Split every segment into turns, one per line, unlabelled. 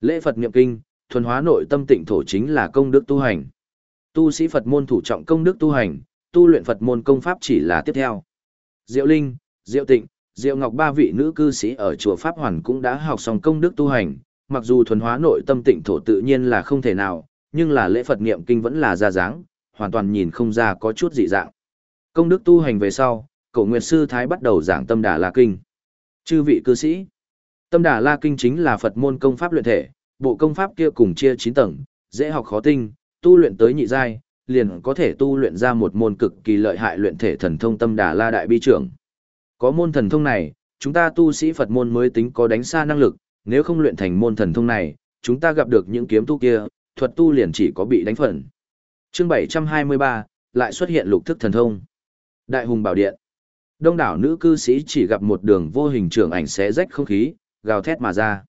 Lễ Phật niệm kinh, thuần hóa nội tâm tịnh thổ chính là công đức tu hành. Tu sĩ Phật môn thủ trọng công đức tu hành, tu luyện Phật môn công pháp chỉ là tiếp theo. Diệu Linh, Diệu Tịnh, Diệu Ngọc ba vị nữ cư sĩ ở chùa Pháp Hoàn cũng đã học xong công đức tu hành, mặc dù thuần hóa nội tâm tịnh thổ tự nhiên là không thể nào, nhưng là lễ Phật niệm kinh vẫn là ra dáng, hoàn toàn nhìn không ra có chút dị dạng. Công đức tu hành về sau, Cổ Nguyệt sư thái bắt đầu giảng Tâm Đà La kinh. Chư vị cư sĩ, Tâm Đà La kinh chính là Phật môn công pháp luyện thể, bộ công pháp kia cùng chia 9 tầng, dễ học khó tinh, tu luyện tới nhị giai, liền có thể tu luyện ra một môn cực kỳ lợi hại luyện thể thần thông Tâm Đà La đại bi trưởng. Có môn thần thông này, chúng ta tu sĩ Phật môn mới tính có đánh xa năng lực, nếu không luyện thành môn thần thông này, chúng ta gặp được những kiếm tu kia, thuật tu liền chỉ có bị đánh phần. Chương 723, lại xuất hiện lục thức thần thông. Đại hùng bảo điện. Đông đảo nữ cư sĩ chỉ gặp một đường vô hình trưởng ảnh xé rách không khí, gào thét mà ra.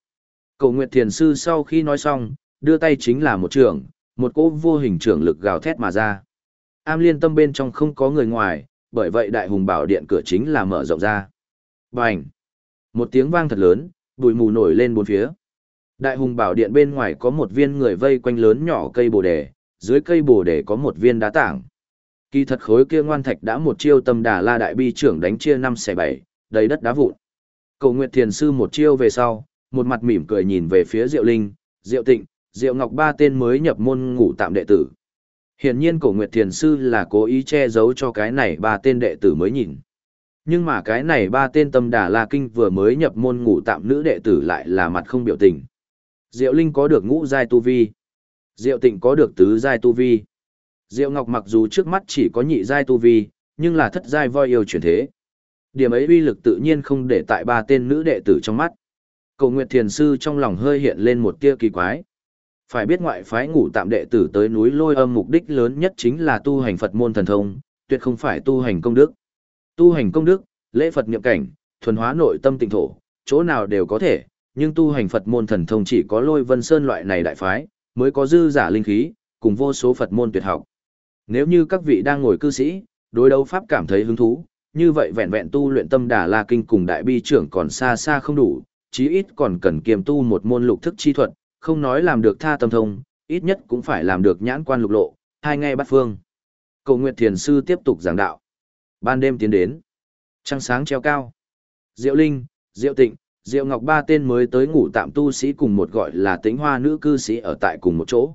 Cầu Nguyệt Thiền Sư sau khi nói xong, đưa tay chính là một trường, một cỗ vô hình trường lực gào thét mà ra. Am liên tâm bên trong không có người ngoài, bởi vậy đại hùng bảo điện cửa chính là mở rộng ra. Bành! Một tiếng vang thật lớn, bụi mù nổi lên bốn phía. Đại hùng bảo điện bên ngoài có một viên người vây quanh lớn nhỏ cây bồ đề, dưới cây bồ đề có một viên đá tảng. Kỳ thật khối kia ngoan thạch đã một chiêu tâm đà la đại bi trưởng đánh chia năm xẻ bảy, đầy đất đá vụn. Cầu Nguyệt Thiền Sư một chiêu về sau, một mặt mỉm cười nhìn về phía Diệu Linh, Diệu Tịnh, Diệu Ngọc ba tên mới nhập môn ngủ tạm đệ tử. Hiển nhiên cổ Nguyệt Thiền Sư là cố ý che giấu cho cái này ba tên đệ tử mới nhìn. Nhưng mà cái này ba tên tâm đà la kinh vừa mới nhập môn ngủ tạm nữ đệ tử lại là mặt không biểu tình. Diệu Linh có được ngũ giai tu vi. Diệu Tịnh có được tứ giai tu vi. Diệu Ngọc mặc dù trước mắt chỉ có nhị giai tu vi, nhưng là thất giai voi yêu chuyển thế. Điểm ấy uy lực tự nhiên không để tại ba tên nữ đệ tử trong mắt. Cầu Nguyệt Thiền Sư trong lòng hơi hiện lên một tia kỳ quái. Phải biết ngoại phái ngủ tạm đệ tử tới núi lôi âm mục đích lớn nhất chính là tu hành Phật môn thần thông, tuyệt không phải tu hành công đức. Tu hành công đức, lễ Phật niệm cảnh, thuần hóa nội tâm tịnh thổ, chỗ nào đều có thể, nhưng tu hành Phật môn thần thông chỉ có lôi vân sơn loại này đại phái, mới có dư giả linh khí, cùng vô số Phật môn tuyệt học. Nếu như các vị đang ngồi cư sĩ, đối đấu pháp cảm thấy hứng thú, như vậy vẹn vẹn tu luyện tâm đà la kinh cùng đại bi trưởng còn xa xa không đủ, chí ít còn cần kiềm tu một môn lục thức chi thuật, không nói làm được tha tâm thông, ít nhất cũng phải làm được nhãn quan lục lộ, hai ngay bắt phương. Cầu Nguyệt Thiền Sư tiếp tục giảng đạo. Ban đêm tiến đến. Trăng sáng treo cao. Diệu Linh, Diệu Tịnh, Diệu Ngọc ba tên mới tới ngủ tạm tu sĩ cùng một gọi là tĩnh hoa nữ cư sĩ ở tại cùng một chỗ.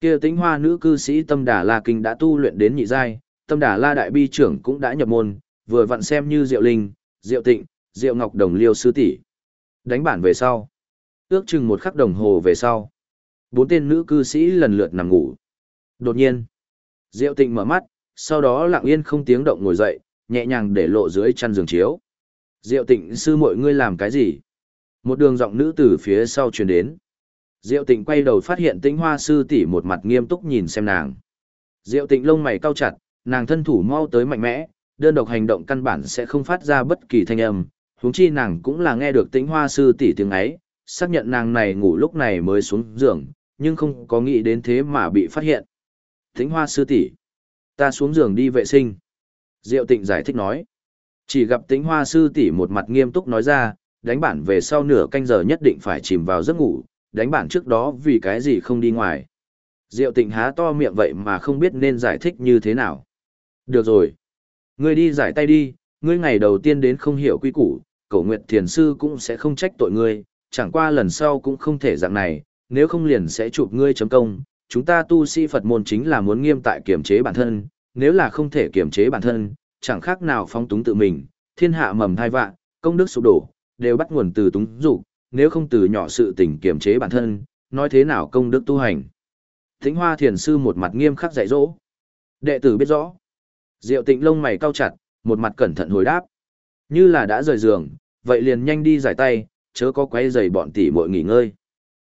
Kia tĩnh hoa nữ cư sĩ tâm đà la kinh đã tu luyện đến nhị giai, tâm đà la đại bi trưởng cũng đã nhập môn, vừa vặn xem như Diệu Linh, Diệu Tịnh, Diệu Ngọc đồng liêu sư tỷ. Đánh bản về sau. Ước chừng một khắc đồng hồ về sau. Bốn tên nữ cư sĩ lần lượt nằm ngủ. Đột nhiên, Diệu Tịnh mở mắt, sau đó lặng yên không tiếng động ngồi dậy, nhẹ nhàng để lộ dưới chăn giường chiếu. Diệu tịnh sư muội ngươi làm cái gì? Một đường giọng nữ từ phía sau truyền đến. Diệu tịnh quay đầu phát hiện tĩnh hoa sư tỷ một mặt nghiêm túc nhìn xem nàng. Diệu tịnh lông mày cau chặt, nàng thân thủ mau tới mạnh mẽ, đơn độc hành động căn bản sẽ không phát ra bất kỳ thanh âm. huống chi nàng cũng là nghe được tĩnh hoa sư tỷ tiếng ấy, xác nhận nàng này ngủ lúc này mới xuống giường, nhưng không có nghĩ đến thế mà bị phát hiện. Tĩnh hoa sư tỷ, ta xuống giường đi vệ sinh. Diệu tịnh giải thích nói. Chỉ gặp tĩnh hoa sư tỷ một mặt nghiêm túc nói ra, đánh bản về sau nửa canh giờ nhất định phải chìm vào giấc ngủ, đánh bản trước đó vì cái gì không đi ngoài. Diệu tịnh há to miệng vậy mà không biết nên giải thích như thế nào. Được rồi. Ngươi đi giải tay đi, ngươi ngày đầu tiên đến không hiểu quy củ, cổ nguyệt thiền sư cũng sẽ không trách tội ngươi, chẳng qua lần sau cũng không thể dạng này, nếu không liền sẽ chụp ngươi chấm công. Chúng ta tu sĩ Phật môn chính là muốn nghiêm tại kiểm chế bản thân, nếu là không thể kiểm chế bản thân, chẳng khác nào phóng túng tự mình, thiên hạ mầm thai vạn, công đức sụp đổ, đều bắt nguồn từ túng dục, nếu không từ nhỏ sự tình kiểm chế bản thân, nói thế nào công đức tu hành. Thính Hoa Thiền sư một mặt nghiêm khắc dạy dỗ. Đệ tử biết rõ. Diệu Tịnh lông mày cau chặt, một mặt cẩn thận hồi đáp. Như là đã rời giường, vậy liền nhanh đi giải tay, chớ có quấy giày bọn tỷ muội nghỉ ngơi.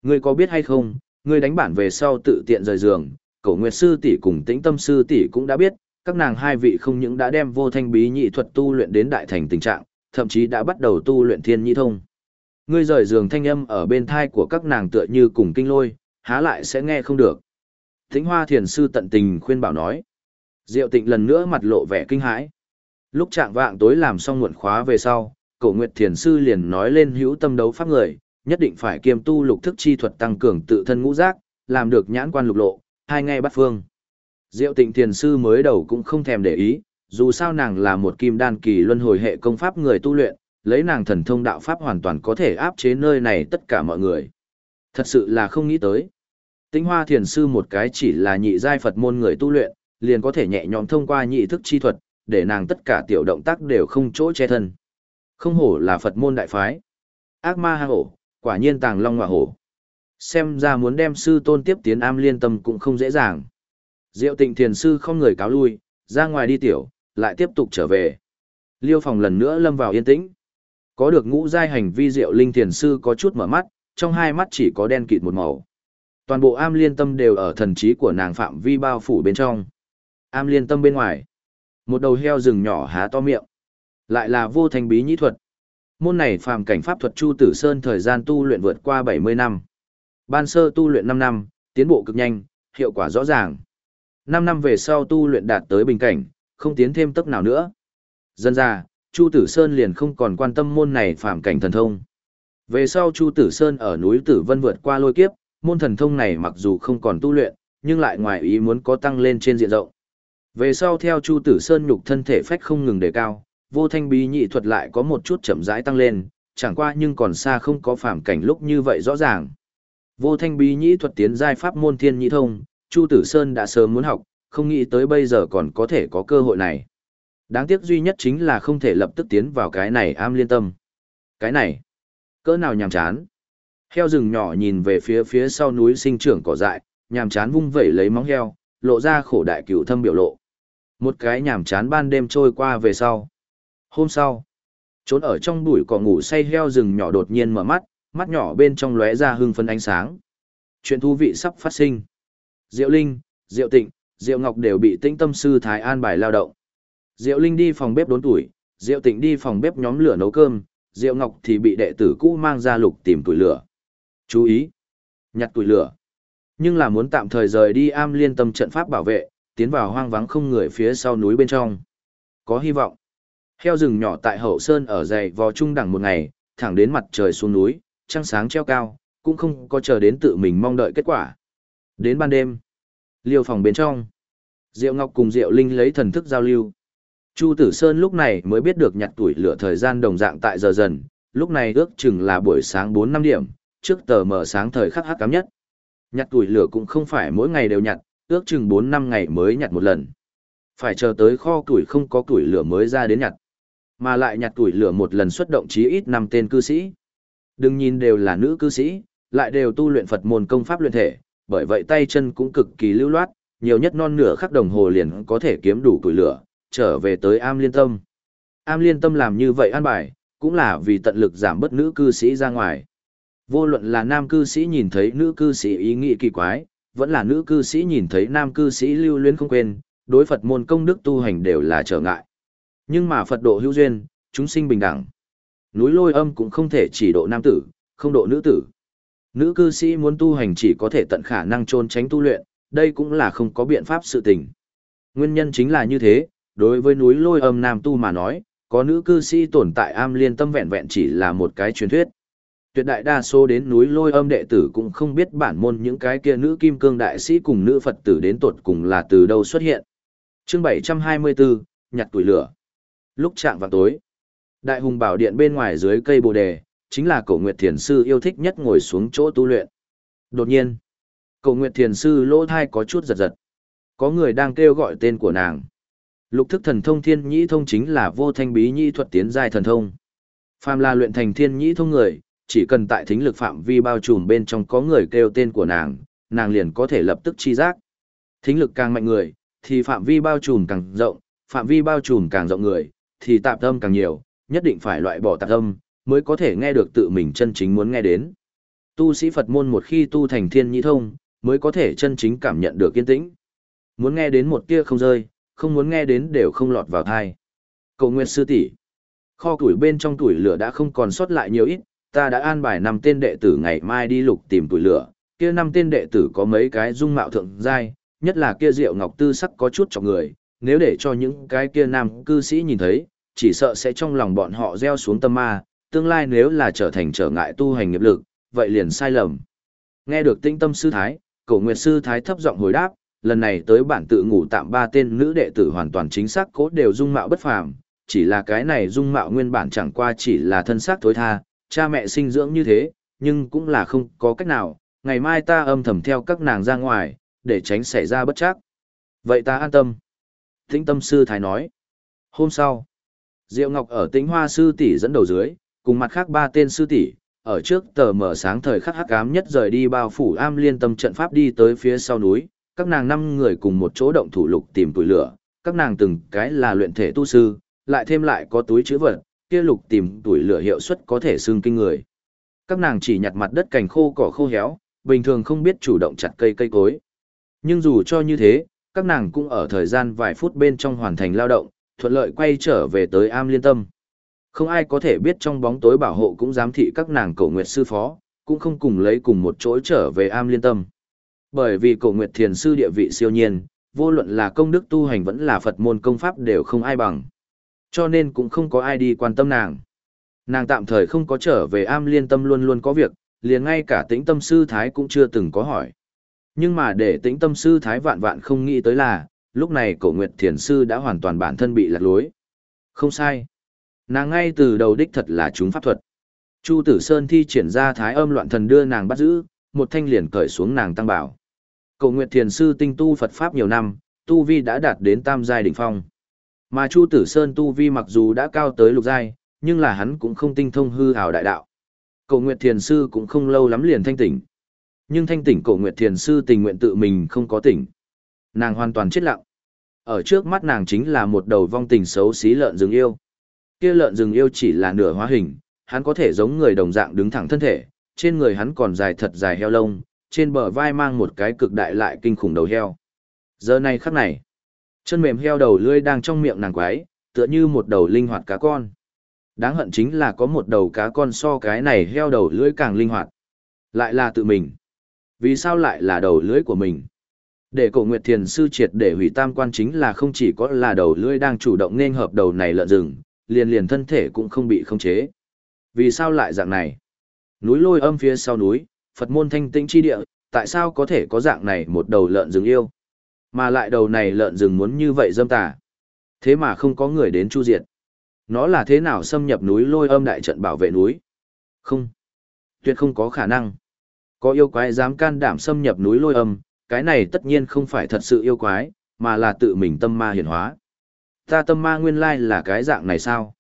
Ngươi có biết hay không, ngươi đánh bản về sau tự tiện rời giường, Cổ Nguyệt sư tỷ cùng Tĩnh Tâm sư tỷ cũng đã biết, các nàng hai vị không những đã đem vô thanh bí nhị thuật tu luyện đến đại thành tình trạng, thậm chí đã bắt đầu tu luyện thiên nhị thông. Ngươi rời giường thanh âm ở bên thai của các nàng tựa như cùng kinh lôi, há lại sẽ nghe không được. Thính Hoa Thiền sư tận tình khuyên bảo nói. Diệu Tịnh lần nữa mặt lộ vẻ kinh hãi. Lúc trạng vạng tối làm xong muộn khóa về sau, Cổ Nguyệt Thiền sư liền nói lên hữu tâm đấu pháp người, nhất định phải kiêm tu lục thức chi thuật tăng cường tự thân ngũ giác, làm được nhãn quan lục lộ, hai ngay bắt phương. Diệu tịnh thiền sư mới đầu cũng không thèm để ý, dù sao nàng là một kim đan kỳ luân hồi hệ công pháp người tu luyện, lấy nàng thần thông đạo pháp hoàn toàn có thể áp chế nơi này tất cả mọi người. Thật sự là không nghĩ tới. Tinh hoa thiền sư một cái chỉ là nhị giai Phật môn người tu luyện, liền có thể nhẹ nhõm thông qua nhị thức chi thuật, để nàng tất cả tiểu động tác đều không chỗ che thân. Không hổ là Phật môn đại phái. Ác ma hang hổ, quả nhiên tàng long ngọa hổ. Xem ra muốn đem sư tôn tiếp tiến am liên tâm cũng không dễ dàng. Diệu tịnh thiền sư không người cáo lui, ra ngoài đi tiểu, lại tiếp tục trở về. Liêu phòng lần nữa lâm vào yên tĩnh. Có được ngũ giai hành vi diệu linh thiền sư có chút mở mắt, trong hai mắt chỉ có đen kịt một màu. Toàn bộ am liên tâm đều ở thần trí của nàng phạm vi bao phủ bên trong. Am liên tâm bên ngoài. Một đầu heo rừng nhỏ há to miệng. Lại là vô thành bí nhĩ thuật. Môn này phàm cảnh pháp thuật Chu Tử Sơn thời gian tu luyện vượt qua 70 năm. Ban sơ tu luyện năm năm, tiến bộ cực nhanh, hiệu quả rõ ràng. Năm năm về sau tu luyện đạt tới bình cảnh, không tiến thêm tấc nào nữa. Dân ra, Chu Tử Sơn liền không còn quan tâm môn này phàm cảnh thần thông. Về sau Chu Tử Sơn ở núi Tử Vân vượt qua lôi kiếp, môn thần thông này mặc dù không còn tu luyện, nhưng lại ngoài ý muốn có tăng lên trên diện rộng. Về sau theo Chu Tử Sơn nhục thân thể phách không ngừng đề cao, vô thanh bí nhị thuật lại có một chút chậm rãi tăng lên, chẳng qua nhưng còn xa không có phàm cảnh lúc như vậy rõ ràng. Vô thanh bí nhị thuật tiến giai pháp môn thiên nhị thông, Chu Tử Sơn đã sớm muốn học, không nghĩ tới bây giờ còn có thể có cơ hội này. Đáng tiếc duy nhất chính là không thể lập tức tiến vào cái này am liên tâm. Cái này, cỡ nào nhàm chán. Heo rừng nhỏ nhìn về phía phía sau núi sinh trưởng cỏ dại, nhàm chán vung vẩy lấy móng heo, lộ ra khổ đại cửu thâm biểu lộ. Một cái nhàm chán ban đêm trôi qua về sau. Hôm sau, trốn ở trong bụi cỏ ngủ say heo rừng nhỏ đột nhiên mở mắt, mắt nhỏ bên trong lóe ra hưng phấn ánh sáng. Chuyện thú vị sắp phát sinh. Diệu Linh, Diệu Tịnh, Diệu Ngọc đều bị tĩnh tâm sư Thái An bài lao động. Diệu Linh đi phòng bếp đốn tuổi, Diệu Tịnh đi phòng bếp nhóm lửa nấu cơm, Diệu Ngọc thì bị đệ tử cũ mang ra lục tìm tuổi lửa. Chú ý! Nhặt tuổi lửa. Nhưng là muốn tạm thời rời đi am liên tâm trận pháp bảo vệ, tiến vào hoang vắng không người phía sau núi bên trong. Có hy vọng. Heo rừng nhỏ tại hậu sơn ở dày vò trung đẳng một ngày, thẳng đến mặt trời xuống núi, trăng sáng treo cao, cũng không có chờ đến tự mình mong đợi kết quả. Đến ban đêm, liêu phòng bên trong, Diệu Ngọc cùng Diệu Linh lấy thần thức giao lưu. Chu Tử Sơn lúc này mới biết được nhặt tuổi lửa thời gian đồng dạng tại giờ dần, lúc này ước chừng là buổi sáng 4-5 điểm, trước tờ mở sáng thời khắc hắc cám nhất. Nhặt tuổi lửa cũng không phải mỗi ngày đều nhặt, ước chừng 4-5 ngày mới nhặt một lần. Phải chờ tới kho tuổi không có tuổi lửa mới ra đến nhặt. Mà lại nhặt tuổi lửa một lần xuất động chí ít 5 tên cư sĩ. Đừng nhìn đều là nữ cư sĩ, lại đều tu luyện Phật môn công pháp luyện thể, bởi vậy tay chân cũng cực kỳ lưu loát, nhiều nhất non nửa khắc đồng hồ liền có thể kiếm đủ tuổi lửa, trở về tới am liên tâm. Am liên tâm làm như vậy an bài, cũng là vì tận lực giảm bớt nữ cư sĩ ra ngoài. Vô luận là nam cư sĩ nhìn thấy nữ cư sĩ ý nghĩ kỳ quái, vẫn là nữ cư sĩ nhìn thấy nam cư sĩ lưu luyến không quên, đối Phật môn công đức tu hành đều là trở ngại. Nhưng mà Phật độ hữu duyên, chúng sinh bình đẳng. Núi lôi âm cũng không thể chỉ độ nam tử, không độ nữ tử. Nữ cư sĩ muốn tu hành chỉ có thể tận khả năng trôn tránh tu luyện, đây cũng là không có biện pháp sự tình. Nguyên nhân chính là như thế, đối với núi lôi âm nam tu mà nói, có nữ cư sĩ tồn tại am liên tâm vẹn vẹn chỉ là một cái truyền thuyết. Tuyệt đại đa số đến núi lôi âm đệ tử cũng không biết bản môn những cái kia nữ kim cương đại sĩ cùng nữ Phật tử đến tột cùng là từ đâu xuất hiện. chương 724, nhặt tuổi lửa. Lúc chạm vào tối, đại hùng bảo điện bên ngoài dưới cây bồ đề, chính là cổ nguyệt thiền sư yêu thích nhất ngồi xuống chỗ tu luyện. Đột nhiên, cổ nguyệt thiền sư lỗ thai có chút giật giật. Có người đang kêu gọi tên của nàng. Lục thức thần thông thiên nhĩ thông chính là vô thanh bí nhĩ thuật tiến giai thần thông. Phàm là luyện thành thiên nhĩ thông người, chỉ cần tại thính lực phạm vi bao trùm bên trong có người kêu tên của nàng, nàng liền có thể lập tức chi giác. Thính lực càng mạnh người, thì phạm vi bao trùm càng rộng, phạm vi bao trùm càng rộng người, thì tạp âm càng nhiều, nhất định phải loại bỏ tạp âm, mới có thể nghe được tự mình chân chính muốn nghe đến. Tu sĩ Phật môn một khi tu thành thiên nhĩ thông, mới có thể chân chính cảm nhận được kiên tĩnh. Muốn nghe đến một tia không rơi, không muốn nghe đến đều không lọt vào thai. Cầu nguyện sư tỷ Kho tuổi bên trong tuổi lửa đã không còn sót lại nhiều ít, ta đã an bài năm tên đệ tử ngày mai đi lục tìm tuổi lửa, kia năm tên đệ tử có mấy cái dung mạo thượng giai, nhất là kia Diệu Ngọc Tư sắc có chút trọng người, nếu để cho những cái kia nam cư sĩ nhìn thấy, chỉ sợ sẽ trong lòng bọn họ gieo xuống tâm ma, tương lai nếu là trở thành trở ngại tu hành nghiệp lực, vậy liền sai lầm. Nghe được tinh tâm sư thái, cổ nguyệt sư thái thấp giọng hồi đáp, lần này tới bản tự ngủ tạm ba tên nữ đệ tử hoàn toàn chính xác cố đều dung mạo bất phàm, chỉ là cái này dung mạo nguyên bản chẳng qua chỉ là thân xác thối tha, cha mẹ sinh dưỡng như thế, nhưng cũng là không có cách nào, ngày mai ta âm thầm theo các nàng ra ngoài, để tránh xảy ra bất chắc. Vậy ta an tâm. Tĩnh tâm sư thái nói. Hôm sau, Diệu Ngọc ở tĩnh hoa sư tỷ dẫn đầu dưới, cùng mặt khác ba tên sư tỷ ở trước tờ mở sáng thời khắc hắc ám nhất rời đi bao phủ am liên tâm trận pháp đi tới phía sau núi, các nàng năm người cùng một chỗ động thủ lục tìm tuổi lửa, các nàng từng cái là luyện thể tu sư, lại thêm lại có túi chứa vật, kia lục tìm tuổi lửa hiệu suất có thể xương kinh người. Các nàng chỉ nhặt mặt đất cành khô cỏ khô héo, bình thường không biết chủ động chặt cây cây cối. Nhưng dù cho như thế, các nàng cũng ở thời gian vài phút bên trong hoàn thành lao động, thuận lợi quay trở về tới am liên tâm. Không ai có thể biết trong bóng tối bảo hộ cũng giám thị các nàng cổ nguyệt sư phó, cũng không cùng lấy cùng một chỗ trở về am liên tâm. Bởi vì cổ nguyệt thiền sư địa vị siêu nhiên, vô luận là công đức tu hành vẫn là Phật môn công pháp đều không ai bằng. Cho nên cũng không có ai đi quan tâm nàng. Nàng tạm thời không có trở về am liên tâm luôn luôn có việc, liền ngay cả tĩnh tâm sư thái cũng chưa từng có hỏi. Nhưng mà để tĩnh tâm sư thái vạn vạn không nghĩ tới là, lúc này cổ nguyệt thiền sư đã hoàn toàn bản thân bị lạc lối. Không sai. Nàng ngay từ đầu đích thật là chúng pháp thuật. Chu tử sơn thi triển ra thái âm loạn thần đưa nàng bắt giữ, một thanh liền cởi xuống nàng tăng bảo. Cổ nguyệt thiền sư tinh tu Phật Pháp nhiều năm, tu vi đã đạt đến tam giai đỉnh phong. Mà Chu Tử Sơn tu vi mặc dù đã cao tới lục giai, nhưng là hắn cũng không tinh thông hư hào đại đạo. Cổ Nguyệt Thiền Sư cũng không lâu lắm liền thanh tỉnh. Nhưng thanh tỉnh Cổ Nguyệt Thiền Sư tình nguyện tự mình không có tỉnh. Nàng hoàn toàn chết lặng. Ở trước mắt nàng chính là một đầu vong tình xấu xí lợn rừng yêu. Kia lợn rừng yêu chỉ là nửa hóa hình, hắn có thể giống người đồng dạng đứng thẳng thân thể, trên người hắn còn dài thật dài heo lông, trên bờ vai mang một cái cực đại lại kinh khủng đầu heo. Giờ này khắc này, chân mềm heo đầu lưỡi đang trong miệng nàng quái, tựa như một đầu linh hoạt cá con. Đáng hận chính là có một đầu cá con so cái này heo đầu lưỡi càng linh hoạt. Lại là tự mình. Vì sao lại là đầu lưỡi của mình? Để cổ Nguyệt Thiền sư triệt để hủy tam quan chính là không chỉ có là đầu lưỡi đang chủ động nên hợp đầu này lợn rừng, liền liền thân thể cũng không bị khống chế. Vì sao lại dạng này? Núi lôi âm phía sau núi, Phật môn thanh tĩnh chi địa, tại sao có thể có dạng này một đầu lợn rừng yêu? Mà lại đầu này lợn rừng muốn như vậy dâm tà. Thế mà không có người đến chu diệt. Nó là thế nào xâm nhập núi lôi âm đại trận bảo vệ núi? Không. Tuyệt không có khả năng. Có yêu quái dám can đảm xâm nhập núi lôi âm, cái này tất nhiên không phải thật sự yêu quái, mà là tự mình tâm ma hiển hóa. Ta tâm ma nguyên lai là cái dạng này sao?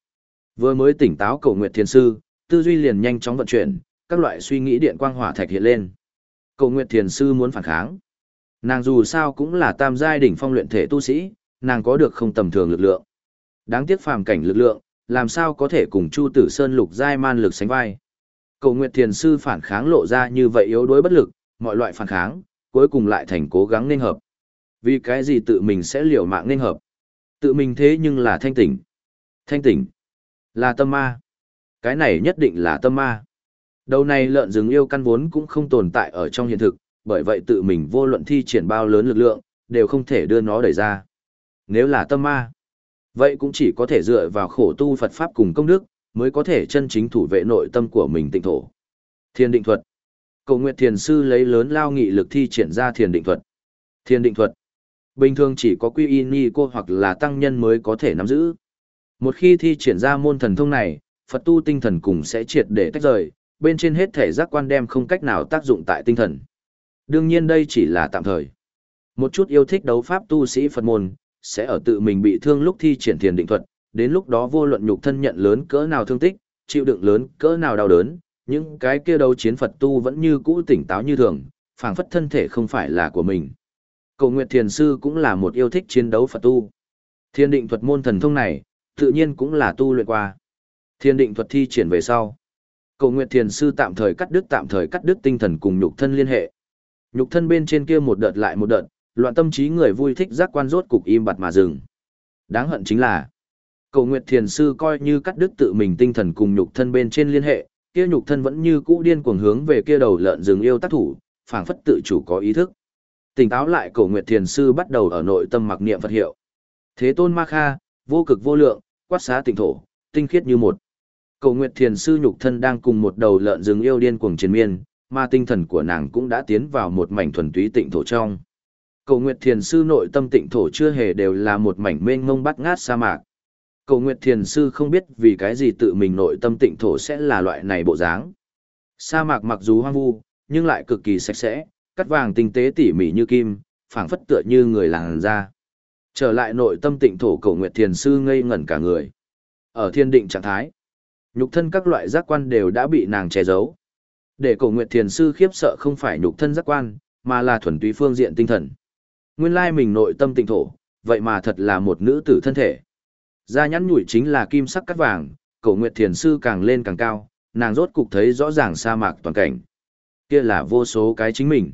Vừa mới tỉnh táo cầu nguyện thiền sư, tư duy liền nhanh chóng vận chuyển, các loại suy nghĩ điện quang hỏa thạch hiện lên. Cầu nguyện thiền sư muốn phản kháng. Nàng dù sao cũng là tam giai đỉnh phong luyện thể tu sĩ, nàng có được không tầm thường lực lượng. Đáng tiếc phàm cảnh lực lượng, làm sao có thể cùng Chu Tử Sơn lục giai man lực sánh vai. Cầu nguyện thiền sư phản kháng lộ ra như vậy yếu đuối bất lực, mọi loại phản kháng, cuối cùng lại thành cố gắng nên hợp. Vì cái gì tự mình sẽ liều mạng nên hợp? Tự mình thế nhưng là thanh tỉnh. Thanh tỉnh. Là tâm ma. Cái này nhất định là tâm ma. Đầu này lợn rừng yêu căn vốn cũng không tồn tại ở trong hiện thực, bởi vậy tự mình vô luận thi triển bao lớn lực lượng, đều không thể đưa nó đẩy ra. Nếu là tâm ma, vậy cũng chỉ có thể dựa vào khổ tu Phật Pháp cùng công đức, mới có thể chân chính thủ vệ nội tâm của mình tịnh thổ. Thiên định thuật. Cầu nguyện thiền sư lấy lớn lao nghị lực thi triển ra thiền định thuật. Thiên định thuật. Bình thường chỉ có quy y ni cô hoặc là tăng nhân mới có thể nắm giữ. Một khi thi triển ra môn thần thông này, Phật tu tinh thần cùng sẽ triệt để tách rời, bên trên hết thể giác quan đem không cách nào tác dụng tại tinh thần. Đương nhiên đây chỉ là tạm thời. Một chút yêu thích đấu pháp tu sĩ Phật môn, sẽ ở tự mình bị thương lúc thi triển thiền định thuật, đến lúc đó vô luận nhục thân nhận lớn cỡ nào thương tích, chịu đựng lớn cỡ nào đau đớn, những cái kia đấu chiến Phật tu vẫn như cũ tỉnh táo như thường, phảng phất thân thể không phải là của mình. Cầu Nguyệt Thiền Sư cũng là một yêu thích chiến đấu Phật tu. Thiên định thuật môn thần thông này, tự nhiên cũng là tu luyện qua. Thiên định thuật thi triển về sau. Cầu Nguyệt Thiền Sư tạm thời cắt đứt tạm thời cắt đứt tinh thần cùng nhục thân liên hệ. Nhục thân bên trên kia một đợt lại một đợt, loạn tâm trí người vui thích giác quan rốt cục im bặt mà dừng. Đáng hận chính là, Cầu Nguyệt Thiền Sư coi như cắt đứt tự mình tinh thần cùng nhục thân bên trên liên hệ, kia nhục thân vẫn như cũ điên cuồng hướng về kia đầu lợn rừng yêu tác thủ, phảng phất tự chủ có ý thức. Tỉnh táo lại Cổ Nguyệt Thiền Sư bắt đầu ở nội tâm mặc niệm Phật hiệu. Thế tôn ma kha, vô cực vô lượng, quát xá tỉnh thổ, tinh khiết như một. Cầu Nguyệt Thiền sư nhục thân đang cùng một đầu lợn rừng yêu điên cuồng chiến miên, mà tinh thần của nàng cũng đã tiến vào một mảnh thuần túy tịnh thổ trong. Cầu Nguyệt Thiền sư nội tâm tịnh thổ chưa hề đều là một mảnh mênh mông bắt ngát sa mạc. Cầu Nguyệt Thiền sư không biết vì cái gì tự mình nội tâm tịnh thổ sẽ là loại này bộ dáng. Sa mạc mặc dù hoang vu, nhưng lại cực kỳ sạch sẽ, cắt vàng tinh tế tỉ mỉ như kim, phảng phất tựa như người làng ra. Trở lại nội tâm tịnh thổ Cầu Nguyệt Thiền sư ngây ngẩn cả người. Ở thiên định trạng thái, nhục thân các loại giác quan đều đã bị nàng che giấu. Để cổ Nguyệt Thiền sư khiếp sợ không phải nhục thân giác quan, mà là thuần túy phương diện tinh thần. Nguyên lai mình nội tâm tịnh thổ, vậy mà thật là một nữ tử thân thể. Da nhắn nhủi chính là kim sắc cắt vàng, cổ nguyệt thiền sư càng lên càng cao, nàng rốt cục thấy rõ ràng sa mạc toàn cảnh. Kia là vô số cái chính mình.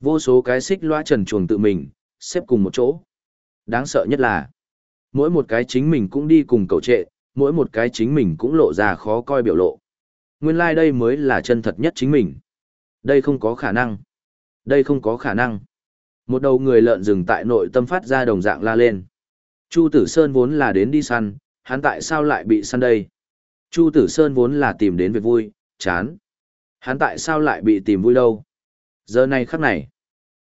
Vô số cái xích loa trần chuồng tự mình, xếp cùng một chỗ. Đáng sợ nhất là, mỗi một cái chính mình cũng đi cùng cầu trệ, mỗi một cái chính mình cũng lộ ra khó coi biểu lộ. Nguyên lai like đây mới là chân thật nhất chính mình. Đây không có khả năng. Đây không có khả năng. Một đầu người lợn rừng tại nội tâm phát ra đồng dạng la lên. Chu Tử Sơn vốn là đến đi săn, hắn tại sao lại bị săn đây? Chu Tử Sơn vốn là tìm đến việc vui, chán. Hắn tại sao lại bị tìm vui đâu? Giờ này khắc này,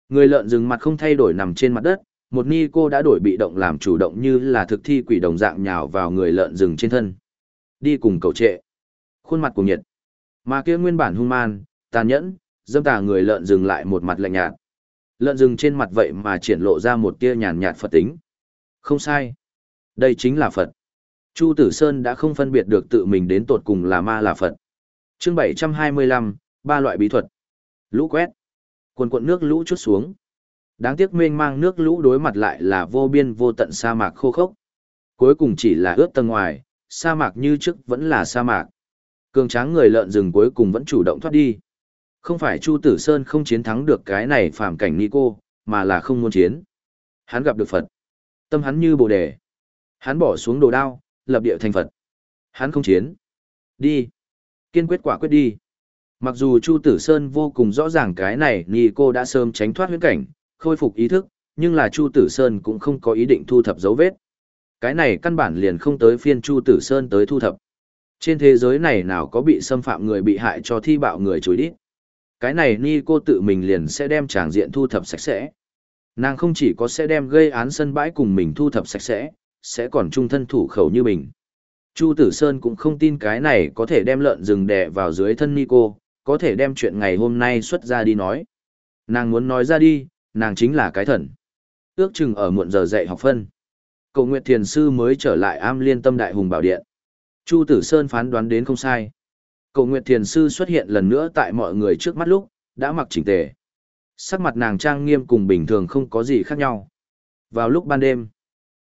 người lợn rừng mặt không thay đổi nằm trên mặt đất, một ni cô đã đổi bị động làm chủ động như là thực thi quỷ đồng dạng nhào vào người lợn rừng trên thân. Đi cùng cầu trệ. Khuôn mặt của nhiệt. Mà kia nguyên bản hung man, tàn nhẫn, dâm tà người lợn rừng lại một mặt lạnh nhạt. Lợn rừng trên mặt vậy mà triển lộ ra một tia nhàn nhạt Phật tính. Không sai. Đây chính là Phật. Chu Tử Sơn đã không phân biệt được tự mình đến tột cùng là ma là Phật. chương 725, ba loại bí thuật. Lũ quét. Quần cuộn nước lũ chút xuống. Đáng tiếc mênh mang nước lũ đối mặt lại là vô biên vô tận sa mạc khô khốc. Cuối cùng chỉ là ướt tầng ngoài, sa mạc như trước vẫn là sa mạc. Cường tráng người lợn rừng cuối cùng vẫn chủ động thoát đi. Không phải Chu Tử Sơn không chiến thắng được cái này phàm cảnh ni cô, mà là không muốn chiến. Hắn gặp được Phật. Tâm hắn như bồ đề. Hắn bỏ xuống đồ đao, lập địa thành Phật. Hắn không chiến. Đi. Kiên quyết quả quyết đi. Mặc dù Chu Tử Sơn vô cùng rõ ràng cái này ni cô đã sớm tránh thoát huyễn cảnh, khôi phục ý thức, nhưng là Chu Tử Sơn cũng không có ý định thu thập dấu vết. Cái này căn bản liền không tới phiên Chu Tử Sơn tới thu thập. Trên thế giới này nào có bị xâm phạm người bị hại cho thi bạo người chối đít cái này ni cô tự mình liền sẽ đem tràng diện thu thập sạch sẽ. Nàng không chỉ có sẽ đem gây án sân bãi cùng mình thu thập sạch sẽ, sẽ còn trung thân thủ khẩu như mình. Chu Tử Sơn cũng không tin cái này có thể đem lợn rừng đè vào dưới thân ni cô, có thể đem chuyện ngày hôm nay xuất ra đi nói. Nàng muốn nói ra đi, nàng chính là cái thần. Ước chừng ở muộn giờ dạy học phân. Cầu Nguyệt Thiền Sư mới trở lại am liên tâm đại hùng bảo điện. Chu Tử Sơn phán đoán đến không sai. Cậu Nguyệt Thiền Sư xuất hiện lần nữa tại mọi người trước mắt lúc, đã mặc chỉnh tề. Sắc mặt nàng trang nghiêm cùng bình thường không có gì khác nhau. Vào lúc ban đêm,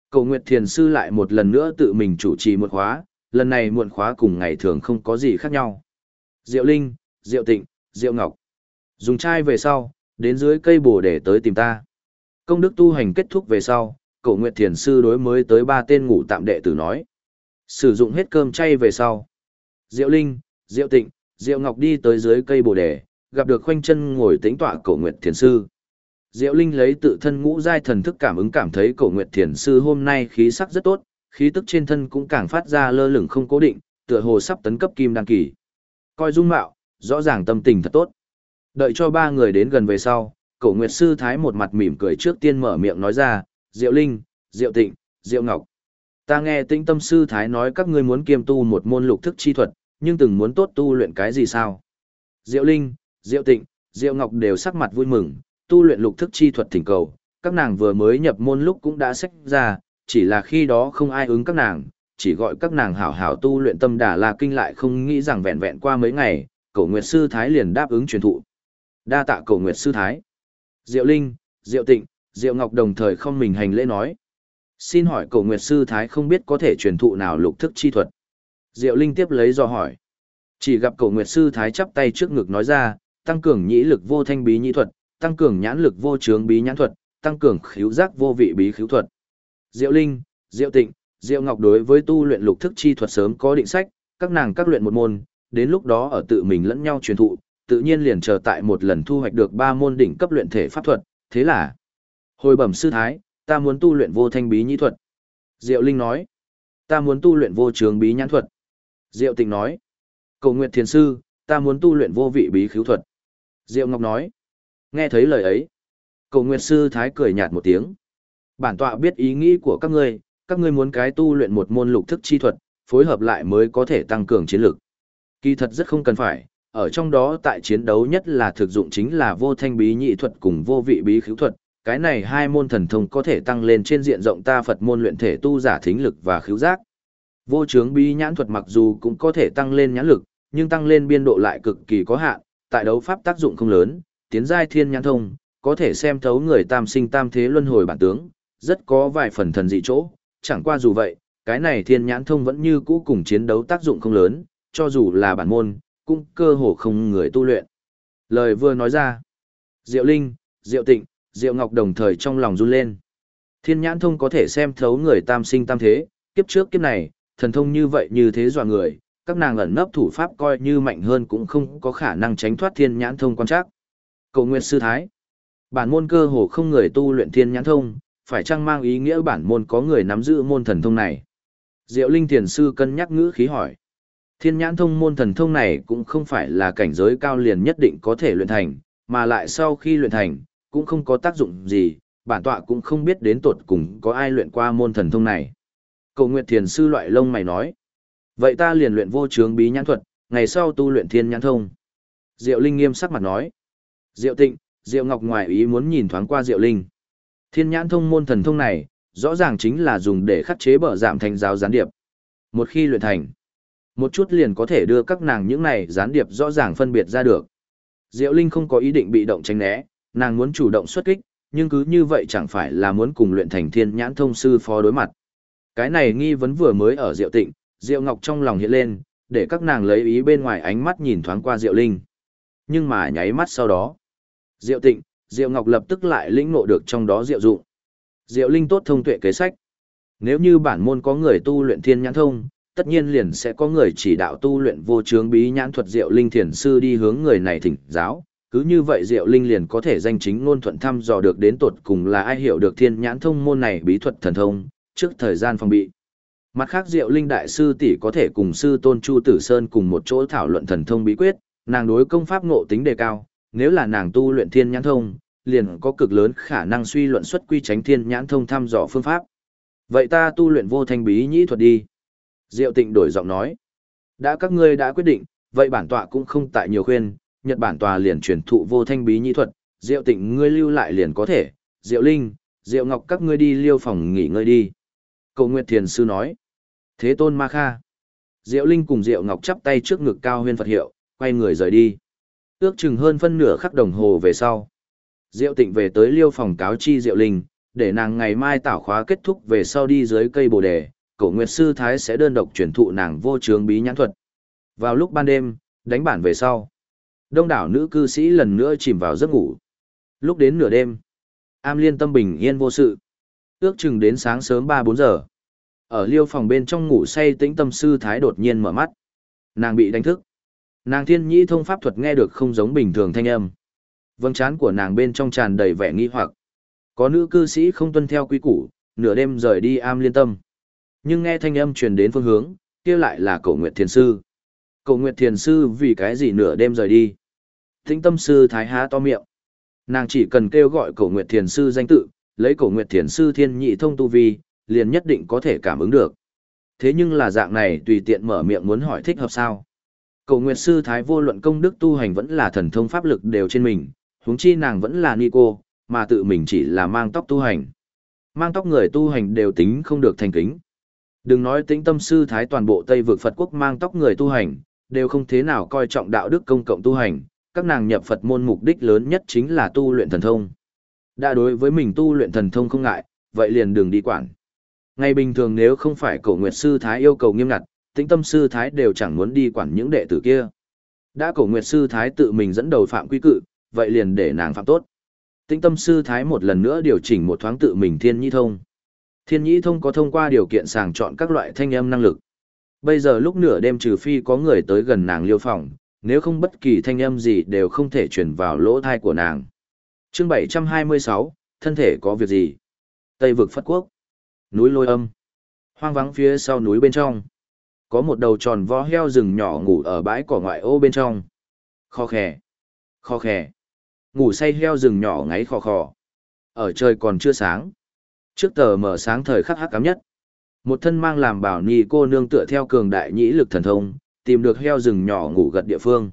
Cậu Nguyệt Thiền Sư lại một lần nữa tự mình chủ trì một khóa, lần này muộn khóa cùng ngày thường không có gì khác nhau. Diệu Linh, Diệu Tịnh, Diệu Ngọc. Dùng chai về sau, đến dưới cây bồ để tới tìm ta. Công đức tu hành kết thúc về sau, Cậu Nguyệt Thiền Sư đối mới tới ba tên ngủ tạm đệ tử nói. Sử dụng hết cơm chay về sau. Diệu Linh, Diệu Tịnh, Diệu Ngọc đi tới dưới cây bồ đề, gặp được khoanh chân ngồi tĩnh tọa cổ nguyệt thiền sư. Diệu Linh lấy tự thân ngũ giai thần thức cảm ứng cảm thấy cổ nguyệt thiền sư hôm nay khí sắc rất tốt, khí tức trên thân cũng càng phát ra lơ lửng không cố định, tựa hồ sắp tấn cấp kim đăng kỳ. Coi dung mạo, rõ ràng tâm tình thật tốt. Đợi cho ba người đến gần về sau, cổ nguyệt sư thái một mặt mỉm cười trước tiên mở miệng nói ra, Diệu Linh, Diệu Tịnh, Diệu Ngọc. Ta nghe tĩnh tâm sư thái nói các ngươi muốn kiêm tu một môn lục thức chi thuật, nhưng từng muốn tốt tu luyện cái gì sao? Diệu Linh, Diệu Tịnh, Diệu Ngọc đều sắc mặt vui mừng, tu luyện lục thức chi thuật thỉnh cầu, các nàng vừa mới nhập môn lúc cũng đã sách ra, chỉ là khi đó không ai ứng các nàng, chỉ gọi các nàng hảo hảo tu luyện tâm đà la kinh lại không nghĩ rằng vẹn vẹn qua mấy ngày, cổ nguyệt sư thái liền đáp ứng truyền thụ. Đa tạ cổ nguyệt sư thái. Diệu Linh, Diệu Tịnh, Diệu Ngọc đồng thời không mình hành lễ nói. Xin hỏi cổ nguyệt sư thái không biết có thể truyền thụ nào lục thức chi thuật. Diệu Linh tiếp lấy do hỏi. Chỉ gặp cổ nguyệt sư thái chắp tay trước ngực nói ra, tăng cường nhĩ lực vô thanh bí nhĩ thuật, tăng cường nhãn lực vô trướng bí nhãn thuật, tăng cường khiếu giác vô vị bí khiếu thuật. Diệu Linh, Diệu Tịnh, Diệu Ngọc đối với tu luyện lục thức chi thuật sớm có định sách, các nàng các luyện một môn, đến lúc đó ở tự mình lẫn nhau truyền thụ, tự nhiên liền chờ tại một lần thu hoạch được ba môn đỉnh cấp luyện thể pháp thuật, thế là Hồi bẩm sư thái, ta muốn tu luyện vô thanh bí nhĩ thuật. Diệu Linh nói, ta muốn tu luyện vô trường bí nhãn thuật. Diệu tịnh nói. Cầu nguyện thiền sư, ta muốn tu luyện vô vị bí khiếu thuật. Diệu Ngọc nói. Nghe thấy lời ấy. Cầu nguyện sư thái cười nhạt một tiếng. Bản tọa biết ý nghĩ của các ngươi, các ngươi muốn cái tu luyện một môn lục thức chi thuật, phối hợp lại mới có thể tăng cường chiến lực. Kỳ thật rất không cần phải, ở trong đó tại chiến đấu nhất là thực dụng chính là vô thanh bí nhị thuật cùng vô vị bí khiếu thuật, cái này hai môn thần thông có thể tăng lên trên diện rộng ta Phật môn luyện thể tu giả thính lực và khiếu giác. Vô chướng bí nhãn thuật mặc dù cũng có thể tăng lên nhãn lực, nhưng tăng lên biên độ lại cực kỳ có hạn, tại đấu pháp tác dụng không lớn, tiến giai thiên nhãn thông, có thể xem thấu người tam sinh tam thế luân hồi bản tướng, rất có vài phần thần dị chỗ, chẳng qua dù vậy, cái này thiên nhãn thông vẫn như cũ cùng chiến đấu tác dụng không lớn, cho dù là bản môn, cũng cơ hồ không người tu luyện. Lời vừa nói ra, Diệu Linh, Diệu Tịnh, Diệu Ngọc đồng thời trong lòng run lên. Thiên nhãn thông có thể xem thấu người tam sinh tam thế, kiếp trước kiếp này, thần thông như vậy như thế dọa người, các nàng ẩn nấp thủ pháp coi như mạnh hơn cũng không có khả năng tránh thoát thiên nhãn thông quan trắc. Cầu nguyện sư thái. Bản môn cơ hồ không người tu luyện thiên nhãn thông, phải chăng mang ý nghĩa bản môn có người nắm giữ môn thần thông này? Diệu Linh Thiền Sư cân nhắc ngữ khí hỏi. Thiên nhãn thông môn thần thông này cũng không phải là cảnh giới cao liền nhất định có thể luyện thành, mà lại sau khi luyện thành, cũng không có tác dụng gì, bản tọa cũng không biết đến tột cùng có ai luyện qua môn thần thông này. Cầu Nguyệt Thiền Sư loại lông mày nói. Vậy ta liền luyện vô trướng bí nhãn thuật, ngày sau tu luyện thiên nhãn thông. Diệu Linh nghiêm sắc mặt nói. Diệu Tịnh, Diệu Ngọc ngoài ý muốn nhìn thoáng qua Diệu Linh. Thiên nhãn thông môn thần thông này, rõ ràng chính là dùng để khắc chế bở giảm thành giáo gián điệp. Một khi luyện thành, một chút liền có thể đưa các nàng những này gián điệp rõ ràng phân biệt ra được. Diệu Linh không có ý định bị động tránh né, nàng muốn chủ động xuất kích, nhưng cứ như vậy chẳng phải là muốn cùng luyện thành thiên nhãn thông sư phó đối mặt. Cái này nghi vấn vừa mới ở Diệu Tịnh, Diệu Ngọc trong lòng hiện lên, để các nàng lấy ý bên ngoài ánh mắt nhìn thoáng qua Diệu Linh. Nhưng mà nháy mắt sau đó, Diệu Tịnh, Diệu Ngọc lập tức lại lĩnh ngộ được trong đó diệu dụng. Diệu Linh tốt thông tuệ kế sách. Nếu như bản môn có người tu luyện thiên nhãn thông, tất nhiên liền sẽ có người chỉ đạo tu luyện vô chướng bí nhãn thuật Diệu Linh thiền sư đi hướng người này thỉnh giáo. Cứ như vậy Diệu Linh liền có thể danh chính ngôn thuận thăm dò được đến tột cùng là ai hiểu được thiên nhãn thông môn này bí thuật thần thông, trước thời gian phòng bị. Mặt khác Diệu Linh đại sư tỷ có thể cùng sư Tôn Chu Tử Sơn cùng một chỗ thảo luận thần thông bí quyết, nàng đối công pháp ngộ tính đề cao, nếu là nàng tu luyện thiên nhãn thông, liền có cực lớn khả năng suy luận xuất quy tránh thiên nhãn thông thăm dò phương pháp. Vậy ta tu luyện vô thanh bí nhĩ thuật đi. Diệu tịnh đổi giọng nói. Đã các ngươi đã quyết định, vậy bản tọa cũng không tại nhiều khuyên, Nhật Bản tòa liền truyền thụ vô thanh bí nhi thuật, Diệu tịnh ngươi lưu lại liền có thể, Diệu Linh, Diệu Ngọc các ngươi đi liêu phòng nghỉ ngơi đi. Cầu Nguyệt Thiền Sư nói. Thế tôn ma kha. Diệu Linh cùng Diệu Ngọc chắp tay trước ngực cao huyên Phật hiệu, quay người rời đi. Ước chừng hơn phân nửa khắc đồng hồ về sau. Diệu Tịnh về tới liêu phòng cáo chi Diệu Linh, để nàng ngày mai tảo khóa kết thúc về sau đi dưới cây bồ đề, cổ nguyệt sư thái sẽ đơn độc truyền thụ nàng vô trường bí nhãn thuật. Vào lúc ban đêm, đánh bản về sau. Đông đảo nữ cư sĩ lần nữa chìm vào giấc ngủ. Lúc đến nửa đêm, am liên tâm bình yên vô sự. Ước chừng đến sáng sớm 3-4 giờ. Ở liêu phòng bên trong ngủ say tĩnh tâm sư thái đột nhiên mở mắt. Nàng bị đánh thức. Nàng thiên nhĩ thông pháp thuật nghe được không giống bình thường thanh âm. Vâng chán của nàng bên trong tràn đầy vẻ nghi hoặc. Có nữ cư sĩ không tuân theo quy củ, nửa đêm rời đi am liên tâm. Nhưng nghe thanh âm truyền đến phương hướng, kia lại là cầu nguyệt thiền sư. Cổ nguyệt thiền sư vì cái gì nửa đêm rời đi. Tĩnh tâm sư thái há to miệng. Nàng chỉ cần kêu gọi Cổ nguyệt thiền sư danh tự, lấy Cổ nguyệt thiền sư thiên nhị thông tu vi, liền nhất định có thể cảm ứng được. Thế nhưng là dạng này tùy tiện mở miệng muốn hỏi thích hợp sao. Cổ nguyệt sư thái vô luận công đức tu hành vẫn là thần thông pháp lực đều trên mình, huống chi nàng vẫn là ni cô, mà tự mình chỉ là mang tóc tu hành. Mang tóc người tu hành đều tính không được thành kính. Đừng nói tính tâm sư thái toàn bộ Tây vực Phật quốc mang tóc người tu hành, đều không thế nào coi trọng đạo đức công cộng tu hành, các nàng nhập Phật môn mục đích lớn nhất chính là tu luyện thần thông. Đã đối với mình tu luyện thần thông không ngại, vậy liền đừng đi quản. Ngày bình thường nếu không phải cổ nguyệt sư thái yêu cầu nghiêm ngặt, tĩnh tâm sư thái đều chẳng muốn đi quản những đệ tử kia. Đã cổ nguyệt sư thái tự mình dẫn đầu phạm quy cự, vậy liền để nàng phạm tốt. Tĩnh tâm sư thái một lần nữa điều chỉnh một thoáng tự mình thiên Nhi thông. Thiên nhĩ thông có thông qua điều kiện sàng chọn các loại thanh âm năng lực. Bây giờ lúc nửa đêm trừ phi có người tới gần nàng liêu phòng, nếu không bất kỳ thanh âm gì đều không thể truyền vào lỗ thai của nàng. Chương 726, thân thể có việc gì? Tây vực Phất Quốc. Núi lôi âm. Hoang vắng phía sau núi bên trong. Có một đầu tròn vo heo rừng nhỏ ngủ ở bãi cỏ ngoại ô bên trong. Kho khè. Kho khè. Ngủ say heo rừng nhỏ ngáy khò khò. Ở trời còn chưa sáng. Trước tờ mở sáng thời khắc hắc cám nhất. Một thân mang làm bảo nhi cô nương tựa theo cường đại nhĩ lực thần thông, tìm được heo rừng nhỏ ngủ gật địa phương.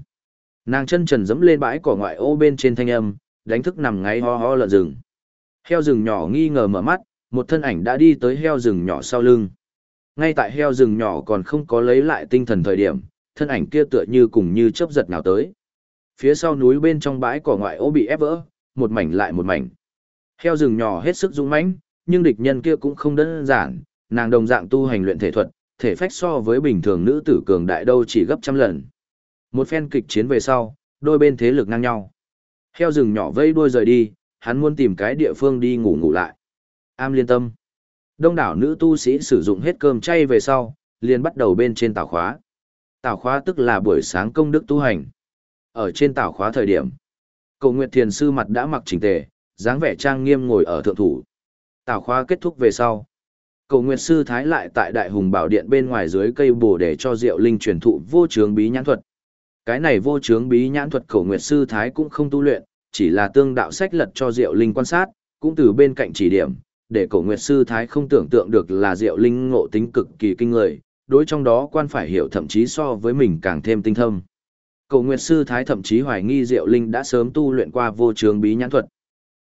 Nàng chân trần dẫm lên bãi cỏ ngoại ô bên trên thanh âm, đánh thức nằm ngáy ho ho lợn rừng. Heo rừng nhỏ nghi ngờ mở mắt, một thân ảnh đã đi tới heo rừng nhỏ sau lưng. Ngay tại heo rừng nhỏ còn không có lấy lại tinh thần thời điểm, thân ảnh kia tựa như cùng như chớp giật nào tới. Phía sau núi bên trong bãi cỏ ngoại ô bị ép vỡ, một mảnh lại một mảnh. Heo rừng nhỏ hết sức dũng mãnh, nhưng địch nhân kia cũng không đơn giản, nàng đồng dạng tu hành luyện thể thuật, thể phách so với bình thường nữ tử cường đại đâu chỉ gấp trăm lần. Một phen kịch chiến về sau, đôi bên thế lực ngang nhau. Heo rừng nhỏ vây đuôi rời đi, hắn muốn tìm cái địa phương đi ngủ ngủ lại. Am liên tâm. Đông đảo nữ tu sĩ sử dụng hết cơm chay về sau, liền bắt đầu bên trên tảo khóa. Tảo khóa tức là buổi sáng công đức tu hành. Ở trên tảo khóa thời điểm, cầu nguyệt thiền sư mặt đã mặc chỉnh tề, dáng vẻ trang nghiêm ngồi ở thượng thủ. Tảo khóa kết thúc về sau. Cầu nguyệt sư thái lại tại đại hùng bảo điện bên ngoài dưới cây bồ để cho diệu linh truyền thụ vô chướng bí nhãn thuật. Cái này vô chướng bí nhãn thuật cầu nguyệt sư thái cũng không tu luyện, chỉ là tương đạo sách lật cho diệu linh quan sát, cũng từ bên cạnh chỉ điểm, để cổ nguyệt sư thái không tưởng tượng được là diệu linh ngộ tính cực kỳ kinh người, đối trong đó quan phải hiểu thậm chí so với mình càng thêm tinh thông. Cổ nguyệt sư thái thậm chí hoài nghi diệu linh đã sớm tu luyện qua vô trường bí nhãn thuật.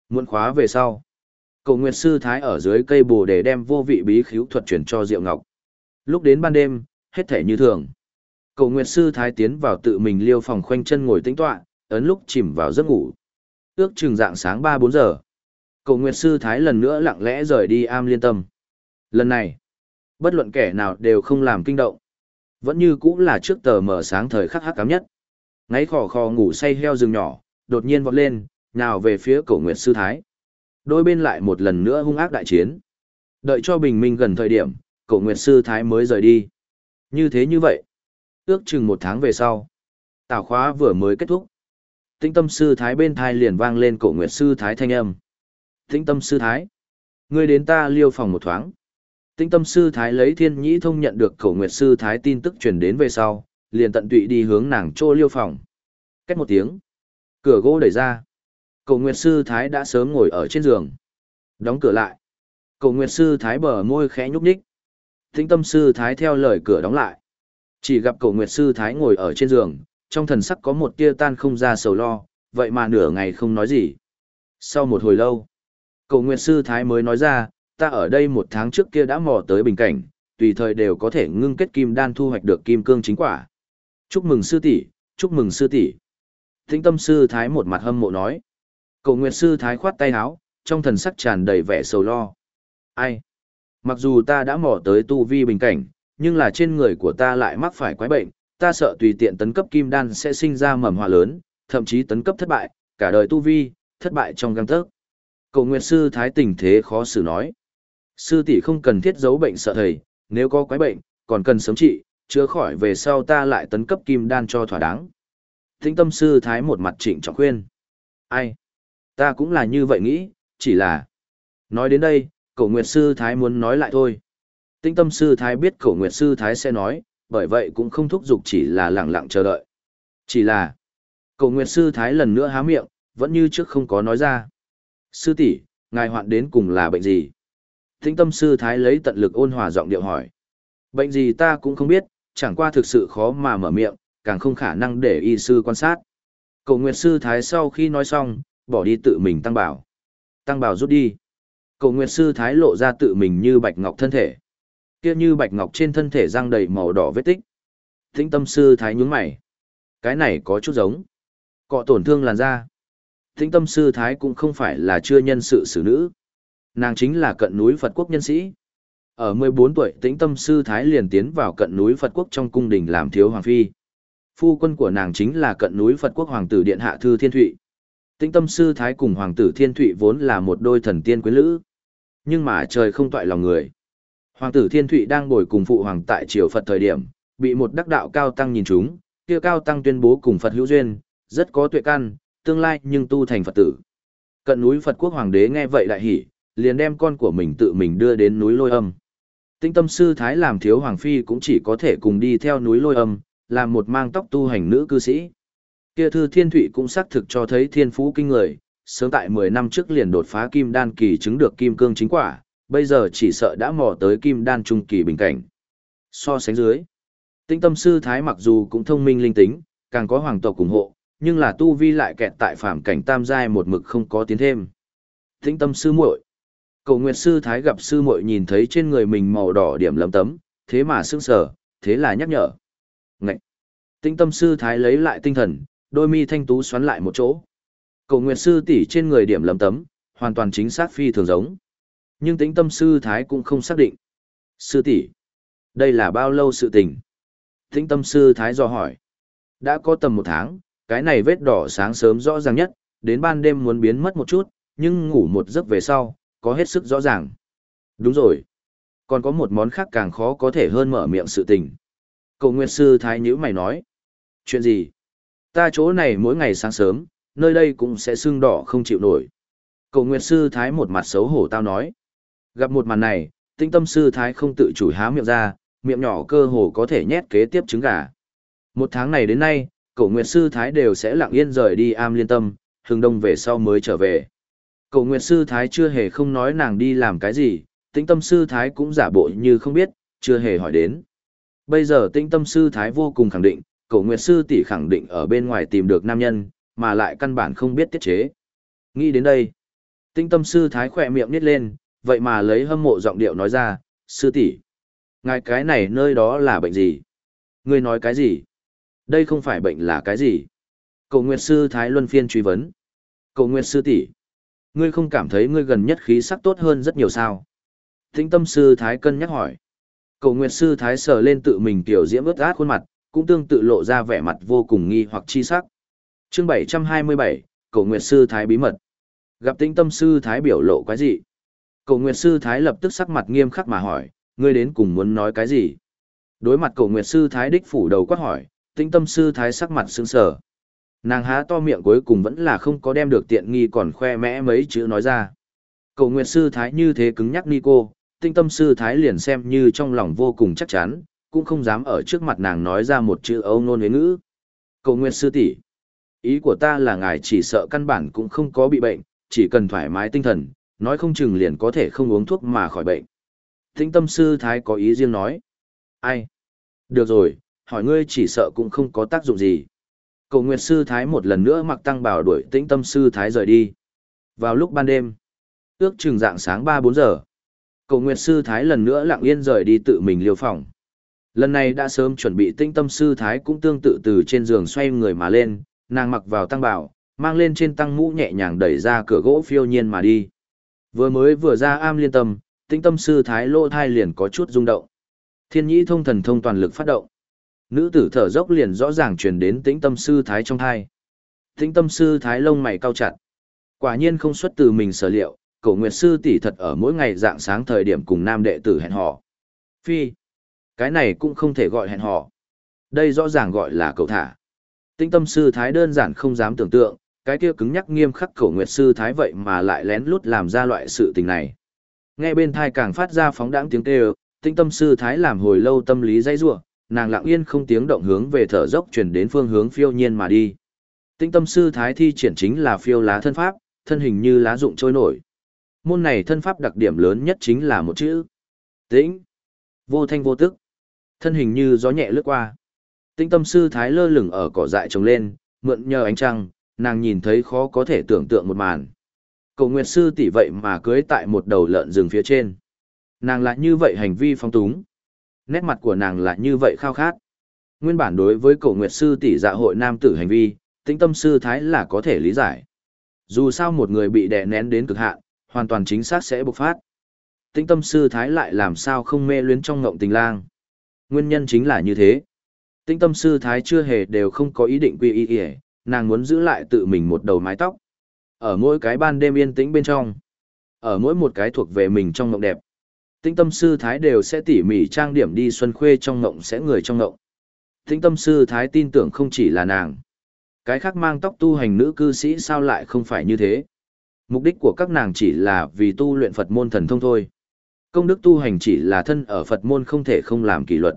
Muốn khóa về sau. Cổ nguyệt sư thái ở dưới cây bồ để đem vô vị bí khíu thuật truyền cho diệu ngọc. Lúc đến ban đêm, hết thể như thường. Cổ nguyệt sư thái tiến vào tự mình liêu phòng khoanh chân ngồi tĩnh tọa, ấn lúc chìm vào giấc ngủ. Ước chừng dạng sáng 3-4 giờ. Cậu Nguyệt Sư Thái lần nữa lặng lẽ rời đi am liên tâm. Lần này, bất luận kẻ nào đều không làm kinh động. Vẫn như cũng là trước tờ mở sáng thời khắc hắc cám nhất. Ngáy khò khò ngủ say heo rừng nhỏ, đột nhiên vọt lên, nào về phía cổ Nguyệt Sư Thái. Đôi bên lại một lần nữa hung ác đại chiến. Đợi cho bình minh gần thời điểm, cổ Nguyệt Sư Thái mới rời đi. Như thế như vậy, ước chừng một tháng về sau, tào khóa vừa mới kết thúc. Tĩnh tâm sư thái bên thai liền vang lên cổ nguyệt sư thái thanh âm. Tĩnh tâm sư thái. Ngươi đến ta liêu phòng một thoáng. Tĩnh tâm sư thái lấy thiên nhĩ thông nhận được cổ nguyệt sư thái tin tức truyền đến về sau, liền tận tụy đi hướng nàng trô liêu phòng. Cách một tiếng. Cửa gỗ đẩy ra. Cổ nguyệt sư thái đã sớm ngồi ở trên giường. Đóng cửa lại. Cổ nguyệt sư thái bờ môi khẽ nhúc nhích. Tĩnh tâm sư thái theo lời cửa đóng lại. Chỉ gặp cổ nguyệt sư thái ngồi ở trên giường, trong thần sắc có một tia tan không ra sầu lo, vậy mà nửa ngày không nói gì. Sau một hồi lâu, cậu Nguyệt sư Thái mới nói ra, ta ở đây một tháng trước kia đã mò tới bình cảnh, tùy thời đều có thể ngưng kết kim đan thu hoạch được kim cương chính quả. Chúc mừng sư tỷ, chúc mừng sư tỷ. Thính tâm sư Thái một mặt hâm mộ nói. Cậu Nguyệt sư Thái khoát tay áo, trong thần sắc tràn đầy vẻ sầu lo. Ai? Mặc dù ta đã mò tới tu vi bình cảnh, nhưng là trên người của ta lại mắc phải quái bệnh, ta sợ tùy tiện tấn cấp kim đan sẽ sinh ra mầm họa lớn, thậm chí tấn cấp thất bại, cả đời tu vi, thất bại trong găng tớc. Cậu nguyệt sư thái tình thế khó xử nói. Sư tỷ không cần thiết giấu bệnh sợ thầy, nếu có quái bệnh, còn cần sớm trị, chữa khỏi về sau ta lại tấn cấp kim đan cho thỏa đáng. Thính tâm sư thái một mặt trịnh trọng khuyên. Ai? Ta cũng là như vậy nghĩ, chỉ là... Nói đến đây, cổ nguyệt sư thái muốn nói lại thôi. Tinh tâm sư thái biết cổ nguyệt sư thái sẽ nói, bởi vậy cũng không thúc giục chỉ là lặng lặng chờ đợi. Chỉ là, cổ nguyệt sư thái lần nữa há miệng, vẫn như trước không có nói ra. Sư tỷ, ngài hoạn đến cùng là bệnh gì? Tinh tâm sư thái lấy tận lực ôn hòa giọng điệu hỏi. Bệnh gì ta cũng không biết, chẳng qua thực sự khó mà mở miệng, càng không khả năng để y sư quan sát. cổ nguyệt sư thái sau khi nói xong, bỏ đi tự mình tăng bảo. Tăng bảo rút đi. Cầu nguyệt sư thái lộ ra tự mình như bạch ngọc thân thể kia như bạch ngọc trên thân thể răng đầy màu đỏ vết tích. Thính tâm sư thái nhún mày. Cái này có chút giống. Cọ tổn thương làn da. Thính tâm sư thái cũng không phải là chưa nhân sự xử nữ. Nàng chính là cận núi Phật quốc nhân sĩ. Ở 14 tuổi tĩnh tâm sư thái liền tiến vào cận núi Phật quốc trong cung đình làm thiếu hoàng phi. Phu quân của nàng chính là cận núi Phật quốc hoàng tử điện hạ thư thiên thụy. Tĩnh tâm sư thái cùng hoàng tử thiên thụy vốn là một đôi thần tiên quyến lữ. Nhưng mà trời không toại lòng người. Hoàng tử Thiên Thụy đang bồi cùng phụ hoàng tại triều Phật thời điểm, bị một đắc đạo cao tăng nhìn trúng, kia cao tăng tuyên bố cùng Phật hữu duyên, rất có tuệ căn, tương lai nhưng tu thành Phật tử. Cận núi Phật quốc hoàng đế nghe vậy đại hỉ, liền đem con của mình tự mình đưa đến núi Lôi Âm. Tinh tâm sư Thái làm thiếu hoàng phi cũng chỉ có thể cùng đi theo núi lôi âm, làm một mang tóc tu hành nữ cư sĩ. Kia thư thiên thụy cũng xác thực cho thấy thiên phú kinh người, sớm tại 10 năm trước liền đột phá kim đan kỳ chứng được kim cương chính quả, bây giờ chỉ sợ đã mò tới kim đan trung kỳ bình cảnh. So sánh dưới, tinh tâm sư Thái mặc dù cũng thông minh linh tính, càng có hoàng tộc ủng hộ, nhưng là tu vi lại kẹt tại phạm cảnh tam giai một mực không có tiến thêm. Tinh tâm sư muội Cầu nguyệt sư Thái gặp sư muội nhìn thấy trên người mình màu đỏ điểm lấm tấm, thế mà sững sờ, thế là nhắc nhở. Ngậy! Tinh tâm sư Thái lấy lại tinh thần, đôi mi thanh tú xoắn lại một chỗ. Cầu nguyệt sư tỷ trên người điểm lấm tấm, hoàn toàn chính xác phi thường giống. Nhưng tĩnh tâm sư Thái cũng không xác định. Sư tỷ, đây là bao lâu sự tình? Tĩnh tâm sư Thái dò hỏi. Đã có tầm một tháng, cái này vết đỏ sáng sớm rõ ràng nhất, đến ban đêm muốn biến mất một chút, nhưng ngủ một giấc về sau, có hết sức rõ ràng. Đúng rồi. Còn có một món khác càng khó có thể hơn mở miệng sự tình. Cầu Nguyệt Sư Thái Nhữ mày nói. Chuyện gì? Ta chỗ này mỗi ngày sáng sớm, nơi đây cũng sẽ sưng đỏ không chịu nổi. Cầu Nguyệt Sư Thái một mặt xấu hổ tao nói. Gặp một màn này, tinh tâm Sư Thái không tự chủ há miệng ra, miệng nhỏ cơ hồ có thể nhét kế tiếp trứng gà. Một tháng này đến nay, Cổ Nguyệt Sư Thái đều sẽ lặng yên rời đi am liên tâm, hừng đông về sau mới trở về. Cổ Nguyệt Sư Thái chưa hề không nói nàng đi làm cái gì, Tinh tâm Sư Thái cũng giả bộ như không biết, chưa hề hỏi đến. Bây giờ Tinh tâm Sư Thái vô cùng khẳng định, Cổ Nguyệt Sư tỷ khẳng định ở bên ngoài tìm được nam nhân, mà lại căn bản không biết tiết chế. Nghĩ đến đây, Tinh tâm Sư Thái khỏe miệng nít lên, vậy mà lấy hâm mộ giọng điệu nói ra, Sư tỷ, ngài cái này nơi đó là bệnh gì? Ngươi nói cái gì? Đây không phải bệnh là cái gì? Cầu Nguyệt Sư Thái Luân Phiên truy vấn. Cầu Nguyệt Sư tỷ, ngươi không cảm thấy ngươi gần nhất khí sắc tốt hơn rất nhiều sao? Tinh tâm Sư Thái cân nhắc hỏi. Cầu Nguyệt Sư Thái sờ lên tự mình tiểu diễm ướt át khuôn mặt, cũng tương tự lộ ra vẻ mặt vô cùng nghi hoặc chi sắc. Chương 727, cổ Nguyệt Sư Thái bí mật. Gặp Tĩnh Tâm Sư Thái biểu lộ cái gì? cổ Nguyệt Sư Thái lập tức sắc mặt nghiêm khắc mà hỏi, ngươi đến cùng muốn nói cái gì? Đối mặt cổ Nguyệt Sư Thái đích phủ đầu quát hỏi, tinh tâm sư thái sắc mặt sững sờ. Nàng há to miệng cuối cùng vẫn là không có đem được tiện nghi còn khoe mẽ mấy chữ nói ra. cổ nguyệt sư thái như thế cứng nhắc ni cô, tinh tâm sư thái liền xem như trong lòng vô cùng chắc chắn, cũng không dám ở trước mặt nàng nói ra một chữ âu nôn huế ngữ. Cầu nguyệt sư tỷ, ý của ta là ngài chỉ sợ căn bản cũng không có bị bệnh, chỉ cần thoải mái tinh thần, nói không chừng liền có thể không uống thuốc mà khỏi bệnh. Tinh tâm sư thái có ý riêng nói. Ai? Được rồi, hỏi ngươi chỉ sợ cũng không có tác dụng gì. Cầu Nguyệt Sư Thái một lần nữa mặc tăng bảo đuổi tĩnh tâm Sư Thái rời đi. Vào lúc ban đêm, ước chừng dạng sáng 3-4 giờ, cầu Nguyệt Sư Thái lần nữa lặng yên rời đi tự mình liều phòng. Lần này đã sớm chuẩn bị tĩnh tâm Sư Thái cũng tương tự từ trên giường xoay người mà lên, nàng mặc vào tăng bảo, mang lên trên tăng mũ nhẹ nhàng đẩy ra cửa gỗ phiêu nhiên mà đi. Vừa mới vừa ra am liên tâm, tĩnh tâm Sư Thái lô thai liền có chút rung động. Thiên nhĩ thông thần thông toàn lực phát động. Nữ tử thở dốc liền rõ ràng truyền đến tĩnh tâm sư thái trong thai. Tĩnh tâm sư thái lông mày cao chặt. Quả nhiên không xuất từ mình sở liệu, cổ nguyệt sư tỷ thật ở mỗi ngày dạng sáng thời điểm cùng nam đệ tử hẹn hò. Phi. Cái này cũng không thể gọi hẹn hò. Đây rõ ràng gọi là cầu thả. Tĩnh tâm sư thái đơn giản không dám tưởng tượng, cái kia cứng nhắc nghiêm khắc cầu nguyệt sư thái vậy mà lại lén lút làm ra loại sự tình này. Nghe bên thai càng phát ra phóng đãng tiếng kêu, tinh tâm sư thái làm hồi lâu tâm lý dây rủa nàng lặng yên không tiếng động hướng về thở dốc chuyển đến phương hướng phiêu nhiên mà đi. Tinh tâm sư thái thi triển chính là phiêu lá thân pháp, thân hình như lá rụng trôi nổi. Môn này thân pháp đặc điểm lớn nhất chính là một chữ. Tĩnh. Vô thanh vô tức. Thân hình như gió nhẹ lướt qua. Tinh tâm sư thái lơ lửng ở cỏ dại trồng lên, mượn nhờ ánh trăng, nàng nhìn thấy khó có thể tưởng tượng một màn. Cầu nguyệt sư tỷ vậy mà cưới tại một đầu lợn rừng phía trên. Nàng lại như vậy hành vi phong túng. Nét mặt của nàng là như vậy khao khát. Nguyên bản đối với cổ nguyệt sư tỷ dạ hội nam tử hành vi, tĩnh tâm sư thái là có thể lý giải. Dù sao một người bị đè nén đến cực hạn, hoàn toàn chính xác sẽ bộc phát. Tĩnh tâm sư thái lại làm sao không mê luyến trong ngộng tình lang. Nguyên nhân chính là như thế. Tĩnh tâm sư thái chưa hề đều không có ý định quy y y, nàng muốn giữ lại tự mình một đầu mái tóc. Ở mỗi cái ban đêm yên tĩnh bên trong. Ở mỗi một cái thuộc về mình trong ngộng đẹp. Tinh tâm sư thái đều sẽ tỉ mỉ trang điểm đi xuân khuê trong ngộng sẽ người trong ngộng. Tinh tâm sư thái tin tưởng không chỉ là nàng. Cái khác mang tóc tu hành nữ cư sĩ sao lại không phải như thế. Mục đích của các nàng chỉ là vì tu luyện Phật môn thần thông thôi. Công đức tu hành chỉ là thân ở Phật môn không thể không làm kỷ luật.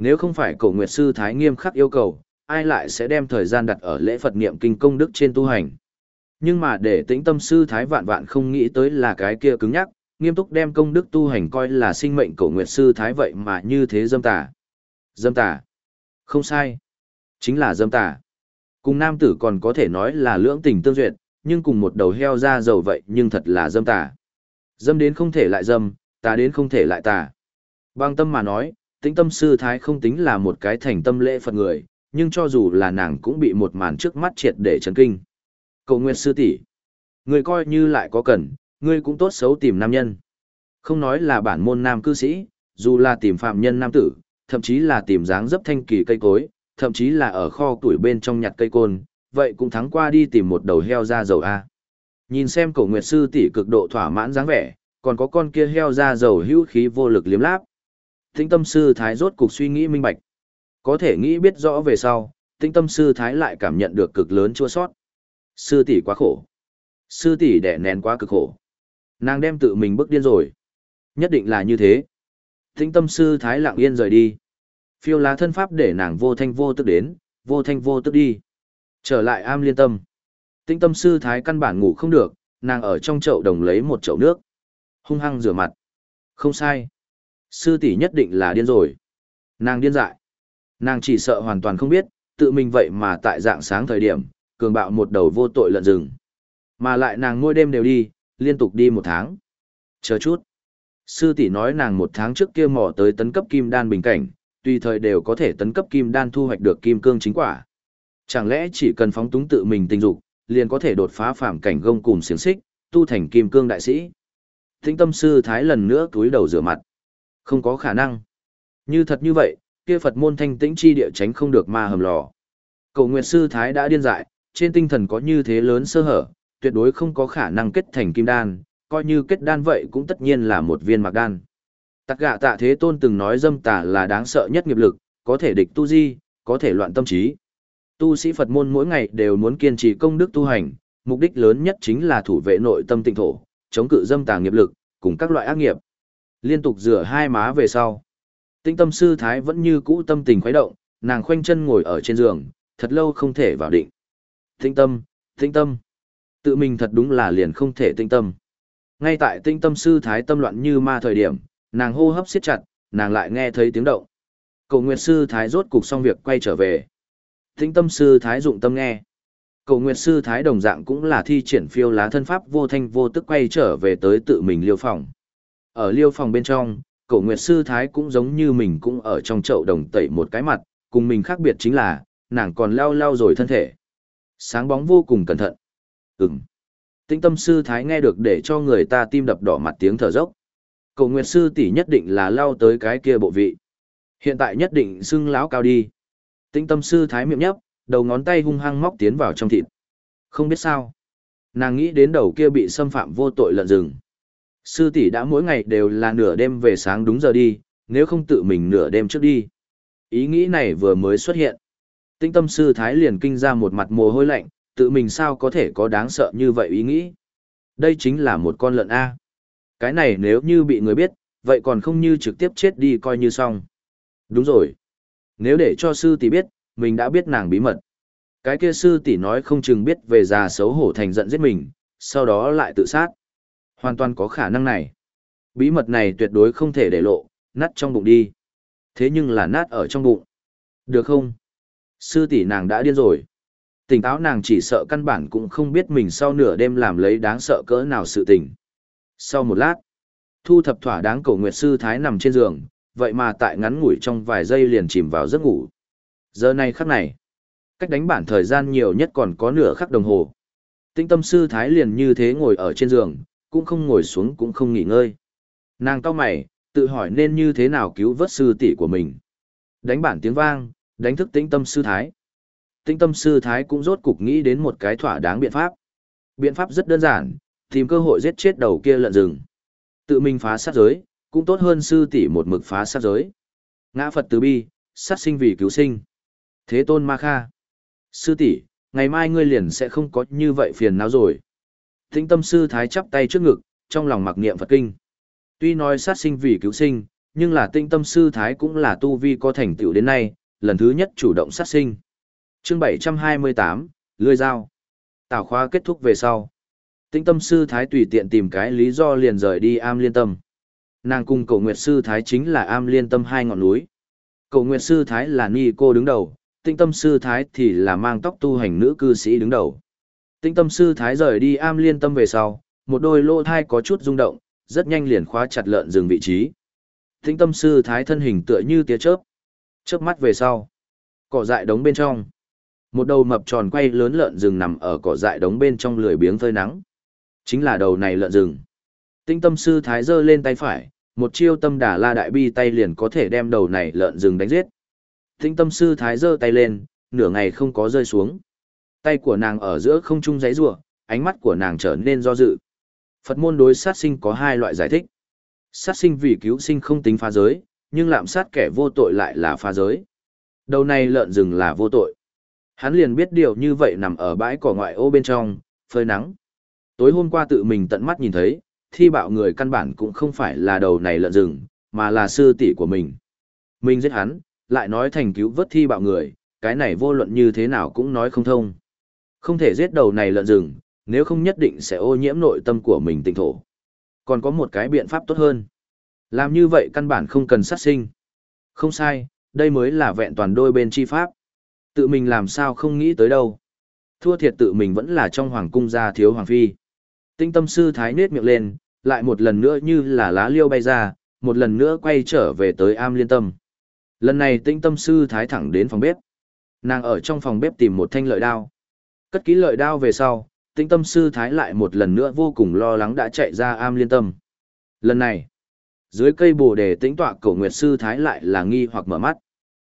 Nếu không phải cổ nguyệt sư Thái nghiêm khắc yêu cầu, ai lại sẽ đem thời gian đặt ở lễ Phật niệm kinh công đức trên tu hành. Nhưng mà để tĩnh tâm sư Thái vạn vạn không nghĩ tới là cái kia cứng nhắc, nghiêm túc đem công đức tu hành coi là sinh mệnh cổ nguyệt sư Thái vậy mà như thế dâm tà. Dâm tà. Không sai. Chính là dâm tà. Cùng nam tử còn có thể nói là lưỡng tình tương duyệt, nhưng cùng một đầu heo ra dầu vậy nhưng thật là dâm tà. Dâm đến không thể lại dâm, tà đến không thể lại tà. Bằng tâm mà nói, tĩnh tâm sư thái không tính là một cái thành tâm lễ Phật người, nhưng cho dù là nàng cũng bị một màn trước mắt triệt để chấn kinh. Cầu nguyện sư tỷ Người coi như lại có cần, ngươi cũng tốt xấu tìm nam nhân. Không nói là bản môn nam cư sĩ, dù là tìm phạm nhân nam tử, thậm chí là tìm dáng dấp thanh kỳ cây cối, thậm chí là ở kho tuổi bên trong nhặt cây côn, vậy cũng thắng qua đi tìm một đầu heo da dầu A. Nhìn xem cổ nguyệt sư tỷ cực độ thỏa mãn dáng vẻ, còn có con kia heo da dầu hữu khí vô lực liếm láp. Tĩnh tâm sư thái rốt cục suy nghĩ minh bạch. Có thể nghĩ biết rõ về sau, tĩnh tâm sư thái lại cảm nhận được cực lớn chua sót. Sư tỷ quá khổ. Sư tỷ đẻ nén quá cực khổ. Nàng đem tự mình bức điên rồi. Nhất định là như thế. Tĩnh tâm sư thái lặng yên rời đi. Phiêu lá thân pháp để nàng vô thanh vô tức đến, vô thanh vô tức đi. Trở lại am liên tâm. Tĩnh tâm sư thái căn bản ngủ không được, nàng ở trong chậu đồng lấy một chậu nước. Hung hăng rửa mặt. Không sai. Sư tỷ nhất định là điên rồi. Nàng điên dại. Nàng chỉ sợ hoàn toàn không biết, tự mình vậy mà tại dạng sáng thời điểm, cường bạo một đầu vô tội lợn rừng. Mà lại nàng ngôi đêm đều đi, liên tục đi một tháng. Chờ chút. Sư tỷ nói nàng một tháng trước kia mò tới tấn cấp kim đan bình cảnh, tùy thời đều có thể tấn cấp kim đan thu hoạch được kim cương chính quả. Chẳng lẽ chỉ cần phóng túng tự mình tình dục, liền có thể đột phá phạm cảnh gông cùng xiềng xích, tu thành kim cương đại sĩ? Thính tâm sư thái lần nữa túi đầu rửa mặt. Không có khả năng. Như thật như vậy, kia Phật môn thanh tĩnh chi địa tránh không được ma hầm lò. Cầu nguyệt sư thái đã điên dại, trên tinh thần có như thế lớn sơ hở, tuyệt đối không có khả năng kết thành kim đan, coi như kết đan vậy cũng tất nhiên là một viên mạc đan. Tạc gạ tạ thế tôn từng nói dâm tà là đáng sợ nhất nghiệp lực, có thể địch tu di, có thể loạn tâm trí. Tu sĩ Phật môn mỗi ngày đều muốn kiên trì công đức tu hành, mục đích lớn nhất chính là thủ vệ nội tâm tịnh thổ, chống cự dâm tà nghiệp lực, cùng các loại ác nghiệp. Liên tục rửa hai má về sau. Tinh tâm sư thái vẫn như cũ tâm tình khuấy động, nàng khoanh chân ngồi ở trên giường, thật lâu không thể vào định. Tinh tâm, tinh tâm. Tự mình thật đúng là liền không thể tinh tâm. Ngay tại tinh tâm sư thái tâm loạn như ma thời điểm, nàng hô hấp siết chặt, nàng lại nghe thấy tiếng động. Cầu Nguyệt sư thái rốt cục xong việc quay trở về. Tinh tâm sư thái dụng tâm nghe. Cầu Nguyệt sư thái đồng dạng cũng là thi triển phiêu lá thân pháp vô thanh vô tức quay trở về tới tự mình liêu phòng. Ở liêu phòng bên trong, cổ Nguyệt sư thái cũng giống như mình cũng ở trong chậu đồng tẩy một cái mặt, cùng mình khác biệt chính là, nàng còn leo leo rồi thân thể. Sáng bóng vô cùng cẩn thận. Ừm. Tĩnh tâm sư thái nghe được để cho người ta tim đập đỏ mặt tiếng thở dốc. cổ Nguyệt sư tỷ nhất định là lao tới cái kia bộ vị. Hiện tại nhất định xưng láo cao đi. Tĩnh tâm sư thái miệng nhấp, đầu ngón tay hung hăng móc tiến vào trong thịt. Không biết sao. Nàng nghĩ đến đầu kia bị xâm phạm vô tội lợn rừng. Sư tỷ đã mỗi ngày đều là nửa đêm về sáng đúng giờ đi, nếu không tự mình nửa đêm trước đi. Ý nghĩ này vừa mới xuất hiện. Tinh tâm sư thái liền kinh ra một mặt mồ hôi lạnh, tự mình sao có thể có đáng sợ như vậy ý nghĩ. Đây chính là một con lợn A. Cái này nếu như bị người biết, vậy còn không như trực tiếp chết đi coi như xong. Đúng rồi. Nếu để cho sư tỷ biết, mình đã biết nàng bí mật. Cái kia sư tỷ nói không chừng biết về già xấu hổ thành giận giết mình, sau đó lại tự sát. Hoàn toàn có khả năng này. Bí mật này tuyệt đối không thể để lộ, nát trong bụng đi. Thế nhưng là nát ở trong bụng. Được không? Sư tỷ nàng đã điên rồi. Tỉnh táo nàng chỉ sợ căn bản cũng không biết mình sau nửa đêm làm lấy đáng sợ cỡ nào sự tình. Sau một lát, thu thập thỏa đáng cổ nguyệt sư thái nằm trên giường, vậy mà tại ngắn ngủi trong vài giây liền chìm vào giấc ngủ. Giờ này khắc này, cách đánh bản thời gian nhiều nhất còn có nửa khắc đồng hồ. Tinh tâm sư thái liền như thế ngồi ở trên giường, cũng không ngồi xuống cũng không nghỉ ngơi. Nàng cao mày, tự hỏi nên như thế nào cứu vớt sư tỷ của mình. Đánh bản tiếng vang, đánh thức tĩnh tâm sư thái. Tĩnh tâm sư thái cũng rốt cục nghĩ đến một cái thỏa đáng biện pháp. Biện pháp rất đơn giản, tìm cơ hội giết chết đầu kia lợn rừng. Tự mình phá sát giới, cũng tốt hơn sư tỷ một mực phá sát giới. Ngã Phật từ bi, sát sinh vì cứu sinh. Thế tôn ma kha. Sư tỷ, ngày mai ngươi liền sẽ không có như vậy phiền não rồi. Thính tâm sư thái chắp tay trước ngực, trong lòng mặc niệm Phật kinh. Tuy nói sát sinh vì cứu sinh, nhưng là tinh tâm sư thái cũng là tu vi có thành tựu đến nay, lần thứ nhất chủ động sát sinh. Chương 728, lưỡi dao. Tảo khóa kết thúc về sau. Tinh tâm sư thái tùy tiện tìm cái lý do liền rời đi am liên tâm. Nàng cùng cầu nguyệt sư thái chính là am liên tâm hai ngọn núi. Cầu nguyệt sư thái là ni cô đứng đầu, tinh tâm sư thái thì là mang tóc tu hành nữ cư sĩ đứng đầu. Tinh tâm sư thái rời đi am liên tâm về sau, một đôi lô thai có chút rung động, rất nhanh liền khóa chặt lợn rừng vị trí. Tinh tâm sư thái thân hình tựa như tia chớp. Chớp mắt về sau. Cỏ dại đống bên trong. Một đầu mập tròn quay lớn lợn rừng nằm ở cỏ dại đống bên trong lười biếng phơi nắng. Chính là đầu này lợn rừng. Tinh tâm sư thái giơ lên tay phải, một chiêu tâm đả la đại bi tay liền có thể đem đầu này lợn rừng đánh giết. Tinh tâm sư thái giơ tay lên, nửa ngày không có rơi xuống. Tay của nàng ở giữa không trung giấy rủa, ánh mắt của nàng trở nên do dự. Phật môn đối sát sinh có hai loại giải thích. Sát sinh vì cứu sinh không tính phá giới, nhưng lạm sát kẻ vô tội lại là phá giới. Đầu này lợn rừng là vô tội. Hắn liền biết điều như vậy nằm ở bãi cỏ ngoại ô bên trong, phơi nắng. Tối hôm qua tự mình tận mắt nhìn thấy, thi bạo người căn bản cũng không phải là đầu này lợn rừng, mà là sư tỷ của mình. Mình giết hắn, lại nói thành cứu vớt thi bạo người, cái này vô luận như thế nào cũng nói không thông. Không thể giết đầu này lợn rừng, nếu không nhất định sẽ ô nhiễm nội tâm của mình tinh thổ. Còn có một cái biện pháp tốt hơn. Làm như vậy căn bản không cần sát sinh. Không sai, đây mới là vẹn toàn đôi bên chi pháp. Tự mình làm sao không nghĩ tới đâu. Thua thiệt tự mình vẫn là trong hoàng cung gia thiếu hoàng phi. Tinh tâm sư thái nết miệng lên, lại một lần nữa như là lá liêu bay ra, một lần nữa quay trở về tới am liên tâm. Lần này tinh tâm sư thái thẳng đến phòng bếp. Nàng ở trong phòng bếp tìm một thanh lợi đao. Cất kỹ lợi đao về sau, tĩnh tâm sư thái lại một lần nữa vô cùng lo lắng đã chạy ra am liên tâm. Lần này, dưới cây bồ đề tĩnh tọa cổ nguyệt sư thái lại là nghi hoặc mở mắt.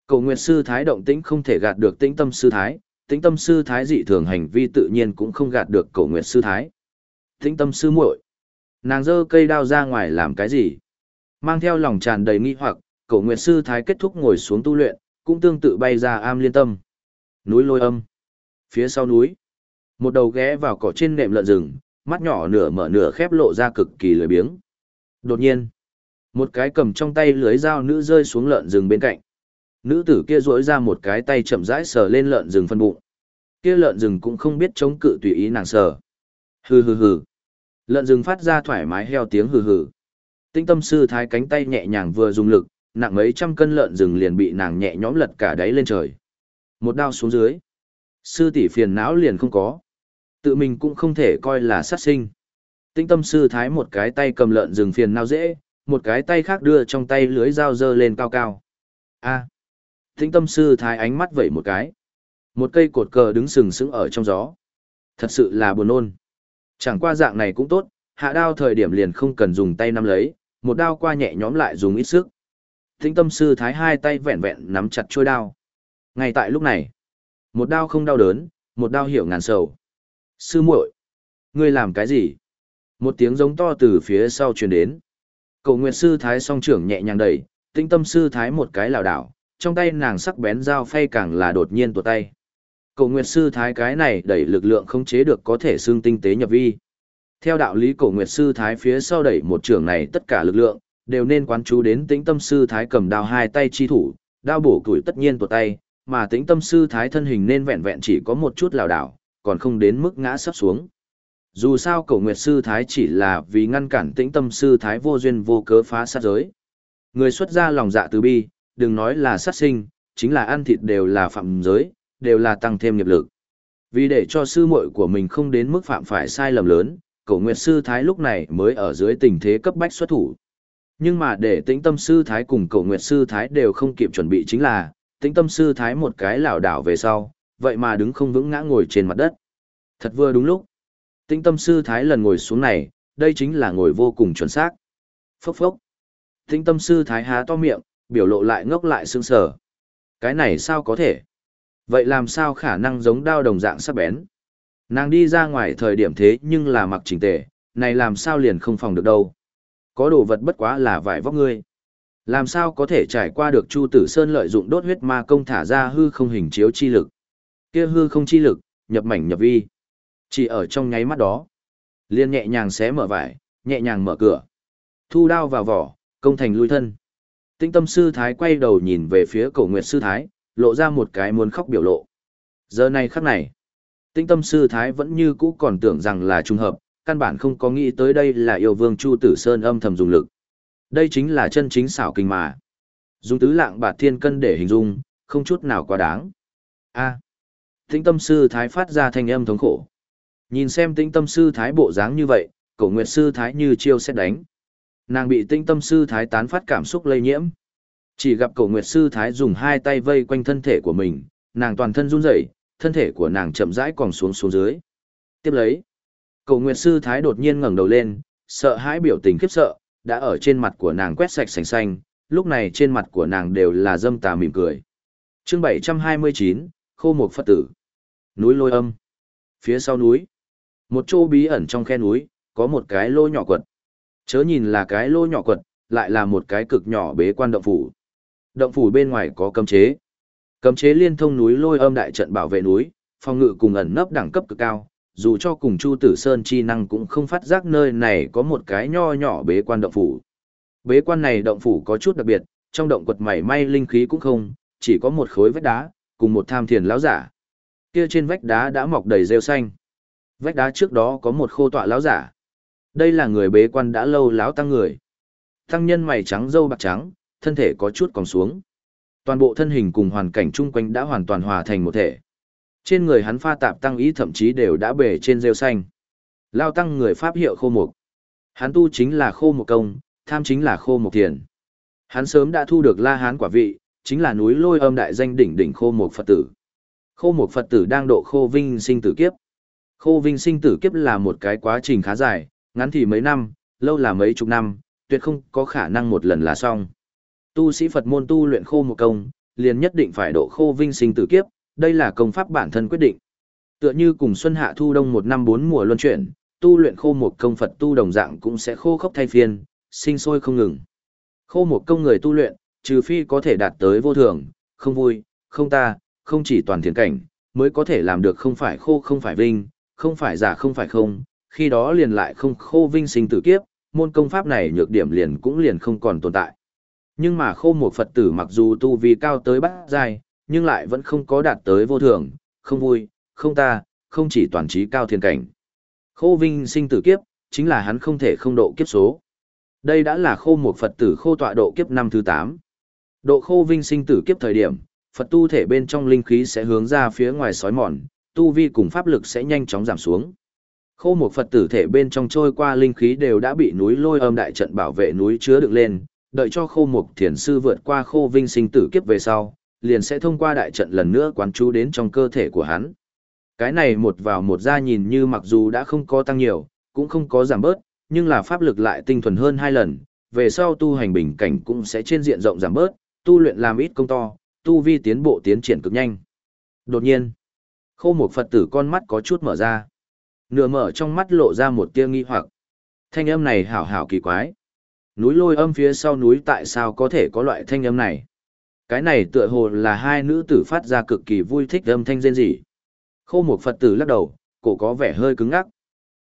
Cổ nguyệt sư thái động tĩnh không thể gạt được tĩnh tâm sư thái, tĩnh tâm sư thái dị thường hành vi tự nhiên cũng không gạt được cổ nguyệt sư thái. Tĩnh tâm sư muội, nàng giơ cây đao ra ngoài làm cái gì? Mang theo lòng tràn đầy nghi hoặc, cổ nguyệt sư thái kết thúc ngồi xuống tu luyện, cũng tương tự bay ra am liên tâm. Núi lôi âm. Phía sau núi, một đầu ghé vào cỏ trên nệm lợn rừng, mắt nhỏ nửa mở nửa khép lộ ra cực kỳ lười biếng. Đột nhiên, một cái cầm trong tay lưới dao nữ rơi xuống lợn rừng bên cạnh. Nữ tử kia duỗi ra một cái tay chậm rãi sờ lên lợn rừng phân bụng. Kia lợn rừng cũng không biết chống cự tùy ý nàng sờ. Hừ hừ hừ. Lợn rừng phát ra thoải mái heo tiếng hừ hừ. Tinh tâm sư thái cánh tay nhẹ nhàng vừa dùng lực, nặng mấy trăm cân lợn rừng liền bị nàng nhẹ nhõm lật cả đáy lên trời. Một đao xuống dưới. Sư tỷ phiền não liền không có. Tự mình cũng không thể coi là sát sinh. tĩnh tâm sư thái một cái tay cầm lợn rừng phiền não dễ, một cái tay khác đưa trong tay lưới dao dơ lên cao cao. A. tĩnh tâm sư thái ánh mắt vẩy một cái. Một cây cột cờ đứng sừng sững ở trong gió. Thật sự là buồn nôn. Chẳng qua dạng này cũng tốt, hạ đao thời điểm liền không cần dùng tay nắm lấy, một đao qua nhẹ nhõm lại dùng ít sức. tĩnh tâm sư thái hai tay vẹn vẹn nắm chặt trôi đao. Ngay tại lúc này, một đao không đau đớn, một đao hiểu ngàn sầu. Sư muội, ngươi làm cái gì? Một tiếng giống to từ phía sau truyền đến. Cầu nguyện sư thái song trưởng nhẹ nhàng đẩy, tinh tâm sư thái một cái lảo đảo, trong tay nàng sắc bén dao phay càng là đột nhiên tuột tay. Cầu Nguyệt sư thái cái này đẩy lực lượng không chế được có thể xương tinh tế nhập vi. Theo đạo lý cổ nguyệt sư thái phía sau đẩy một trưởng này tất cả lực lượng, đều nên quán chú đến tĩnh tâm sư thái cầm đao hai tay chi thủ, đao bổ tuổi tất nhiên tuột tay, mà tĩnh tâm sư thái thân hình nên vẹn vẹn chỉ có một chút lảo đảo, còn không đến mức ngã sắp xuống. Dù sao cổ nguyệt sư thái chỉ là vì ngăn cản tĩnh tâm sư thái vô duyên vô cớ phá sát giới. Người xuất ra lòng dạ từ bi, đừng nói là sát sinh, chính là ăn thịt đều là phạm giới, đều là tăng thêm nghiệp lực. Vì để cho sư muội của mình không đến mức phạm phải sai lầm lớn, cổ nguyệt sư thái lúc này mới ở dưới tình thế cấp bách xuất thủ. Nhưng mà để tĩnh tâm sư thái cùng cổ nguyệt sư thái đều không kịp chuẩn bị chính là, tĩnh tâm sư thái một cái lảo đảo về sau, vậy mà đứng không vững ngã ngồi trên mặt đất. Thật vừa đúng lúc. Tĩnh tâm sư thái lần ngồi xuống này, đây chính là ngồi vô cùng chuẩn xác. Phốc phốc. Tĩnh tâm sư thái há to miệng, biểu lộ lại ngốc lại sương sờ. Cái này sao có thể? Vậy làm sao khả năng giống đao đồng dạng sắc bén? Nàng đi ra ngoài thời điểm thế nhưng là mặc chỉnh tề, này làm sao liền không phòng được đâu. Có đồ vật bất quá là vải vóc ngươi. Làm sao có thể trải qua được Chu Tử Sơn lợi dụng đốt huyết ma công thả ra hư không hình chiếu chi lực. Kia hư không chi lực, nhập mảnh nhập vi. Chỉ ở trong nháy mắt đó, liên nhẹ nhàng xé mở vải, nhẹ nhàng mở cửa. Thu đao vào vỏ, công thành lui thân. Tinh tâm sư thái quay đầu nhìn về phía cổ nguyệt sư thái, lộ ra một cái muốn khóc biểu lộ. Giờ này khắc này, Tinh tâm sư thái vẫn như cũ còn tưởng rằng là trùng hợp, căn bản không có nghĩ tới đây là yêu vương Chu Tử Sơn âm thầm dùng lực. Đây chính là chân chính xảo kinh mà. Dùng tứ lạng bạt thiên cân để hình dung, không chút nào quá đáng. A. À. Tĩnh tâm sư thái phát ra thanh âm thống khổ. Nhìn xem tĩnh tâm sư thái bộ dáng như vậy, cổ nguyệt sư thái như chiêu xét đánh. Nàng bị tĩnh tâm sư thái tán phát cảm xúc lây nhiễm. Chỉ gặp cổ nguyệt sư thái dùng hai tay vây quanh thân thể của mình, nàng toàn thân run rẩy, thân thể của nàng chậm rãi còn xuống xuống dưới. Tiếp lấy, cổ nguyệt sư thái đột nhiên ngẩng đầu lên, sợ hãi biểu tình khiếp sợ, đã ở trên mặt của nàng quét sạch sành xanh, lúc này trên mặt của nàng đều là dâm tà mỉm cười. Chương 729, Khô Mục Phật tử. Núi Lôi Âm. Phía sau núi, một chỗ bí ẩn trong khe núi, có một cái lô nhỏ quật. Chớ nhìn là cái lô nhỏ quật, lại là một cái cực nhỏ bế quan động phủ. Động phủ bên ngoài có cấm chế. Cấm chế liên thông núi lôi âm đại trận bảo vệ núi, phòng ngự cùng ẩn nấp đẳng cấp cực cao, dù cho cùng Chu Tử Sơn chi năng cũng không phát giác nơi này có một cái nho nhỏ bế quan động phủ. Bế quan này động phủ có chút đặc biệt, trong động quật mảy may linh khí cũng không, chỉ có một khối vách đá, cùng một tham thiền lão giả. Kia trên vách đá đã mọc đầy rêu xanh. Vách đá trước đó có một khô tọa lão giả. Đây là người bế quan đã lâu lão tăng người. Tăng nhân mày trắng dâu bạc trắng, thân thể có chút còn xuống. Toàn bộ thân hình cùng hoàn cảnh chung quanh đã hoàn toàn hòa thành một thể. Trên người hắn pha tạp tăng ý thậm chí đều đã bể trên rêu xanh. Lao tăng người pháp hiệu khô mục. Hắn tu chính là khô mục công, tham chính là khô mục thiền. Hắn sớm đã thu được la hán quả vị, chính là núi lôi âm đại danh đỉnh đỉnh khô mục Phật tử. Khô mục Phật tử đang độ khô vinh sinh tử kiếp. Khô vinh sinh tử kiếp là một cái quá trình khá dài, ngắn thì mấy năm, lâu là mấy chục năm, tuyệt không có khả năng một lần là xong. Tu sĩ Phật môn tu luyện khô một công, liền nhất định phải độ khô vinh sinh tử kiếp, đây là công pháp bản thân quyết định. Tựa như cùng xuân hạ thu đông một năm bốn mùa luân chuyển, tu luyện khô một công Phật tu đồng dạng cũng sẽ khô khốc thay phiên, sinh sôi không ngừng. Khô một công người tu luyện, trừ phi có thể đạt tới vô thường, không vui, không ta, không chỉ toàn thiền cảnh, mới có thể làm được không phải khô không phải vinh, không phải giả không phải không, khi đó liền lại không khô vinh sinh tử kiếp, môn công pháp này nhược điểm liền cũng liền không còn tồn tại. Nhưng mà khô một Phật tử mặc dù tu vi cao tới bát giai, nhưng lại vẫn không có đạt tới vô thường, không vui, không ta, không chỉ toàn trí cao thiên cảnh. Khô vinh sinh tử kiếp, chính là hắn không thể không độ kiếp số. Đây đã là khô một Phật tử khô tọa độ kiếp năm thứ 8. Độ khô vinh sinh tử kiếp thời điểm, Phật tu thể bên trong linh khí sẽ hướng ra phía ngoài sói mòn, tu vi cùng pháp lực sẽ nhanh chóng giảm xuống. Khô một Phật tử thể bên trong trôi qua linh khí đều đã bị núi lôi âm đại trận bảo vệ núi chứa được lên, đợi cho khô một thiền sư vượt qua khô vinh sinh tử kiếp về sau, liền sẽ thông qua đại trận lần nữa quán chú đến trong cơ thể của hắn. Cái này một vào một ra nhìn như mặc dù đã không có tăng nhiều, cũng không có giảm bớt, nhưng là pháp lực lại tinh thuần hơn hai lần, về sau tu hành bình cảnh cũng sẽ trên diện rộng giảm bớt, tu luyện làm ít công to, tu vi tiến bộ tiến triển cực nhanh. Đột nhiên, khô một Phật tử con mắt có chút mở ra. Nửa mở trong mắt lộ ra một tia nghi hoặc. Thanh âm này hảo hảo kỳ quái. Núi lôi âm phía sau núi tại sao có thể có loại thanh âm này? Cái này tựa hồ là hai nữ tử phát ra cực kỳ vui thích âm thanh rên rỉ. Khô một Phật tử lắc đầu, cổ có vẻ hơi cứng ngắc.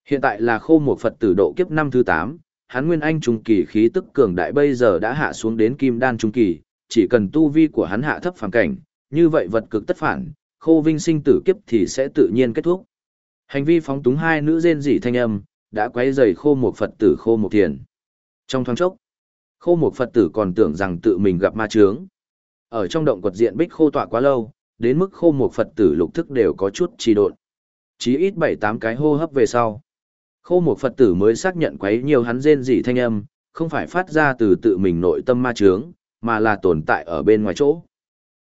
Hiện tại là khô một Phật tử độ kiếp năm thứ tám, hắn nguyên anh trung kỳ khí tức cường đại bây giờ đã hạ xuống đến kim đan trung kỳ, chỉ cần tu vi của hắn hạ thấp phàm cảnh, như vậy vật cực tất phản, khô vinh sinh tử kiếp thì sẽ tự nhiên kết thúc. Hành vi phóng túng hai nữ rên rỉ thanh âm, đã quấy rầy khô một Phật tử khô một thiền. Trong thoáng chốc, khô một Phật tử còn tưởng rằng tự mình gặp ma chướng. Ở trong động quật diện bích khô tọa quá lâu, đến mức khô một Phật tử lục thức đều có chút trì độn. Chí ít bảy tám cái hô hấp về sau. Khô một Phật tử mới xác nhận quấy nhiều hắn rên rỉ thanh âm, không phải phát ra từ tự mình nội tâm ma trướng, mà là tồn tại ở bên ngoài chỗ.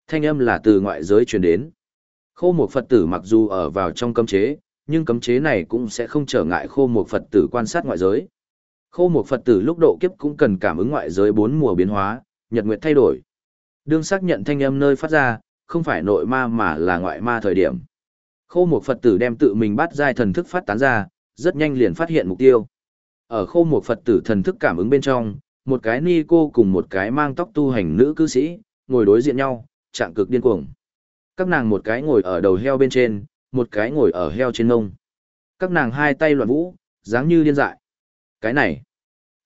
Thanh âm là từ ngoại giới truyền đến. Khô một Phật tử mặc dù ở vào trong cấm chế, nhưng cấm chế này cũng sẽ không trở ngại khô một Phật tử quan sát ngoại giới. Khô một Phật tử lúc độ kiếp cũng cần cảm ứng ngoại giới bốn mùa biến hóa, nhật nguyệt thay đổi. Đương xác nhận thanh âm nơi phát ra, không phải nội ma mà là ngoại ma thời điểm. Khô một Phật tử đem tự mình bắt giai thần thức phát tán ra, rất nhanh liền phát hiện mục tiêu. Ở khô một Phật tử thần thức cảm ứng bên trong, một cái ni cô cùng một cái mang tóc tu hành nữ cư sĩ, ngồi đối diện nhau, trạng cực điên cuồng. Các nàng một cái ngồi ở đầu heo bên trên, một cái ngồi ở heo trên ngông. Các nàng hai tay loạn vũ, dáng như điên dại. Cái này,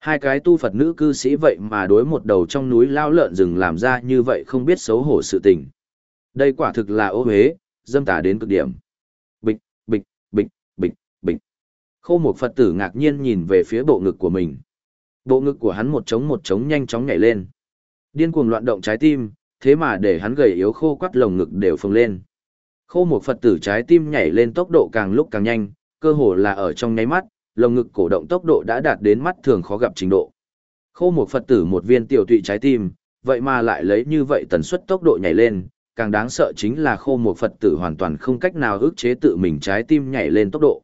Hai cái tu Phật nữ cư sĩ vậy mà đối một đầu trong núi lao lợn rừng làm ra như vậy không biết xấu hổ sự tình. Đây quả thực là ô huế, dâm tà đến cực điểm. Bịch, bịch, bịch, bịch, bịch. Khô một Phật tử ngạc nhiên nhìn về phía bộ ngực của mình. Bộ ngực của hắn một trống một trống nhanh chóng nhảy lên. Điên cuồng loạn động trái tim, thế mà để hắn gầy yếu khô quắt lồng ngực đều phồng lên. Khô một Phật tử trái tim nhảy lên tốc độ càng lúc càng nhanh, cơ hồ là ở trong nháy mắt, lồng ngực cổ động tốc độ đã đạt đến mắt thường khó gặp trình độ. Khô một Phật tử một viên tiểu tụy trái tim, vậy mà lại lấy như vậy tần suất tốc độ nhảy lên, càng đáng sợ chính là khô một Phật tử hoàn toàn không cách nào ức chế tự mình trái tim nhảy lên tốc độ.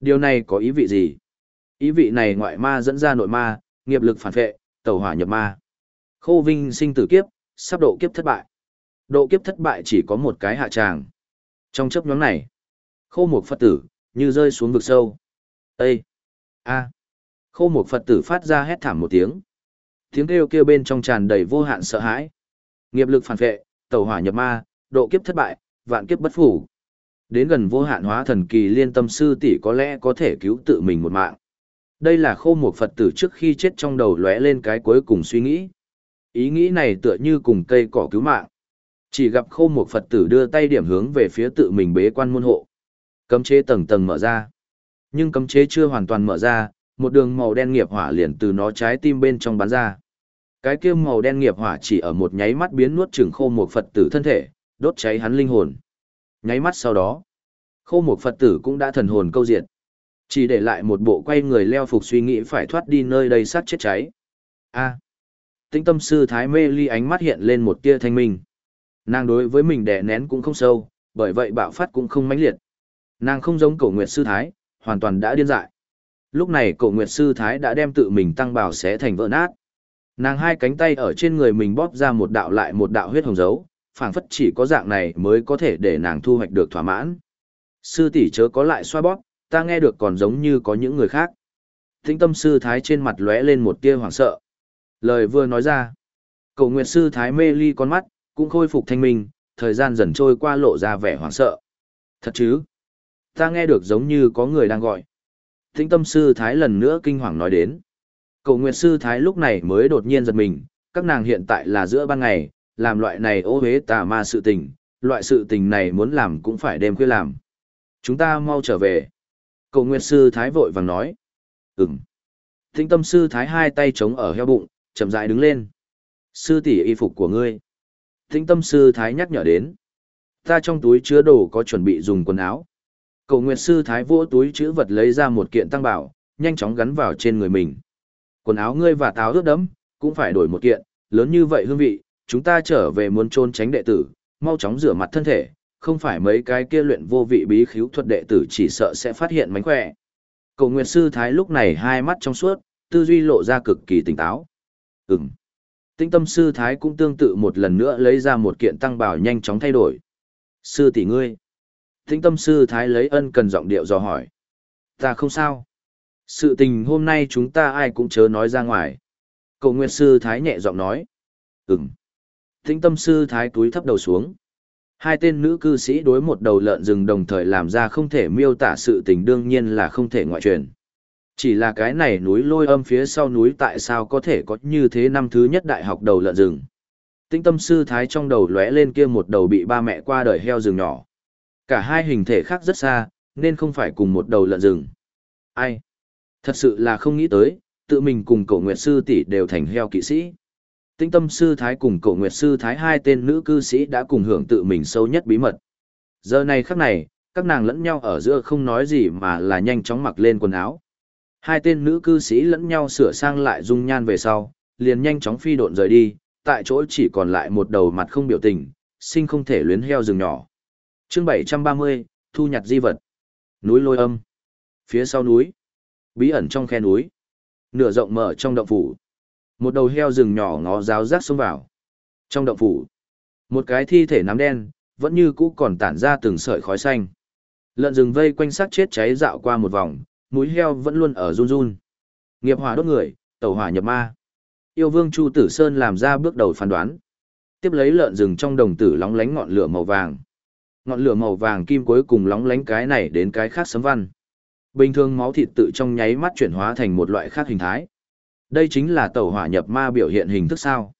Điều này có ý vị gì? Ý vị này ngoại ma dẫn ra nội ma, nghiệp lực phản vệ, tẩu hỏa nhập ma. Khô vinh sinh tử kiếp, sắp độ kiếp thất bại. Độ kiếp thất bại chỉ có một cái hạ tràng. Trong chấp nhóm này, khô một Phật tử, như rơi xuống vực sâu. Ê! a Khô một Phật tử phát ra hét thảm một tiếng. Tiếng kêu kêu bên trong tràn đầy vô hạn sợ hãi. Nghiệp lực phản vệ, tẩu hỏa nhập ma, độ kiếp thất bại, vạn kiếp bất phủ. Đến gần vô hạn hóa thần kỳ liên tâm sư tỷ có lẽ có thể cứu tự mình một mạng. Đây là khô một Phật tử trước khi chết trong đầu lóe lên cái cuối cùng suy nghĩ. Ý nghĩ này tựa như cùng cây cỏ cứu mạng. Chỉ gặp khô một Phật tử đưa tay điểm hướng về phía tự mình bế quan môn hộ. Cấm chế tầng tầng mở ra. Nhưng cấm chế chưa hoàn toàn mở ra, một đường màu đen nghiệp hỏa liền từ nó trái tim bên trong bắn ra. Cái kia màu đen nghiệp hỏa chỉ ở một nháy mắt biến nuốt chửng khô một Phật tử thân thể, đốt cháy hắn linh hồn. Nháy mắt sau đó, khô một Phật tử cũng đã thần hồn câu diệt. Chỉ để lại một bộ quay người leo phục suy nghĩ phải thoát đi nơi đây sát chết cháy. A. À. Tĩnh tâm sư Thái Mê Ly ánh mắt hiện lên một tia thanh minh. Nàng đối với mình đè nén cũng không sâu, bởi vậy bạo phát cũng không mãnh liệt. Nàng không giống cổ nguyệt sư Thái, hoàn toàn đã điên dại. Lúc này cổ nguyệt sư Thái đã đem tự mình tăng bào xé thành vỡ nát. Nàng hai cánh tay ở trên người mình bóp ra một đạo lại một đạo huyết hồng dấu, phảng phất chỉ có dạng này mới có thể để nàng thu hoạch được thỏa mãn. Sư tỷ chớ có lại xoa bóp, ta nghe được còn giống như có những người khác. Tĩnh tâm sư thái trên mặt lóe lên một tia hoảng sợ. Lời vừa nói ra. Cổ nguyệt sư thái mê ly con mắt, cũng khôi phục thanh minh, thời gian dần trôi qua lộ ra vẻ hoảng sợ. Thật chứ? Ta nghe được giống như có người đang gọi. Tĩnh tâm sư thái lần nữa kinh hoàng nói đến. Cầu nguyệt sư thái lúc này mới đột nhiên giật mình, các nàng hiện tại là giữa ban ngày, làm loại này ô hế tà ma sự tình, loại sự tình này muốn làm cũng phải đêm khuya làm. Chúng ta mau trở về. Cầu nguyệt sư thái vội vàng nói. Ừm. Tĩnh tâm sư thái hai tay chống ở heo bụng, chậm rãi đứng lên. Sư tỷ y phục của ngươi. Tĩnh tâm sư thái nhắc nhở đến. Ta trong túi chứa đồ có chuẩn bị dùng quần áo. Cầu nguyệt sư thái vỗ túi chữ vật lấy ra một kiện tăng bảo, nhanh chóng gắn vào trên người mình. Quần áo ngươi và táo ướt đẫm, cũng phải đổi một kiện, lớn như vậy hương vị, chúng ta trở về muốn trôn tránh đệ tử, mau chóng rửa mặt thân thể, không phải mấy cái kia luyện vô vị bí khiếu thuật đệ tử chỉ sợ sẽ phát hiện mánh khỏe. Cầu nguyệt sư thái lúc này hai mắt trong suốt, tư duy lộ ra cực kỳ tỉnh táo. Ừm. Tinh tâm sư thái cũng tương tự một lần nữa lấy ra một kiện tăng bảo nhanh chóng thay đổi. Sư tỷ ngươi. Thính tâm sư thái lấy ân cần giọng điệu dò hỏi. Ta không sao. Sự tình hôm nay chúng ta ai cũng chớ nói ra ngoài. Cậu nguyệt sư thái nhẹ giọng nói. Ừm. Thính tâm sư thái túi thấp đầu xuống. Hai tên nữ cư sĩ đối một đầu lợn rừng đồng thời làm ra không thể miêu tả sự tình đương nhiên là không thể ngoại truyền. Chỉ là cái này núi lôi âm phía sau núi tại sao có thể có như thế năm thứ nhất đại học đầu lợn rừng. Tinh tâm sư thái trong đầu lóe lên kia một đầu bị ba mẹ qua đời heo rừng nhỏ. Cả hai hình thể khác rất xa, nên không phải cùng một đầu lợn rừng. Ai? Thật sự là không nghĩ tới, tự mình cùng cổ nguyệt sư tỷ đều thành heo kỵ sĩ. Tinh tâm sư thái cùng cổ nguyệt sư thái hai tên nữ cư sĩ đã cùng hưởng tự mình sâu nhất bí mật. Giờ này khắc này, các nàng lẫn nhau ở giữa không nói gì mà là nhanh chóng mặc lên quần áo. Hai tên nữ cư sĩ lẫn nhau sửa sang lại dung nhan về sau, liền nhanh chóng phi độn rời đi, tại chỗ chỉ còn lại một đầu mặt không biểu tình, sinh không thể luyến heo rừng nhỏ. Chương 730, thu nhặt di vật. Núi lôi âm. Phía sau núi, bí ẩn trong khe núi, nửa rộng mở trong động phủ. Một đầu heo rừng nhỏ ngó ráo rác xông vào. Trong động phủ, một cái thi thể nám đen, vẫn như cũ còn tản ra từng sợi khói xanh. Lợn rừng vây quanh xác chết cháy dạo qua một vòng, mũi heo vẫn luôn ở run run. Nghiệp hỏa đốt người, tẩu hỏa nhập ma. Yêu vương Chu Tử Sơn làm ra bước đầu phán đoán. Tiếp lấy lợn rừng trong đồng tử lóng lánh ngọn lửa màu vàng. Ngọn lửa màu vàng kim cuối cùng lóng lánh cái này đến cái khác sấm văn. Bình thường máu thịt tự trong nháy mắt chuyển hóa thành một loại khác hình thái. Đây chính là tẩu hỏa nhập ma biểu hiện hình thức sao.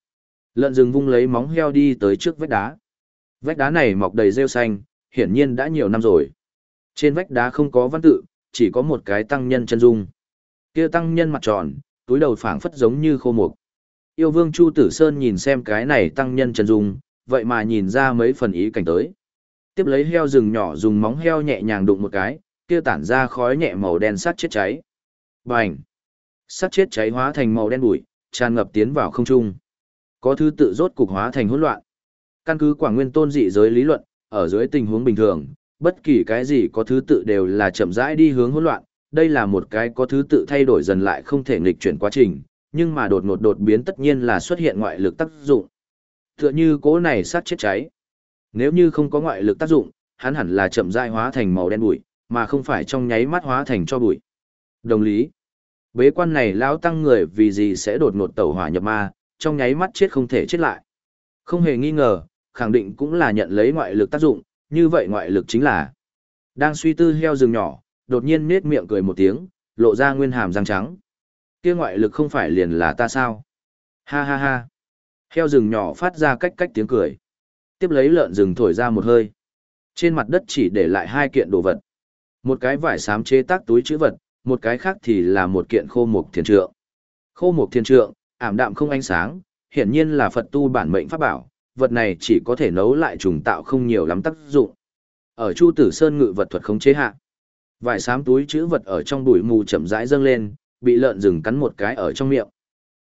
Lợn rừng vung lấy móng heo đi tới trước vách đá. Vách đá này mọc đầy rêu xanh, hiển nhiên đã nhiều năm rồi. Trên vách đá không có văn tự, chỉ có một cái tăng nhân chân dung. Kia tăng nhân mặt tròn, túi đầu phảng phất giống như khô mục. Yêu vương Chu Tử Sơn nhìn xem cái này tăng nhân chân dung, vậy mà nhìn ra mấy phần ý cảnh tới. Tiếp lấy heo rừng nhỏ dùng móng heo nhẹ nhàng đụng một cái, kia tản ra khói nhẹ màu đen sắt chết cháy. Bành! Sắt chết cháy hóa thành màu đen bụi, tràn ngập tiến vào không trung. Có thứ tự rốt cục hóa thành hỗn loạn. Căn cứ quả nguyên tôn dị giới lý luận, ở dưới tình huống bình thường, bất kỳ cái gì có thứ tự đều là chậm rãi đi hướng hỗn loạn, đây là một cái có thứ tự thay đổi dần lại không thể nghịch chuyển quá trình, nhưng mà đột ngột đột biến tất nhiên là xuất hiện ngoại lực tác dụng. Tựa như cố này sát chết cháy. Nếu như không có ngoại lực tác dụng, hắn hẳn là chậm rãi hóa thành màu đen bụi, mà không phải trong nháy mắt hóa thành cho bụi. Đồng lý. Bế quan này lão tăng người vì gì sẽ đột ngột tẩu hỏa nhập ma, trong nháy mắt chết không thể chết lại. Không hề nghi ngờ, khẳng định cũng là nhận lấy ngoại lực tác dụng, như vậy ngoại lực chính là. Đang suy tư heo rừng nhỏ, đột nhiên nết miệng cười một tiếng, lộ ra nguyên hàm răng trắng. Kia ngoại lực không phải liền là ta sao? Ha ha ha. Heo rừng nhỏ phát ra cách cách tiếng cười. Tiếp lấy lợn rừng thổi ra một hơi. Trên mặt đất chỉ để lại hai kiện đồ vật. Một cái vải xám chế tác túi chữ vật, một cái khác thì là một kiện khô mục thiên trượng. Khô mục thiên trượng, ảm đạm không ánh sáng, hiển nhiên là Phật tu bản mệnh pháp bảo, vật này chỉ có thể nấu lại trùng tạo không nhiều lắm tác dụng. Ở Chu Tử Sơn ngự vật thuật khống chế hạ, vải xám túi chữ vật ở trong bụi mù chậm rãi dâng lên, bị lợn rừng cắn một cái ở trong miệng.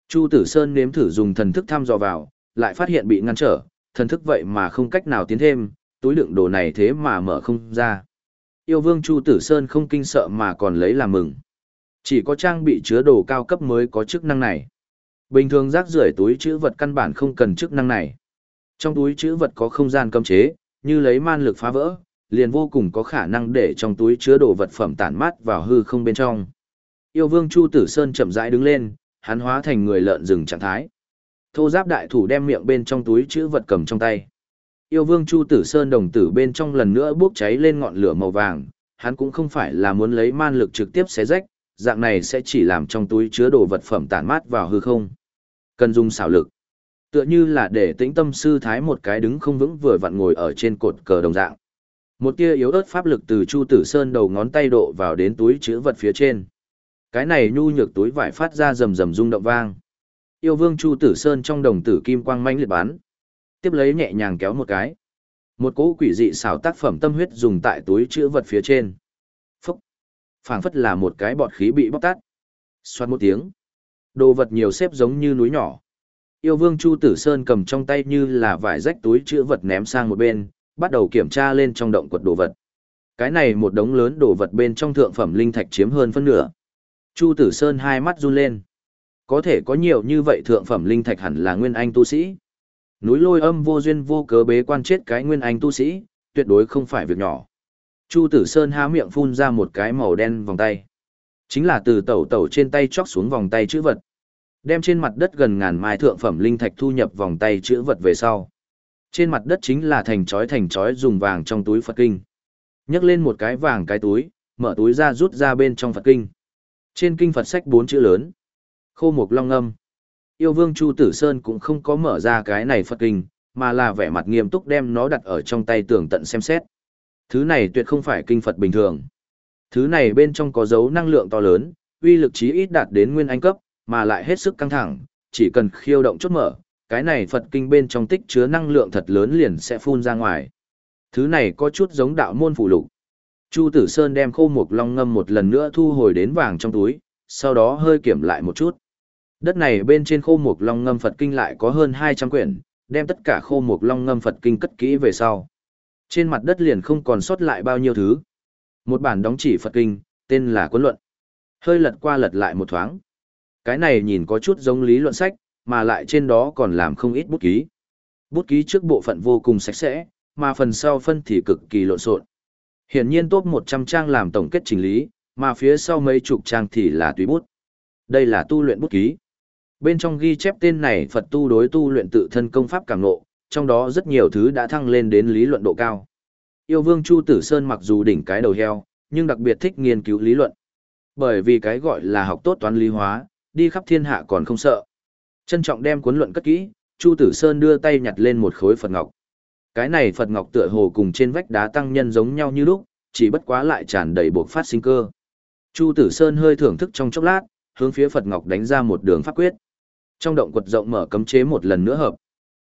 Chu Tử Sơn nếm thử dùng thần thức thăm dò vào, lại phát hiện bị ngăn trở, thần thức vậy mà không cách nào tiến thêm, túi đựng đồ này thế mà mở không ra. Yêu vương Chu Tử Sơn không kinh sợ mà còn lấy làm mừng. Chỉ có trang bị chứa đồ cao cấp mới có chức năng này. Bình thường rác rưởi túi chữ vật căn bản không cần chức năng này. Trong túi chữ vật có không gian cấm chế, như lấy man lực phá vỡ, liền vô cùng có khả năng để trong túi chứa đồ vật phẩm tản mát vào hư không bên trong. Yêu vương Chu Tử Sơn chậm rãi đứng lên, hắn hóa thành người lợn rừng trạng thái. Thô giáp đại thủ đem miệng bên trong túi chữ vật cầm trong tay. Yêu vương Chu Tử Sơn đồng tử bên trong lần nữa bốc cháy lên ngọn lửa màu vàng, hắn cũng không phải là muốn lấy man lực trực tiếp xé rách, dạng này sẽ chỉ làm trong túi chứa đồ vật phẩm tản mát vào hư không. Cần dùng xảo lực. Tựa như là để tĩnh tâm sư thái một cái đứng không vững vừa vặn ngồi ở trên cột cờ đồng dạng. Một tia yếu ớt pháp lực từ Chu Tử Sơn đầu ngón tay độ vào đến túi chứa vật phía trên. Cái này nhu nhược túi vải phát ra rầm rầm rung động vang. Yêu vương Chu Tử Sơn trong đồng tử kim quang manh liệt bán. Tiếp lấy nhẹ nhàng kéo một cái. Một cỗ quỷ dị xảo tác phẩm tâm huyết dùng tại túi chứa vật phía trên. Phúc! phảng phất là một cái bọt khí bị bóc tát. Xoát một tiếng. Đồ vật nhiều xếp giống như núi nhỏ. Yêu vương Chu Tử Sơn cầm trong tay như là vải rách túi chữ vật ném sang một bên, bắt đầu kiểm tra lên trong động quật đồ vật. Cái này một đống lớn đồ vật bên trong thượng phẩm linh thạch chiếm hơn phân nửa. Chu Tử Sơn hai mắt run lên. Có thể có nhiều như vậy thượng phẩm linh thạch hẳn là nguyên anh tu sĩ. Núi lôi âm vô duyên vô cớ bế quan chết cái nguyên anh tu sĩ, tuyệt đối không phải việc nhỏ. Chu Tử Sơn há miệng phun ra một cái màu đen vòng tay. Chính là từ tẩu tẩu trên tay chóc xuống vòng tay chữ vật. Đem trên mặt đất gần ngàn mai thượng phẩm linh thạch thu nhập vòng tay chữ vật về sau. Trên mặt đất chính là thành chói thành chói dùng vàng trong túi Phật kinh. Nhấc lên một cái vàng cái túi, mở túi ra rút ra bên trong Phật kinh. Trên kinh Phật sách bốn chữ lớn. Khô mục long âm. Yêu vương Chu Tử Sơn cũng không có mở ra cái này Phật kinh, mà là vẻ mặt nghiêm túc đem nó đặt ở trong tay tưởng tận xem xét. Thứ này tuyệt không phải kinh Phật bình thường. Thứ này bên trong có dấu năng lượng to lớn, uy lực chí ít đạt đến nguyên anh cấp, mà lại hết sức căng thẳng, chỉ cần khiêu động chốt mở, cái này Phật kinh bên trong tích chứa năng lượng thật lớn liền sẽ phun ra ngoài. Thứ này có chút giống đạo môn phụ lục. Chu Tử Sơn đem khô mục long ngâm một lần nữa thu hồi đến vàng trong túi, sau đó hơi kiểm lại một chút. Đất này bên trên khô mục long ngâm Phật kinh lại có hơn 200 quyển, đem tất cả khô mục long ngâm Phật kinh cất kỹ về sau. Trên mặt đất liền không còn sót lại bao nhiêu thứ. Một bản đóng chỉ Phật kinh, tên là Quân Luận. Hơi lật qua lật lại một thoáng. Cái này nhìn có chút giống lý luận sách, mà lại trên đó còn làm không ít bút ký. Bút ký trước bộ phận vô cùng sạch sẽ, mà phần sau phân thì cực kỳ lộn xộn. Hiển nhiên top 100 trang làm tổng kết chỉnh lý, mà phía sau mấy chục trang thì là tùy bút. Đây là tu luyện bút ký. Bên trong ghi chép tên này Phật tu đối tu luyện tự thân công pháp càng ngộ, trong đó rất nhiều thứ đã thăng lên đến lý luận độ cao. Yêu vương Chu Tử Sơn mặc dù đỉnh cái đầu heo, nhưng đặc biệt thích nghiên cứu lý luận. Bởi vì cái gọi là học tốt toán lý hóa, đi khắp thiên hạ còn không sợ. Trân trọng đem cuốn luận cất kỹ, Chu Tử Sơn đưa tay nhặt lên một khối Phật Ngọc. Cái này Phật Ngọc tựa hồ cùng trên vách đá tăng nhân giống nhau như lúc, chỉ bất quá lại tràn đầy buộc phát sinh cơ. Chu Tử Sơn hơi thưởng thức trong chốc lát, hướng phía Phật Ngọc đánh ra một đường pháp quyết. Trong động quật rộng mở cấm chế một lần nữa hợp.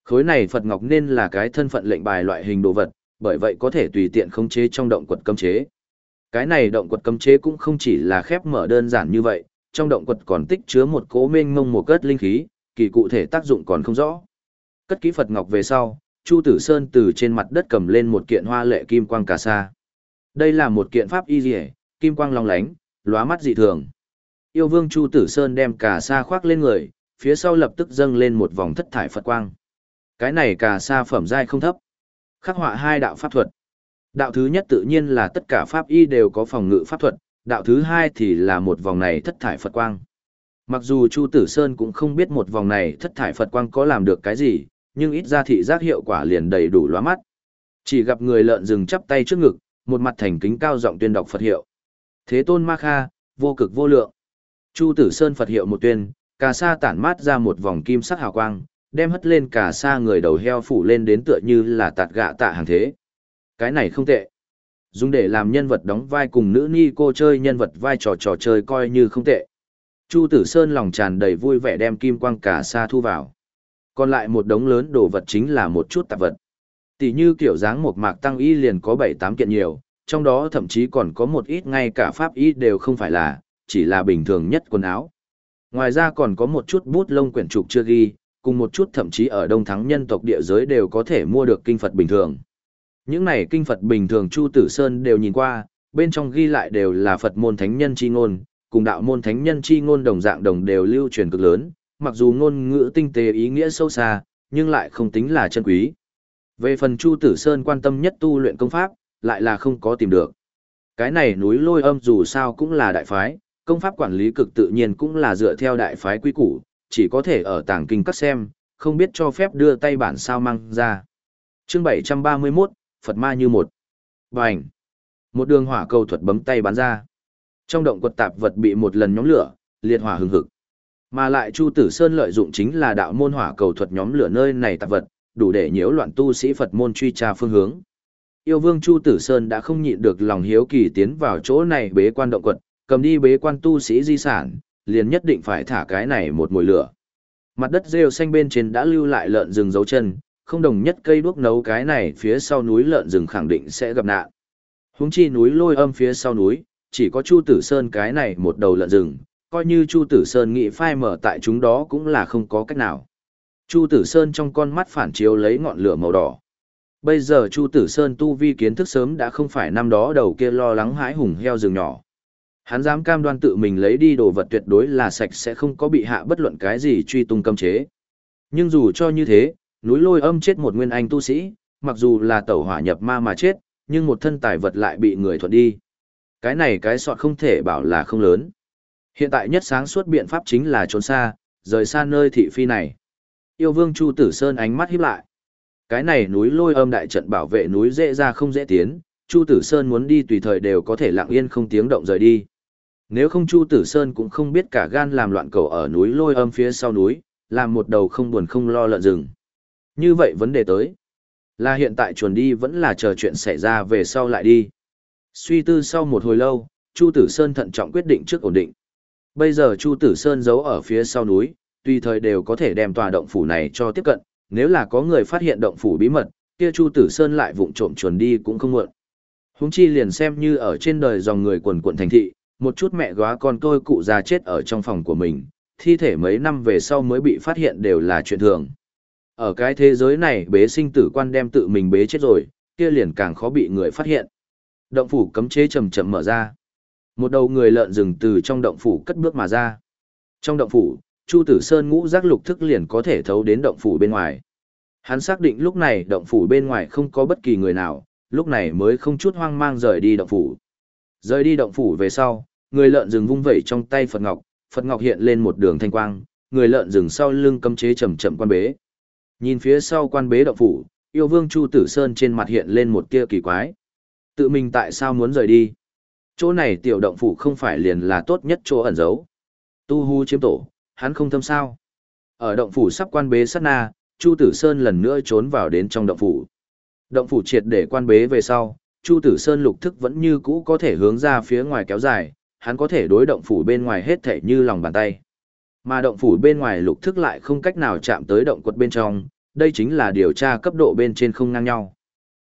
Khối này Phật Ngọc nên là cái thân phận lệnh bài loại hình đồ vật, bởi vậy có thể tùy tiện khống chế trong động quật cấm chế. Cái này động quật cấm chế cũng không chỉ là khép mở đơn giản như vậy, trong động quật còn tích chứa một cố mênh mông một cất linh khí, kỳ cụ thể tác dụng còn không rõ. Cất kỹ Phật Ngọc về sau, Chu Tử Sơn từ trên mặt đất cầm lên một kiện hoa lệ kim quang cà sa. Đây là một kiện pháp y liễu, kim quang long lánh, lóa mắt dị thường. Yêu Vương Chu Tử Sơn đem cà sa khoác lên người, phía sau lập tức dâng lên một vòng thất thải Phật quang. Cái này cả xa phẩm giai không thấp. Khắc họa hai đạo pháp thuật. Đạo thứ nhất tự nhiên là tất cả pháp y đều có phòng ngự pháp thuật, đạo thứ hai thì là một vòng này thất thải Phật quang. Mặc dù Chu Tử Sơn cũng không biết một vòng này thất thải Phật quang có làm được cái gì, nhưng ít ra thị giác hiệu quả liền đầy đủ lóa mắt. Chỉ gặp người lợn rừng chắp tay trước ngực, một mặt thành kính cao giọng tuyên đọc Phật hiệu. Thế tôn ma kha, vô cực vô lượng. Chu Tử Sơn Phật hiệu một tuyên, cà sa tản mát ra một vòng kim sắc hào quang, đem hất lên cà sa người đầu heo phủ lên đến tựa như là tạt gạ tạ hàng thế. Cái này không tệ. Dùng để làm nhân vật đóng vai cùng nữ ni cô chơi nhân vật vai trò trò chơi coi như không tệ. Chu Tử Sơn lòng tràn đầy vui vẻ đem kim quang cà sa thu vào. Còn lại một đống lớn đồ vật chính là một chút tạp vật. Tỷ như kiểu dáng một mạc tăng y liền có 7-8 kiện nhiều, trong đó thậm chí còn có một ít ngay cả pháp y đều không phải là, chỉ là bình thường nhất quần áo. Ngoài ra còn có một chút bút lông quyển trục chưa ghi, cùng một chút thậm chí ở đông thắng nhân tộc địa giới đều có thể mua được kinh Phật bình thường. Những này kinh Phật bình thường Chu Tử Sơn đều nhìn qua, bên trong ghi lại đều là Phật môn thánh nhân chi ngôn, cùng đạo môn thánh nhân chi ngôn đồng dạng đồng đều lưu truyền cực lớn, mặc dù ngôn ngữ tinh tế ý nghĩa sâu xa, nhưng lại không tính là chân quý. Về phần Chu Tử Sơn quan tâm nhất tu luyện công pháp, lại là không có tìm được. Cái này núi lôi âm dù sao cũng là đại phái, công pháp quản lý cực tự nhiên cũng là dựa theo đại phái quy củ, chỉ có thể ở tàng kinh cắt xem, không biết cho phép đưa tay bản sao mang ra. chương 731, Phật ma như một. Bành. Một đường hỏa cầu thuật bấm tay bắn ra. Trong động quật tạp vật bị một lần nhóm lửa, liệt hỏa hừng hực. Mà lại Chu Tử Sơn lợi dụng chính là đạo môn hỏa cầu thuật nhóm lửa nơi này tạp vật, đủ để nhiễu loạn tu sĩ Phật môn truy tra phương hướng. Yêu Vương Chu Tử Sơn đã không nhịn được lòng hiếu kỳ tiến vào chỗ này bế quan động quật, cầm đi bế quan tu sĩ di sản, liền nhất định phải thả cái này một mùi lửa. Mặt đất rêu xanh bên trên đã lưu lại lợn rừng dấu chân, không đồng nhất cây đuốc nấu cái này phía sau núi lợn rừng khẳng định sẽ gặp nạn. Huống chi núi lôi âm phía sau núi, chỉ có Chu Tử Sơn cái này một đầu lợn rừng, coi như Chu Tử Sơn nghĩ phai mở tại chúng đó cũng là không có cách nào. Chu Tử Sơn trong con mắt phản chiếu lấy ngọn lửa màu đỏ. Bây giờ Chu Tử Sơn tu vi kiến thức sớm đã không phải năm đó đầu kia lo lắng hãi hùng heo rừng nhỏ. Hắn dám cam đoan tự mình lấy đi đồ vật tuyệt đối là sạch sẽ không có bị hạ bất luận cái gì truy tung cấm chế. Nhưng dù cho như thế, núi lôi âm chết một nguyên anh tu sĩ, mặc dù là tẩu hỏa nhập ma mà chết, nhưng một thân tài vật lại bị người thuận đi. Cái này cái sọt không thể bảo là không lớn. Hiện tại nhất sáng suốt biện pháp chính là trốn xa, rời xa nơi thị phi này. Yêu vương Chu Tử Sơn ánh mắt híp lại. Cái này núi lôi âm đại trận bảo vệ núi dễ ra không dễ tiến, Chu Tử Sơn muốn đi tùy thời đều có thể lặng yên không tiếng động rời đi. Nếu không Chu Tử Sơn cũng không biết cả gan làm loạn cầu ở núi lôi âm phía sau núi, làm một đầu không buồn không lo lợn rừng. Như vậy vấn đề tới, là hiện tại chuồn đi vẫn là chờ chuyện xảy ra về sau lại đi. Suy tư sau một hồi lâu, Chu Tử Sơn thận trọng quyết định trước ổn định. Bây giờ Chu Tử Sơn giấu ở phía sau núi, tùy thời đều có thể đem tòa động phủ này cho tiếp cận, nếu là có người phát hiện động phủ bí mật, kia Chu Tử Sơn lại vụng trộm chuồn đi cũng không muộn. Huống chi liền xem như ở trên đời dòng người quần quận thành thị, một chút mẹ góa con tôi cụ già chết ở trong phòng của mình, thi thể mấy năm về sau mới bị phát hiện đều là chuyện thường. Ở cái thế giới này bế sinh tử quan đem tự mình bế chết rồi, kia liền càng khó bị người phát hiện. Động phủ cấm chế chậm chậm mở ra. Một đầu người lợn rừng từ trong động phủ cất bước mà ra. Trong động phủ, Chu Tử Sơn ngũ giác lục thức liền có thể thấu đến động phủ bên ngoài. Hắn xác định lúc này động phủ bên ngoài không có bất kỳ người nào, lúc này mới không chút hoang mang rời đi động phủ. Rời đi động phủ về sau, người lợn rừng vung vẩy trong tay Phật Ngọc, Phật Ngọc hiện lên một đường thanh quang, người lợn rừng sau lưng cấm chế chậm chậm quan bế. Nhìn phía sau quan bế động phủ, yêu vương Chu Tử Sơn trên mặt hiện lên một tia kỳ quái. Tự mình tại sao muốn rời đi? Chỗ này tiểu động phủ không phải liền là tốt nhất chỗ ẩn giấu. Tu Hu chiếm tổ, hắn không thâm sao. Ở động phủ sắp quan bế sát na, Chu Tử Sơn lần nữa trốn vào đến trong động phủ. Động phủ triệt để quan bế về sau, Chu Tử Sơn lục thức vẫn như cũ có thể hướng ra phía ngoài kéo dài, hắn có thể đối động phủ bên ngoài hết thể như lòng bàn tay. Mà động phủ bên ngoài lục thức lại không cách nào chạm tới động quật bên trong, đây chính là điều tra cấp độ bên trên không ngang nhau.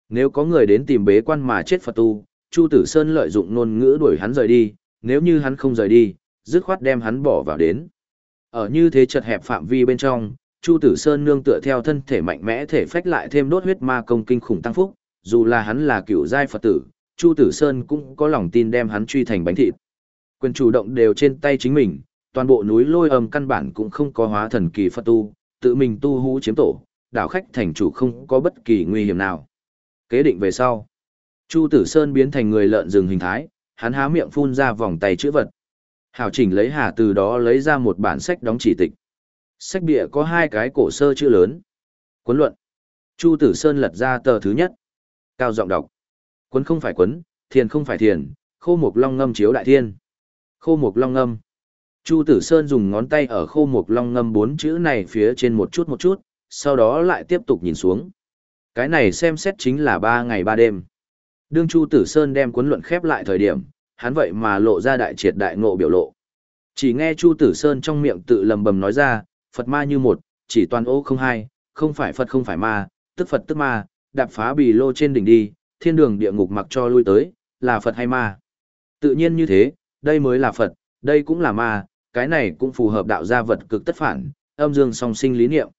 Nếu có người đến tìm bế quan mà chết Phật tu, Chu Tử Sơn lợi dụng ngôn ngữ đuổi hắn rời đi, nếu như hắn không rời đi, dứt khoát đem hắn bỏ vào đến. Ở như thế chật hẹp phạm vi bên trong, Chu Tử Sơn nương tựa theo thân thể mạnh mẽ thể phách lại thêm đốt huyết ma công kinh khủng tăng phúc, dù là hắn là cựu giai Phật tử, Chu Tử Sơn cũng có lòng tin đem hắn truy thành bánh thịt. Quyền chủ động đều trên tay chính mình, toàn bộ núi lôi âm căn bản cũng không có hóa thần kỳ Phật tu, tự mình tu hú chiếm tổ, đảo khách thành chủ không có bất kỳ nguy hiểm nào. Kế định về sau, Chu Tử Sơn biến thành người lợn rừng hình thái, hắn há miệng phun ra vòng tay chữ vật. Hảo chỉnh lấy hà từ đó lấy ra một bản sách đóng chỉ tịch. Sách bìa có hai cái cổ sơ chữ lớn. Cuốn luận. Chu Tử Sơn lật ra tờ thứ nhất. Cao giọng đọc. Cuốn không phải cuốn, thiền không phải thiền, khô mục long ngâm chiếu đại thiên. Khô mục long ngâm. Chu Tử Sơn dùng ngón tay ở khô mục long ngâm bốn chữ này phía trên một chút một chút, sau đó lại tiếp tục nhìn xuống. Cái này xem xét chính là ba ngày ba đêm. Đương Chu Tử Sơn đem cuốn luận khép lại thời điểm, hắn vậy mà lộ ra đại triệt đại ngộ biểu lộ. Chỉ nghe Chu Tử Sơn trong miệng tự lầm bầm nói ra, Phật ma như một, chỉ toàn ô không hai, không phải Phật không phải ma, tức Phật tức ma, đạp phá bì lô trên đỉnh đi, thiên đường địa ngục mặc cho lui tới, là Phật hay ma. Tự nhiên như thế, đây mới là Phật, đây cũng là ma, cái này cũng phù hợp đạo gia vật cực tất phản, âm dương song sinh lý niệm.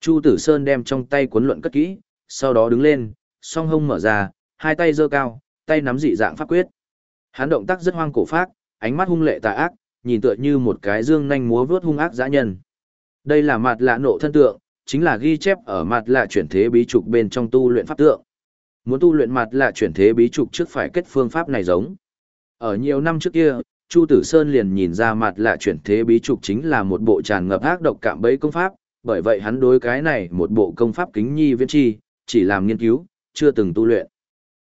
Chu Tử Sơn đem trong tay cuốn luận cất kỹ, sau đó đứng lên, song hông mở ra, hai tay giơ cao, tay nắm dị dạng pháp quyết. Hắn động tác rất hoang cổ phác, ánh mắt hung lệ tà ác, nhìn tựa như một cái dương nhanh múa vướt hung ác dã nhân. Đây là mặt lạ nộ thân tượng, chính là ghi chép ở mặt lạ chuyển thế bí trục bên trong tu luyện pháp tượng. Muốn tu luyện mặt lạ chuyển thế bí trục trước phải kết phương pháp này giống. Ở nhiều năm trước kia, Chu Tử Sơn liền nhìn ra mặt lạ chuyển thế bí trục chính là một bộ tràn ngập ác độc cạm bẫy công pháp, bởi vậy hắn đối cái này một bộ công pháp kính nhi viễn chi, chỉ làm nghiên cứu, chưa từng tu luyện.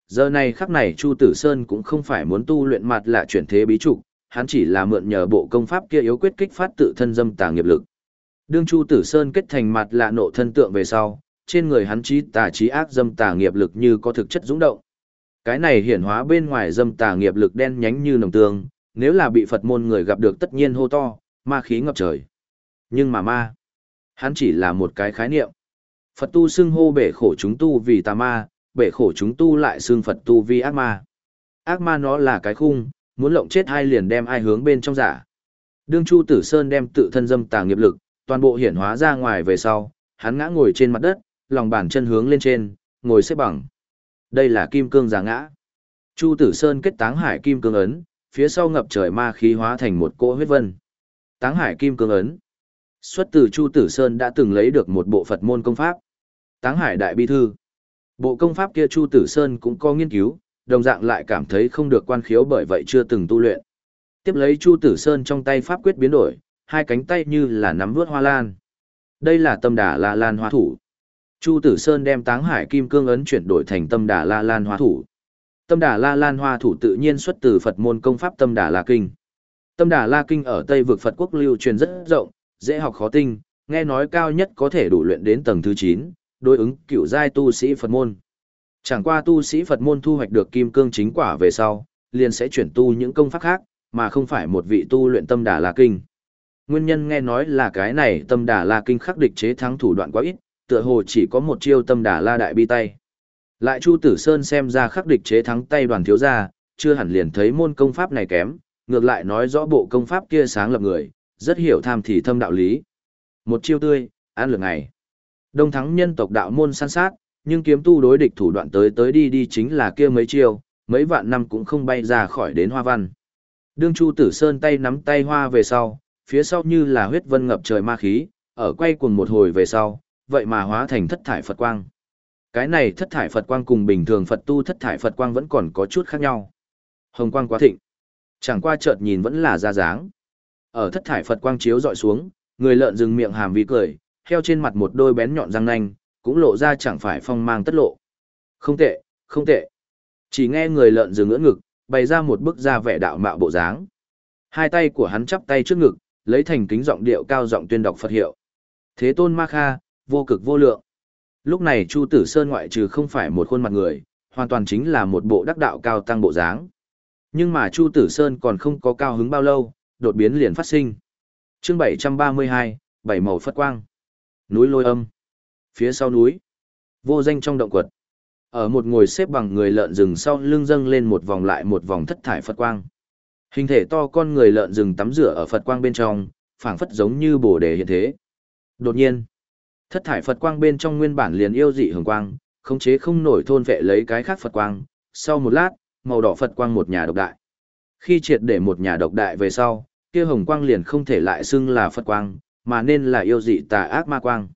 Giờ này khắc này Chu Tử Sơn cũng không phải muốn tu luyện mặt lạ chuyển thế bí trục, hắn chỉ là mượn nhờ bộ công pháp kia yếu quyết kích phát tự thân dâm tà nghiệp lực. Đương Chu Tử Sơn kết thành mặt lạ nộ thân tượng về sau, trên người hắn trí tà trí ác dâm tà nghiệp lực như có thực chất dũng động. Cái này hiển hóa bên ngoài dâm tà nghiệp lực đen nhánh như nồng tương, nếu là bị Phật môn người gặp được tất nhiên hô to, ma khí ngập trời. Nhưng mà ma, hắn chỉ là một cái khái niệm. Phật tu xưng hô bể khổ chúng tu vì tà ma, bể khổ chúng tu lại xưng Phật tu vì ác ma. Ác ma nó là cái khung, muốn lộng chết ai liền đem ai hướng bên trong giả. Đương Chu Tử Sơn đem tự thân dâm tà nghiệp lực, toàn bộ hiển hóa ra ngoài về sau, hắn ngã ngồi trên mặt đất, lòng bàn chân hướng lên trên, ngồi xếp bằng. Đây là kim cương giả ngã. Chu Tử Sơn kết táng hải kim cương ấn, phía sau ngập trời ma khí hóa thành một cỗ huyết vân. Táng hải kim cương ấn. Xuất từ Chu Tử Sơn đã từng lấy được một bộ Phật môn công pháp. Táng hải đại bi thư. Bộ công pháp kia Chu Tử Sơn cũng có nghiên cứu, đồng dạng lại cảm thấy không được quan khiếu bởi vậy chưa từng tu luyện. Tiếp lấy Chu Tử Sơn trong tay pháp quyết biến đổi, hai cánh tay như là nắm vuốt hoa lan. Đây là tâm đà la lan hoa thủ. Chu Tử Sơn đem táng hải kim cương ấn chuyển đổi thành tâm đà la lan hoa thủ. Tâm đà la lan hoa thủ tự nhiên xuất từ Phật môn công pháp tâm đà la kinh. Tâm đà la kinh ở Tây vực Phật quốc lưu truyền rất rộng, dễ học khó tinh, nghe nói cao nhất có thể đủ luyện đến tầng thứ 9, đối ứng cựu giai tu sĩ Phật môn. Chẳng qua tu sĩ Phật môn thu hoạch được kim cương chính quả về sau, liền sẽ chuyển tu những công pháp khác, mà không phải một vị tu luyện tâm đà la kinh. Nguyên nhân nghe nói là cái này tâm đà la kinh khắc địch chế thắng thủ đoạn quá ít, tựa hồ chỉ có một chiêu tâm đà la đại bi tay. Lại Chu Tử Sơn xem ra khắc địch chế thắng tay đoàn thiếu gia, chưa hẳn liền thấy môn công pháp này kém, ngược lại nói rõ bộ công pháp kia sáng lập người, rất hiểu tham thì thâm đạo lý. Một chiêu tươi, ăn lượt ngày. Đông thắng nhân tộc đạo môn san sát, nhưng kiếm tu đối địch thủ đoạn tới tới đi đi chính là kia mấy chiêu, mấy vạn năm cũng không bay ra khỏi đến hoa văn. Đương Chu Tử Sơn tay nắm tay hoa về sau, phía sau như là huyết vân ngập trời ma khí, ở quay cuồng một hồi về sau, vậy mà hóa thành thất thải Phật quang. Cái này thất thải Phật quang cùng bình thường Phật tu thất thải Phật quang vẫn còn có chút khác nhau. Hồng quang quá thịnh. Chẳng qua chợt nhìn vẫn là ra dáng. Ở thất thải Phật quang chiếu dọi xuống, người lợn dừng miệng hàm vi cười, heo trên mặt một đôi bén nhọn răng nanh, cũng lộ ra chẳng phải phong mang tất lộ. Không tệ, không tệ. Chỉ nghe người lợn dừng ngỡ ngực, bày ra một bức da vẻ đạo mạo bộ dáng. Hai tay của hắn chắp tay trước ngực, lấy thành kính giọng điệu cao giọng tuyên đọc Phật hiệu. Thế tôn Ma Kha, vô cực vô lượng. Lúc này Chu Tử Sơn ngoại trừ không phải một khuôn mặt người, hoàn toàn chính là một bộ đắc đạo cao tăng bộ dáng. Nhưng mà Chu Tử Sơn còn không có cao hứng bao lâu, đột biến liền phát sinh. Chương 732, bảy màu phất quang. Núi lôi âm. Phía sau núi, vô danh trong động quật. Ở một ngồi xếp bằng người lợn rừng sau lưng dâng lên một vòng lại một vòng thất thải Phật quang. Hình thể to con người lợn rừng tắm rửa ở Phật quang bên trong, phảng phất giống như bồ đề hiện thế. Đột nhiên, thất thải Phật quang bên trong nguyên bản liền yêu dị hường quang, khống chế không nổi thôn vệ lấy cái khác Phật quang. Sau một lát, màu đỏ Phật quang một nhà độc đại. Khi triệt để một nhà độc đại về sau, kia hồng quang liền không thể lại xưng là Phật quang, mà nên là yêu dị tà ác ma quang.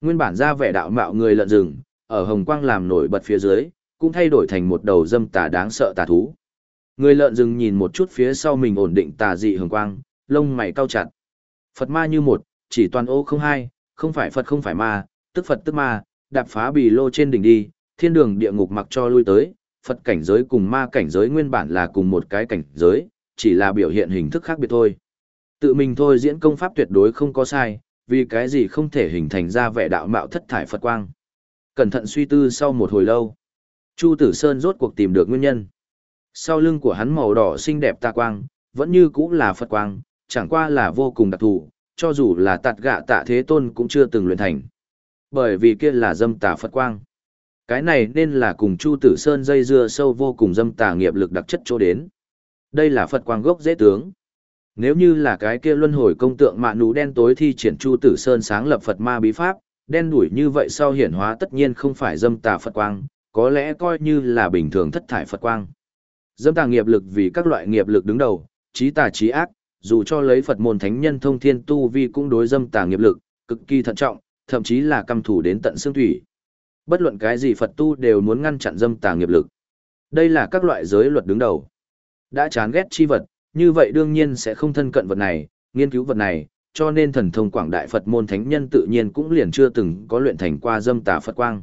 Nguyên bản ra vẻ đạo mạo người lợn rừng, ở hồng quang làm nổi bật phía dưới, cũng thay đổi thành một đầu dâm tà đáng sợ tà thú. Người lợn rừng nhìn một chút phía sau mình ổn định tà dị hồng quang, lông mày cau chặt. Phật ma như một, chỉ toàn ô không hai, không phải Phật không phải ma, tức Phật tức ma, đạp phá bì lô trên đỉnh đi, thiên đường địa ngục mặc cho lui tới, Phật cảnh giới cùng ma cảnh giới nguyên bản là cùng một cái cảnh giới, chỉ là biểu hiện hình thức khác biệt thôi. Tự mình thôi diễn công pháp tuyệt đối không có sai, vì cái gì không thể hình thành ra vẻ đạo mạo thất thải Phật quang. Cẩn thận suy tư sau một hồi lâu, Chu Tử Sơn rốt cuộc tìm được nguyên nhân. Sau lưng của hắn màu đỏ xinh đẹp ta quang, vẫn như cũng là Phật quang, chẳng qua là vô cùng đặc thù, cho dù là tạt gạ tạ thế tôn cũng chưa từng luyện thành. Bởi vì kia là dâm tà Phật quang. Cái này nên là cùng Chu Tử Sơn dây dưa sâu vô cùng dâm tà nghiệp lực đặc chất chỗ đến. Đây là Phật quang gốc dễ tướng. Nếu như là cái kia luân hồi công tượng mạ nú đen tối thi triển Chu Tử Sơn sáng lập Phật ma bí pháp, đen đuổi như vậy sau hiển hóa tất nhiên không phải dâm tà Phật quang, có lẽ coi như là bình thường thất thải Phật quang. Dâm tà nghiệp lực vì các loại nghiệp lực đứng đầu, trí tà trí ác, dù cho lấy Phật môn thánh nhân thông thiên tu vi cũng đối dâm tà nghiệp lực, cực kỳ thận trọng, thậm chí là căm thủ đến tận xương thủy. Bất luận cái gì Phật tu đều muốn ngăn chặn dâm tà nghiệp lực. Đây là các loại giới luật đứng đầu. Đã chán ghét chi vật, như vậy đương nhiên sẽ không thân cận vật này, nghiên cứu vật này, cho nên thần thông quảng đại Phật môn thánh nhân tự nhiên cũng liền chưa từng có luyện thành qua dâm tà Phật quang.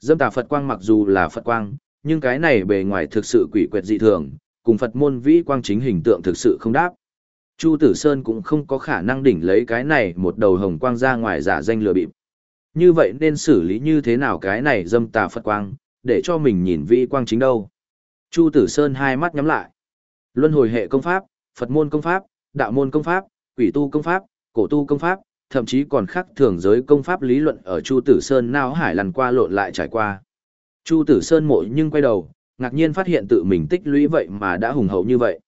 Dâm tà Phật quang mặc dù là Phật quang, nhưng cái này bề ngoài thực sự quỷ quyệt dị thường, cùng Phật môn vĩ quang chính hình tượng thực sự không đáp. Chu Tử Sơn cũng không có khả năng đỉnh lấy cái này một đầu hồng quang ra ngoài giả danh lừa bịp. Như vậy nên xử lý như thế nào cái này dâm tà Phật quang, để cho mình nhìn vi quang chính đâu. Chu Tử Sơn hai mắt nhắm lại. Luân hồi hệ công pháp, Phật môn công pháp, đạo môn công pháp, quỷ tu công pháp, cổ tu công pháp, thậm chí còn khác thường giới công pháp lý luận ở Chu Tử Sơn nao hải lần qua lộn lại trải qua. Chu Tử Sơn mộ nhưng quay đầu, ngạc nhiên phát hiện tự mình tích lũy vậy mà đã hùng hậu như vậy.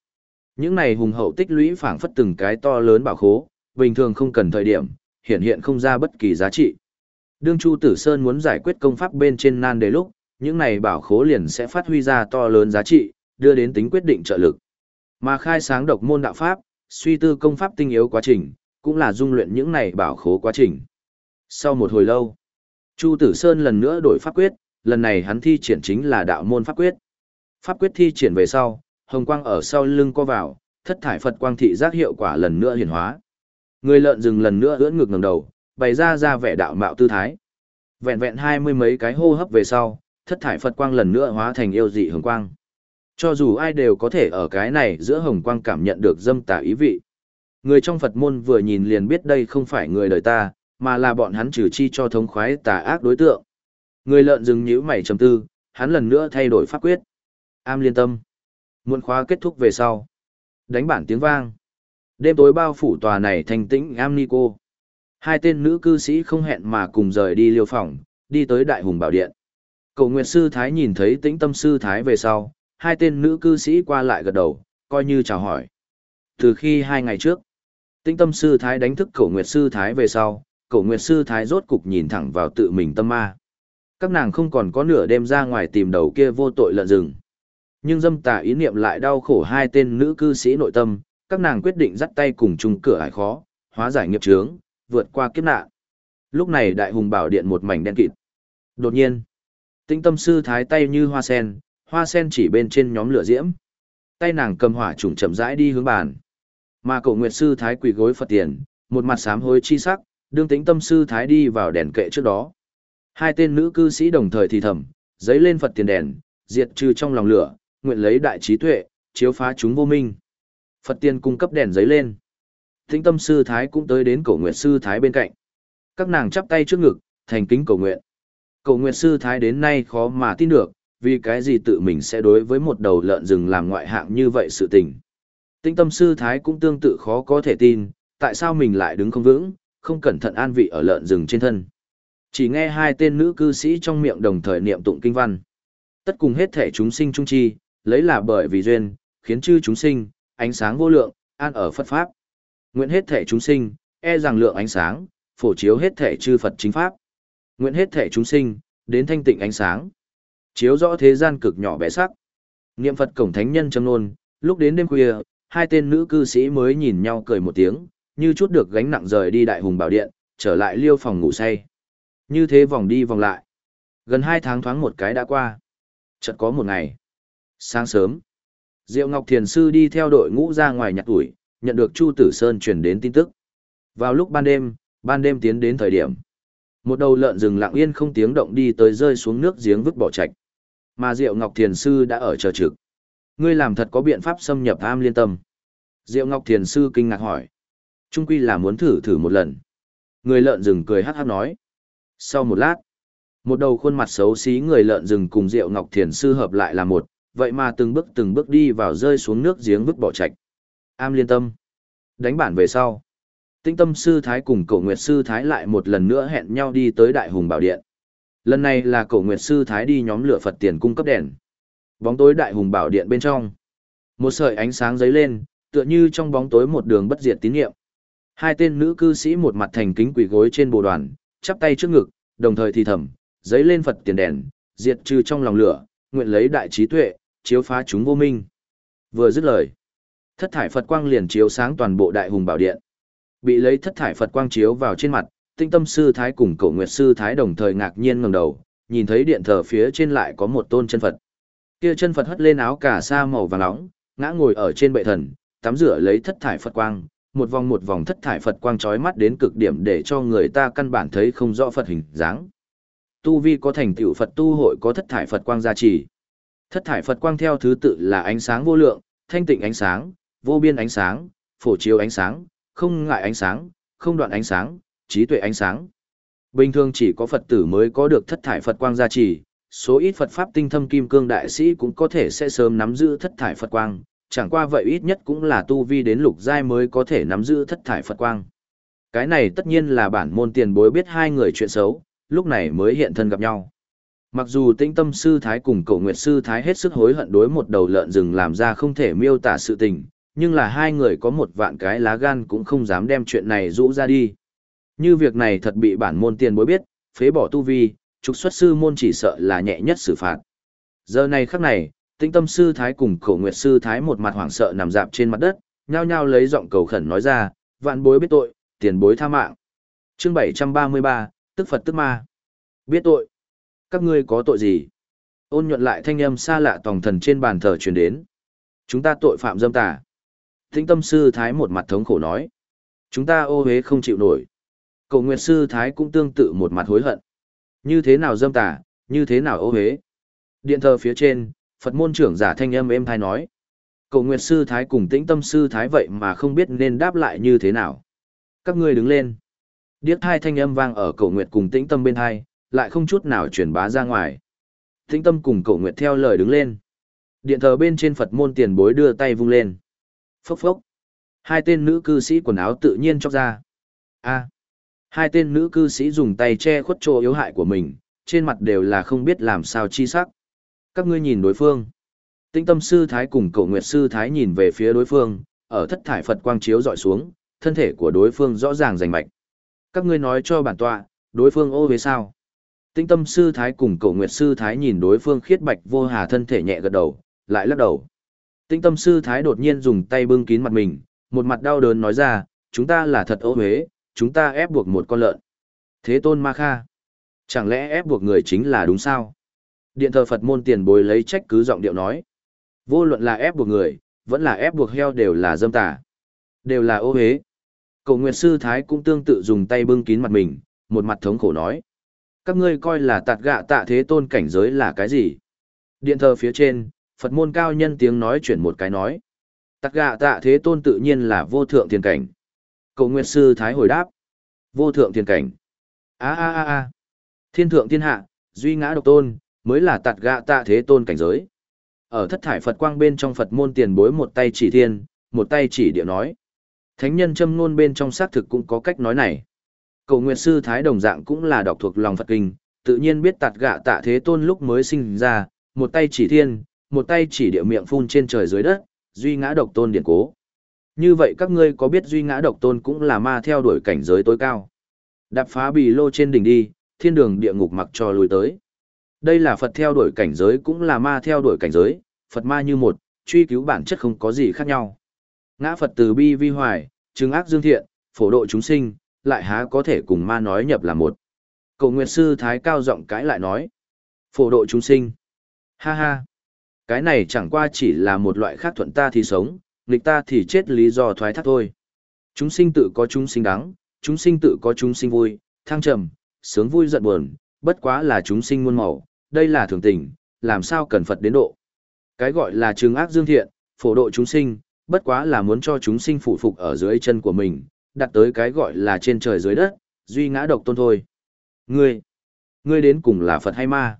Những này hùng hậu tích lũy phảng phất từng cái to lớn bảo khố, bình thường không cần thời điểm, hiện hiện không ra bất kỳ giá trị. Đương Chu Tử Sơn muốn giải quyết công pháp bên trên nan đề lúc, những này bảo khố liền sẽ phát huy ra to lớn giá trị, đưa đến tính quyết định trợ lực. Mà khai sáng độc môn đạo pháp, suy tư công pháp tinh yếu quá trình, cũng là dung luyện những này bảo khố quá trình. Sau một hồi lâu, Chu Tử Sơn lần nữa đổi pháp quyết, lần này hắn thi triển chính là đạo môn pháp quyết. Pháp quyết thi triển về sau, hồng quang ở sau lưng co vào, thất thải Phật quang thị giác hiệu quả lần nữa hiển hóa. Người lợn rừng lần nữa ưỡn ngược ngẩng đầu, bày ra ra vẻ đạo mạo tư thái. Vẹn vẹn hai mươi mấy cái hô hấp về sau, thất thải Phật quang lần nữa hóa thành yêu dị hồng quang. Cho dù ai đều có thể ở cái này giữa hồng quang cảm nhận được dâm tà ý vị. Người trong Phật môn vừa nhìn liền biết đây không phải người đời ta, mà là bọn hắn trừ chi cho thống khoái tà ác đối tượng. Người lợn rừng nhíu mày trầm tư, hắn lần nữa thay đổi pháp quyết. Am liên tâm. Muôn khóa kết thúc về sau. Đánh bản tiếng vang. Đêm tối bao phủ tòa này thành tĩnh am ni cô. Hai tên nữ cư sĩ không hẹn mà cùng rời đi liêu phòng, đi tới đại hùng bảo điện. Cầu Nguyệt Sư Thái nhìn thấy tĩnh tâm Sư Thái về sau, hai tên nữ cư sĩ qua lại gật đầu, coi như chào hỏi. Từ khi hai ngày trước, tĩnh tâm Sư Thái đánh thức Cầu Nguyệt Sư Thái về sau, Cầu Nguyệt Sư Thái rốt cục nhìn thẳng vào tự mình tâm ma. Các nàng không còn có nửa đêm ra ngoài tìm đầu kia vô tội lợn rừng. Nhưng dâm tà ý niệm lại đau khổ hai tên nữ cư sĩ nội tâm, các nàng quyết định dắt tay cùng chung cửa ải khó, hóa giải nghiệp chướng, vượt qua kiếp nạn. Lúc này đại hùng bảo điện một mảnh đen kịt. Đột nhiên, tinh tâm sư thái tay như hoa sen, hoa sen chỉ bên trên nhóm lửa diễm. Tay nàng cầm hỏa trùng chậm rãi đi hướng bàn. Mà cậu nguyệt sư thái quỳ gối Phật tiền, một mặt sám hối chi sắc, đương tính tâm sư thái đi vào đèn kệ trước đó. Hai tên nữ cư sĩ đồng thời thì thầm, giấy lên Phật tiền đèn, diệt trừ trong lòng lửa, nguyện lấy đại trí tuệ, chiếu phá chúng vô minh. Phật tiên cung cấp đèn giấy lên. Thính tâm sư thái cũng tới đến cổ nguyện sư thái bên cạnh. Các nàng chắp tay trước ngực, thành kính cầu nguyện. Cổ nguyện sư thái đến nay khó mà tin được, vì cái gì tự mình sẽ đối với một đầu lợn rừng làm ngoại hạng như vậy sự tình. Tĩnh tâm sư thái cũng tương tự khó có thể tin, tại sao mình lại đứng không vững, không cẩn thận an vị ở lợn rừng trên thân. Chỉ nghe hai tên nữ cư sĩ trong miệng đồng thời niệm tụng kinh văn. Tất cùng hết thể chúng sinh trung chi, lấy là bởi vì duyên, khiến chư chúng sinh, ánh sáng vô lượng, an ở Phật Pháp. Nguyện hết thể chúng sinh, e rằng lượng ánh sáng, phổ chiếu hết thể chư Phật chính Pháp. Nguyện hết thể chúng sinh, đến thanh tịnh ánh sáng. Chiếu rõ thế gian cực nhỏ bé sắc. Niệm Phật cổng thánh nhân châm nôn, lúc đến đêm khuya, hai tên nữ cư sĩ mới nhìn nhau cười một tiếng, như chút được gánh nặng rời đi đại hùng bảo điện, trở lại liêu phòng ngủ say. Như thế vòng đi vòng lại. Gần hai tháng thoáng một cái đã qua. Chợt có một ngày. Sáng sớm, Diệu Ngọc Thiền Sư đi theo đội ngũ ra ngoài nhặt ủi, nhận được Chu Tử Sơn truyền đến tin tức. Vào lúc ban đêm, ban đêm tiến đến thời điểm. Một đầu lợn rừng lặng yên không tiếng động đi tới rơi xuống nước giếng vứt bỏ chạch. Mà Diệu Ngọc Thiền Sư đã ở chờ trực. Ngươi làm thật có biện pháp xâm nhập am liên tâm. Diệu Ngọc Thiền Sư kinh ngạc hỏi. Trung quy là muốn thử thử một lần. Người lợn rừng cười hát hát nói. Sau một lát, một đầu khuôn mặt xấu xí người lợn rừng cùng Diệu Ngọc Thiền Sư hợp lại là một, vậy mà từng bước từng bước đi vào rơi xuống nước giếng vứt bỏ chạch. Am liên tâm. Đánh bản về sau. Tinh tâm sư thái cùng cổ nguyệt sư thái lại một lần nữa hẹn nhau đi tới đại hùng bảo điện. Lần này là cổ nguyệt sư thái đi nhóm lửa Phật tiền cung cấp đèn. Bóng tối đại hùng bảo điện bên trong. Một sợi ánh sáng dấy lên, tựa như trong bóng tối một đường bất diệt tín nhiệm. Hai tên nữ cư sĩ một mặt thành kính quỳ gối trên bồ đoàn, chắp tay trước ngực, đồng thời thì thầm, dấy lên Phật tiền đèn, diệt trừ trong lòng lửa, nguyện lấy đại trí tuệ, chiếu phá chúng vô minh. Vừa dứt lời, thất thải Phật quang liền chiếu sáng toàn bộ đại hùng bảo điện. Bị lấy thất thải Phật quang chiếu vào trên mặt, tinh tâm sư thái cùng cổ nguyệt sư thái đồng thời ngạc nhiên ngẩng đầu, nhìn thấy điện thờ phía trên lại có một tôn chân Phật. Kia chân Phật hất lên áo cà sa màu vàng nóng, ngã ngồi ở trên bệ thần, tắm rửa lấy thất thải Phật quang, một vòng một vòng thất thải Phật quang chói mắt đến cực điểm để cho người ta căn bản thấy không rõ Phật hình dáng. Tu vi có thành tựu Phật tu hội có thất thải Phật quang gia trì. Thất thải Phật quang theo thứ tự là ánh sáng vô lượng, thanh tịnh ánh sáng, vô biên ánh sáng, phổ chiếu ánh sáng, không ngại ánh sáng, không đoạn ánh sáng, trí tuệ ánh sáng. Bình thường chỉ có Phật tử mới có được thất thải Phật quang gia trì, số ít Phật pháp tinh thâm kim cương đại sĩ cũng có thể sẽ sớm nắm giữ thất thải Phật quang, chẳng qua vậy ít nhất cũng là tu vi đến lục giai mới có thể nắm giữ thất thải Phật quang. Cái này tất nhiên là bản môn tiền bối biết hai người chuyện xấu, lúc này mới hiện thân gặp nhau. Mặc dù tĩnh tâm sư thái cùng cậu nguyệt sư thái hết sức hối hận đối một đầu lợn rừng làm ra không thể miêu tả sự tình, nhưng là hai người có một vạn cái lá gan cũng không dám đem chuyện này rũ ra đi. Như việc này thật bị bản môn tiền bối biết, phế bỏ tu vi, trục xuất sư môn chỉ sợ là nhẹ nhất xử phạt. Giờ này khắc này, tĩnh tâm sư thái cùng cậu nguyệt sư thái một mặt hoảng sợ nằm dạp trên mặt đất, nhao nhao lấy giọng cầu khẩn nói ra, vạn bối biết tội, tiền bối tha mạng. Chương 733, tức Phật tức ma. Biết tội. Các ngươi có tội gì? Ôn nhuận lại thanh âm xa lạ tòng thần trên bàn thờ truyền đến. Chúng ta tội phạm dâm tà. Tĩnh tâm sư thái một mặt thống khổ nói. Chúng ta ô hế không chịu nổi. Cầu nguyệt sư thái cũng tương tự một mặt hối hận. Như thế nào dâm tà, như thế nào ô hế. Điện thờ phía trên, Phật môn trưởng giả thanh âm êm thai nói. Cầu nguyệt sư thái cùng tĩnh tâm sư thái vậy mà không biết nên đáp lại như thế nào. Các ngươi đứng lên. Điếc thai thanh âm vang ở cầu nguyệt cùng tĩnh tâm bên thai, lại không chút nào truyền bá ra ngoài. Thính tâm cùng cậu nguyệt theo lời đứng lên. Điện thờ bên trên Phật môn tiền bối đưa tay vung lên. Phốc phốc. Hai tên nữ cư sĩ quần áo tự nhiên chóc ra. A. Hai tên nữ cư sĩ dùng tay che khuất chỗ yếu hại của mình, trên mặt đều là không biết làm sao chi sắc. Các ngươi nhìn đối phương. Tinh tâm sư thái cùng cậu nguyệt sư thái nhìn về phía đối phương, ở thất thải Phật quang chiếu dọi xuống, thân thể của đối phương rõ ràng rành mạch. Các ngươi nói cho bản tọa, đối phương ô về sao? Tinh tâm sư thái cùng cổ nguyệt sư thái nhìn đối phương khiết bạch vô hà thân thể nhẹ gật đầu, lại lắc đầu. Tinh tâm sư thái đột nhiên dùng tay bưng kín mặt mình, một mặt đau đớn nói ra, chúng ta là thật ô huế, chúng ta ép buộc một con lợn. Thế tôn ma kha. Chẳng lẽ ép buộc người chính là đúng sao? Điện thờ Phật môn tiền bối lấy trách cứ giọng điệu nói. Vô luận là ép buộc người, vẫn là ép buộc heo đều là dâm tà. Đều là ô hế. Cổ nguyệt sư thái cũng tương tự dùng tay bưng kín mặt mình, một mặt thống khổ nói. Các ngươi coi là tạt gạ tạ thế tôn cảnh giới là cái gì? Điện thờ phía trên, Phật môn cao nhân tiếng nói chuyển một cái nói. Tạt gạ tạ thế tôn tự nhiên là vô thượng thiên cảnh. Cầu Nguyệt Sư Thái hồi đáp. Vô thượng thiên cảnh. a a a a Thiên thượng thiên hạ, duy ngã độc tôn, mới là tạt gạ tạ thế tôn cảnh giới. Ở thất thải Phật quang bên trong Phật môn tiền bối một tay chỉ thiên, một tay chỉ địa nói. Thánh nhân châm ngôn bên trong xác thực cũng có cách nói này. Cầu Nguyệt Sư Thái đồng dạng cũng là đọc thuộc lòng Phật kinh, tự nhiên biết tạt gạ tạ thế tôn lúc mới sinh ra, một tay chỉ thiên, một tay chỉ địa miệng phun trên trời dưới đất, duy ngã độc tôn điển cố. Như vậy các ngươi có biết duy ngã độc tôn cũng là ma theo đuổi cảnh giới tối cao. Đạp phá bì lô trên đỉnh đi, thiên đường địa ngục mặc cho lùi tới. Đây là Phật theo đuổi cảnh giới cũng là ma theo đuổi cảnh giới, Phật ma như một, truy cứu bản chất không có gì khác nhau. Ngã Phật từ bi vi hoài, chứng ác dương thiện, phổ độ chúng sinh, lại há có thể cùng ma nói nhập là một. Cầu Nguyệt Sư Thái cao giọng cãi lại nói. Phổ độ chúng sinh. Ha ha. Cái này chẳng qua chỉ là một loại khác thuận ta thì sống, nghịch ta thì chết lý do thoái thác thôi. Chúng sinh tự có chúng sinh đắng, chúng sinh tự có chúng sinh vui, thăng trầm, sướng vui giận buồn, bất quá là chúng sinh muôn màu, đây là thường tình, làm sao cần Phật đến độ. Cái gọi là trường ác dương thiện, phổ độ chúng sinh, bất quá là muốn cho chúng sinh phụ phục ở dưới chân của mình, đặt tới cái gọi là trên trời dưới đất, duy ngã độc tôn thôi. Ngươi, ngươi đến cùng là Phật hay ma?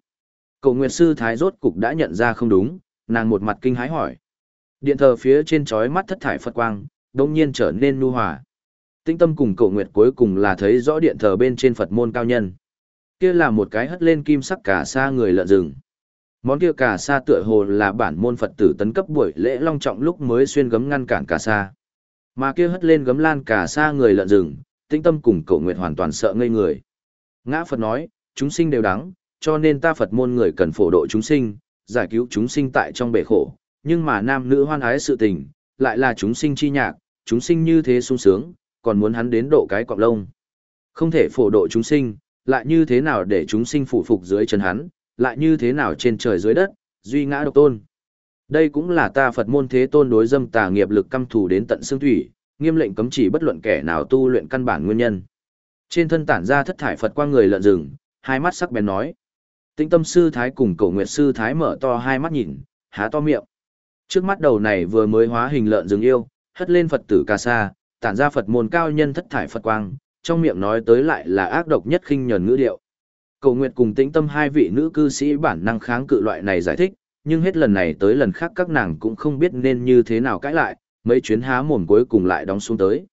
Cậu Nguyệt Sư Thái rốt cục đã nhận ra không đúng, nàng một mặt kinh hái hỏi. Điện thờ phía trên chói mắt thất thải Phật quang, đông nhiên trở nên nu hòa. Tinh tâm cùng cậu Nguyệt cuối cùng là thấy rõ điện thờ bên trên Phật môn cao nhân. Kia là một cái hất lên kim sắc cả xa người lợn rừng. Món kia cả sa tựa hồ là bản môn Phật tử tấn cấp buổi lễ long trọng lúc mới xuyên gấm ngăn cản cả sa. Mà kia hất lên gấm lan cả xa người lợn rừng, tinh tâm cùng cậu Nguyệt hoàn toàn sợ ngây người. Ngã Phật nói, chúng sinh đều đắng, cho nên ta Phật môn người cần phổ độ chúng sinh, giải cứu chúng sinh tại trong bể khổ, nhưng mà nam nữ hoan ái sự tình, lại là chúng sinh chi nhạc, chúng sinh như thế sung sướng, còn muốn hắn đến độ cái cọp lông. Không thể phổ độ chúng sinh, lại như thế nào để chúng sinh phụ phục dưới chân hắn, lại như thế nào trên trời dưới đất, duy ngã độc tôn. Đây cũng là ta Phật môn thế tôn đối dâm tà nghiệp lực căm thù đến tận xương thủy, nghiêm lệnh cấm chỉ bất luận kẻ nào tu luyện căn bản nguyên nhân. Trên thân tản ra thất thải Phật quang người lợn rừng, hai mắt sắc bén nói. Tĩnh tâm sư thái cùng cổ nguyệt sư thái mở to hai mắt nhìn, há to miệng. Trước mắt đầu này vừa mới hóa hình lợn rừng yêu, hất lên Phật tử ca sa, tản ra Phật môn cao nhân thất thải Phật quang, trong miệng nói tới lại là ác độc nhất khinh nhờn ngữ điệu. Cổ Nguyệt cùng tĩnh tâm hai vị nữ cư sĩ bản năng kháng cự loại này giải thích, nhưng hết lần này tới lần khác các nàng cũng không biết nên như thế nào cãi lại, mấy chuyến há mồm cuối cùng lại đóng xuống tới.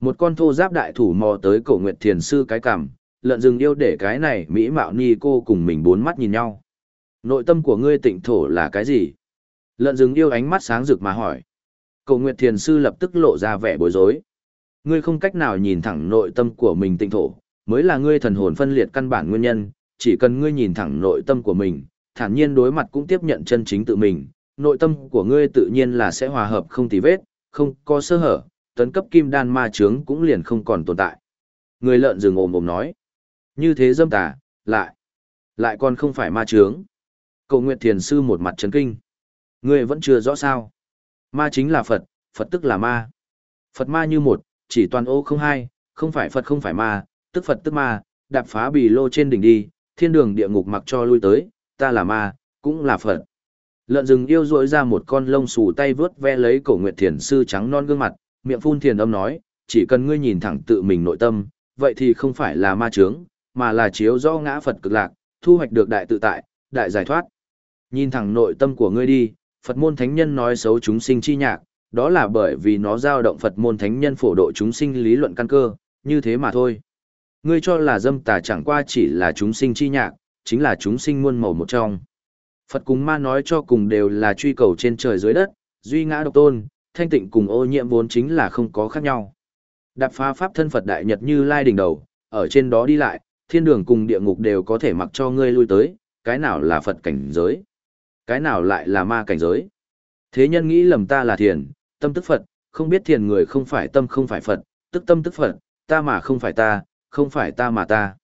Một con thô giáp đại thủ mò tới cổ Nguyệt thiền sư cái cằm, lợn rừng yêu để cái này mỹ mạo ni cô cùng mình bốn mắt nhìn nhau. Nội tâm của ngươi tịnh thổ là cái gì? Lợn rừng yêu ánh mắt sáng rực mà hỏi. Cổ Nguyệt Thiền Sư lập tức lộ ra vẻ bối rối. Ngươi không cách nào nhìn thẳng nội tâm của mình tịnh thổ, mới là ngươi thần hồn phân liệt căn bản nguyên nhân, chỉ cần ngươi nhìn thẳng nội tâm của mình, thản nhiên đối mặt cũng tiếp nhận chân chính tự mình, nội tâm của ngươi tự nhiên là sẽ hòa hợp không tì vết, không có sơ hở, tấn cấp kim đan ma chướng cũng liền không còn tồn tại. Người lợn rừng ồm ồm nói, như thế dâm tà, lại, lại còn không phải ma chướng. Cầu Nguyệt Thiền Sư một mặt chấn kinh. Ngươi vẫn chưa rõ sao. Ma chính là Phật, Phật tức là ma. Phật ma như một, chỉ toàn ô không hai, không phải Phật không phải ma, tức Phật tức ma, đạp phá bì lô trên đỉnh đi, thiên đường địa ngục mặc cho lui tới, ta là ma, cũng là Phật. Lợn rừng yêu rỗi ra một con lông xù tay vớt ve lấy cổ nguyệt thiền sư trắng non gương mặt, miệng phun thiền âm nói, chỉ cần ngươi nhìn thẳng tự mình nội tâm, vậy thì không phải là ma chướng, mà là chiếu do ngã Phật cực lạc, thu hoạch được đại tự tại, đại giải thoát. Nhìn thẳng nội tâm của ngươi đi, Phật môn thánh nhân nói xấu chúng sinh chi nhạc, đó là bởi vì nó giao động Phật môn thánh nhân phổ độ chúng sinh lý luận căn cơ, như thế mà thôi. Ngươi cho là dâm tà chẳng qua chỉ là chúng sinh chi nhạc, chính là chúng sinh muôn màu một trong. Phật cùng ma nói cho cùng đều là truy cầu trên trời dưới đất, duy ngã độc tôn, thanh tịnh cùng ô nhiễm vốn chính là không có khác nhau. Đạp phá pháp thân Phật đại nhật như lai đỉnh đầu, ở trên đó đi lại, thiên đường cùng địa ngục đều có thể mặc cho ngươi lui tới, cái nào là Phật cảnh giới, cái nào lại là ma cảnh giới. Thế nhân nghĩ lầm ta là thiền, tâm tức Phật, không biết thiền người không phải tâm không phải Phật, tức tâm tức Phật, ta mà không phải ta, không phải ta mà ta.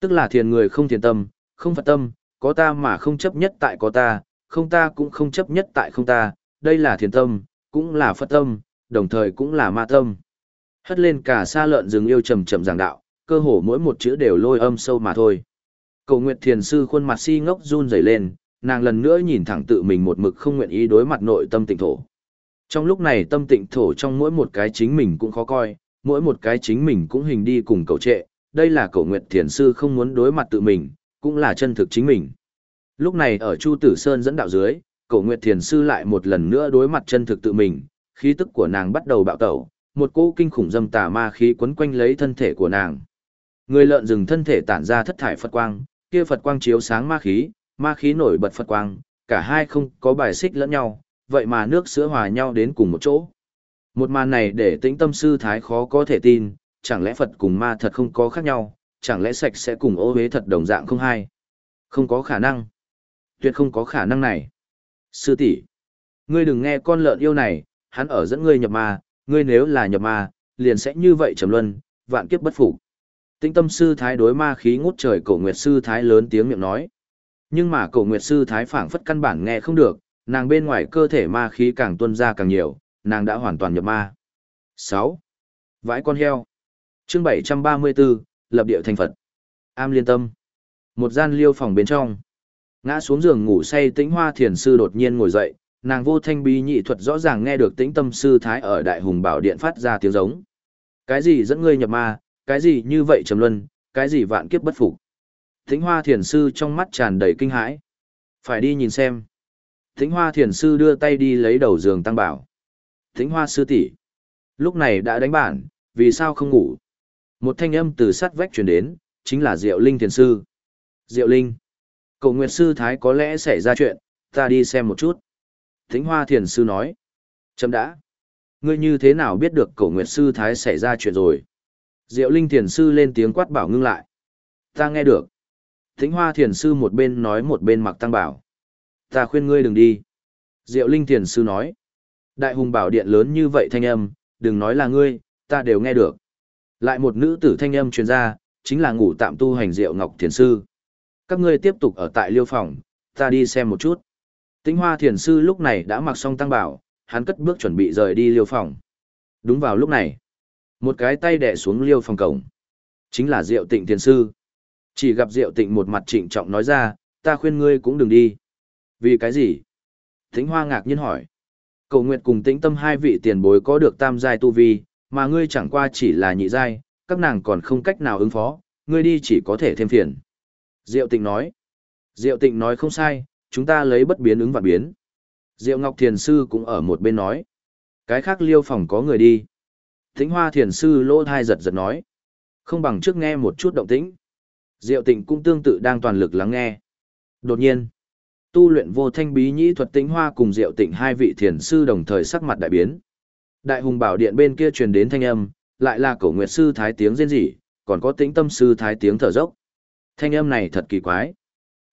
Tức là thiền người không thiền tâm, không Phật tâm, có ta mà không chấp nhất tại có ta, không ta cũng không chấp nhất tại không ta, đây là thiền tâm, cũng là Phật tâm, đồng thời cũng là ma tâm. Hất lên cả xa lợn rừng yêu trầm trầm giảng đạo, cơ hồ mỗi một chữ đều lôi âm sâu mà thôi. Cầu Nguyệt Thiền Sư khuôn mặt si ngốc run rẩy lên, nàng lần nữa nhìn thẳng tự mình một mực không nguyện ý đối mặt nội tâm tịnh thổ. Trong lúc này tâm tịnh thổ trong mỗi một cái chính mình cũng khó coi, mỗi một cái chính mình cũng hình đi cùng cầu trệ, đây là cầu nguyệt thiền sư không muốn đối mặt tự mình, cũng là chân thực chính mình. Lúc này ở Chu Tử Sơn dẫn đạo dưới, cổ nguyệt thiền sư lại một lần nữa đối mặt chân thực tự mình, khí tức của nàng bắt đầu bạo tẩu, một cỗ kinh khủng dâm tà ma khí quấn quanh lấy thân thể của nàng. Người lợn rừng thân thể tản ra thất thải Phật quang, kia Phật quang chiếu sáng ma khí, ma khí nổi bật Phật quang, cả hai không có bài xích lẫn nhau, vậy mà nước sữa hòa nhau đến cùng một chỗ. Một màn này để tĩnh tâm sư thái khó có thể tin, chẳng lẽ Phật cùng ma thật không có khác nhau, chẳng lẽ sạch sẽ cùng ô huế thật đồng dạng không hay? Không có khả năng. Tuyệt không có khả năng này. Sư tỷ, ngươi đừng nghe con lợn yêu này, hắn ở dẫn ngươi nhập ma, ngươi nếu là nhập ma, liền sẽ như vậy trầm luân, vạn kiếp bất phục. Tĩnh tâm sư thái đối ma khí ngút trời cổ nguyệt sư thái lớn tiếng miệng nói. Nhưng mà cổ nguyệt sư thái phảng phất căn bản nghe không được, nàng bên ngoài cơ thể ma khí càng tuôn ra càng nhiều, nàng đã hoàn toàn nhập ma. 6. Vãi con heo. Chương 734, lập địa thành Phật. Am liên tâm. Một gian liêu phòng bên trong. Ngã xuống giường ngủ say tĩnh hoa thiền sư đột nhiên ngồi dậy, nàng vô thanh bí nhị thuật rõ ràng nghe được tĩnh tâm sư thái ở đại hùng bảo điện phát ra tiếng giống. Cái gì dẫn ngươi nhập ma, cái gì như vậy trầm luân, cái gì vạn kiếp bất phục. Tĩnh hoa thiền sư trong mắt tràn đầy kinh hãi. Phải đi nhìn xem. Tĩnh hoa thiền sư đưa tay đi lấy đầu giường tăng bảo. Tĩnh hoa sư tỷ Lúc này đã đánh bản, vì sao không ngủ? Một thanh âm từ sát vách truyền đến, chính là Diệu Linh thiền sư. Diệu Linh. Cậu Nguyệt sư thái có lẽ xảy ra chuyện, ta đi xem một chút. Thính hoa thiền sư nói. Chấm đã. Ngươi như thế nào biết được cổ Nguyệt sư thái xảy ra chuyện rồi? Diệu Linh thiền sư lên tiếng quát bảo ngưng lại. Ta nghe được. Thính hoa thiền sư một bên nói một bên mặc tăng bảo. Ta khuyên ngươi đừng đi. Diệu Linh thiền sư nói. Đại hùng bảo điện lớn như vậy thanh âm, đừng nói là ngươi, ta đều nghe được. Lại một nữ tử thanh âm truyền ra, chính là ngủ tạm tu hành Diệu Ngọc thiền sư. Các ngươi tiếp tục ở tại liêu phòng, ta đi xem một chút. Tĩnh hoa thiền sư lúc này đã mặc xong tăng bảo, hắn cất bước chuẩn bị rời đi liêu phòng. Đúng vào lúc này, một cái tay đẻ xuống liêu phòng cổng. Chính là Diệu Tịnh thiền sư. Chỉ gặp Diệu Tịnh một mặt trịnh trọng nói ra, ta khuyên ngươi cũng đừng đi. Vì cái gì? Tĩnh hoa ngạc nhiên hỏi. Cầu nguyện cùng tĩnh tâm hai vị tiền bối có được tam giai tu vi, mà ngươi chẳng qua chỉ là nhị giai, các nàng còn không cách nào ứng phó, ngươi đi chỉ có thể thêm phiền. Diệu Tịnh nói. Diệu Tịnh nói không sai, chúng ta lấy bất biến ứng và biến. Diệu Ngọc Thiền Sư cũng ở một bên nói. Cái khác liêu phòng có người đi. Thính Hoa Thiền Sư lỗ thai giật giật nói. Không bằng trước nghe một chút động tĩnh. Diệu Tịnh cũng tương tự đang toàn lực lắng nghe. Đột nhiên, tu luyện vô thanh bí nhĩ thuật tĩnh hoa cùng Diệu Tịnh hai vị thiền sư đồng thời sắc mặt đại biến. Đại hùng bảo điện bên kia truyền đến thanh âm, lại là cổ nguyệt sư thái tiếng rên rỉ, còn có tĩnh tâm sư thái tiếng thở dốc. Thanh âm này thật kỳ quái.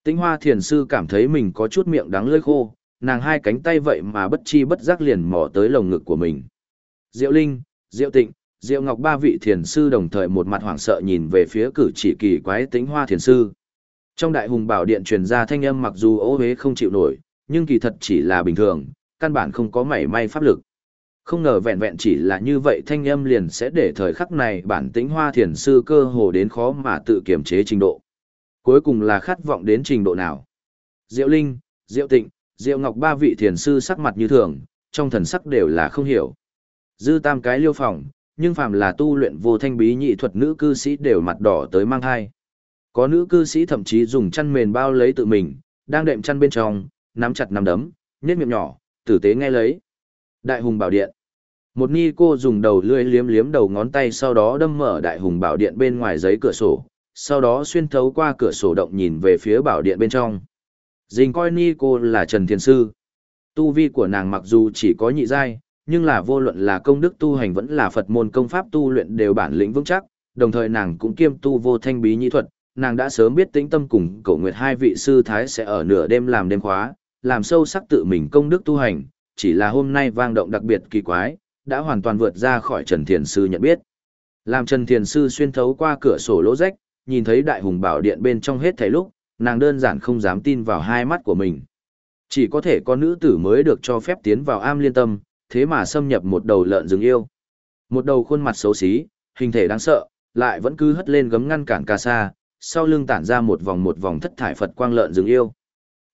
Tĩnh hoa thiền sư cảm thấy mình có chút miệng đắng lưỡi khô, nàng hai cánh tay vậy mà bất chi bất giác liền mò tới lồng ngực của mình. Diệu Linh, Diệu Tịnh, Diệu Ngọc ba vị thiền sư đồng thời một mặt hoảng sợ nhìn về phía cử chỉ kỳ quái tĩnh hoa thiền sư. Trong đại hùng bảo điện truyền ra thanh âm mặc dù ô hế không chịu nổi, nhưng kỳ thật chỉ là bình thường, căn bản không có mảy may pháp lực. Không ngờ vẹn vẹn chỉ là như vậy thanh âm liền sẽ để thời khắc này bản tĩnh hoa thiền sư cơ hồ đến khó mà tự kiềm chế trình độ. Cuối cùng là khát vọng đến trình độ nào? Diệu Linh, Diệu Tịnh, Diệu Ngọc ba vị thiền sư sắc mặt như thường, trong thần sắc đều là không hiểu. Dư tam cái liêu phòng, nhưng phàm là tu luyện vô thanh bí nhị thuật nữ cư sĩ đều mặt đỏ tới mang hai. Có nữ cư sĩ thậm chí dùng chăn mền bao lấy tự mình, đang đệm chăn bên trong, nắm chặt nắm đấm, nhét miệng nhỏ, tử tế nghe lấy. Đại hùng bảo điện. Một ni cô dùng đầu lưỡi liếm liếm đầu ngón tay sau đó đâm mở đại hùng bảo điện bên ngoài giấy cửa sổ, sau đó xuyên thấu qua cửa sổ động nhìn về phía bảo điện bên trong. Dình coi ni cô là Trần Thiên Sư. Tu vi của nàng mặc dù chỉ có nhị giai, nhưng là vô luận là công đức tu hành vẫn là Phật môn công pháp tu luyện đều bản lĩnh vững chắc, đồng thời nàng cũng kiêm tu vô thanh bí nhị thuật, nàng đã sớm biết tĩnh tâm cùng cổ nguyệt hai vị sư thái sẽ ở nửa đêm làm đêm khóa, làm sâu sắc tự mình công đức tu hành, chỉ là hôm nay vang động đặc biệt kỳ quái, đã hoàn toàn vượt ra khỏi Trần Thiền Sư nhận biết. Làm Trần Thiền Sư xuyên thấu qua cửa sổ lỗ rách, nhìn thấy đại hùng bảo điện bên trong hết thảy lúc, nàng đơn giản không dám tin vào hai mắt của mình. Chỉ có thể có nữ tử mới được cho phép tiến vào am liên tâm, thế mà xâm nhập một đầu lợn rừng yêu. Một đầu khuôn mặt xấu xí, hình thể đáng sợ, lại vẫn cứ hất lên gấm ngăn cản ca sa, sau lưng tản ra một vòng một vòng thất thải Phật quang lợn rừng yêu.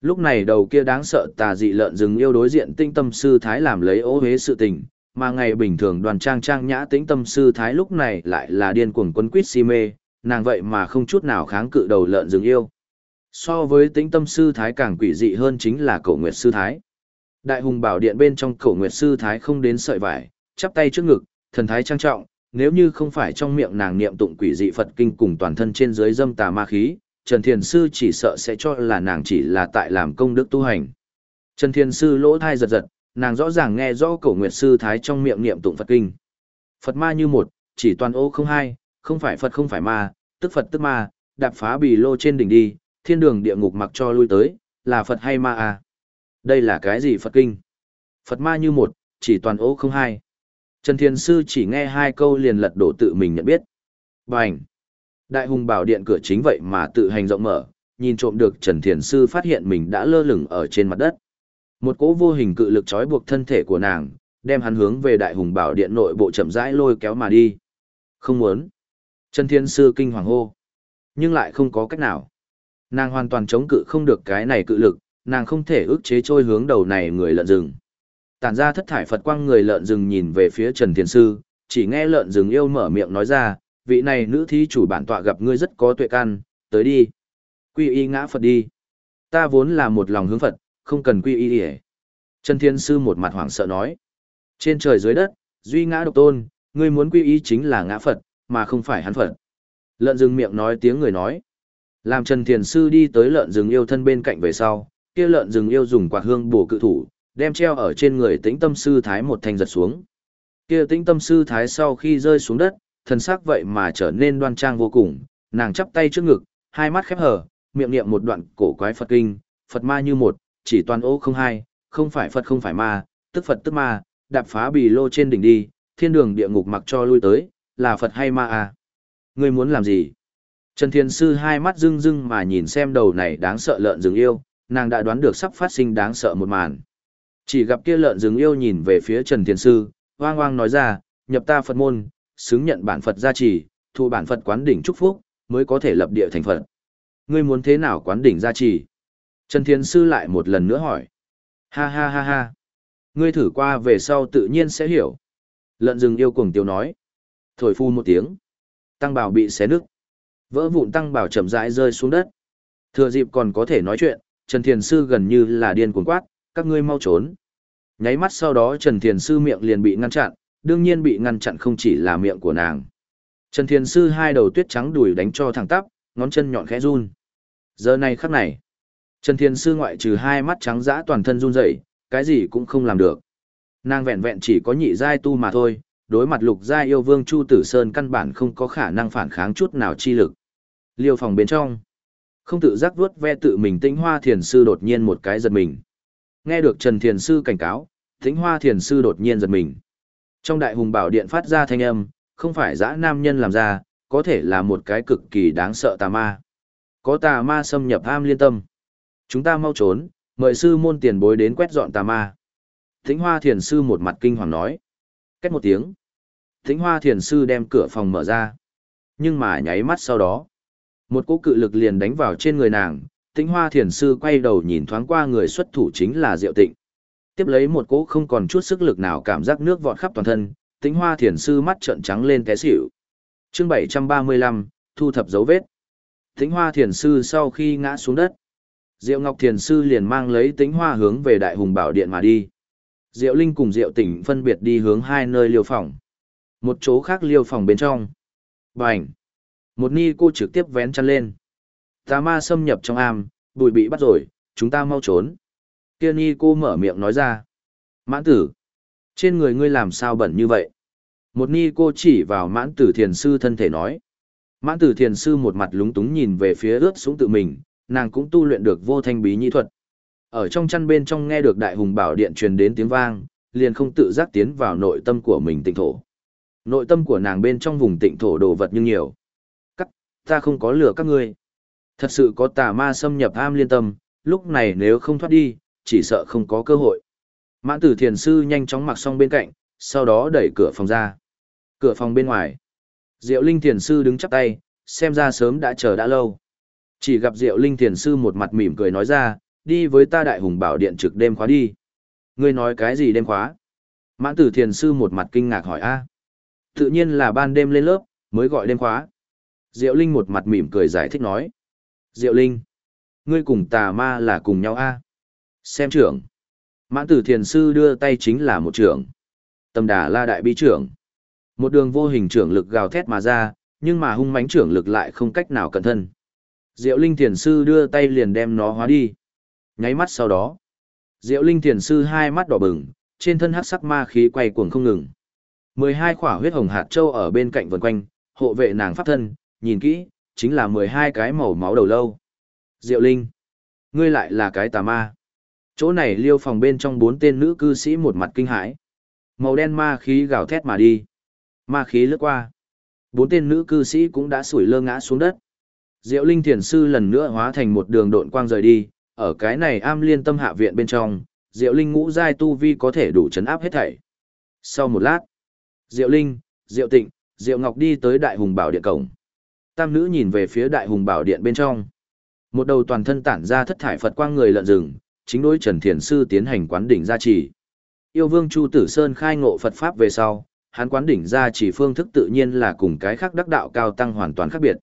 Lúc này đầu kia đáng sợ tà dị lợn rừng yêu đối diện tinh tâm sư thái làm lấy ô hế sự tình, mà ngày bình thường đoàn trang trang nhã tĩnh tâm sư thái lúc này lại là điên cuồng quấn quýt si mê, nàng vậy mà không chút nào kháng cự đầu lợn rừng yêu. So với tĩnh tâm sư thái càng quỷ dị hơn chính là cổ nguyệt sư thái. Đại hùng bảo điện bên trong cổ nguyệt sư thái không đến sợi vải, chắp tay trước ngực, thần thái trang trọng, nếu như không phải trong miệng nàng niệm tụng quỷ dị Phật kinh cùng toàn thân trên dưới dâm tà ma khí, Trần Thiền Sư chỉ sợ sẽ cho là nàng chỉ là tại làm công đức tu hành. Trần Thiền Sư lỗ thai giật giật, nàng rõ ràng nghe rõ cổ nguyệt sư thái trong miệng niệm tụng Phật kinh. Phật ma như một, chỉ toàn ô không hai, không phải Phật không phải ma, tức Phật tức ma, đạp phá bì lô trên đỉnh đi, thiên đường địa ngục mặc cho lui tới, là Phật hay ma à? Đây là cái gì Phật kinh? Phật ma như một, chỉ toàn ô không hai. Trần Thiên Sư chỉ nghe hai câu liền lật đổ tự mình nhận biết. Bành! Đại hùng bảo điện cửa chính vậy mà tự hành rộng mở, nhìn trộm được Trần Thiền Sư phát hiện mình đã lơ lửng ở trên mặt đất. Một cỗ vô hình cự lực trói buộc thân thể của nàng, đem hắn hướng về đại hùng bảo điện nội bộ chậm rãi lôi kéo mà đi. Không muốn. Trần Thiên Sư kinh hoàng hô. Nhưng lại không có cách nào. Nàng hoàn toàn chống cự không được cái này cự lực, nàng không thể ức chế trôi hướng đầu này người lợn rừng. Tản ra thất thải Phật quang người lợn rừng nhìn về phía Trần Thiên Sư, chỉ nghe lợn rừng yêu mở miệng nói ra, vị này nữ thí chủ bản tọa gặp ngươi rất có tuệ căn, tới đi. Quy y ngã Phật đi. Ta vốn là một lòng hướng Phật, không cần quy y hề. Trần Thiên Sư một mặt hoảng sợ nói. Trên trời dưới đất, duy ngã độc tôn, ngươi muốn quy y chính là ngã Phật, mà không phải hắn Phật. Lợn rừng miệng nói tiếng người nói. Làm Trần Thiền Sư đi tới lợn rừng yêu thân bên cạnh về sau, kia lợn rừng yêu dùng quạt hương bổ cự thủ, đem treo ở trên người tĩnh tâm sư thái một thanh giật xuống. Kia tĩnh tâm sư thái sau khi rơi xuống đất, thân xác vậy mà trở nên đoan trang vô cùng, nàng chắp tay trước ngực, hai mắt khép hờ, miệng niệm một đoạn cổ quái Phật kinh, Phật ma như một, chỉ toàn ô không hai, không phải Phật không phải ma, tức Phật tức ma, đạp phá bì lô trên đỉnh đi, thiên đường địa ngục mặc cho lui tới, là Phật hay ma à? Ngươi muốn làm gì? Trần Thiên Sư hai mắt rưng rưng mà nhìn xem đầu này đáng sợ lợn rừng yêu, nàng đã đoán được sắp phát sinh đáng sợ một màn. Chỉ gặp kia lợn rừng yêu nhìn về phía Trần Thiên Sư, hoang hoang nói ra, nhập ta Phật môn, xứng nhận bản Phật gia trì, thu bản Phật quán đỉnh chúc phúc, mới có thể lập địa thành Phật. Ngươi muốn thế nào quán đỉnh gia trì? Trần Thiên Sư lại một lần nữa hỏi. Ha ha ha ha. Ngươi thử qua về sau tự nhiên sẽ hiểu. Lợn rừng yêu cuồng tiêu nói. Thổi phu một tiếng. Tăng bảo bị xé nứt. Vỡ vụn tăng bảo chậm rãi rơi xuống đất. Thừa dịp còn có thể nói chuyện, Trần Thiền Sư gần như là điên cuồng quát, các ngươi mau trốn. Nháy mắt sau đó Trần Thiền Sư miệng liền bị ngăn chặn, đương nhiên bị ngăn chặn không chỉ là miệng của nàng. Trần Thiền Sư hai đầu tuyết trắng đùi đánh cho thẳng tắp, ngón chân nhọn khẽ run. Giờ này khắc này, Trần Thiền Sư ngoại trừ hai mắt trắng dã toàn thân run rẩy, cái gì cũng không làm được. Nàng vẹn vẹn chỉ có nhị giai tu mà thôi, đối mặt lục giai yêu vương Chu Tử Sơn căn bản không có khả năng phản kháng chút nào chi lực. Liêu phòng bên trong, không tự giác vuốt ve tự mình Tĩnh Hoa Thiền sư đột nhiên một cái giật mình. Nghe được Trần Thiền sư cảnh cáo, Tĩnh Hoa Thiền sư đột nhiên giật mình. Trong đại hùng bảo điện phát ra thanh âm, không phải dã nam nhân làm ra, có thể là một cái cực kỳ đáng sợ tà ma. Có tà ma xâm nhập am liên tâm. Chúng ta mau trốn, mời sư môn tiền bối đến quét dọn tà ma. Thính Hoa Thiền sư một mặt kinh hoàng nói. Cách một tiếng. Thính Hoa Thiền sư đem cửa phòng mở ra. Nhưng mà nháy mắt sau đó, một cỗ cự lực liền đánh vào trên người nàng, Thính Hoa Thiền sư quay đầu nhìn thoáng qua người xuất thủ chính là Diệu Tịnh. Tiếp lấy một cỗ không còn chút sức lực nào cảm giác nước vọt khắp toàn thân, tính Hoa Thiền sư mắt trợn trắng lên té xỉu. Chương 735, thu thập dấu vết. Tính Hoa Thiền sư sau khi ngã xuống đất, Diệu Ngọc Thiền sư liền mang lấy tính Hoa hướng về Đại Hùng Bảo Điện mà đi. Diệu Linh cùng Diệu Tỉnh phân biệt đi hướng hai nơi liêu phòng. Một chỗ khác liêu phòng bên trong. Bành! Một ni cô trực tiếp vén chăn lên. Tà ma xâm nhập trong am, bụi bị bắt rồi, chúng ta mau trốn. Kia ni cô mở miệng nói ra. Mãn tử! Trên người ngươi làm sao bẩn như vậy? Một ni cô chỉ vào mãn tử thiền sư thân thể nói. Mãn tử thiền sư một mặt lúng túng nhìn về phía ướt xuống tự mình, nàng cũng tu luyện được vô thanh bí nhĩ thuật. Ở trong chăn bên trong nghe được đại hùng bảo điện truyền đến tiếng vang, liền không tự giác tiến vào nội tâm của mình tịnh thổ. Nội tâm của nàng bên trong vùng tịnh thổ đồ vật như nhiều. Cắt, ta không có lừa các ngươi. Thật sự có tà ma xâm nhập am liên tâm, lúc này nếu không thoát đi, chỉ sợ không có cơ hội. Mãn tử thiền sư nhanh chóng mặc xong bên cạnh, sau đó đẩy cửa phòng ra. Cửa phòng bên ngoài. Diệu Linh thiền sư đứng chắp tay, xem ra sớm đã chờ đã lâu. Chỉ gặp Diệu Linh thiền sư một mặt mỉm cười nói ra, đi với ta đại hùng bảo điện trực đêm khóa đi. Ngươi nói cái gì đêm khóa? Mãn tử thiền sư một mặt kinh ngạc hỏi a Tự nhiên là ban đêm lên lớp, mới gọi đêm khóa. Diệu Linh một mặt mỉm cười giải thích nói. Diệu Linh, ngươi cùng tà ma là cùng nhau a Xem trưởng. Mãn tử thiền sư đưa tay chính là một trưởng. Tâm đà la đại bi trưởng. Một đường vô hình trưởng lực gào thét mà ra, nhưng mà hung mãnh trưởng lực lại không cách nào cẩn thân. Diệu Linh thiền sư đưa tay liền đem nó hóa đi. Nháy mắt sau đó, Diệu Linh thiền sư hai mắt đỏ bừng, trên thân hắc sắc ma khí quay cuồng không ngừng. 12 khỏa huyết hồng hạt châu ở bên cạnh vần quanh, hộ vệ nàng pháp thân, nhìn kỹ, chính là 12 cái màu máu đầu lâu. Diệu Linh, ngươi lại là cái tà ma. Chỗ này liêu phòng bên trong bốn tên nữ cư sĩ một mặt kinh hãi. Màu đen ma khí gào thét mà đi. Ma khí lướt qua. Bốn tên nữ cư sĩ cũng đã sủi lơ ngã xuống đất. Diệu Linh Thiền Sư lần nữa hóa thành một đường độn quang rời đi, ở cái này am liên tâm hạ viện bên trong, Diệu Linh ngũ giai tu vi có thể đủ chấn áp hết thảy. Sau một lát, Diệu Linh, Diệu Tịnh, Diệu Ngọc đi tới Đại Hùng Bảo Điện cổng. Tam nữ nhìn về phía Đại Hùng Bảo Điện bên trong. Một đầu toàn thân tản ra thất thải Phật quang người lợn rừng, chính đối Trần Thiền Sư tiến hành quán đỉnh gia trì. Yêu Vương Chu Tử Sơn khai ngộ Phật Pháp về sau, hắn quán đỉnh gia trì phương thức tự nhiên là cùng cái khác đắc đạo cao tăng hoàn toàn khác biệt.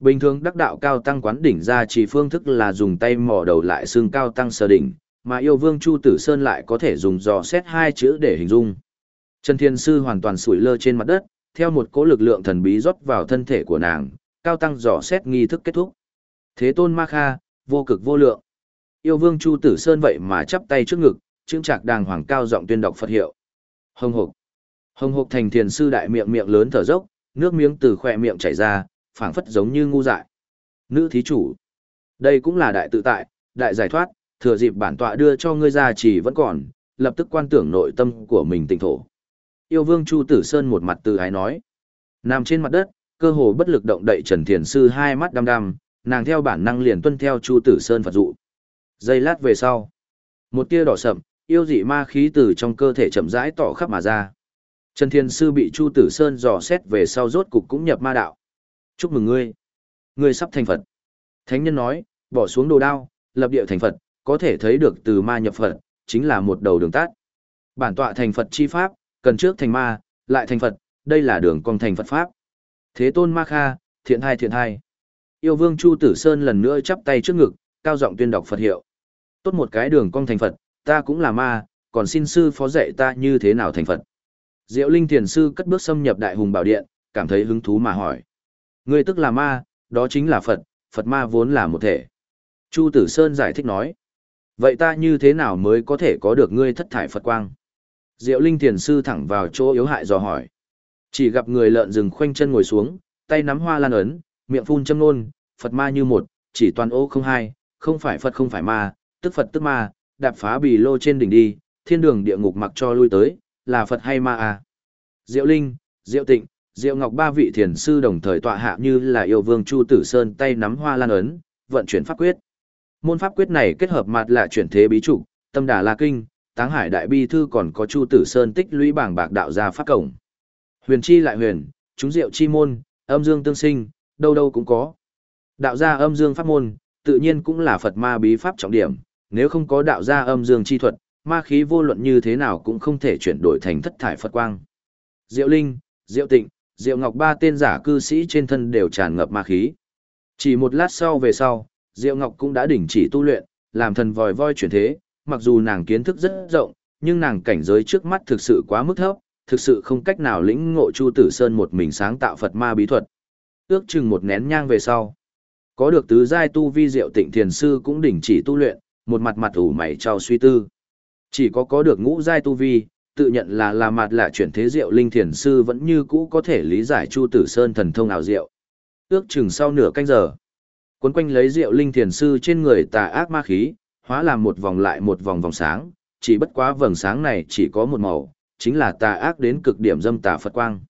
Bình thường đắc đạo cao tăng quán đỉnh gia trì phương thức là dùng tay mò đầu lại xương cao tăng sờ đỉnh, mà yêu vương Chu Tử Sơn lại có thể dùng dò xét hai chữ để hình dung. Trần Thiên Sư hoàn toàn sủi lơ trên mặt đất, theo một cỗ lực lượng thần bí rót vào thân thể của nàng, cao tăng dò xét nghi thức kết thúc. Thế tôn ma kha, vô cực vô lượng. Yêu vương Chu Tử Sơn vậy mà chắp tay trước ngực, trưng trạc đàng hoàng cao giọng tuyên đọc Phật hiệu. Hồng hộc. Hồng hộc thành thiền sư đại miệng miệng lớn thở dốc, nước miếng từ khỏe miệng chảy ra, phảng phất giống như ngu dại. Nữ thí chủ. Đây cũng là đại tự tại, đại giải thoát, thừa dịp bản tọa đưa cho ngươi ra chỉ vẫn còn, lập tức quan tưởng nội tâm của mình tỉnh thổ. Yêu vương Chu Tử Sơn một mặt từ ái nói. Nằm trên mặt đất, cơ hồ bất lực động đậy Trần Thiền Sư hai mắt đăm đăm, nàng theo bản năng liền tuân theo Chu Tử Sơn Phật dụ. Giây lát về sau, một tia đỏ sậm, yêu dị ma khí từ trong cơ thể chậm rãi tỏ khắp mà ra. Trần Thiên Sư bị Chu Tử Sơn dò xét về sau rốt cục cũng nhập ma đạo. Chúc mừng ngươi. Ngươi sắp thành Phật. Thánh nhân nói, bỏ xuống đồ đao, lập địa thành Phật, có thể thấy được từ ma nhập Phật, chính là một đầu đường tắt. Bản tọa thành Phật chi pháp, cần trước thành ma, lại thành Phật, đây là đường cong thành Phật pháp. Thế tôn ma kha, thiện hai thiện hai. Yêu vương Chu Tử Sơn lần nữa chắp tay trước ngực, cao giọng tuyên đọc Phật hiệu. Tốt một cái đường cong thành Phật, ta cũng là ma, còn xin sư phó dạy ta như thế nào thành Phật. Diệu Linh Thiền Sư cất bước xâm nhập Đại Hùng Bảo Điện, cảm thấy hứng thú mà hỏi. Ngươi tức là ma, đó chính là Phật, Phật ma vốn là một thể. Chu Tử Sơn giải thích nói. Vậy ta như thế nào mới có thể có được ngươi thất thải Phật quang? Diệu Linh Thiền Sư thẳng vào chỗ yếu hại dò hỏi. Chỉ gặp người lợn rừng khoanh chân ngồi xuống, tay nắm hoa lan ấn, miệng phun châm nôn, Phật ma như một, chỉ toàn ô không hai, không phải Phật không phải ma, tức Phật tức ma, đạp phá bì lô trên đỉnh đi, thiên đường địa ngục mặc cho lui tới, là Phật hay ma à? Diệu Linh, Diệu Tịnh, Diệu Ngọc ba vị thiền sư đồng thời tọa hạ như là yêu vương Chu Tử Sơn tay nắm hoa lan ấn, vận chuyển pháp quyết. Môn pháp quyết này kết hợp mặt là chuyển thế bí trụ, tâm đà la kinh, táng hải đại bi thư còn có Chu Tử Sơn tích lũy bảng bạc đạo gia pháp cổng. Huyền chi lại huyền, chúng diệu chi môn, âm dương tương sinh, đâu đâu cũng có. Đạo gia âm dương pháp môn, tự nhiên cũng là Phật ma bí pháp trọng điểm, nếu không có đạo gia âm dương chi thuật, ma khí vô luận như thế nào cũng không thể chuyển đổi thành thất thải Phật quang. Diệu Linh, Diệu Tịnh, Diệu Ngọc ba tên giả cư sĩ trên thân đều tràn ngập ma khí. Chỉ một lát sau về sau, Diệu Ngọc cũng đã đình chỉ tu luyện, làm thần vòi voi chuyển thế, mặc dù nàng kiến thức rất rộng, nhưng nàng cảnh giới trước mắt thực sự quá mức thấp, thực sự không cách nào lĩnh ngộ Chu Tử Sơn một mình sáng tạo Phật ma bí thuật. Ước chừng một nén nhang về sau, có được tứ giai tu vi Diệu Tịnh Thiền sư cũng đình chỉ tu luyện, một mặt mặt ủ mày trao suy tư. Chỉ có có được ngũ giai tu vi, tự nhận là là mặt lạ chuyển thế diệu linh thiền sư vẫn như cũ có thể lý giải Chu Tử Sơn thần thông ảo diệu. Ước chừng sau nửa canh giờ, cuốn quanh lấy diệu linh thiền sư trên người tà ác ma khí, hóa làm một vòng lại một vòng vòng sáng, chỉ bất quá vầng sáng này chỉ có một màu, chính là tà ác đến cực điểm dâm tà Phật quang.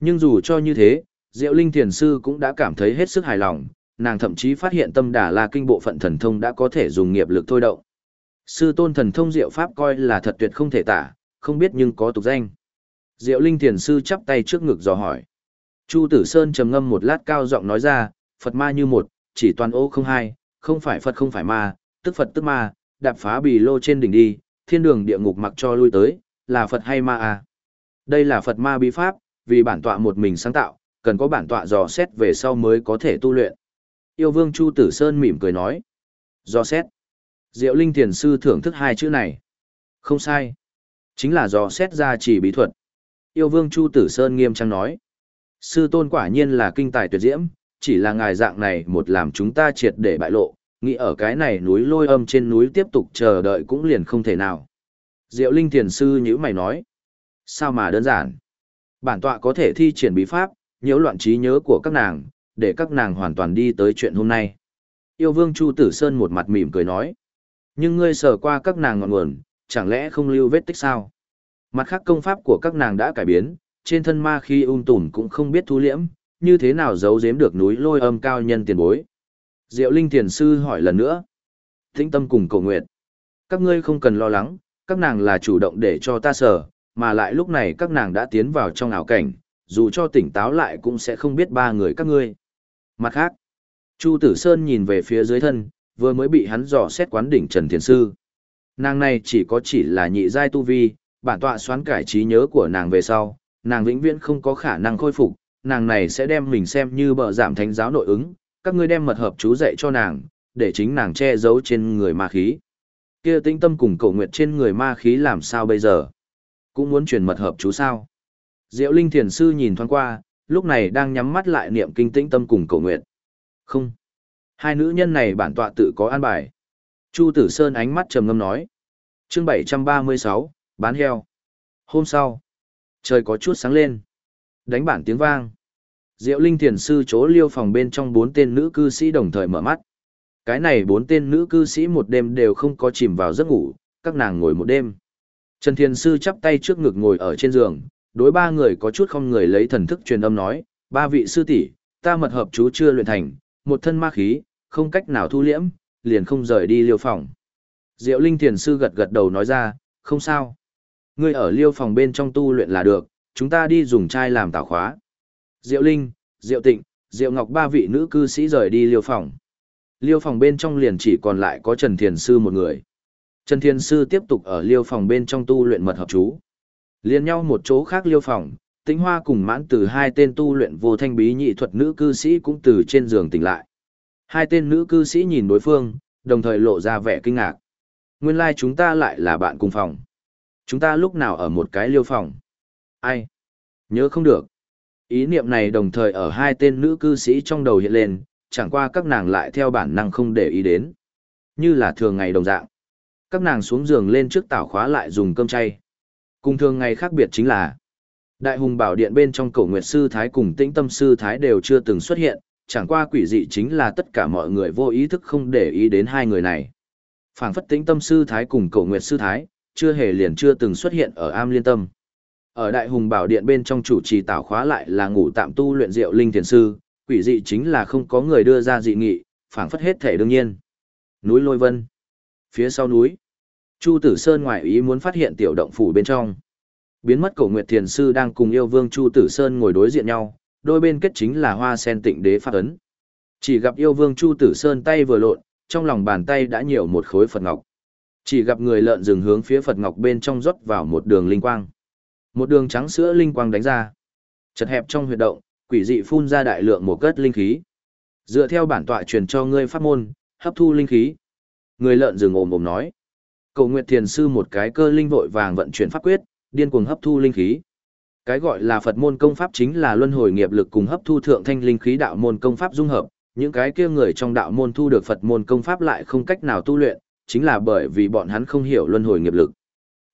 Nhưng dù cho như thế, Diệu Linh Thiền Sư cũng đã cảm thấy hết sức hài lòng, nàng thậm chí phát hiện tâm đà la kinh bộ phận thần thông đã có thể dùng nghiệp lực thôi động. Sư tôn thần thông diệu pháp coi là thật tuyệt không thể tả, không biết nhưng có tục danh. Diệu Linh Thiền Sư chắp tay trước ngực dò hỏi. Chu Tử Sơn trầm ngâm một lát cao giọng nói ra, Phật ma như một, chỉ toàn ô không hai, không phải Phật không phải ma, tức Phật tức ma, đạp phá bì lô trên đỉnh đi, thiên đường địa ngục mặc cho lui tới, là Phật hay ma à? Đây là Phật ma bí pháp, vì bản tọa một mình sáng tạo, cần có bản tọa dò xét về sau mới có thể tu luyện. Yêu vương Chu Tử Sơn mỉm cười nói. Do xét. Diệu Linh Thiền Sư thưởng thức hai chữ này. Không sai. Chính là do xét ra chỉ bí thuật. Yêu vương Chu Tử Sơn nghiêm trang nói. Sư tôn quả nhiên là kinh tài tuyệt diễm, chỉ là ngài dạng này một làm chúng ta triệt để bại lộ, nghĩ ở cái này núi lôi âm trên núi tiếp tục chờ đợi cũng liền không thể nào. Diệu Linh Thiền Sư nhữ mày nói. Sao mà đơn giản? Bản tọa có thể thi triển bí pháp, nhiễu loạn trí nhớ của các nàng, để các nàng hoàn toàn đi tới chuyện hôm nay. Yêu vương Chu Tử Sơn một mặt mỉm cười nói. Nhưng ngươi sờ qua các nàng ngọn nguồn, chẳng lẽ không lưu vết tích sao? Mặt khác công pháp của các nàng đã cải biến, trên thân ma khi ung um tùm cũng không biết thu liễm, như thế nào giấu giếm được núi lôi âm cao nhân tiền bối. Diệu Linh Thiền Sư hỏi lần nữa. Tĩnh tâm cùng cầu nguyện. Các ngươi không cần lo lắng, các nàng là chủ động để cho ta sở, mà lại lúc này các nàng đã tiến vào trong ảo cảnh, dù cho tỉnh táo lại cũng sẽ không biết ba người các ngươi. Mặt khác, Chu Tử Sơn nhìn về phía dưới thân, vừa mới bị hắn dò xét quán đỉnh Trần Thiền Sư. Nàng này chỉ có chỉ là nhị giai tu vi, bản tọa xoán cải trí nhớ của nàng về sau, nàng vĩnh viễn không có khả năng khôi phục, nàng này sẽ đem mình xem như bờ giảm thánh giáo nội ứng, các ngươi đem mật hợp chú dạy cho nàng, để chính nàng che giấu trên người ma khí. Kia tĩnh tâm cùng cầu nguyện trên người ma khí làm sao bây giờ? Cũng muốn truyền mật hợp chú sao? Diệu Linh Thiền Sư nhìn thoáng qua, lúc này đang nhắm mắt lại niệm kinh tĩnh tâm cùng cầu nguyện. Không. Hai nữ nhân này bản tọa tự có an bài. Chu Tử Sơn ánh mắt trầm ngâm nói. chương 736, bán heo. Hôm sau, trời có chút sáng lên. Đánh bản tiếng vang. Diệu Linh Thiền Sư chỗ liêu phòng bên trong bốn tên nữ cư sĩ đồng thời mở mắt. Cái này bốn tên nữ cư sĩ một đêm đều không có chìm vào giấc ngủ, các nàng ngồi một đêm. Trần Thiền Sư chắp tay trước ngực ngồi ở trên giường, đối ba người có chút không người lấy thần thức truyền âm nói, ba vị sư tỷ, ta mật hợp chú chưa luyện thành, một thân ma khí, không cách nào thu liễm, liền không rời đi liêu phòng. Diệu Linh Thiền Sư gật gật đầu nói ra, không sao. Ngươi ở liêu phòng bên trong tu luyện là được, chúng ta đi dùng chai làm tảo khóa. Diệu Linh, Diệu Tịnh, Diệu Ngọc ba vị nữ cư sĩ rời đi liêu phòng. Liêu phòng bên trong liền chỉ còn lại có Trần Thiền Sư một người. Trần Thiền Sư tiếp tục ở liêu phòng bên trong tu luyện mật hợp chú. Liên nhau một chỗ khác liêu phòng, tĩnh hoa cùng mãn từ hai tên tu luyện vô thanh bí nhị thuật nữ cư sĩ cũng từ trên giường tỉnh lại. Hai tên nữ cư sĩ nhìn đối phương, đồng thời lộ ra vẻ kinh ngạc. Nguyên lai like chúng ta lại là bạn cùng phòng. Chúng ta lúc nào ở một cái liêu phòng? Ai? Nhớ không được. Ý niệm này đồng thời ở hai tên nữ cư sĩ trong đầu hiện lên, chẳng qua các nàng lại theo bản năng không để ý đến. Như là thường ngày đồng dạng. Các nàng xuống giường lên trước tảo khóa lại dùng cơm chay. Cùng thường ngày khác biệt chính là Đại hùng bảo điện bên trong cổ nguyệt sư thái cùng tĩnh tâm sư thái đều chưa từng xuất hiện, chẳng qua quỷ dị chính là tất cả mọi người vô ý thức không để ý đến hai người này. Phảng phất tĩnh tâm sư thái cùng cổ nguyệt sư thái, chưa hề liền chưa từng xuất hiện ở am liên tâm. Ở đại hùng bảo điện bên trong chủ trì tạo khóa lại là ngủ tạm tu luyện diệu linh thiền sư, quỷ dị chính là không có người đưa ra dị nghị, phảng phất hết thể đương nhiên. Núi lôi vân. Phía sau núi, Chu Tử Sơn ngoại ý muốn phát hiện tiểu động phủ bên trong. Biến mất cổ nguyệt thiền sư đang cùng yêu vương Chu Tử Sơn ngồi đối diện nhau, đôi bên kết chính là hoa sen tịnh đế pháp ấn. Chỉ gặp yêu vương Chu Tử Sơn tay vừa lộn, trong lòng bàn tay đã nhiều một khối Phật Ngọc. Chỉ gặp người lợn rừng hướng phía Phật Ngọc bên trong rót vào một đường linh quang. Một đường trắng sữa linh quang đánh ra. Chật hẹp trong huyệt động, quỷ dị phun ra đại lượng một cất linh khí. Dựa theo bản tọa truyền cho ngươi pháp môn, hấp thu linh khí. Người lợn rừng ồm ồm nói. Cầu Nguyệt Thiền Sư một cái cơ linh vội vàng vận chuyển pháp quyết, điên cuồng hấp thu linh khí. Cái gọi là Phật môn công pháp chính là luân hồi nghiệp lực cùng hấp thu thượng thanh linh khí đạo môn công pháp dung hợp, những cái kia người trong đạo môn thu được Phật môn công pháp lại không cách nào tu luyện, chính là bởi vì bọn hắn không hiểu luân hồi nghiệp lực.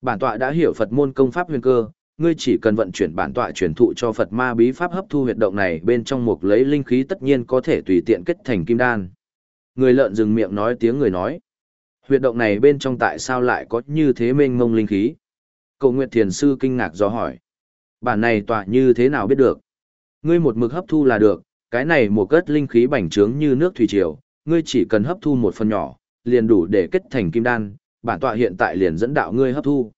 Bản tọa đã hiểu Phật môn công pháp huyền cơ, ngươi chỉ cần vận chuyển bản tọa truyền thụ cho Phật ma bí pháp hấp thu huyệt động này bên trong mục lấy linh khí tất nhiên có thể tùy tiện kết thành kim đan. Người lợn dừng miệng nói tiếng người nói. Huyệt động này bên trong tại sao lại có như thế mênh mông linh khí? Cầu Nguyệt Thiền Sư kinh ngạc do hỏi. Bản này tọa như thế nào biết được? Ngươi một mực hấp thu là được, cái này một cất linh khí bành trướng như nước thủy triều, ngươi chỉ cần hấp thu một phần nhỏ, liền đủ để kết thành kim đan, bản tọa hiện tại liền dẫn đạo ngươi hấp thu.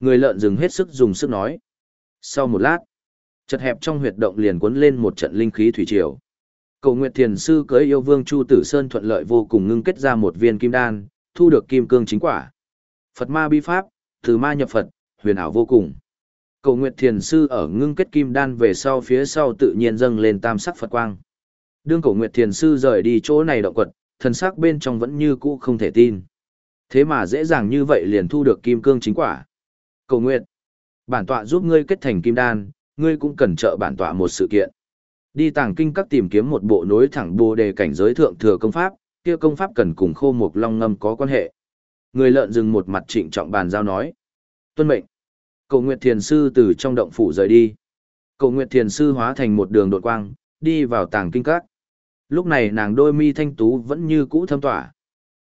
Người lợn dừng hết sức dùng sức nói. Sau một lát, chật hẹp trong huyệt động liền cuốn lên một trận linh khí thủy triều. Cầu Nguyệt Thiền Sư cưới yêu vương Chu Tử Sơn thuận lợi vô cùng ngưng kết ra một viên kim đan, thu được kim cương chính quả. Phật ma bi pháp, từ ma nhập Phật, huyền ảo vô cùng. Cầu Nguyệt Thiền Sư ở ngưng kết kim đan về sau phía sau tự nhiên dâng lên tam sắc Phật quang. Đương Cổ Nguyệt Thiền Sư rời đi chỗ này động quật, thần sắc bên trong vẫn như cũ không thể tin. Thế mà dễ dàng như vậy liền thu được kim cương chính quả. Cầu Nguyệt, bản tọa giúp ngươi kết thành kim đan, ngươi cũng cần trợ bản tọa một sự kiện. Đi tàng kinh các tìm kiếm một bộ nối thẳng bồ đề cảnh giới thượng thừa công pháp, kia công pháp cần cùng khô mục long ngâm có quan hệ. Người lợn dừng một mặt trịnh trọng bàn giao nói. Tuân mệnh. Cầu Nguyệt Thiền Sư từ trong động phủ rời đi. Cầu Nguyệt Thiền Sư hóa thành một đường đột quang, đi vào tàng kinh các. Lúc này nàng đôi mi thanh tú vẫn như cũ thâm tỏa.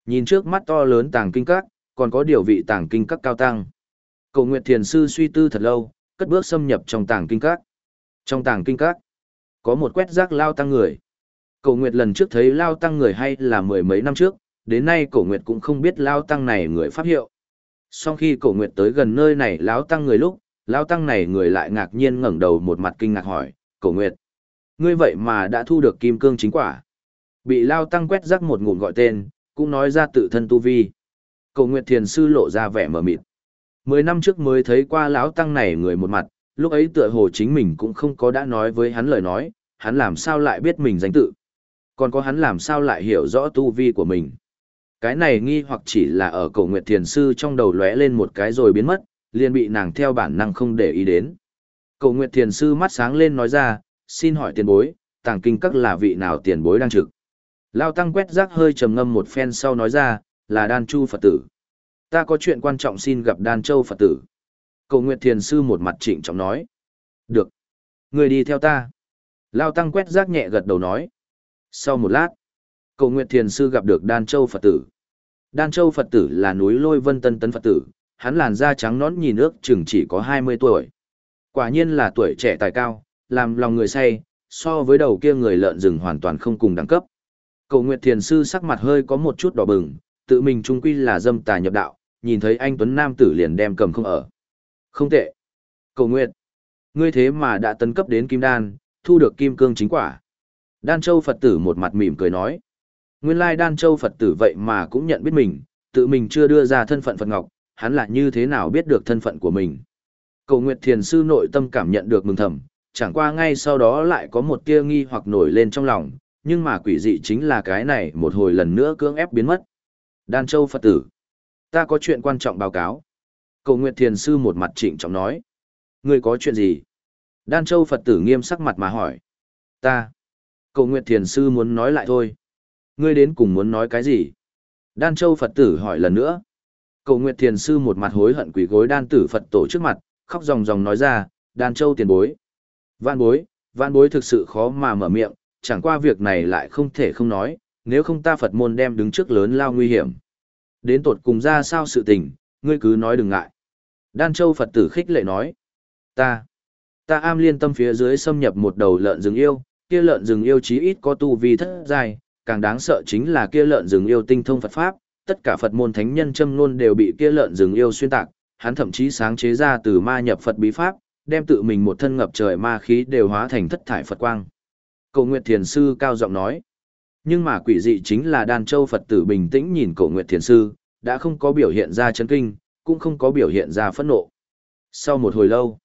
Nhìn trước mắt to lớn tàng kinh các, còn có điều vị tàng kinh các cao tăng. Cầu Nguyệt Thiền Sư suy tư thật lâu, cất bước xâm nhập trong tàng kinh các. Trong tàng kinh các, có một quét rác lao tăng người. Cổ Nguyệt lần trước thấy lao tăng người hay là mười mấy năm trước, đến nay Cổ Nguyệt cũng không biết lao tăng này người pháp hiệu. Sau khi Cổ Nguyệt tới gần nơi này lão tăng người lúc, lão tăng này người lại ngạc nhiên ngẩng đầu một mặt kinh ngạc hỏi, "Cổ Nguyệt, ngươi vậy mà đã thu được kim cương chính quả?" Bị lao tăng quét rắc một ngụm gọi tên, cũng nói ra tự thân tu vi. Cổ Nguyệt Thiền sư lộ ra vẻ mờ mịt. Mười năm trước mới thấy qua lão tăng này người một mặt, lúc ấy tựa hồ chính mình cũng không có đã nói với hắn lời nói, hắn làm sao lại biết mình danh tự. Còn có hắn làm sao lại hiểu rõ tu vi của mình cái này nghi hoặc chỉ là ở cổ nguyệt thiền sư trong đầu lóe lên một cái rồi biến mất, liền bị nàng theo bản năng không để ý đến. Cổ nguyệt thiền sư mắt sáng lên nói ra, xin hỏi tiền bối, tàng kinh các là vị nào tiền bối đang trực. Lao tăng quét rác hơi trầm ngâm một phen sau nói ra, là đan chu Phật tử. Ta có chuyện quan trọng xin gặp đan châu Phật tử. Cổ nguyệt thiền sư một mặt trịnh trọng nói. Được. Người đi theo ta. Lao tăng quét rác nhẹ gật đầu nói. Sau một lát, Cổ Nguyệt Thiền Sư gặp được Đan Châu Phật tử. Đan Châu Phật tử là núi lôi vân tân tấn Phật tử, hắn làn da trắng nõn nhìn ước chừng chỉ có 20 tuổi. Quả nhiên là tuổi trẻ tài cao, làm lòng người say, so với đầu kia người lợn rừng hoàn toàn không cùng đẳng cấp. Cầu Nguyệt Thiền Sư sắc mặt hơi có một chút đỏ bừng, tự mình trung quy là dâm tà nhập đạo, nhìn thấy anh Tuấn Nam tử liền đem cầm không ở. Không tệ. Cầu Nguyệt, ngươi thế mà đã tấn cấp đến Kim Đan, thu được Kim Cương chính quả. Đan Châu Phật tử một mặt mỉm cười nói. Nguyên lai Đan Châu Phật tử vậy mà cũng nhận biết mình, tự mình chưa đưa ra thân phận Phật Ngọc, hắn là như thế nào biết được thân phận của mình. Cầu Nguyệt Thiền Sư nội tâm cảm nhận được mừng thầm, chẳng qua ngay sau đó lại có một tia nghi hoặc nổi lên trong lòng, nhưng mà quỷ dị chính là cái này một hồi lần nữa cưỡng ép biến mất. Đan Châu Phật tử, ta có chuyện quan trọng báo cáo. Cầu Nguyệt Thiền Sư một mặt trịnh trọng nói. Ngươi có chuyện gì? Đan Châu Phật tử nghiêm sắc mặt mà hỏi. Ta. Cầu Nguyệt Thiền Sư muốn nói lại thôi. Ngươi đến cùng muốn nói cái gì? Đan Châu Phật tử hỏi lần nữa. Cầu Nguyệt Thiền Sư một mặt hối hận quỷ gối đan tử Phật tổ trước mặt, khóc ròng ròng nói ra, Đan Châu tiền bối. Vạn bối, vạn bối thực sự khó mà mở miệng, chẳng qua việc này lại không thể không nói, nếu không ta Phật môn đem đứng trước lớn lao nguy hiểm. Đến tột cùng ra sao sự tình, ngươi cứ nói đừng ngại. Đan Châu Phật tử khích lệ nói, ta, ta am liên tâm phía dưới xâm nhập một đầu lợn rừng yêu, kia lợn rừng yêu chí ít có tu vi thất giai, càng đáng sợ chính là kia lợn rừng yêu tinh thông Phật Pháp, tất cả Phật môn thánh nhân châm luôn đều bị kia lợn rừng yêu xuyên tạc, hắn thậm chí sáng chế ra từ ma nhập Phật bí Pháp, đem tự mình một thân ngập trời ma khí đều hóa thành thất thải Phật quang. Cổ Nguyệt Thiền Sư cao giọng nói, nhưng mà quỷ dị chính là đan châu Phật tử bình tĩnh nhìn cổ Nguyệt Thiền Sư, đã không có biểu hiện ra chấn kinh, cũng không có biểu hiện ra phẫn nộ. Sau một hồi lâu,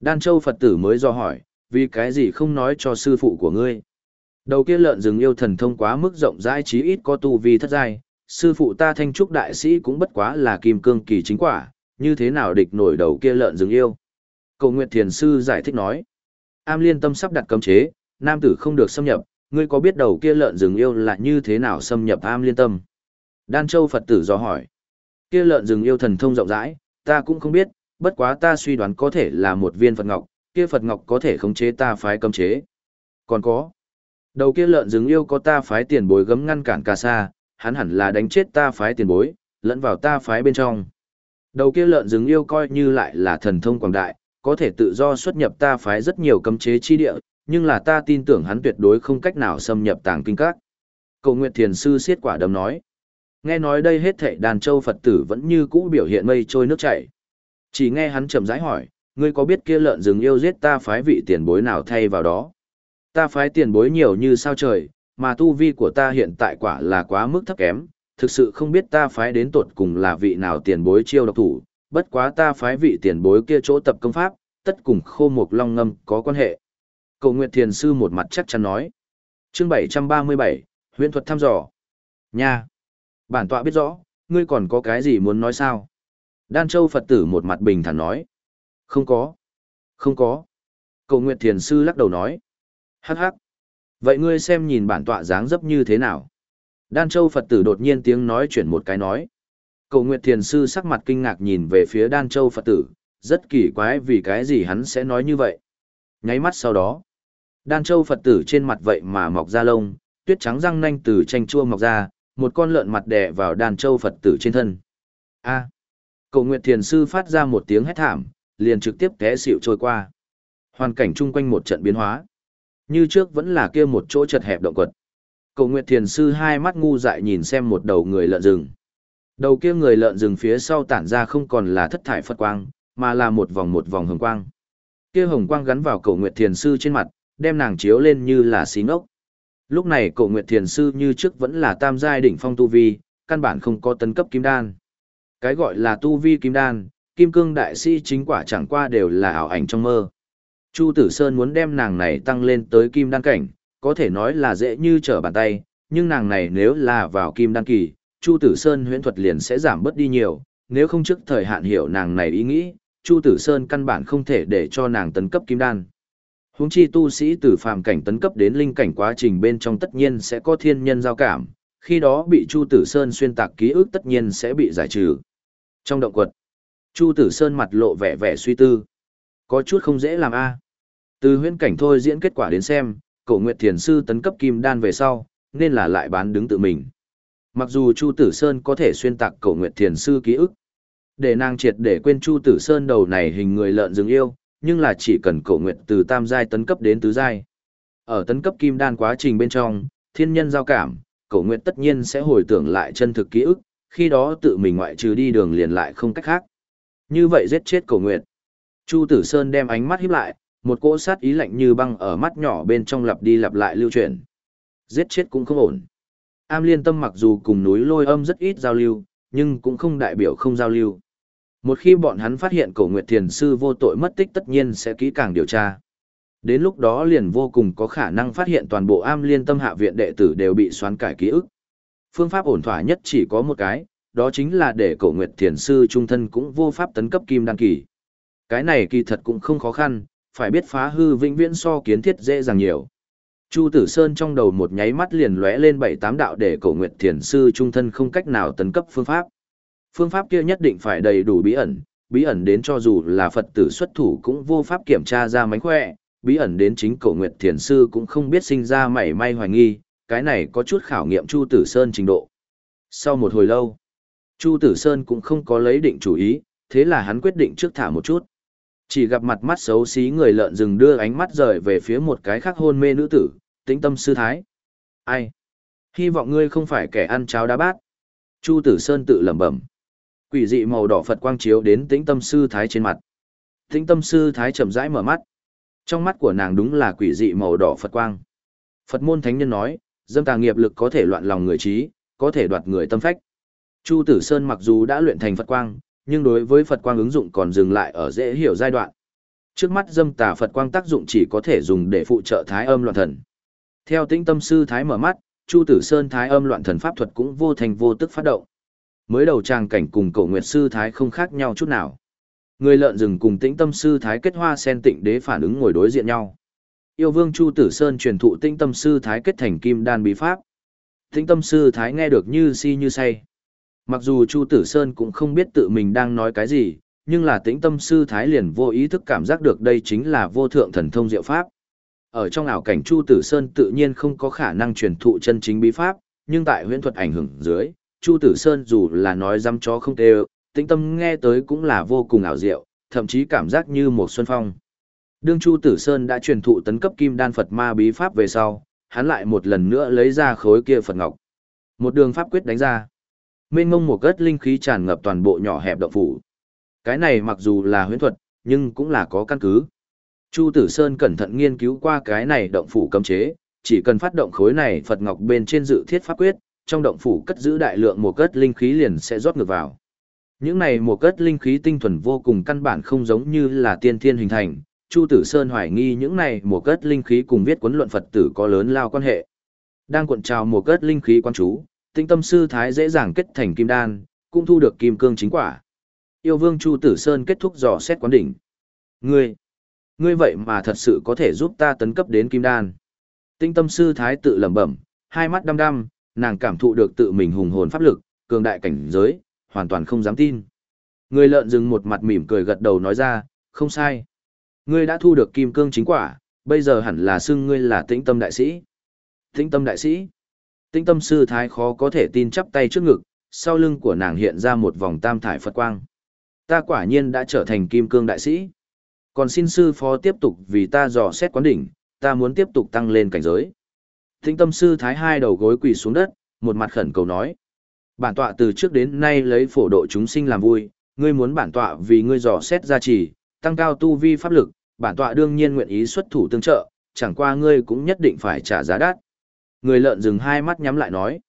đan châu Phật tử mới do hỏi, vì cái gì không nói cho sư phụ của ngươi? Đầu kia lợn rừng yêu thần thông quá mức rộng rãi chí ít có tu vi thất giai, sư phụ ta thanh trúc đại sĩ cũng bất quá là kim cương kỳ chính quả, như thế nào địch nổi đầu kia lợn rừng yêu. Cầu Nguyệt Thiền Sư giải thích nói, am liên tâm sắp đặt cấm chế, nam tử không được xâm nhập, ngươi có biết đầu kia lợn rừng yêu là như thế nào xâm nhập am liên tâm? Đan Châu Phật tử do hỏi, kia lợn rừng yêu thần thông rộng rãi, ta cũng không biết, bất quá ta suy đoán có thể là một viên Phật Ngọc, kia Phật Ngọc có thể khống chế ta phái cấm chế. Còn có, Đầu kia lợn rừng yêu có ta phái tiền bối gấm ngăn cản ca sa, hắn hẳn là đánh chết ta phái tiền bối, lẫn vào ta phái bên trong. Đầu kia lợn rừng yêu coi như lại là thần thông quảng đại, có thể tự do xuất nhập ta phái rất nhiều cấm chế chi địa, nhưng là ta tin tưởng hắn tuyệt đối không cách nào xâm nhập tàng kinh các. Cầu Nguyệt Thiền Sư siết quả đấm nói. Nghe nói đây hết thảy đàn châu Phật tử vẫn như cũ biểu hiện mây trôi nước chảy. Chỉ nghe hắn chậm rãi hỏi, ngươi có biết kia lợn rừng yêu giết ta phái vị tiền bối nào thay vào đó? Ta phái tiền bối nhiều như sao trời, mà tu vi của ta hiện tại quả là quá mức thấp kém, thực sự không biết ta phái đến tuột cùng là vị nào tiền bối chiêu độc thủ, bất quá ta phái vị tiền bối kia chỗ tập công pháp, tất cùng khô mục long ngâm có quan hệ. Cầu Nguyệt Thiền Sư một mặt chắc chắn nói. chương 737, huyện thuật thăm dò. Nha! Bản tọa biết rõ, ngươi còn có cái gì muốn nói sao? Đan Châu Phật tử một mặt bình thản nói. Không có. Không có. Cầu Nguyệt Thiền Sư lắc đầu nói. Hắc hắc. Vậy ngươi xem nhìn bản tọa dáng dấp như thế nào? Đan Châu Phật tử đột nhiên tiếng nói chuyển một cái nói. Cầu Nguyệt Thiền Sư sắc mặt kinh ngạc nhìn về phía Đan Châu Phật tử, rất kỳ quái vì cái gì hắn sẽ nói như vậy. Nháy mắt sau đó, Đan Châu Phật tử trên mặt vậy mà mọc ra lông, tuyết trắng răng nanh từ tranh chua mọc ra, một con lợn mặt đè vào Đan Châu Phật tử trên thân. A. Cầu Nguyệt Thiền Sư phát ra một tiếng hét thảm, liền trực tiếp té xịu trôi qua. Hoàn cảnh chung quanh một trận biến hóa. Như trước vẫn là kia một chỗ chật hẹp động quật. Cầu Nguyệt Thiền Sư hai mắt ngu dại nhìn xem một đầu người lợn rừng. Đầu kia người lợn rừng phía sau tản ra không còn là thất thải Phật quang, mà là một vòng một vòng hồng quang. Kia hồng quang gắn vào Cầu Nguyệt Thiền Sư trên mặt, đem nàng chiếu lên như là xí ngốc. Lúc này Cầu Nguyệt Thiền Sư như trước vẫn là tam giai đỉnh phong tu vi, căn bản không có tấn cấp kim đan. Cái gọi là tu vi kim đan, kim cương đại sĩ chính quả chẳng qua đều là ảo ảnh trong mơ. Chu Tử Sơn muốn đem nàng này tăng lên tới kim đan cảnh, có thể nói là dễ như trở bàn tay, nhưng nàng này nếu là vào kim đan kỳ, Chu Tử Sơn huyễn thuật liền sẽ giảm bớt đi nhiều, nếu không trước thời hạn hiểu nàng này ý nghĩ, Chu Tử Sơn căn bản không thể để cho nàng tấn cấp kim đan. Huống chi tu sĩ từ phàm cảnh tấn cấp đến linh cảnh quá trình bên trong tất nhiên sẽ có thiên nhân giao cảm, khi đó bị Chu Tử Sơn xuyên tạc ký ức tất nhiên sẽ bị giải trừ. Trong động quật, Chu Tử Sơn mặt lộ vẻ vẻ suy tư. Có chút không dễ làm a. À. Từ huyễn cảnh thôi diễn kết quả đến xem, Cổ Nguyệt Thiền sư tấn cấp kim đan về sau, nên là lại bán đứng tự mình. Mặc dù Chu Tử Sơn có thể xuyên tạc Cổ Nguyệt Thiền sư ký ức, để nàng triệt để quên Chu Tử Sơn đầu này hình người lợn rừng yêu, nhưng là chỉ cần Cổ Nguyệt từ tam giai tấn cấp đến tứ giai. Ở tấn cấp kim đan quá trình bên trong, thiên nhân giao cảm, Cổ Nguyệt tất nhiên sẽ hồi tưởng lại chân thực ký ức, khi đó tự mình ngoại trừ đi đường liền lại không cách khác. Như vậy giết chết Cổ Nguyệt. Chu Tử Sơn đem ánh mắt híp lại, một cỗ sát ý lạnh như băng ở mắt nhỏ bên trong lặp đi lặp lại lưu truyền Giết chết cũng không ổn. Am liên tâm mặc dù cùng núi lôi âm rất ít giao lưu, nhưng cũng không đại biểu không giao lưu. Một khi bọn hắn phát hiện cổ nguyệt thiền sư vô tội mất tích tất nhiên sẽ kỹ càng điều tra. Đến lúc đó liền vô cùng có khả năng phát hiện toàn bộ am liên tâm hạ viện đệ tử đều bị xoán cải ký ức. Phương pháp ổn thỏa nhất chỉ có một cái, đó chính là để cổ nguyệt thiền sư trung thân cũng vô pháp tấn cấp kim đăng kỳ. Cái này kỳ thật cũng không khó khăn, phải biết phá hư vĩnh viễn so kiến thiết dễ dàng nhiều. Chu Tử Sơn trong đầu một nháy mắt liền lóe lên bảy tám đạo để cổ nguyệt thiền sư trung thân không cách nào tấn cấp phương pháp. Phương pháp kia nhất định phải đầy đủ bí ẩn, bí ẩn đến cho dù là Phật tử xuất thủ cũng vô pháp kiểm tra ra mánh khỏe, bí ẩn đến chính cổ nguyệt thiền sư cũng không biết sinh ra mảy may hoài nghi, cái này có chút khảo nghiệm Chu Tử Sơn trình độ. Sau một hồi lâu, Chu Tử Sơn cũng không có lấy định chủ ý, thế là hắn quyết định trước thả một chút. Chỉ gặp mặt mắt xấu xí người lợn rừng đưa ánh mắt rời về phía một cái khác hôn mê nữ tử, tĩnh tâm sư thái. Ai? Hy vọng ngươi không phải kẻ ăn cháo đá bát. Chu Tử Sơn tự lẩm bẩm. Quỷ dị màu đỏ Phật quang chiếu đến tĩnh tâm sư thái trên mặt. Tĩnh tâm sư thái chậm rãi mở mắt. Trong mắt của nàng đúng là quỷ dị màu đỏ Phật quang. Phật môn thánh nhân nói, dâm tà nghiệp lực có thể loạn lòng người trí, có thể đoạt người tâm phách. Chu Tử Sơn mặc dù đã luyện thành Phật quang, nhưng đối với Phật quang ứng dụng còn dừng lại ở dễ hiểu giai đoạn. Trước mắt dâm tà Phật quang tác dụng chỉ có thể dùng để phụ trợ thái âm loạn thần. Theo tĩnh tâm sư thái mở mắt, Chu Tử Sơn thái âm loạn thần pháp thuật cũng vô thành vô tức phát động. Mới đầu trang cảnh cùng cổ nguyệt sư thái không khác nhau chút nào. Người lợn rừng cùng tĩnh tâm sư thái kết hoa sen tịnh đế phản ứng ngồi đối diện nhau. Yêu vương Chu Tử Sơn truyền thụ tĩnh tâm sư thái kết thành kim đan bí pháp. Tĩnh tâm sư thái nghe được như si như say. Mặc dù Chu Tử Sơn cũng không biết tự mình đang nói cái gì, nhưng là tĩnh tâm sư Thái liền vô ý thức cảm giác được đây chính là vô thượng thần thông diệu pháp. Ở trong ảo cảnh Chu Tử Sơn tự nhiên không có khả năng truyền thụ chân chính bí pháp, nhưng tại huyễn thuật ảnh hưởng dưới, Chu Tử Sơn dù là nói dăm chó không tê tĩnh tâm nghe tới cũng là vô cùng ảo diệu, thậm chí cảm giác như một xuân phong. Đương Chu Tử Sơn đã truyền thụ tấn cấp kim đan Phật ma bí pháp về sau, hắn lại một lần nữa lấy ra khối kia Phật ngọc. Một đường pháp quyết đánh ra mênh ngông một gất linh khí tràn ngập toàn bộ nhỏ hẹp động phủ. Cái này mặc dù là huyễn thuật, nhưng cũng là có căn cứ. Chu Tử Sơn cẩn thận nghiên cứu qua cái này động phủ cấm chế, chỉ cần phát động khối này Phật Ngọc bên trên dự thiết pháp quyết, trong động phủ cất giữ đại lượng một gất linh khí liền sẽ rót ngược vào. Những này một cất linh khí tinh thuần vô cùng căn bản không giống như là tiên thiên hình thành, Chu Tử Sơn hoài nghi những này một cất linh khí cùng viết cuốn luận Phật tử có lớn lao quan hệ. Đang cuộn trào một cất linh khí quan chú, tinh tâm sư thái dễ dàng kết thành kim đan, cũng thu được kim cương chính quả. Yêu vương Chu Tử Sơn kết thúc dò xét quán đỉnh. Ngươi, ngươi vậy mà thật sự có thể giúp ta tấn cấp đến kim đan. Tinh tâm sư thái tự lẩm bẩm, hai mắt đăm đăm, nàng cảm thụ được tự mình hùng hồn pháp lực, cường đại cảnh giới, hoàn toàn không dám tin. Người lợn rừng một mặt mỉm cười gật đầu nói ra, không sai. Ngươi đã thu được kim cương chính quả, bây giờ hẳn là xưng ngươi là tĩnh tâm đại sĩ. Tĩnh tâm đại sĩ. Tĩnh tâm sư thái khó có thể tin chắp tay trước ngực, sau lưng của nàng hiện ra một vòng tam thải Phật quang. Ta quả nhiên đã trở thành kim cương đại sĩ. Còn xin sư phó tiếp tục vì ta dò xét quán đỉnh, ta muốn tiếp tục tăng lên cảnh giới. Tĩnh tâm sư thái hai đầu gối quỳ xuống đất, một mặt khẩn cầu nói. Bản tọa từ trước đến nay lấy phổ độ chúng sinh làm vui, ngươi muốn bản tọa vì ngươi dò xét gia trì, tăng cao tu vi pháp lực, bản tọa đương nhiên nguyện ý xuất thủ tương trợ, chẳng qua ngươi cũng nhất định phải trả giá đắt. Người lợn dừng hai mắt nhắm lại nói.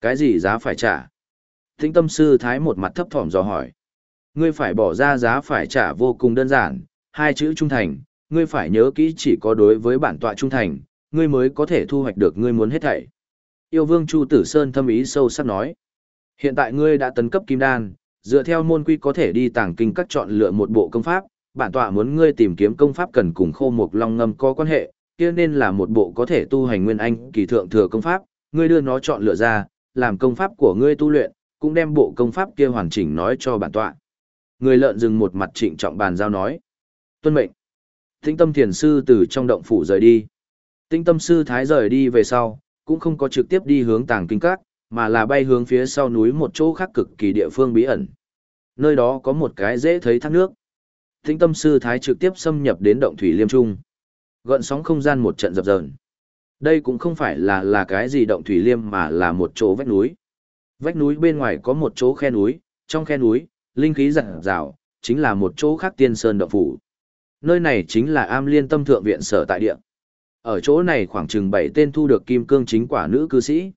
Cái gì giá phải trả? Thính tâm sư thái một mặt thấp thỏm dò hỏi. Ngươi phải bỏ ra giá phải trả vô cùng đơn giản, hai chữ trung thành, ngươi phải nhớ kỹ chỉ có đối với bản tọa trung thành, ngươi mới có thể thu hoạch được ngươi muốn hết thảy. Yêu vương Chu Tử Sơn thâm ý sâu sắc nói. Hiện tại ngươi đã tấn cấp kim đan, dựa theo môn quy có thể đi tàng kinh các chọn lựa một bộ công pháp, bản tọa muốn ngươi tìm kiếm công pháp cần cùng khô mục long ngâm có quan hệ, kia nên là một bộ có thể tu hành nguyên anh kỳ thượng thừa công pháp, ngươi đưa nó chọn lựa ra, làm công pháp của ngươi tu luyện, cũng đem bộ công pháp kia hoàn chỉnh nói cho bản tọa. Người lợn dừng một mặt trịnh trọng bàn giao nói. Tuân mệnh. Tĩnh tâm thiền sư từ trong động phủ rời đi. Tĩnh tâm sư thái rời đi về sau, cũng không có trực tiếp đi hướng tàng kinh các, mà là bay hướng phía sau núi một chỗ khác cực kỳ địa phương bí ẩn. Nơi đó có một cái dễ thấy thác nước. Tĩnh tâm sư thái trực tiếp xâm nhập đến động thủy liêm trung. Gợn sóng không gian một trận dập dờn. Đây cũng không phải là là cái gì động thủy liêm mà là một chỗ vách núi. Vách núi bên ngoài có một chỗ khe núi, trong khe núi, linh khí rạng rào, chính là một chỗ khác tiên sơn động phủ. Nơi này chính là am liên tâm thượng viện sở tại địa. Ở chỗ này khoảng chừng 7 tên thu được kim cương chính quả nữ cư sĩ.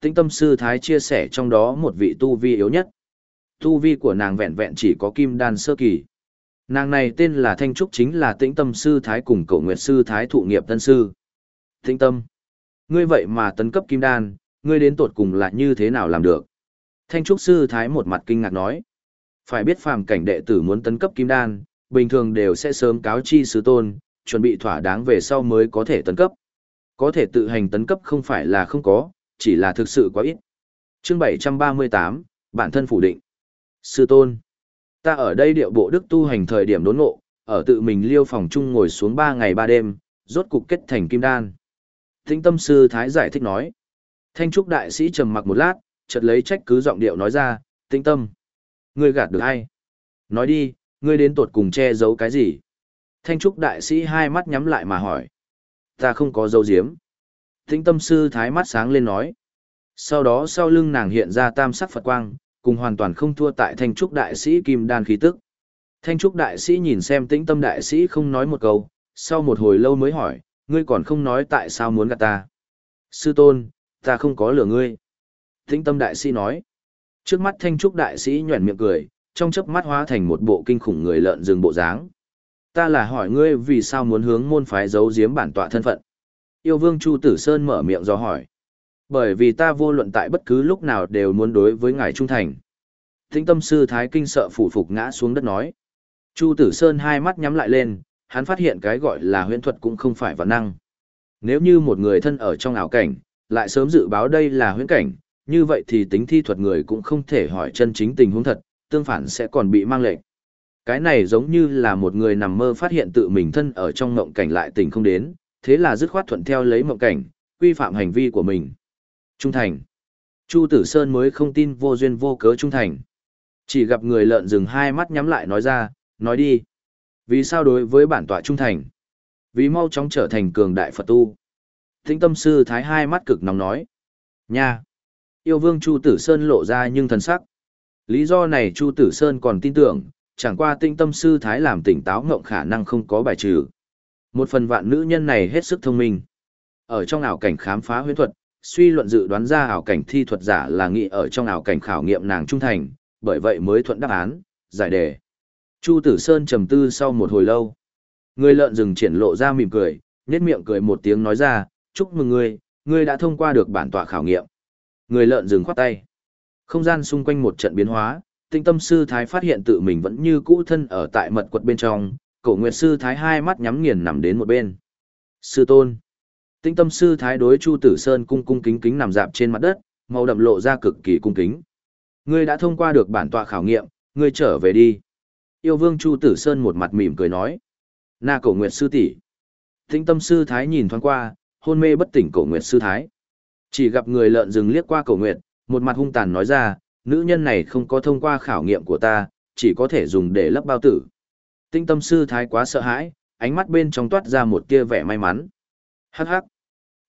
Tĩnh tâm sư thái chia sẻ trong đó một vị tu vi yếu nhất. Tu vi của nàng vẹn vẹn chỉ có kim đan sơ kỳ. Nàng này tên là Thanh Trúc chính là tĩnh tâm sư thái cùng cậu nguyệt sư thái thụ nghiệp tân sư. Tĩnh tâm. Ngươi vậy mà tấn cấp kim đan, ngươi đến tột cùng là như thế nào làm được? Thanh Trúc sư thái một mặt kinh ngạc nói. Phải biết phàm cảnh đệ tử muốn tấn cấp kim đan, bình thường đều sẽ sớm cáo chi sư tôn, chuẩn bị thỏa đáng về sau mới có thể tấn cấp. Có thể tự hành tấn cấp không phải là không có, chỉ là thực sự quá ít. Chương 738, bản thân phủ định. Sư tôn, ta ở đây điệu bộ đức tu hành thời điểm đốn ngộ, ở tự mình liêu phòng chung ngồi xuống 3 ngày 3 đêm, rốt cục kết thành kim đan. Thính tâm sư Thái giải thích nói. Thanh trúc đại sĩ trầm mặc một lát, chợt lấy trách cứ giọng điệu nói ra, tinh tâm. Ngươi gạt được ai? Nói đi, ngươi đến tuột cùng che giấu cái gì? Thanh trúc đại sĩ hai mắt nhắm lại mà hỏi. Ta không có dấu diếm. Thính tâm sư thái mắt sáng lên nói. Sau đó sau lưng nàng hiện ra tam sắc Phật quang, cùng hoàn toàn không thua tại thanh trúc đại sĩ kim đan khí tức. Thanh trúc đại sĩ nhìn xem tĩnh tâm đại sĩ không nói một câu, sau một hồi lâu mới hỏi, ngươi còn không nói tại sao muốn gặp ta. Sư tôn, ta không có lửa ngươi. Tĩnh tâm đại sĩ nói. Trước mắt thanh trúc đại sĩ nhuẩn miệng cười, trong chớp mắt hóa thành một bộ kinh khủng người lợn rừng bộ dáng. Ta là hỏi ngươi vì sao muốn hướng môn phái giấu giếm bản tọa thân phận. Yêu vương Chu Tử Sơn mở miệng do hỏi. Bởi vì ta vô luận tại bất cứ lúc nào đều muốn đối với ngài trung thành. Tĩnh tâm sư Thái Kinh sợ phủ phục ngã xuống đất nói. Chu Tử Sơn hai mắt nhắm lại lên, hắn phát hiện cái gọi là huyễn thuật cũng không phải vật năng. Nếu như một người thân ở trong ảo cảnh, lại sớm dự báo đây là huyễn cảnh, như vậy thì tính thi thuật người cũng không thể hỏi chân chính tình huống thật, tương phản sẽ còn bị mang lệnh. Cái này giống như là một người nằm mơ phát hiện tự mình thân ở trong mộng cảnh lại tình không đến, thế là dứt khoát thuận theo lấy mộng cảnh, quy phạm hành vi của mình. Trung thành. Chu Tử Sơn mới không tin vô duyên vô cớ trung thành. Chỉ gặp người lợn rừng hai mắt nhắm lại nói ra, nói đi. Vì sao đối với bản tọa trung thành? Vì mau chóng trở thành cường đại Phật tu. Thính tâm sư thái hai mắt cực nóng nói. Nha! Yêu vương Chu Tử Sơn lộ ra nhưng thần sắc. Lý do này Chu Tử Sơn còn tin tưởng, chẳng qua tinh tâm sư thái làm tỉnh táo ngộng khả năng không có bài trừ. Một phần vạn nữ nhân này hết sức thông minh. Ở trong ảo cảnh khám phá huyễn thuật, suy luận dự đoán ra ảo cảnh thi thuật giả là nghĩ ở trong ảo cảnh khảo nghiệm nàng trung thành, bởi vậy mới thuận đáp án, giải đề. Chu Tử Sơn trầm tư sau một hồi lâu. Người lợn rừng triển lộ ra mỉm cười, nhếch miệng cười một tiếng nói ra, chúc mừng ngươi, ngươi đã thông qua được bản tọa khảo nghiệm. Người lợn rừng khoát tay. Không gian xung quanh một trận biến hóa, tinh tâm sư thái phát hiện tự mình vẫn như cũ thân ở tại mật quật bên trong, cổ nguyệt sư thái hai mắt nhắm nghiền nằm đến một bên. Sư tôn. Tinh tâm sư thái đối Chu Tử Sơn cung cung kính kính nằm dạp trên mặt đất, màu đậm lộ ra cực kỳ cung kính. Ngươi đã thông qua được bản tọa khảo nghiệm, ngươi trở về đi. Yêu vương Chu Tử Sơn một mặt mỉm cười nói. Na cổ nguyệt sư tỷ. Tinh tâm sư thái nhìn thoáng qua, hôn mê bất tỉnh cổ nguyệt sư thái. Chỉ gặp người lợn rừng liếc qua cổ nguyệt, một mặt hung tàn nói ra, nữ nhân này không có thông qua khảo nghiệm của ta, chỉ có thể dùng để lấp bao tử. Tinh tâm sư thái quá sợ hãi, ánh mắt bên trong toát ra một tia vẻ may mắn. Hắc hắc.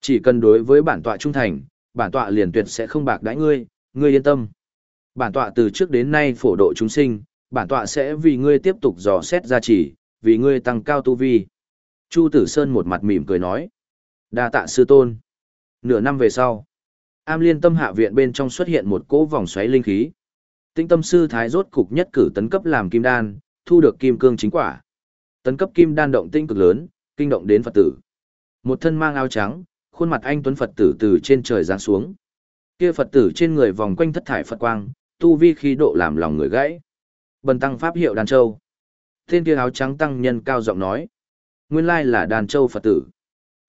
Chỉ cần đối với bản tọa trung thành, bản tọa liền tuyệt sẽ không bạc đãi ngươi, ngươi yên tâm. Bản tọa từ trước đến nay phổ độ chúng sinh, bản tọa sẽ vì ngươi tiếp tục dò xét gia trì, vì ngươi tăng cao tu vi. Chu Tử Sơn một mặt mỉm cười nói. đa tạ sư tôn. Nửa năm về sau, am liên tâm hạ viện bên trong xuất hiện một cỗ vòng xoáy linh khí. Tinh tâm sư thái rốt cục nhất cử tấn cấp làm kim đan, thu được kim cương chính quả. Tấn cấp kim đan động tinh cực lớn, kinh động đến Phật tử. Một thân mang áo trắng, khuôn mặt anh tuấn Phật tử từ trên trời giáng xuống. Kia Phật tử trên người vòng quanh thất thải Phật quang, tu vi khí độ làm lòng người gãy. Bần tăng pháp hiệu Đan Châu. Tên kia áo trắng tăng nhân cao giọng nói. Nguyên lai là Đan Châu Phật tử.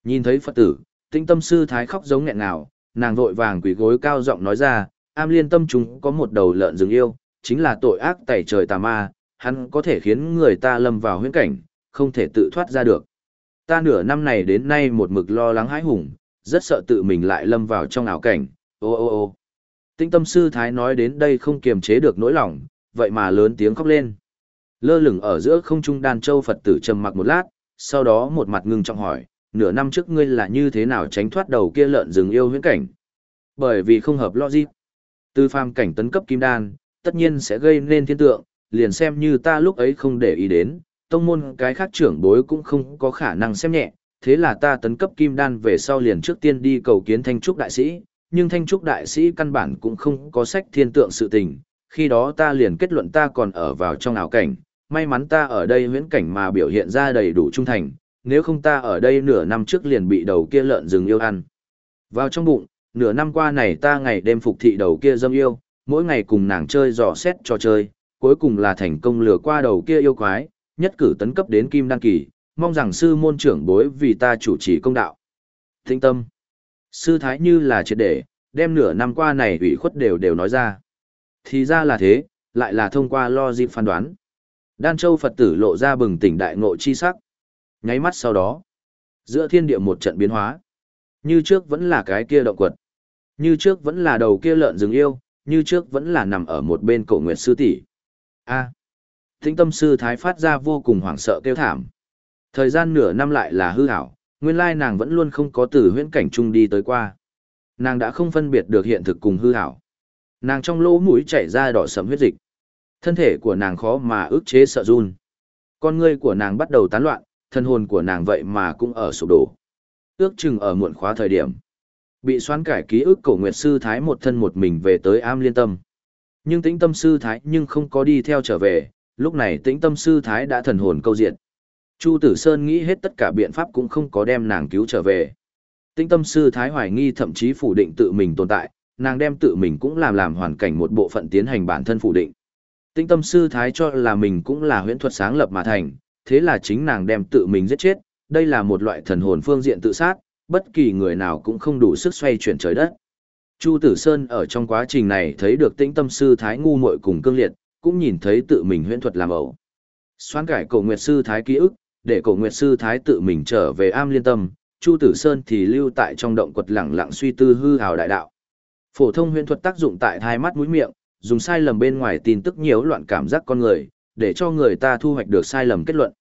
Nhìn thấy Phật tử, tinh tâm sư thái khóc giống nghẹn ngào, nàng vội vàng quỳ gối cao giọng nói ra, am liên tâm chúng có một đầu lợn rừng yêu, chính là tội ác tẩy trời tà ma, hắn có thể khiến người ta lâm vào huyễn cảnh, không thể tự thoát ra được. Ta nửa năm này đến nay một mực lo lắng hãi hùng, rất sợ tự mình lại lâm vào trong ảo cảnh, ô ô ô. Tinh tâm sư thái nói đến đây không kiềm chế được nỗi lòng, vậy mà lớn tiếng khóc lên. Lơ lửng ở giữa không trung đàn châu Phật tử trầm mặc một lát, sau đó một mặt ngưng trọng hỏi, nửa năm trước ngươi là như thế nào tránh thoát đầu kia lợn rừng yêu huyễn cảnh? Bởi vì không hợp logic. Từ phàm cảnh tấn cấp kim đan, tất nhiên sẽ gây nên thiên tượng, liền xem như ta lúc ấy không để ý đến, tông môn cái khác trưởng bối cũng không có khả năng xem nhẹ, thế là ta tấn cấp kim đan về sau liền trước tiên đi cầu kiến thanh trúc đại sĩ, nhưng thanh trúc đại sĩ căn bản cũng không có sách thiên tượng sự tình, khi đó ta liền kết luận ta còn ở vào trong ảo cảnh, may mắn ta ở đây huyễn cảnh mà biểu hiện ra đầy đủ trung thành, nếu không ta ở đây nửa năm trước liền bị đầu kia lợn rừng yêu ăn. Vào trong bụng, nửa năm qua này ta ngày đêm phục thị đầu kia dâm yêu, mỗi ngày cùng nàng chơi dò xét trò chơi, cuối cùng là thành công lừa qua đầu kia yêu quái, nhất cử tấn cấp đến kim đăng kỳ, mong rằng sư môn trưởng bối vì ta chủ trì công đạo. Thinh tâm. Sư thái như là triệt để, đem nửa năm qua này ủy khuất đều đều nói ra. Thì ra là thế, lại là thông qua lo dịp phán đoán. Đan Châu Phật tử lộ ra bừng tỉnh đại ngộ chi sắc. Nháy mắt sau đó, giữa thiên địa một trận biến hóa. Như trước vẫn là cái kia động quật. Như trước vẫn là đầu kia lợn rừng yêu, như trước vẫn là nằm ở một bên cổ nguyệt sư tỷ. A. Thính tâm sư thái phát ra vô cùng hoảng sợ kêu thảm. Thời gian nửa năm lại là hư hảo, nguyên lai nàng vẫn luôn không có từ huyễn cảnh trung đi tới qua. Nàng đã không phân biệt được hiện thực cùng hư hảo. Nàng trong lỗ mũi chảy ra đỏ sẫm huyết dịch. Thân thể của nàng khó mà ức chế sợ run. Con ngươi của nàng bắt đầu tán loạn, thân hồn của nàng vậy mà cũng ở sụp đổ. Ước chừng ở muộn khóa thời điểm. Bị xoán cải ký ức cổ nguyệt sư thái một thân một mình về tới am liên tâm. Nhưng tĩnh tâm sư thái nhưng không có đi theo trở về, lúc này tĩnh tâm sư thái đã thần hồn câu diện. Chu Tử Sơn nghĩ hết tất cả biện pháp cũng không có đem nàng cứu trở về. Tĩnh tâm sư thái hoài nghi thậm chí phủ định tự mình tồn tại, nàng đem tự mình cũng làm làm hoàn cảnh một bộ phận tiến hành bản thân phủ định. Tĩnh tâm sư thái cho là mình cũng là huyễn thuật sáng lập mà thành, thế là chính nàng đem tự mình giết chết, đây là một loại thần hồn phương diện tự sát, bất kỳ người nào cũng không đủ sức xoay chuyển trời đất. Chu Tử Sơn ở trong quá trình này thấy được tĩnh tâm sư thái ngu muội cùng cương liệt, cũng nhìn thấy tự mình huyễn thuật làm ẩu. Xoán cải cổ nguyệt sư thái ký ức, để cổ nguyệt sư thái tự mình trở về am liên tâm, Chu Tử Sơn thì lưu tại trong động quật lặng lặng suy tư hư hào đại đạo. Phổ thông huyễn thuật tác dụng tại hai mắt mũi miệng, dùng sai lầm bên ngoài tin tức nhiễu loạn cảm giác con người, để cho người ta thu hoạch được sai lầm kết luận.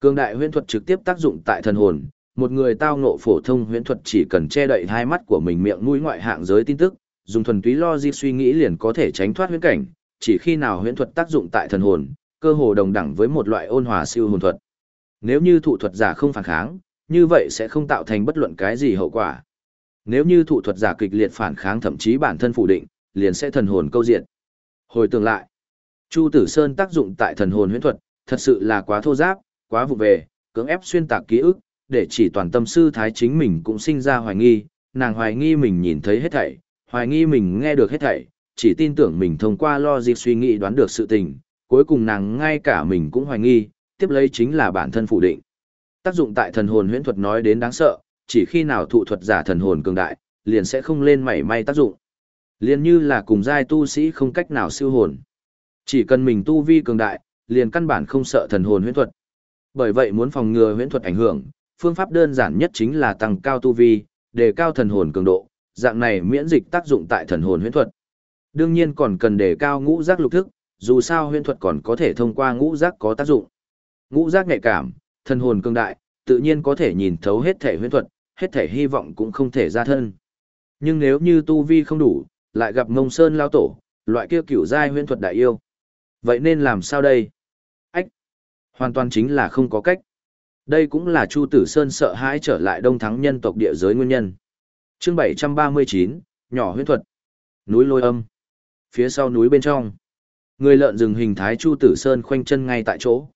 Cương đại huyễn thuật trực tiếp tác dụng tại thần hồn, một người tao ngộ phổ thông huyễn thuật chỉ cần che đậy hai mắt của mình miệng mũi ngoại hạng giới tin tức, dùng thuần túy logic suy nghĩ liền có thể tránh thoát huyễn cảnh, chỉ khi nào huyễn thuật tác dụng tại thần hồn, cơ hồ đồng đẳng với một loại ôn hòa siêu hồn thuật. Nếu như thụ thuật giả không phản kháng, như vậy sẽ không tạo thành bất luận cái gì hậu quả. Nếu như thụ thuật giả kịch liệt phản kháng thậm chí bản thân phủ định, liền sẽ thần hồn câu diện. Hồi tưởng lại, Chu Tử Sơn tác dụng tại thần hồn huyễn thuật, thật sự là quá thô giáp, quá vụ về, cưỡng ép xuyên tạc ký ức, để chỉ toàn tâm sư thái chính mình cũng sinh ra hoài nghi, nàng hoài nghi mình nhìn thấy hết thảy, hoài nghi mình nghe được hết thảy, chỉ tin tưởng mình thông qua logic suy nghĩ đoán được sự tình, cuối cùng nàng ngay cả mình cũng hoài nghi, tiếp lấy chính là bản thân phủ định. Tác dụng tại thần hồn huyễn thuật nói đến đáng sợ, chỉ khi nào thụ thuật giả thần hồn cường đại, liền sẽ không lên mảy may tác dụng. Liền như là cùng giai tu sĩ không cách nào siêu hồn. Chỉ cần mình tu vi cường đại, liền căn bản không sợ thần hồn huyễn thuật. Bởi vậy muốn phòng ngừa huyễn thuật ảnh hưởng, phương pháp đơn giản nhất chính là tăng cao tu vi, đề cao thần hồn cường độ, dạng này miễn dịch tác dụng tại thần hồn huyễn thuật. Đương nhiên còn cần đề cao ngũ giác lục thức, dù sao huyễn thuật còn có thể thông qua ngũ giác có tác dụng. Ngũ giác nhạy cảm, thần hồn cường đại, tự nhiên có thể nhìn thấu hết thể huyễn thuật, hết thể hy vọng cũng không thể ra thân. Nhưng nếu như tu vi không đủ, lại gặp Ngông Sơn lao tổ, loại kia cửu giai huyễn thuật đại yêu. Vậy nên làm sao đây? Ách! Hoàn toàn chính là không có cách. Đây cũng là Chu Tử Sơn sợ hãi trở lại đông thắng nhân tộc địa giới nguyên nhân. chương 739, nhỏ huyễn thuật. Núi lôi âm. Phía sau núi bên trong. Người lợn rừng hình thái Chu Tử Sơn khoanh chân ngay tại chỗ.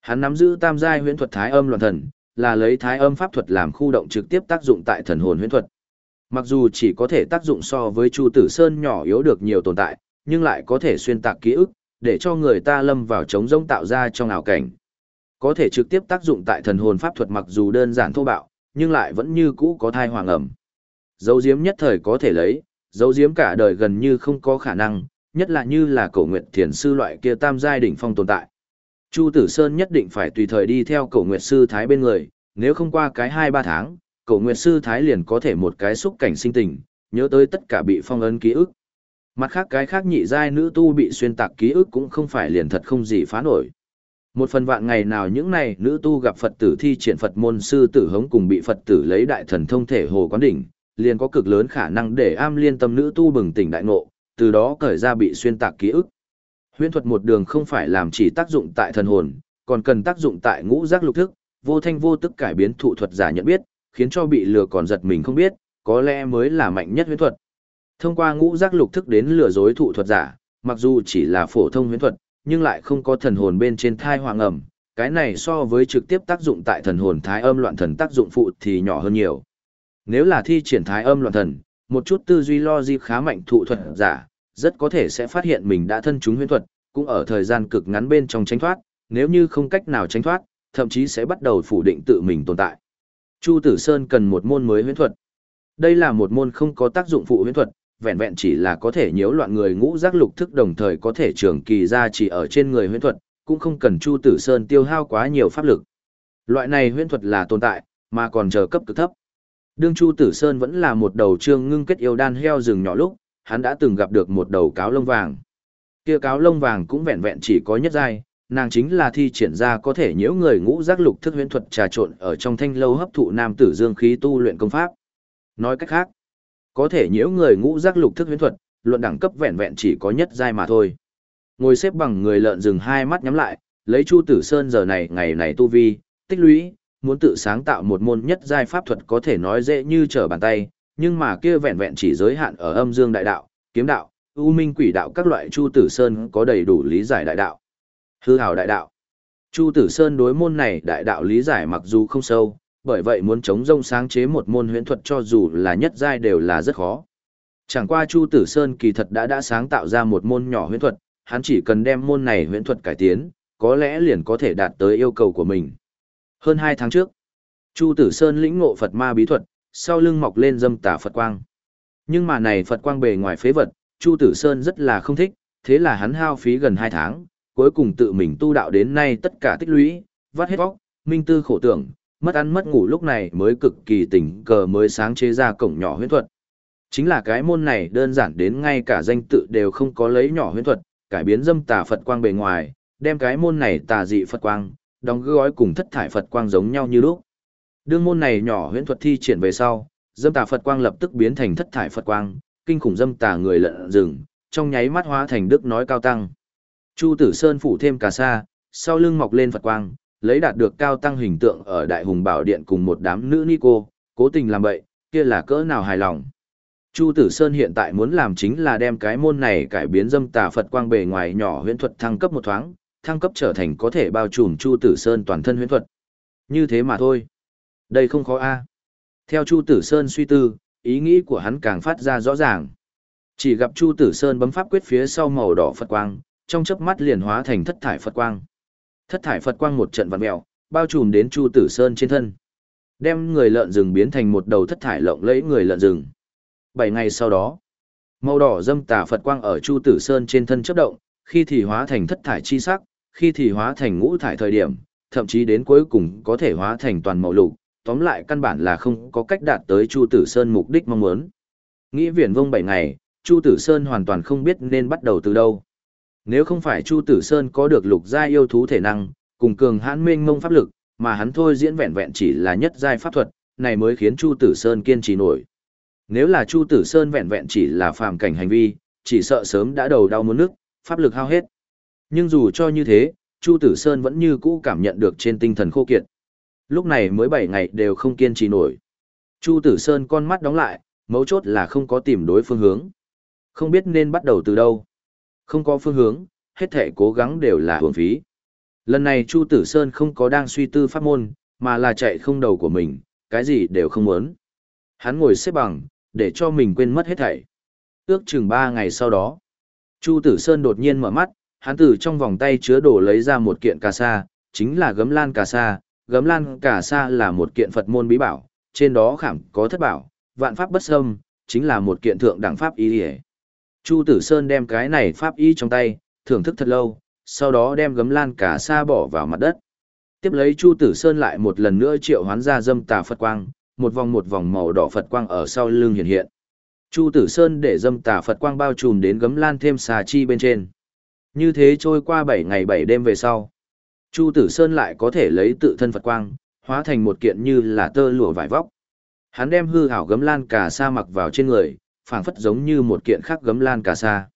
Hắn nắm giữ tam giai huyễn thuật thái âm loạn thần, là lấy thái âm pháp thuật làm khu động trực tiếp tác dụng tại thần hồn huyễn thuật. Mặc dù chỉ có thể tác dụng so với Chu Tử Sơn nhỏ yếu được nhiều tồn tại, nhưng lại có thể xuyên tạc ký ức, để cho người ta lâm vào trống rỗng tạo ra trong ảo cảnh. Có thể trực tiếp tác dụng tại thần hồn pháp thuật mặc dù đơn giản thô bạo, nhưng lại vẫn như cũ có thai hoàng ẩm. Dấu diếm nhất thời có thể lấy, dấu diếm cả đời gần như không có khả năng, nhất là như là cổ nguyệt thiền sư loại kia tam giai đỉnh phong tồn tại. Chu Tử Sơn nhất định phải tùy thời đi theo cổ nguyệt sư thái bên người, nếu không qua cái 2-3 tháng, cổ nguyệt sư thái liền có thể một cái xúc cảnh sinh tình, nhớ tới tất cả bị phong ấn ký ức. Mặt khác cái khác nhị giai nữ tu bị xuyên tạc ký ức cũng không phải liền thật không gì phá nổi. Một phần vạn ngày nào những này nữ tu gặp Phật tử thi triển Phật môn sư tử hống cùng bị Phật tử lấy đại thần thông thể hồ quán đỉnh, liền có cực lớn khả năng để am liên tâm nữ tu bừng tỉnh đại ngộ, từ đó cởi ra bị xuyên tạc ký ức. Huyễn thuật một đường không phải làm chỉ tác dụng tại thần hồn, còn cần tác dụng tại ngũ giác lục thức, vô thanh vô tức cải biến thụ thuật giả nhận biết, khiến cho bị lừa còn giật mình không biết, có lẽ mới là mạnh nhất huyễn thuật. Thông qua ngũ giác lục thức đến lừa dối thụ thuật giả, mặc dù chỉ là phổ thông huyễn thuật, nhưng lại không có thần hồn bên trên thai hoàng ẩm, cái này so với trực tiếp tác dụng tại thần hồn thái âm loạn thần tác dụng phụ thì nhỏ hơn nhiều. Nếu là thi triển thái âm loạn thần, một chút tư duy logic khá mạnh thụ thuật giả, rất có thể sẽ phát hiện mình đã thân chúng huyễn thuật, cũng ở thời gian cực ngắn bên trong tránh thoát, nếu như không cách nào tránh thoát, thậm chí sẽ bắt đầu phủ định tự mình tồn tại. Chu Tử Sơn cần một môn mới huyễn thuật. Đây là một môn không có tác dụng phụ huyễn thuật, vẹn vẹn chỉ là có thể nhiễu loạn người ngũ giác lục thức đồng thời có thể trường kỳ ra chỉ ở trên người huyễn thuật, cũng không cần Chu Tử Sơn tiêu hao quá nhiều pháp lực. Loại này huyễn thuật là tồn tại, mà còn chờ cấp cực thấp. Đương Chu Tử Sơn vẫn là một đầu trương ngưng kết yêu đan heo rừng nhỏ lúc, hắn đã từng gặp được một đầu cáo lông vàng. Kia cáo lông vàng cũng vẹn vẹn chỉ có nhất giai, nàng chính là thi triển ra có thể nhiễu người ngũ giác lục thức huyễn thuật trà trộn ở trong thanh lâu hấp thụ nam tử dương khí tu luyện công pháp. Nói cách khác, có thể nhiễu người ngũ giác lục thức huyễn thuật, luận đẳng cấp vẹn vẹn chỉ có nhất giai mà thôi. Ngồi xếp bằng người lợn rừng hai mắt nhắm lại, lấy Chu Tử Sơn giờ này ngày này tu vi, tích lũy, muốn tự sáng tạo một môn nhất giai pháp thuật có thể nói dễ như trở bàn tay, nhưng mà kia vẹn vẹn chỉ giới hạn ở âm dương đại đạo, kiếm đạo, u minh quỷ đạo các loại Chu Tử Sơn có đầy đủ lý giải đại đạo. Hư hào đại đạo. Chu Tử Sơn đối môn này đại đạo lý giải mặc dù không sâu, bởi vậy muốn chống rông sáng chế một môn huyễn thuật cho dù là nhất giai đều là rất khó. Chẳng qua Chu Tử Sơn kỳ thật đã đã sáng tạo ra một môn nhỏ huyễn thuật, hắn chỉ cần đem môn này huyễn thuật cải tiến, có lẽ liền có thể đạt tới yêu cầu của mình. Hơn 2 tháng trước, Chu Tử Sơn lĩnh ngộ Phật ma bí thuật, sau lưng mọc lên dâm tà Phật quang. Nhưng mà này Phật quang bề ngoài phế vật, Chu Tử Sơn rất là không thích, thế là hắn hao phí gần 2 tháng, cuối cùng tự mình tu đạo đến nay tất cả tích lũy, vắt hết vóc, minh tư khổ tưởng, mất ăn mất ngủ lúc này mới cực kỳ tỉnh cờ mới sáng chế ra cổng nhỏ huyễn thuật. Chính là cái môn này đơn giản đến ngay cả danh tự đều không có lấy nhỏ huyễn thuật, cải biến dâm tà Phật quang bề ngoài, đem cái môn này tà dị Phật quang, đóng gói cùng thất thải Phật quang giống nhau như lúc. Đương môn này nhỏ huyễn thuật thi triển về sau, dâm tà Phật quang lập tức biến thành thất thải Phật quang, kinh khủng dâm tà người lợn rừng, trong nháy mắt hóa thành đức nói cao tăng. Chu Tử Sơn phủ thêm cà sa, sau lưng mọc lên Phật quang, lấy đạt được cao tăng hình tượng ở Đại Hùng Bảo Điện cùng một đám nữ ni cô, cố tình làm bậy, kia là cỡ nào hài lòng. Chu Tử Sơn hiện tại muốn làm chính là đem cái môn này cải biến dâm tà Phật quang bề ngoài nhỏ huyễn thuật thăng cấp một thoáng, thăng cấp trở thành có thể bao trùm Chu Tử Sơn toàn thân huyễn thuật. Như thế mà thôi. Đây không khó a. Theo Chu Tử Sơn suy tư, ý nghĩ của hắn càng phát ra rõ ràng. Chỉ gặp Chu Tử Sơn bấm pháp quyết phía sau màu đỏ Phật quang, trong chớp mắt liền hóa thành thất thải Phật quang. Thất thải Phật quang một trận vặn mèo, bao trùm đến Chu Tử Sơn trên thân. Đem người lợn rừng biến thành một đầu thất thải lộng lẫy người lợn rừng. Bảy ngày sau đó, màu đỏ dâm tà Phật quang ở Chu Tử Sơn trên thân chớp động, khi thì hóa thành thất thải chi sắc, khi thì hóa thành ngũ thải thời điểm, thậm chí đến cuối cùng có thể hóa thành toàn màu lục, tóm lại căn bản là không có cách đạt tới Chu Tử Sơn mục đích mong muốn. Nghĩ viển vông 7 ngày, Chu Tử Sơn hoàn toàn không biết nên bắt đầu từ đâu. Nếu không phải Chu Tử Sơn có được lục giai yêu thú thể năng, cùng cường hãn mênh mông pháp lực, mà hắn thôi diễn vẹn vẹn chỉ là nhất giai pháp thuật, này mới khiến Chu Tử Sơn kiên trì nổi. Nếu là Chu Tử Sơn vẹn vẹn chỉ là phàm cảnh hành vi, chỉ sợ sớm đã đầu đau muốn nước, pháp lực hao hết. Nhưng dù cho như thế, Chu Tử Sơn vẫn như cũ cảm nhận được trên tinh thần khô kiệt. Lúc này mới 7 ngày đều không kiên trì nổi. Chu Tử Sơn con mắt đóng lại, mấu chốt là không có tìm đối phương hướng. Không biết nên bắt đầu từ đâu. Không có phương hướng, hết thể cố gắng đều là hưởng phí. Lần này Chu Tử Sơn không có đang suy tư pháp môn, mà là chạy không đầu của mình, cái gì đều không muốn. Hắn ngồi xếp bằng, để cho mình quên mất hết thảy. Ước chừng 3 ngày sau đó, Chu Tử Sơn đột nhiên mở mắt, hắn từ trong vòng tay chứa đồ lấy ra một kiện cà sa, chính là gấm lan cà sa. Gấm lan cà sa là một kiện Phật môn bí bảo, trên đó khảm có thất bảo, vạn pháp bất xâm, chính là một kiện thượng đẳng pháp y hề. Chu Tử Sơn đem cái này pháp y trong tay, thưởng thức thật lâu, sau đó đem gấm lan cà sa bỏ vào mặt đất. Tiếp lấy Chu Tử Sơn lại một lần nữa triệu hoán ra dâm tà Phật quang, một vòng một vòng màu đỏ Phật quang ở sau lưng hiện hiện. Chu Tử Sơn để dâm tà Phật quang bao trùm đến gấm lan thêm xà chi bên trên. Như thế trôi qua 7 ngày 7 đêm về sau. Chu Tử Sơn lại có thể lấy tự thân Phật quang, hóa thành một kiện như là tơ lụa vải vóc. Hắn đem hư hảo gấm lan cà sa mặc vào trên người, phảng phất giống như một kiện khác gấm lan cà sa.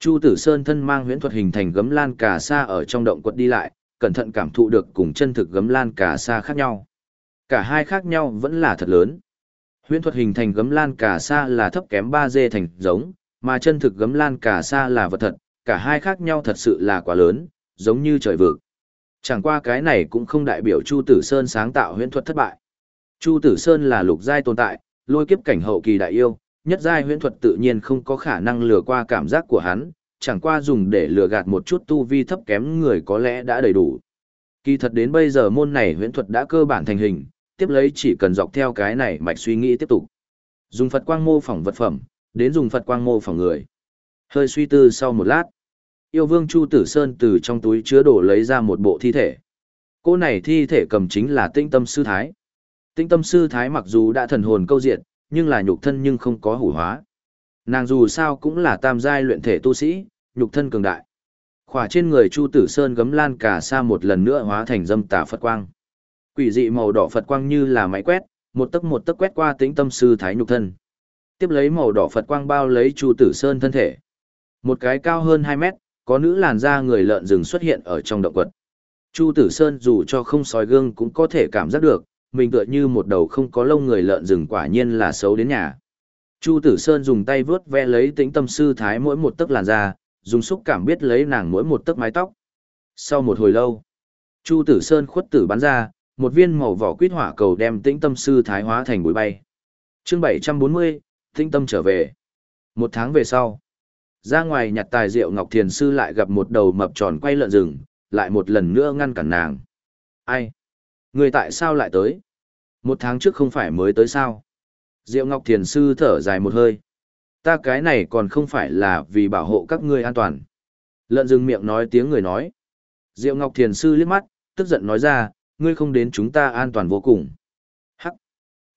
Chu Tử Sơn thân mang huyễn thuật hình thành gấm lan cà sa ở trong động quật đi lại, cẩn thận cảm thụ được cùng chân thực gấm lan cà sa khác nhau. Cả hai khác nhau vẫn là thật lớn. Huyễn thuật hình thành gấm lan cà sa là thấp kém 3D thành giống, mà chân thực gấm lan cà sa là vật thật, cả hai khác nhau thật sự là quá lớn, giống như trời vực. Chẳng qua cái này cũng không đại biểu Chu Tử Sơn sáng tạo huyễn thuật thất bại. Chu Tử Sơn là lục giai tồn tại, lôi kiếp cảnh hậu kỳ đại yêu, nhất giai huyễn thuật tự nhiên không có khả năng lừa qua cảm giác của hắn, chẳng qua dùng để lừa gạt một chút tu vi thấp kém người có lẽ đã đầy đủ. Kỳ thật đến bây giờ môn này huyễn thuật đã cơ bản thành hình, tiếp lấy chỉ cần dọc theo cái này mạch suy nghĩ tiếp tục. Dùng Phật quang mô phỏng vật phẩm, đến dùng Phật quang mô phỏng người. Hơi suy tư sau một lát, yêu vương Chu Tử Sơn từ trong túi chứa đồ lấy ra một bộ thi thể. Cô này thi thể cầm chính là tinh tâm sư thái. Tinh tâm sư thái mặc dù đã thần hồn câu diện, nhưng là nhục thân nhưng không có hủ hóa. Nàng dù sao cũng là tam giai luyện thể tu sĩ, nhục thân cường đại. Khỏa trên người Chu Tử Sơn gấm lan cả sa một lần nữa hóa thành dâm tà Phật quang. Quỷ dị màu đỏ Phật quang như là máy quét, một tấc một tấc quét qua tính tâm sư thái nhục thân. Tiếp lấy màu đỏ Phật quang bao lấy Chu Tử Sơn thân thể. Một cái cao hơn 2 mét, có nữ làn da người lợn rừng xuất hiện ở trong động quật. Chu Tử Sơn dù cho không soi gương cũng có thể cảm giác được, mình tựa như một đầu không có lông người lợn rừng quả nhiên là xấu đến nhà. Chu Tử Sơn dùng tay vướt ve lấy tĩnh tâm sư thái mỗi một tấc làn da, dùng xúc cảm biết lấy nàng mỗi một tấc mái tóc. Sau một hồi lâu, Chu Tử Sơn khuất tử bắn ra, một viên màu vỏ quýt hỏa cầu đem tĩnh tâm sư thái hóa thành bụi bay. chương 740, tĩnh tâm trở về. Một tháng về sau, ra ngoài nhặt tài rượu Ngọc Thiền Sư lại gặp một đầu mập tròn quay lợn rừng, lại một lần nữa ngăn cản nàng. Ai? Người tại sao lại tới? Một tháng trước không phải mới tới sao? Diệu Ngọc Thiền Sư thở dài một hơi. Ta cái này còn không phải là vì bảo hộ các ngươi an toàn. Lợn rừng miệng nói tiếng người nói. Diệu Ngọc Thiền Sư liếc mắt, tức giận nói ra, ngươi không đến chúng ta an toàn vô cùng. Hắc.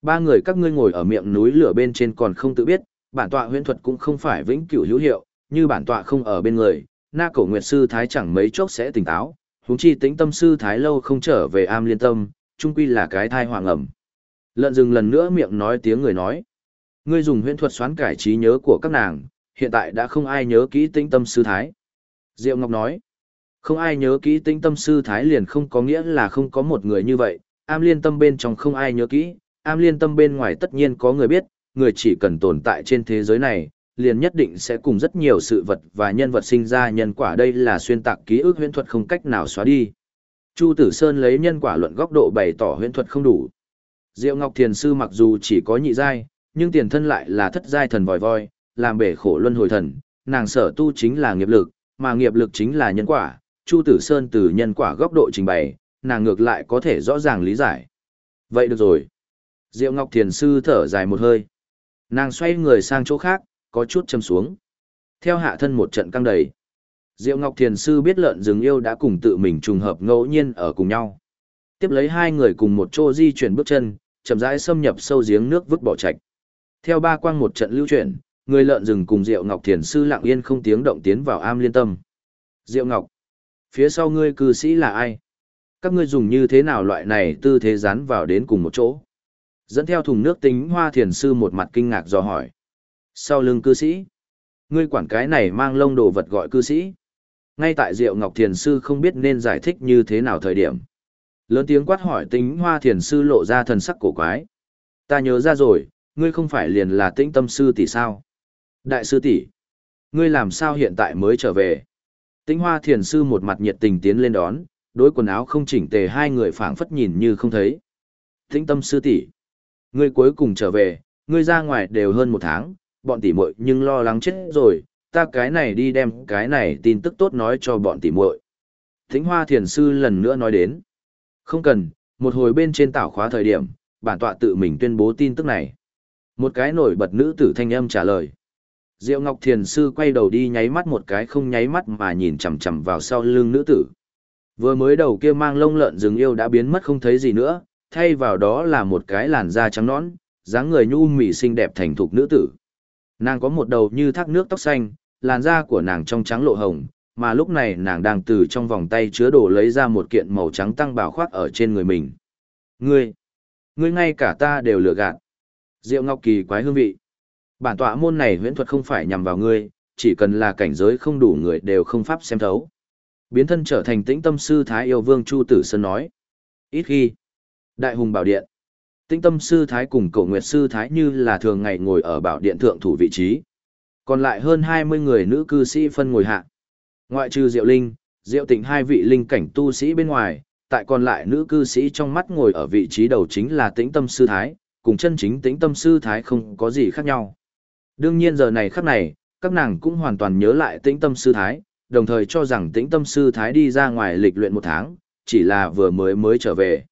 Ba người các ngươi ngồi ở miệng núi lửa bên trên còn không tự biết, bản tọa huyễn thuật cũng không phải vĩnh cửu hữu hiệu, như bản tọa không ở bên người, na cổ nguyệt sư thái chẳng mấy chốc sẽ tỉnh táo, huống chi tĩnh tâm sư thái lâu không trở về am liên tâm, chung quy là cái thai hoàng ẩm. Lợn rừng lần nữa miệng nói tiếng người nói. Ngươi dùng huyễn thuật xoán cải trí nhớ của các nàng, hiện tại đã không ai nhớ kỹ tĩnh tâm sư thái. Diệu Ngọc nói. Không ai nhớ kỹ tĩnh tâm sư thái liền không có nghĩa là không có một người như vậy, am liên tâm bên trong không ai nhớ kỹ, am liên tâm bên ngoài tất nhiên có người biết, người chỉ cần tồn tại trên thế giới này, liền nhất định sẽ cùng rất nhiều sự vật và nhân vật sinh ra nhân quả đây là xuyên tạc ký ức huyễn thuật không cách nào xóa đi. Chu Tử Sơn lấy nhân quả luận góc độ bày tỏ huyễn thuật không đủ. Diệu Ngọc Thiền Sư mặc dù chỉ có nhị giai, nhưng tiền thân lại là thất giai thần vòi voi, làm bể khổ luân hồi thần, nàng sở tu chính là nghiệp lực, mà nghiệp lực chính là nhân quả. Chu Tử Sơn từ nhân quả góc độ trình bày, nàng ngược lại có thể rõ ràng lý giải. Vậy được rồi. Diệu Ngọc Thiền Sư thở dài một hơi. Nàng xoay người sang chỗ khác, có chút châm xuống. Theo hạ thân một trận căng đầy. Diệu Ngọc Thiền Sư biết lợn rừng yêu đã cùng tự mình trùng hợp ngẫu nhiên ở cùng nhau. Tiếp lấy hai người cùng một chỗ di chuyển bước chân, chậm rãi xâm nhập sâu giếng nước vứt bỏ chạch. Theo ba quang một trận lưu chuyển, người lợn rừng cùng Diệu Ngọc Thiền Sư lặng yên không tiếng động tiến vào am liên tâm. Diệu Ngọc, phía sau ngươi cư sĩ là ai? Các ngươi dùng như thế nào loại này tư thế dán vào đến cùng một chỗ? Dẫn theo thùng nước tính hoa thiền sư một mặt kinh ngạc dò hỏi. Sau lưng cư sĩ. Ngươi quản cái này mang lông đồ vật gọi cư sĩ. Ngay tại Diệu Ngọc Thiền Sư không biết nên giải thích như thế nào thời điểm. Lớn tiếng quát hỏi tính hoa thiền sư lộ ra thần sắc cổ quái. Ta nhớ ra rồi, ngươi không phải liền là tĩnh tâm sư tỷ sao? Đại sư tỷ, ngươi làm sao hiện tại mới trở về? Tĩnh hoa thiền sư một mặt nhiệt tình tiến lên đón, đối quần áo không chỉnh tề hai người phảng phất nhìn như không thấy. Tĩnh tâm sư tỷ, ngươi cuối cùng trở về, ngươi ra ngoài đều hơn một tháng, bọn tỷ muội nhưng lo lắng chết rồi, ta cái này đi đem cái này tin tức tốt nói cho bọn tỷ muội. Tĩnh hoa thiền sư lần nữa nói đến. Không cần, một hồi bên trên tảo khóa thời điểm, bản tọa tự mình tuyên bố tin tức này. Một cái nổi bật nữ tử thanh âm trả lời. Diệu Ngọc Thiền Sư quay đầu đi nháy mắt một cái không nháy mắt mà nhìn chằm chằm vào sau lưng nữ tử. Vừa mới đầu kia mang lông lợn rừng yêu đã biến mất không thấy gì nữa, thay vào đó là một cái làn da trắng nõn, dáng người nhu mì xinh đẹp thành thục nữ tử. Nàng có một đầu như thác nước tóc xanh, làn da của nàng trong trắng lộ hồng, mà lúc này nàng đang từ trong vòng tay chứa đồ lấy ra một kiện màu trắng tăng bảo khoác ở trên người mình. Ngươi, ngươi ngay cả ta đều lừa gạt. Diệu Ngọc Kỳ quái hương vị. Bản tọa môn này huyễn thuật không phải nhằm vào ngươi, chỉ cần là cảnh giới không đủ người đều không pháp xem thấu. Biến thân trở thành tĩnh tâm sư Thái yêu vương Chu Tử Sơn nói. Ít khi. Đại hùng bảo điện. Tĩnh tâm sư Thái cùng cậu nguyệt sư Thái như là thường ngày ngồi ở bảo điện thượng thủ vị trí. Còn lại hơn 20 người nữ cư sĩ phân ngồi hạ. Ngoại trừ Diệu Linh, Diệu Tịnh hai vị linh cảnh tu sĩ bên ngoài, tại còn lại nữ cư sĩ trong mắt ngồi ở vị trí đầu chính là tĩnh tâm sư Thái, cùng chân chính tĩnh tâm sư Thái không có gì khác nhau. Đương nhiên giờ này khắc này, các nàng cũng hoàn toàn nhớ lại tĩnh tâm sư Thái, đồng thời cho rằng tĩnh tâm sư Thái đi ra ngoài lịch luyện một tháng, chỉ là vừa mới mới trở về.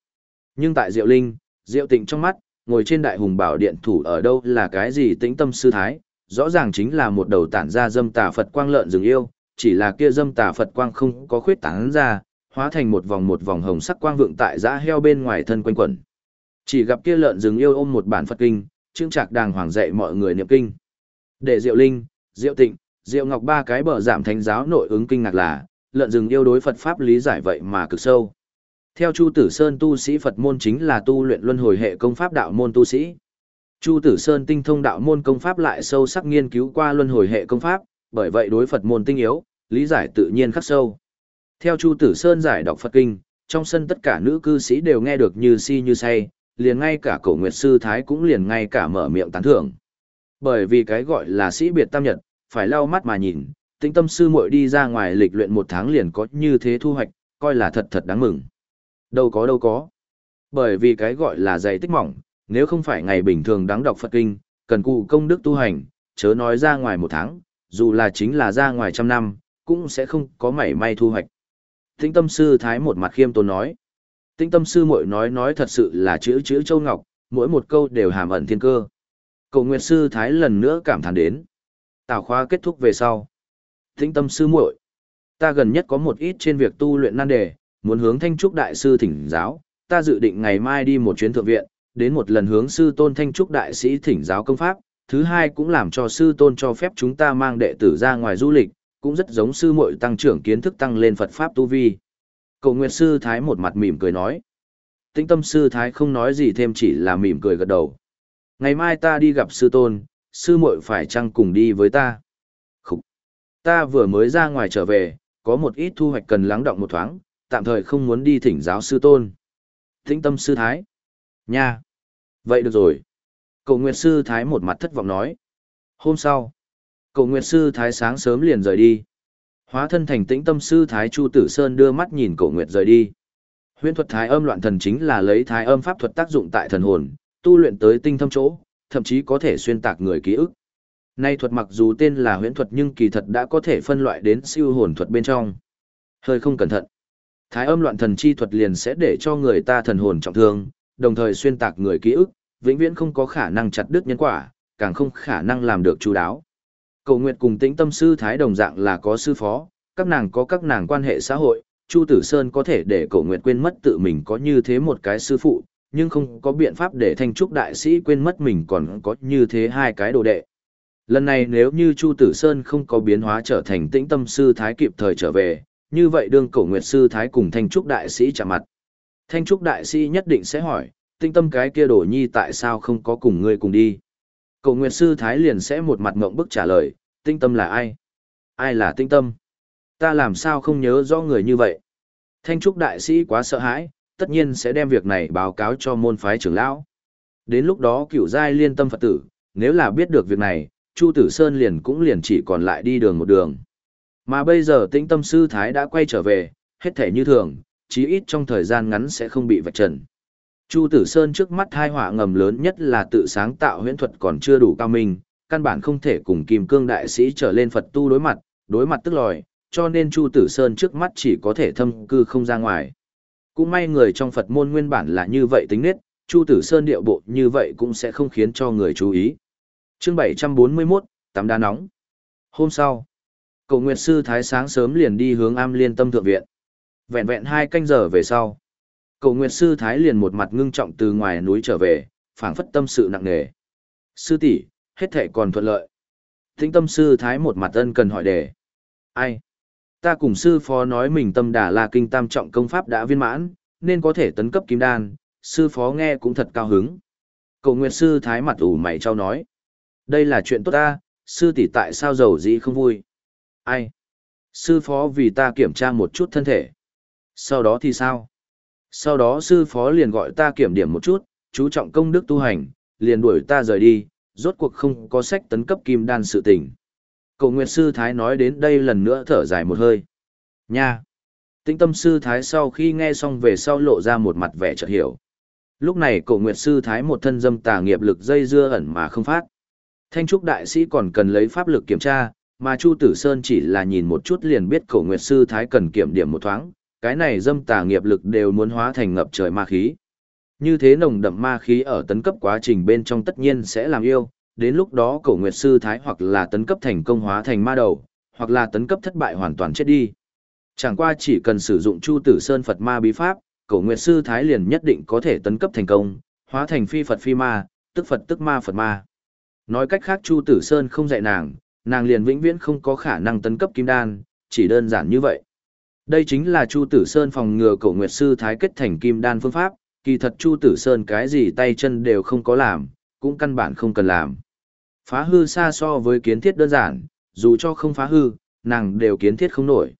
Nhưng tại Diệu Linh, Diệu Tịnh trong mắt, ngồi trên đại hùng bảo điện thủ ở đâu là cái gì tĩnh tâm sư Thái, rõ ràng chính là một đầu tản ra dâm tà Phật quang lợn rừng yêu, chỉ là kia dâm tà Phật quang không có khuyết tán ra, hóa thành một vòng một vòng hồng sắc quang vượng tại giã heo bên ngoài thân quanh quẩn. Chỉ gặp kia lợn rừng yêu ôm một bản Phật kinh, trương trạc đàng hoàng dạy mọi người niệm kinh. Để Diệu Linh, Diệu Tịnh, Diệu Ngọc ba cái bờ giảm thánh giáo nội ứng kinh ngạc là, lợn rừng yêu đối Phật pháp lý giải vậy mà cực sâu. Theo Chu Tử Sơn tu sĩ Phật môn chính là tu luyện luân hồi hệ công pháp đạo môn tu sĩ. Chu Tử Sơn tinh thông đạo môn công pháp lại sâu sắc nghiên cứu qua luân hồi hệ công pháp, bởi vậy đối Phật môn tinh yếu, lý giải tự nhiên khắc sâu. Theo Chu Tử Sơn giải đọc Phật kinh, trong sân tất cả nữ cư sĩ đều nghe được như si như say, liền ngay cả cổ nguyệt sư thái cũng liền ngay cả mở miệng tán thưởng. Bởi vì cái gọi là sĩ biệt tam nhật, phải lau mắt mà nhìn, tinh tâm sư muội đi ra ngoài lịch luyện một tháng liền có như thế thu hoạch, coi là thật thật đáng mừng. Đâu có đâu có. Bởi vì cái gọi là dày tích mỏng, nếu không phải ngày bình thường đáng đọc Phật kinh, cần cụ công đức tu hành, chớ nói ra ngoài một tháng, dù là chính là ra ngoài trăm năm, cũng sẽ không có mảy may thu hoạch. Tĩnh tâm sư thái một mặt khiêm tốn nói. Tĩnh tâm sư muội nói nói thật sự là chữ chữ châu ngọc, mỗi một câu đều hàm ẩn thiên cơ. Cổ nguyệt sư thái lần nữa cảm thán đến. Tào khoa kết thúc về sau. Tĩnh tâm sư muội, ta gần nhất có một ít trên việc tu luyện nan đề, muốn hướng thanh trúc đại sư thỉnh giáo, ta dự định ngày mai đi một chuyến thượng viện, đến một lần hướng sư tôn thanh trúc đại sĩ thỉnh giáo công pháp, thứ hai cũng làm cho sư tôn cho phép chúng ta mang đệ tử ra ngoài du lịch, cũng rất giống sư muội tăng trưởng kiến thức tăng lên Phật Pháp tu vi. Cổ Nguyệt Sư Thái một mặt mỉm cười nói. Tĩnh tâm Sư Thái không nói gì thêm chỉ là mỉm cười gật đầu. Ngày mai ta đi gặp sư tôn, sư muội phải chăng cùng đi với ta? Khúc! Ta vừa mới ra ngoài trở về, có một ít thu hoạch cần lắng động một thoáng, tạm thời không muốn đi thỉnh giáo sư tôn. Tĩnh tâm Sư Thái. Nha! Vậy được rồi. Cậu Nguyệt Sư Thái một mặt thất vọng nói. Hôm sau, cậu Nguyệt Sư Thái sáng sớm liền rời đi. Hóa thân thành tĩnh tâm sư Thái Chu Tử Sơn đưa mắt nhìn cậu Nguyệt rời đi. Huyễn thuật thái âm loạn thần chính là lấy thái âm pháp thuật tác dụng tại thần hồn, tu luyện tới tinh thâm chỗ, thậm chí có thể xuyên tạc người ký ức. Nay thuật mặc dù tên là huyễn thuật nhưng kỳ thật đã có thể phân loại đến siêu hồn thuật bên trong. Hơi không cẩn thận. Thái âm loạn thần chi thuật liền sẽ để cho người ta thần hồn trọng thương, đồng thời xuyên tạc người ký ức, vĩnh viễn không có khả năng chặt đứt nhân quả, càng không khả năng làm được chú đáo. Cầu Nguyệt cùng tĩnh tâm sư Thái đồng dạng là có sư phó, các nàng có các nàng quan hệ xã hội, Chu Tử Sơn có thể để Cổ Nguyệt quên mất tự mình có như thế một cái sư phụ, nhưng không có biện pháp để Thanh Trúc đại sĩ quên mất mình còn có như thế hai cái đồ đệ. Lần này nếu như Chu Tử Sơn không có biến hóa trở thành tĩnh tâm sư thái kịp thời trở về, như vậy đương cổ nguyệt sư thái cùng Thanh Trúc đại sĩ chạm mặt. Thanh Trúc đại sĩ nhất định sẽ hỏi, tinh tâm cái kia đổ nhi tại sao không có cùng ngươi cùng đi. Cổ nguyệt sư thái liền sẽ một mặt ngộng bức trả lời, tinh tâm là ai? Ai là tinh tâm? Ta làm sao không nhớ rõ người như vậy? Thanh Trúc đại sĩ quá sợ hãi, tất nhiên sẽ đem việc này báo cáo cho môn phái trưởng lão. Đến lúc đó cửu giai liên tâm Phật tử, nếu là biết được việc này, Chu Tử Sơn liền cũng liền chỉ còn lại đi đường một đường. Mà bây giờ tĩnh tâm sư Thái đã quay trở về, hết thể như thường, chí ít trong thời gian ngắn sẽ không bị vạch trần. Chu Tử Sơn trước mắt hai họa ngầm lớn nhất là tự sáng tạo huyễn thuật còn chưa đủ cao minh, căn bản không thể cùng Kim Cương đại sĩ trở lên Phật tu đối mặt, đối mặt tức lòi, cho nên Chu Tử Sơn trước mắt chỉ có thể thâm cư không ra ngoài. Cũng may người trong Phật môn nguyên bản là như vậy tính nết, Chu Tử Sơn điệu bộ như vậy cũng sẽ không khiến cho người chú ý. Chương 741, tắm đá nóng. Hôm sau, Cổ Nguyệt Sư Thái sáng sớm liền đi hướng am liên tâm thượng viện. Vẹn vẹn hai canh giờ về sau. Cổ Nguyệt Sư Thái liền một mặt ngưng trọng từ ngoài núi trở về, phảng phất tâm sự nặng nề. Sư tỷ, hết thệ còn thuận lợi. Tĩnh tâm sư Thái một mặt ân cần hỏi đề. Ai? Ta cùng sư phó nói mình tâm đà là kinh tam trọng công pháp đã viên mãn, nên có thể tấn cấp kim đan, sư phó nghe cũng thật cao hứng. Cậu Nguyệt Sư Thái mặt ủ mày trao nói. Đây là chuyện tốt ta, sư tỷ tại sao giàu dĩ không vui? Ai? Sư phó vì ta kiểm tra một chút thân thể. Sau đó thì sao? Sau đó sư phó liền gọi ta kiểm điểm một chút, chú trọng công đức tu hành, liền đuổi ta rời đi, rốt cuộc không có sách tấn cấp kim đan sự tình. Cậu Nguyệt Sư Thái nói đến đây lần nữa thở dài một hơi. Nha! Tĩnh tâm Sư Thái sau khi nghe xong về sau lộ ra một mặt vẻ chợt hiểu. Lúc này cậu Nguyệt Sư Thái một thân dâm tà nghiệp lực dây dưa ẩn mà không phát. Thanh trúc đại sĩ còn cần lấy pháp lực kiểm tra, mà Chu Tử Sơn chỉ là nhìn một chút liền biết cổ nguyệt sư thái cần kiểm điểm một thoáng, cái này dâm tà nghiệp lực đều muốn hóa thành ngập trời ma khí. Như thế nồng đậm ma khí ở tấn cấp quá trình bên trong tất nhiên sẽ làm yêu, đến lúc đó cổ nguyệt sư thái hoặc là tấn cấp thành công hóa thành ma đầu, hoặc là tấn cấp thất bại hoàn toàn chết đi. Chẳng qua chỉ cần sử dụng Chu Tử Sơn Phật ma bí pháp, cổ nguyệt sư thái liền nhất định có thể tấn cấp thành công, hóa thành phi Phật phi ma, tức Phật tức ma Phật ma. Nói cách khác Chu Tử Sơn không dạy nàng, nàng liền vĩnh viễn không có khả năng tấn cấp kim đan, chỉ đơn giản như vậy. Đây chính là Chu Tử Sơn phòng ngừa cổ nguyệt sư thái kết thành kim đan phương pháp, kỳ thật Chu Tử Sơn cái gì tay chân đều không có làm, cũng căn bản không cần làm. Phá hư xa so với kiến thiết đơn giản, dù cho không phá hư, nàng đều kiến thiết không nổi.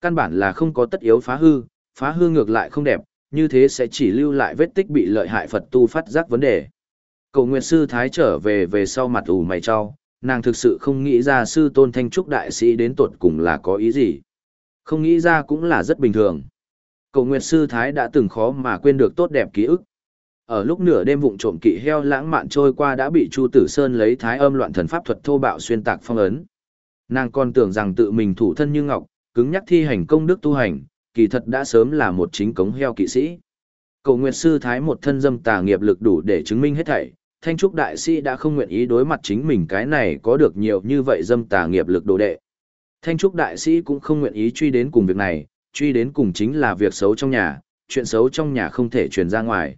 Căn bản là không có tất yếu phá hư, phá hư ngược lại không đẹp, như thế sẽ chỉ lưu lại vết tích bị lợi hại Phật tu phát giác vấn đề. Cầu nguyện sư thái trở về về sau mặt ủ mày cho, nàng thực sự không nghĩ ra sư tôn thanh trúc đại sĩ đến tột cùng là có ý gì. Không nghĩ ra cũng là rất bình thường. Cầu nguyện sư thái đã từng khó mà quên được tốt đẹp ký ức. Ở lúc nửa đêm vụng trộm kỵ heo lãng mạn trôi qua đã bị Chu Tử Sơn lấy thái âm loạn thần pháp thuật thô bạo xuyên tạc phong ấn. Nàng còn tưởng rằng tự mình thủ thân như ngọc, cứng nhắc thi hành công đức tu hành, kỳ thật đã sớm là một chính cống heo kỵ sĩ. Cầu nguyện sư thái một thân dâm tà nghiệp lực đủ để chứng minh hết thảy, Thanh Trúc Đại Sĩ đã không nguyện ý đối mặt chính mình cái này có được nhiều như vậy dâm tà nghiệp lực đồ đệ. Thanh Trúc Đại Sĩ cũng không nguyện ý truy đến cùng việc này, truy đến cùng chính là việc xấu trong nhà, chuyện xấu trong nhà không thể truyền ra ngoài.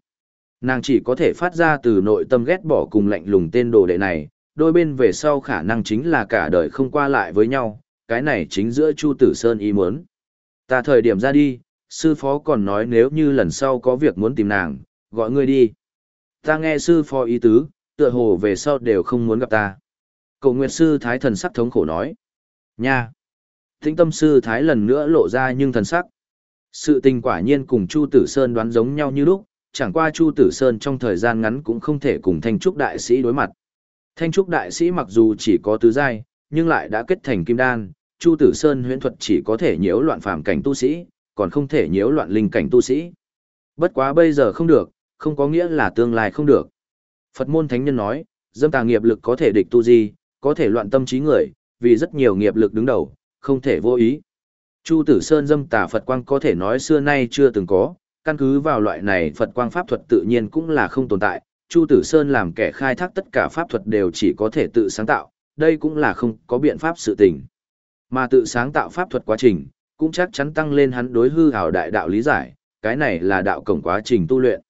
Nàng chỉ có thể phát ra từ nội tâm ghét bỏ cùng lạnh lùng tên đồ đệ này, đôi bên về sau khả năng chính là cả đời không qua lại với nhau, cái này chính giữa Chu Tử Sơn ý muốn. Ta thời điểm ra đi, sư phó còn nói nếu như lần sau có việc muốn tìm nàng, gọi ngươi đi. Ta nghe sư phó ý tứ, tựa hồ về sau đều không muốn gặp ta. Cổ nguyệt sư thái thần sắc thống khổ nói. Nha! Thính tâm sư thái lần nữa lộ ra nhưng thần sắc. Sự tình quả nhiên cùng Chu Tử Sơn đoán giống nhau như lúc, chẳng qua Chu Tử Sơn trong thời gian ngắn cũng không thể cùng Thanh Trúc Đại Sĩ đối mặt. Thanh Trúc Đại Sĩ mặc dù chỉ có tứ giai, nhưng lại đã kết thành kim đan, Chu Tử Sơn huyễn thuật chỉ có thể nhiễu loạn phàm cảnh tu sĩ, còn không thể nhiễu loạn linh cảnh tu sĩ. Bất quá bây giờ không được, không có nghĩa là tương lai không được. Phật môn thánh nhân nói, dâm tà nghiệp lực có thể địch tu di, có thể loạn tâm trí người, vì rất nhiều nghiệp lực đứng đầu, không thể vô ý. Chu Tử Sơn dâm tà Phật quang có thể nói xưa nay chưa từng có, căn cứ vào loại này Phật quang pháp thuật tự nhiên cũng là không tồn tại, Chu Tử Sơn làm kẻ khai thác tất cả pháp thuật đều chỉ có thể tự sáng tạo, đây cũng là không có biện pháp sự tình. Mà tự sáng tạo pháp thuật quá trình, cũng chắc chắn tăng lên hắn đối hư ảo đại đạo lý giải, cái này là đạo cổng quá trình tu luyện.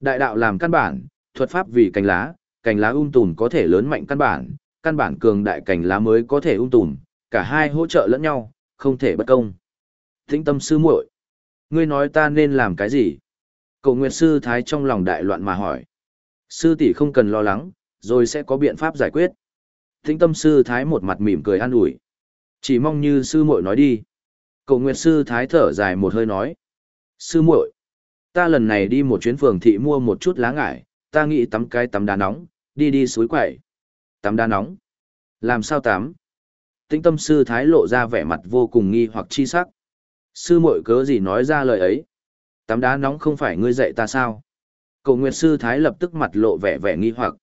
Đại đạo làm căn bản, thuật pháp vì cành lá, cành lá ung tùm có thể lớn mạnh căn bản, căn bản cường đại cành lá mới có thể ung tùm, cả hai hỗ trợ lẫn nhau, không thể bất công. Tĩnh tâm sư muội, ngươi nói ta nên làm cái gì? Cậu Nguyệt sư thái trong lòng đại loạn mà hỏi. Sư tỷ không cần lo lắng, rồi sẽ có biện pháp giải quyết. Tĩnh tâm sư thái một mặt mỉm cười an ủi. Chỉ mong như sư muội nói đi. Cậu Nguyệt sư thái thở dài một hơi nói. Sư muội, ta lần này đi một chuyến phường thị mua một chút lá ngải, ta nghĩ tắm cái tắm đá nóng, đi đi suối quẩy. Tắm đá nóng? Làm sao tắm? Tĩnh tâm sư thái lộ ra vẻ mặt vô cùng nghi hoặc chi sắc. Sư muội cớ gì nói ra lời ấy? Tắm đá nóng không phải ngươi dạy ta sao? Cậu Nguyệt sư thái lập tức mặt lộ vẻ vẻ nghi hoặc.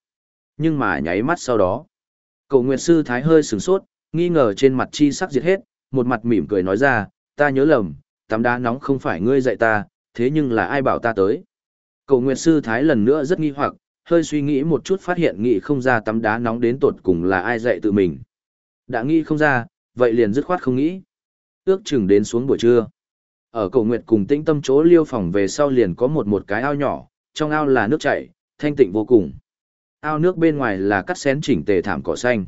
Nhưng mà nháy mắt sau đó, cậu Nguyệt sư thái hơi sửng sốt, nghi ngờ trên mặt chi sắc diệt hết, một mặt mỉm cười nói ra, ta nhớ lầm, tắm đá nóng không phải ngươi dạy ta, thế nhưng là ai bảo ta tới. Cậu Nguyệt Sư Thái lần nữa rất nghi hoặc, hơi suy nghĩ một chút phát hiện nghĩ không ra tắm đá nóng đến tột cùng là ai dạy tự mình. Đã nghĩ không ra, vậy liền dứt khoát không nghĩ. Ước chừng đến xuống buổi trưa. Ở cầu nguyệt cùng tĩnh tâm chỗ liêu phòng về sau liền có một một cái ao nhỏ, trong ao là nước chảy, thanh tịnh vô cùng. Ao nước bên ngoài là cắt xén chỉnh tề thảm cỏ xanh.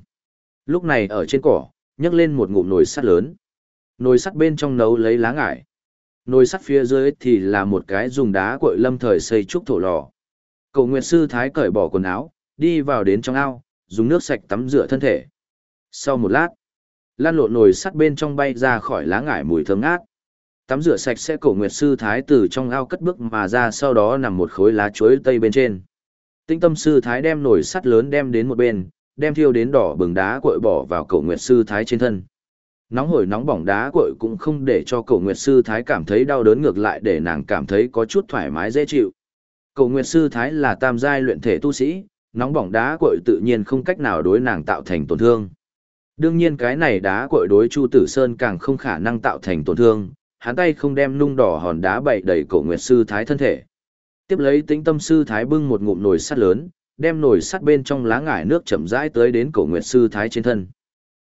Lúc này ở trên cỏ, nhấc lên một ngụm nồi sắt lớn. Nồi sắt bên trong nấu lấy lá ngải. Nồi sắt phía dưới thì là một cái dùng đá cội lâm thời xây trúc thổ lò. Cầu Nguyệt Sư Thái cởi bỏ quần áo, đi vào đến trong ao, dùng nước sạch tắm rửa thân thể. Sau một lát, lan lộn nồi sắt bên trong bay ra khỏi lá ngải mùi thơm ngát. Tắm rửa sạch sẽ cổ Nguyệt Sư Thái từ trong ao cất bước mà ra sau đó nằm một khối lá chuối tây bên trên. Tinh tâm Sư Thái đem nồi sắt lớn đem đến một bên, đem thiêu đến đỏ bừng đá cội bỏ vào cổ Nguyệt Sư Thái trên thân. Nóng hổi nóng bỏng đá cội cũng không để cho cổ Nguyệt Sư Thái cảm thấy đau đớn ngược lại để nàng cảm thấy có chút thoải mái dễ chịu. Cổ Nguyệt Sư Thái là tam giai luyện thể tu sĩ, nóng bỏng đá cội tự nhiên không cách nào đối nàng tạo thành tổn thương. Đương nhiên cái này đá cội đối Chu Tử Sơn càng không khả năng tạo thành tổn thương, hắn tay không đem nung đỏ hòn đá bậy đầy cổ Nguyệt Sư Thái thân thể. Tiếp lấy tính tâm Sư Thái bưng một ngụm nồi sắt lớn, đem nồi sắt bên trong lá ngải nước chậm rãi tới đến cổ Nguyệt Sư Thái trên thân.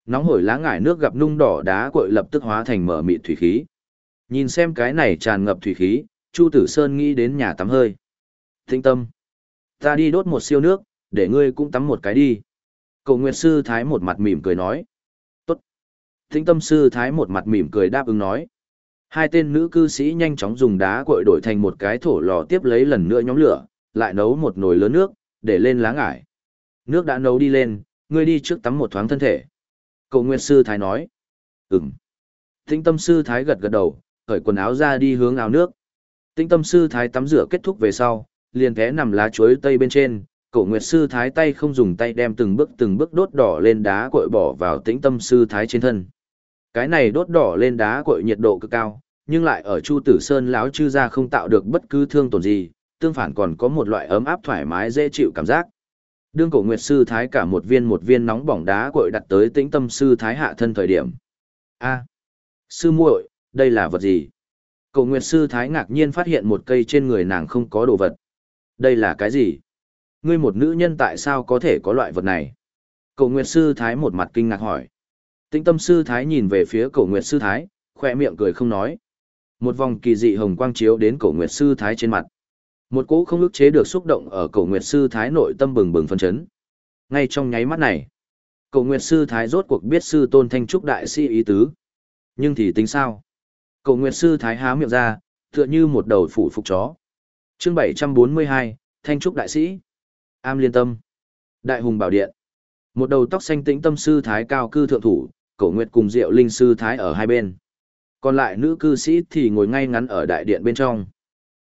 Nóng hổi lá ngải nước gặp nung đỏ đá cội lập tức hóa thành mở mịt thủy khí. Nhìn xem cái này tràn ngập thủy khí, Chu Tử Sơn nghĩ đến nhà tắm hơi. Tĩnh tâm. Ta đi đốt một siêu nước, để ngươi cũng tắm một cái đi. Cầu Nguyệt Sư Thái một mặt mỉm cười nói. Tốt. Thính tâm Sư Thái một mặt mỉm cười đáp ứng nói. Hai tên nữ cư sĩ nhanh chóng dùng đá cội đổi thành một cái thổ lò tiếp lấy lần nữa nhóm lửa, lại nấu một nồi lớn nước, để lên lá ngải. Nước đã nấu đi lên, ngươi đi trước tắm một thoáng thân thể. Cậu Nguyệt Sư Thái nói. Ừm. Tĩnh tâm Sư Thái gật gật đầu, khởi quần áo ra đi hướng áo nước. Tĩnh tâm Sư Thái tắm rửa kết thúc về sau, liền té nằm lá chuối tây bên trên. Cổ Nguyệt Sư Thái tay không dùng tay đem từng bước từng bước đốt đỏ lên đá cội bỏ vào tĩnh tâm Sư Thái trên thân. Cái này đốt đỏ lên đá cội nhiệt độ cực cao, nhưng lại ở Chu Tử Sơn Láo chư ra không tạo được bất cứ thương tổn gì, tương phản còn có một loại ấm áp thoải mái dễ chịu cảm giác. Đương cổ nguyệt sư thái cả một viên một viên nóng bỏng đá cội đặt tới tĩnh tâm sư thái hạ thân thời điểm. a sư muội, đây là vật gì? Cổ nguyệt sư thái ngạc nhiên phát hiện một cây trên người nàng không có đồ vật. Đây là cái gì? Ngươi một nữ nhân tại sao có thể có loại vật này? Cổ nguyệt sư thái một mặt kinh ngạc hỏi. Tĩnh tâm sư thái nhìn về phía cổ nguyệt sư thái, khoe miệng cười không nói. Một vòng kỳ dị hồng quang chiếu đến cổ nguyệt sư thái trên mặt. Một cỗ không ức chế được xúc động ở cổ Nguyệt Sư Thái nội tâm bừng bừng phân chấn. Ngay trong nháy mắt này, cổ Nguyệt Sư Thái rốt cuộc biết sư tôn thanh trúc đại sĩ ý tứ. Nhưng thì tính sao? Cổ Nguyệt Sư Thái há miệng ra, tựa như một đầu phủ phục chó. chương bảy trăm bốn mươi hai Thanh trúc đại sĩ. Am liên tâm. Đại hùng bảo điện. Một đầu tóc xanh tĩnh tâm sư Thái cao cư thượng thủ, cổ Nguyệt cùng Diệu Linh sư Thái ở hai bên. Còn lại nữ cư sĩ thì ngồi ngay ngắn ở đại điện bên trong.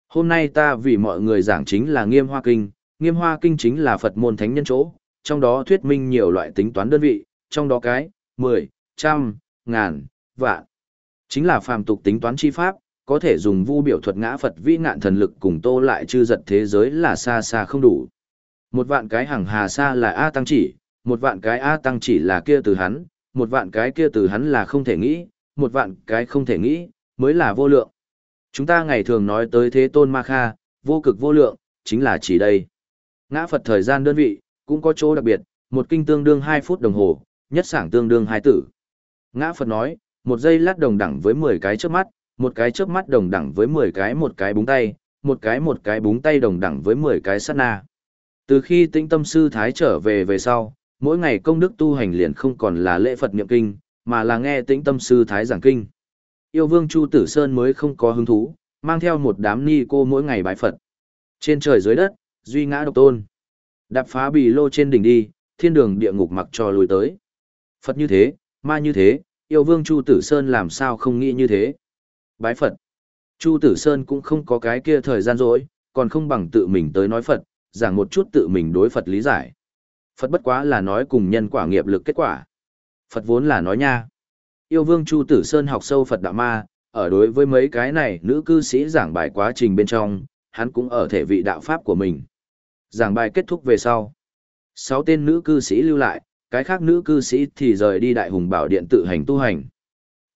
Hôm nay ta vì mọi người giảng chính là Nghiêm Hoa Kinh, Nghiêm Hoa Kinh chính là Phật môn thánh nhân chỗ, trong đó thuyết minh nhiều loại tính toán đơn vị, trong đó cái, mười, trăm, ngàn, vạn. Chính là phàm tục tính toán chi pháp, có thể dùng vu biểu thuật ngã Phật vĩ ngạn thần lực cùng tô lại chư giật thế giới là xa xa không đủ. Một vạn cái hàng hà xa là A tăng chỉ, một vạn cái A tăng chỉ là kia từ hắn, một vạn cái kia từ hắn là không thể nghĩ, một vạn cái không thể nghĩ, mới là vô lượng. Chúng ta ngày thường nói tới thế tôn ma kha, vô cực vô lượng, chính là chỉ đây. Ngã Phật thời gian đơn vị, cũng có chỗ đặc biệt, một kinh tương đương 2 phút đồng hồ, nhất sảng tương đương 2 tử. Ngã Phật nói, một giây lát đồng đẳng với 10 cái chớp mắt, một cái chớp mắt đồng đẳng với 10 cái một cái búng tay, một cái một cái búng tay đồng đẳng với 10 cái sát na. Từ khi tĩnh tâm sư Thái trở về về sau, mỗi ngày công đức tu hành liền không còn là lễ Phật niệm kinh, mà là nghe tĩnh tâm sư Thái giảng kinh. Yêu vương Chu Tử Sơn mới không có hứng thú, mang theo một đám ni cô mỗi ngày bái Phật. Trên trời dưới đất, duy ngã độc tôn. Đạp phá bì lô trên đỉnh đi, thiên đường địa ngục mặc cho lùi tới. Phật như thế, ma như thế, yêu vương Chu Tử Sơn làm sao không nghĩ như thế. Bái Phật. Chu Tử Sơn cũng không có cái kia thời gian rỗi, còn không bằng tự mình tới nói Phật, giảng một chút tự mình đối Phật lý giải. Phật bất quá là nói cùng nhân quả nghiệp lực kết quả. Phật vốn là nói nha. Yêu vương Chu Tử Sơn học sâu Phật đạo ma, ở đối với mấy cái này nữ cư sĩ giảng bài quá trình bên trong, hắn cũng ở thể vị đạo pháp của mình. Giảng bài kết thúc về sau. Sáu tên nữ cư sĩ lưu lại, cái khác nữ cư sĩ thì rời đi đại hùng bảo điện tự hành tu hành.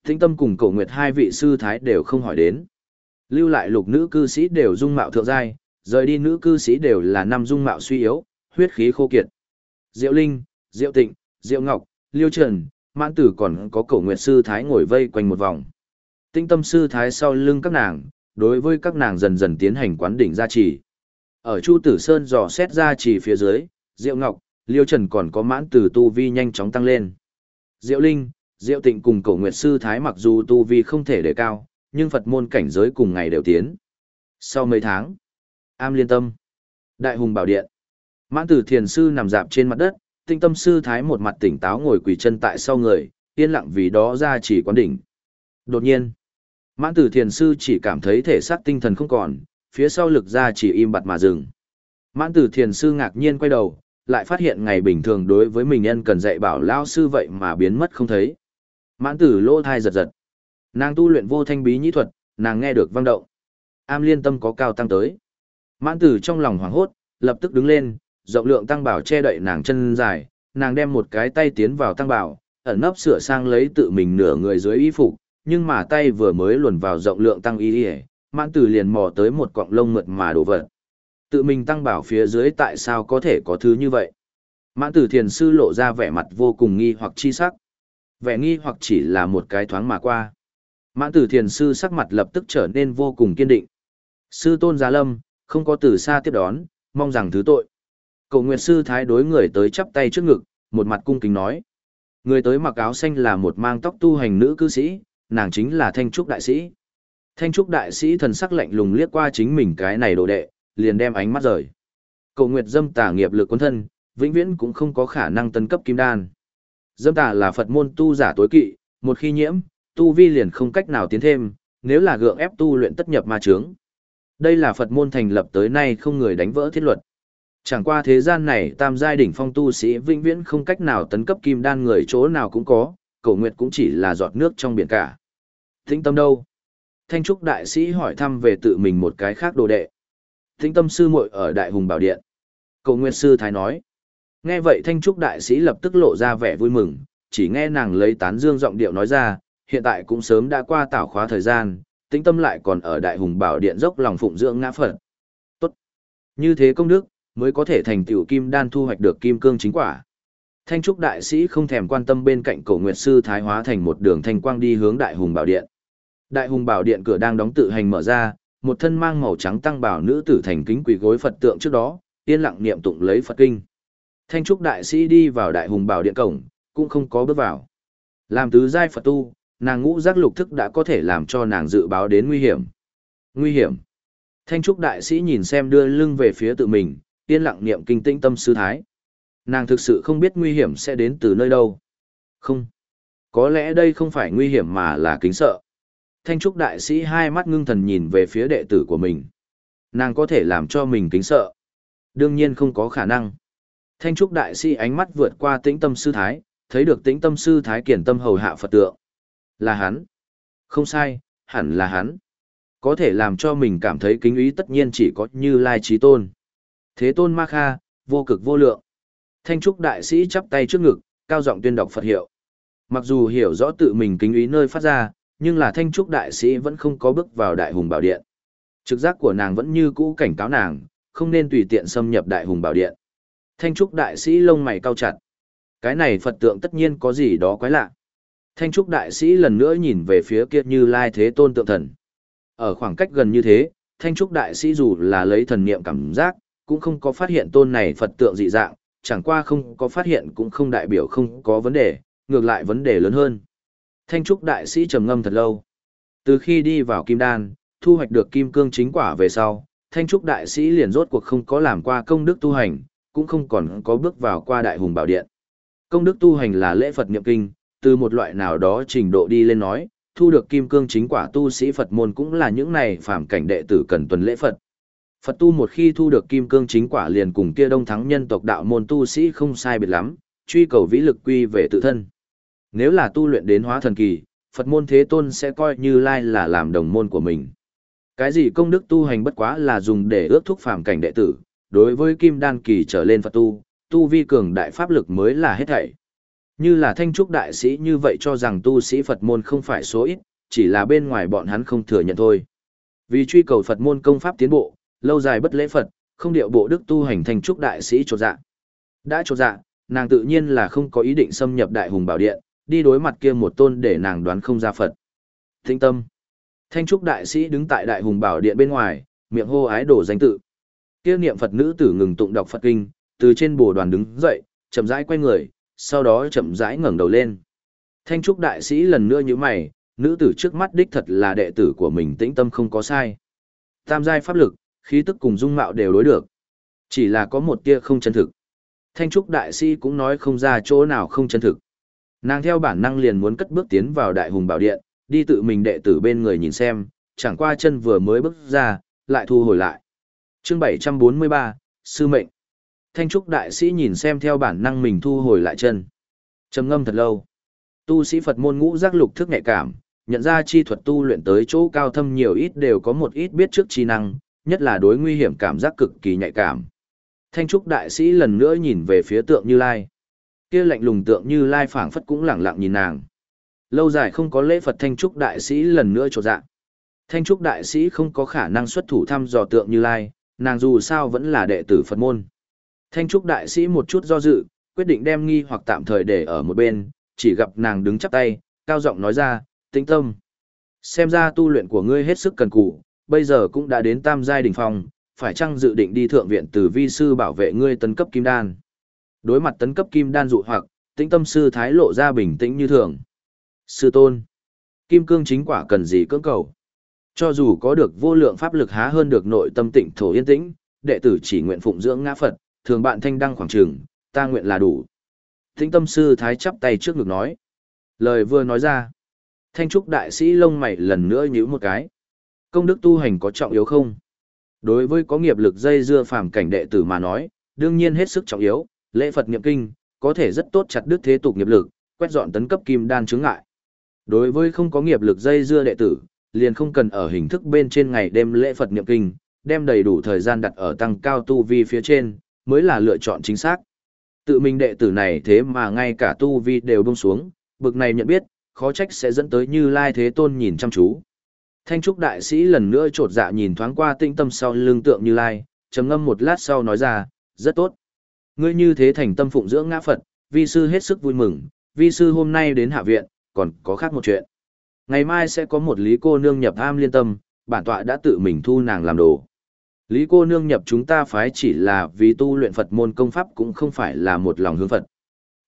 Thính tâm cùng cổ nguyệt hai vị sư thái đều không hỏi đến. Lưu lại lục nữ cư sĩ đều dung mạo thượng giai, rời đi nữ cư sĩ đều là năm dung mạo suy yếu, huyết khí khô kiệt. Diệu Linh, Diệu Tịnh, Diệu Ngọc, Liêu Trần, Mãn Tử còn có cổ nguyệt sư thái ngồi vây quanh một vòng. Tinh tâm sư thái sau lưng các nàng, đối với các nàng dần dần tiến hành quán đỉnh gia trì. Ở Chu Tử Sơn dò xét gia trì phía dưới, Diệu Ngọc, Liêu Trần còn có mãn tử tu vi nhanh chóng tăng lên. Diệu Linh, Diệu Tịnh cùng cổ nguyệt sư thái mặc dù tu vi không thể đề cao, nhưng Phật môn cảnh giới cùng ngày đều tiến. Sau mấy tháng, am liên tâm, đại hùng bảo điện, mãn tử thiền sư nằm dạp trên mặt đất, tinh tâm sư thái một mặt tỉnh táo ngồi quỳ chân tại sau người, yên lặng vì đó ra chỉ quán đỉnh. Đột nhiên, mãn tử thiền sư chỉ cảm thấy thể xác tinh thần không còn, phía sau lực ra chỉ im bặt mà dừng. Mãn tử thiền sư ngạc nhiên quay đầu, lại phát hiện ngày bình thường đối với mình nhân cần dạy bảo lao sư vậy mà biến mất không thấy. Mãn tử lỗ thai giật giật. Nàng tu luyện vô thanh bí nhĩ thuật, nàng nghe được vang động. Am liên tâm có cao tăng tới. Mãn tử trong lòng hoảng hốt, lập tức đứng lên, rộng lượng tăng bảo che đậy nàng chân dài, nàng đem một cái tay tiến vào tăng bảo, ẩn nấp sửa sang lấy tự mình nửa người dưới y phục, nhưng mà tay vừa mới luồn vào rộng lượng tăng y y, mãn tử liền mò tới một cọng lông mượt mà đổ vật. Tự mình tăng bảo phía dưới tại sao có thể có thứ như vậy? Mãn tử thiền sư lộ ra vẻ mặt vô cùng nghi hoặc chi sắc. Vẻ nghi hoặc chỉ là một cái thoáng mà qua. Mãn tử thiền sư sắc mặt lập tức trở nên vô cùng kiên định. Sư tôn giá lâm, không có từ xa tiếp đón, mong rằng thứ tội. Cậu Nguyệt sư thái đối người tới chắp tay trước ngực, một mặt cung kính nói. Người tới mặc áo xanh là một mang tóc tu hành nữ cư sĩ, nàng chính là Thanh Trúc Đại Sĩ. Thanh Trúc Đại Sĩ thần sắc lạnh lùng liếc qua chính mình cái này đồ đệ, liền đem ánh mắt rời. Cậu Nguyệt dâm tà nghiệp lực quân thân, vĩnh viễn cũng không có khả năng tấn cấp kim đan. Dâm tà là Phật môn tu giả tối kỵ, một khi nhiễm, tu vi liền không cách nào tiến thêm, nếu là gượng ép tu luyện tất nhập ma chướng. Đây là Phật môn thành lập tới nay không người đánh vỡ thiết luật. Chẳng qua thế gian này tam giai đỉnh phong tu sĩ vĩnh viễn không cách nào tấn cấp kim đan người chỗ nào cũng có, cổ nguyệt cũng chỉ là giọt nước trong biển cả. Tĩnh tâm đâu? Thanh trúc đại sĩ hỏi thăm về tự mình một cái khác đồ đệ. Tĩnh tâm sư muội ở đại hùng bảo điện. Cổ nguyệt sư thái nói. Nghe vậy thanh trúc đại sĩ lập tức lộ ra vẻ vui mừng, chỉ nghe nàng lấy tán dương giọng điệu nói ra, hiện tại cũng sớm đã qua tảo khóa thời gian, tĩnh tâm lại còn ở đại hùng bảo điện dốc lòng phụng dưỡng ngã phật. Tốt. Như thế công đức, mới có thể thành tựu kim đan thu hoạch được kim cương chính quả. Thanh trúc đại sĩ không thèm quan tâm bên cạnh cổ nguyệt sư thái hóa thành một đường thanh quang đi hướng đại hùng bảo điện. Đại hùng bảo điện cửa đang đóng tự hành mở ra, một thân mang màu trắng tăng bảo nữ tử thành kính quỳ gối Phật tượng trước đó, yên lặng niệm tụng lấy Phật kinh. Thanh trúc đại sĩ đi vào đại hùng bảo điện cổng, cũng không có bước vào. Làm tứ giai Phật tu, nàng ngũ giác lục thức đã có thể làm cho nàng dự báo đến nguy hiểm. Nguy hiểm. Thanh trúc đại sĩ nhìn xem đưa lưng về phía tự mình, yên lặng niệm kinh tĩnh tâm sư thái. Nàng thực sự không biết nguy hiểm sẽ đến từ nơi đâu. Không. Có lẽ đây không phải nguy hiểm mà là kính sợ. Thanh trúc đại sĩ hai mắt ngưng thần nhìn về phía đệ tử của mình. Nàng có thể làm cho mình kính sợ. Đương nhiên không có khả năng. Thanh trúc đại sĩ ánh mắt vượt qua tĩnh tâm sư thái, thấy được tĩnh tâm sư thái kiển tâm hầu hạ Phật tượng. Là hắn. Không sai, hẳn là hắn. Có thể làm cho mình cảm thấy kính ý tất nhiên chỉ có như Lai Trí Tôn. Thế Tôn Ma Kha, vô cực vô lượng. Thanh trúc đại sĩ chắp tay trước ngực, cao giọng tuyên đọc Phật hiệu. Mặc dù hiểu rõ tự mình kính ý nơi phát ra, nhưng là thanh trúc đại sĩ vẫn không có bước vào đại hùng bảo điện. Trực giác của nàng vẫn như cũ cảnh cáo nàng, không nên tùy tiện xâm nhập đại hùng bảo điện. Thanh trúc đại sĩ lông mày cao chặt. Cái này Phật tượng tất nhiên có gì đó quái lạ. Thanh trúc đại sĩ lần nữa nhìn về phía kia như lai thế tôn tượng thần. Ở khoảng cách gần như thế, thanh trúc đại sĩ dù là lấy thần niệm cảm giác, cũng không có phát hiện tôn này Phật tượng dị dạng, chẳng qua không có phát hiện cũng không đại biểu không có vấn đề, ngược lại vấn đề lớn hơn. Thanh trúc đại sĩ trầm ngâm thật lâu. Từ khi đi vào kim đan, thu hoạch được kim cương chính quả về sau, thanh trúc đại sĩ liền rốt cuộc không có làm qua công đức tu hành, cũng không còn có bước vào qua đại hùng bảo điện. Công đức tu hành là lễ Phật niệm kinh, từ một loại nào đó trình độ đi lên nói, thu được kim cương chính quả tu sĩ Phật môn cũng là những này phàm cảnh đệ tử cần tuần lễ Phật. Phật tu một khi thu được kim cương chính quả liền cùng kia đông thắng nhân tộc đạo môn tu sĩ không sai biệt lắm, truy cầu vĩ lực quy về tự thân. Nếu là tu luyện đến hóa thần kỳ, Phật môn thế tôn sẽ coi như lai là làm đồng môn của mình. Cái gì công đức tu hành bất quá là dùng để ước thúc phàm cảnh đệ tử, đối với kim đan kỳ trở lên Phật tu, tu vi cường đại pháp lực mới là hết thảy. Như là thanh trúc đại sĩ như vậy cho rằng tu sĩ Phật môn không phải số ít, chỉ là bên ngoài bọn hắn không thừa nhận thôi. Vì truy cầu Phật môn công pháp tiến bộ, lâu dài bất lễ Phật, không điệu bộ đức tu hành thanh trúc đại sĩ trột dạ. Đã trột dạ, nàng tự nhiên là không có ý định xâm nhập đại hùng bảo điện, đi đối mặt kia một tôn để nàng đoán không ra Phật. Thinh tâm. Thanh trúc đại sĩ đứng tại đại hùng bảo điện bên ngoài, miệng hô ái đổ danh tự. Kia niệm Phật nữ tử ngừng tụng đọc Phật kinh, từ trên bồ đoàn đứng dậy, chậm rãi quay người, sau đó chậm rãi ngẩng đầu lên. Thanh trúc đại sĩ lần nữa như mày, nữ tử trước mắt đích thật là đệ tử của mình tĩnh tâm không có sai. Tam giai pháp lực, khí tức cùng dung mạo đều đối được. Chỉ là có một tia không chân thực. Thanh trúc đại sĩ cũng nói không ra chỗ nào không chân thực. Nàng theo bản năng liền muốn cất bước tiến vào đại hùng bảo điện, đi tự mình đệ tử bên người nhìn xem, chẳng qua chân vừa mới bước ra, lại thu hồi lại. Chương 743, Sư mệnh. Thanh trúc đại sĩ nhìn xem theo bản năng mình thu hồi lại chân. trầm ngâm thật lâu. Tu sĩ Phật môn ngũ giác lục thức nhạy cảm, nhận ra chi thuật tu luyện tới chỗ cao thâm nhiều ít đều có một ít biết trước chi năng, nhất là đối nguy hiểm cảm giác cực kỳ nhạy cảm. Thanh trúc đại sĩ lần nữa nhìn về phía tượng Như Lai. Kia lạnh lùng tượng Như Lai phảng phất cũng lẳng lặng nhìn nàng. Lâu dài không có lễ Phật Thanh trúc đại sĩ lần nữa trột dạng. Thanh trúc đại sĩ không có khả năng xuất thủ thăm dò tượng Như Lai, nàng dù sao vẫn là đệ tử Phật môn. Thanh trúc đại sĩ một chút do dự, quyết định đem nghi hoặc tạm thời để ở một bên, chỉ gặp nàng đứng chắp tay, cao giọng nói ra, tĩnh tâm. Xem ra tu luyện của ngươi hết sức cần cù, bây giờ cũng đã đến tam giai đỉnh phong, phải chăng dự định đi thượng viện từ vi sư bảo vệ ngươi tấn cấp kim đan. Đối mặt tấn cấp kim đan dụ hoặc, tĩnh tâm sư thái lộ ra bình tĩnh như thường. Sư tôn, kim cương chính quả cần gì cưỡng cầu. Cho dù có được vô lượng pháp lực há hơn được nội tâm tịnh thổ yên tĩnh, đệ tử chỉ nguyện phụng dưỡng ngã Phật, thường bạn thanh đăng khoảng trường, ta nguyện là đủ. Tĩnh tâm sư thái chắp tay trước ngực nói. Lời vừa nói ra. Thanh trúc đại sĩ lông mày lần nữa nhíu một cái. Công đức tu hành có trọng yếu không? Đối với có nghiệp lực dây dưa phàm cảnh đệ tử mà nói, đương nhiên hết sức trọng yếu, lễ Phật niệm kinh, có thể rất tốt chặt đứt thế tục nghiệp lực, quét dọn tấn cấp kim đan chứng ngại. Đối với không có nghiệp lực dây dưa đệ tử, liền không cần ở hình thức bên trên ngày đêm lễ Phật niệm kinh, đem đầy đủ thời gian đặt ở tăng cao tu vi phía trên, mới là lựa chọn chính xác. Tự mình đệ tử này thế mà ngay cả tu vi đều buông xuống, bực này nhận biết, khó trách sẽ dẫn tới như lai thế tôn nhìn chăm chú. Thanh trúc đại sĩ lần nữa trột dạ nhìn thoáng qua tinh tâm sau lưng tượng như lai, trầm ngâm một lát sau nói ra, rất tốt. Ngươi như thế thành tâm phụng dưỡng ngã Phật, vi sư hết sức vui mừng, vi sư hôm nay đến hạ viện, còn có khác một chuyện. Ngày mai sẽ có một lý cô nương nhập am liên tâm, bản tọa đã tự mình thu nàng làm đồ. Lý cô nương nhập chúng ta phái chỉ là vì tu luyện Phật môn công pháp cũng không phải là một lòng hướng Phật.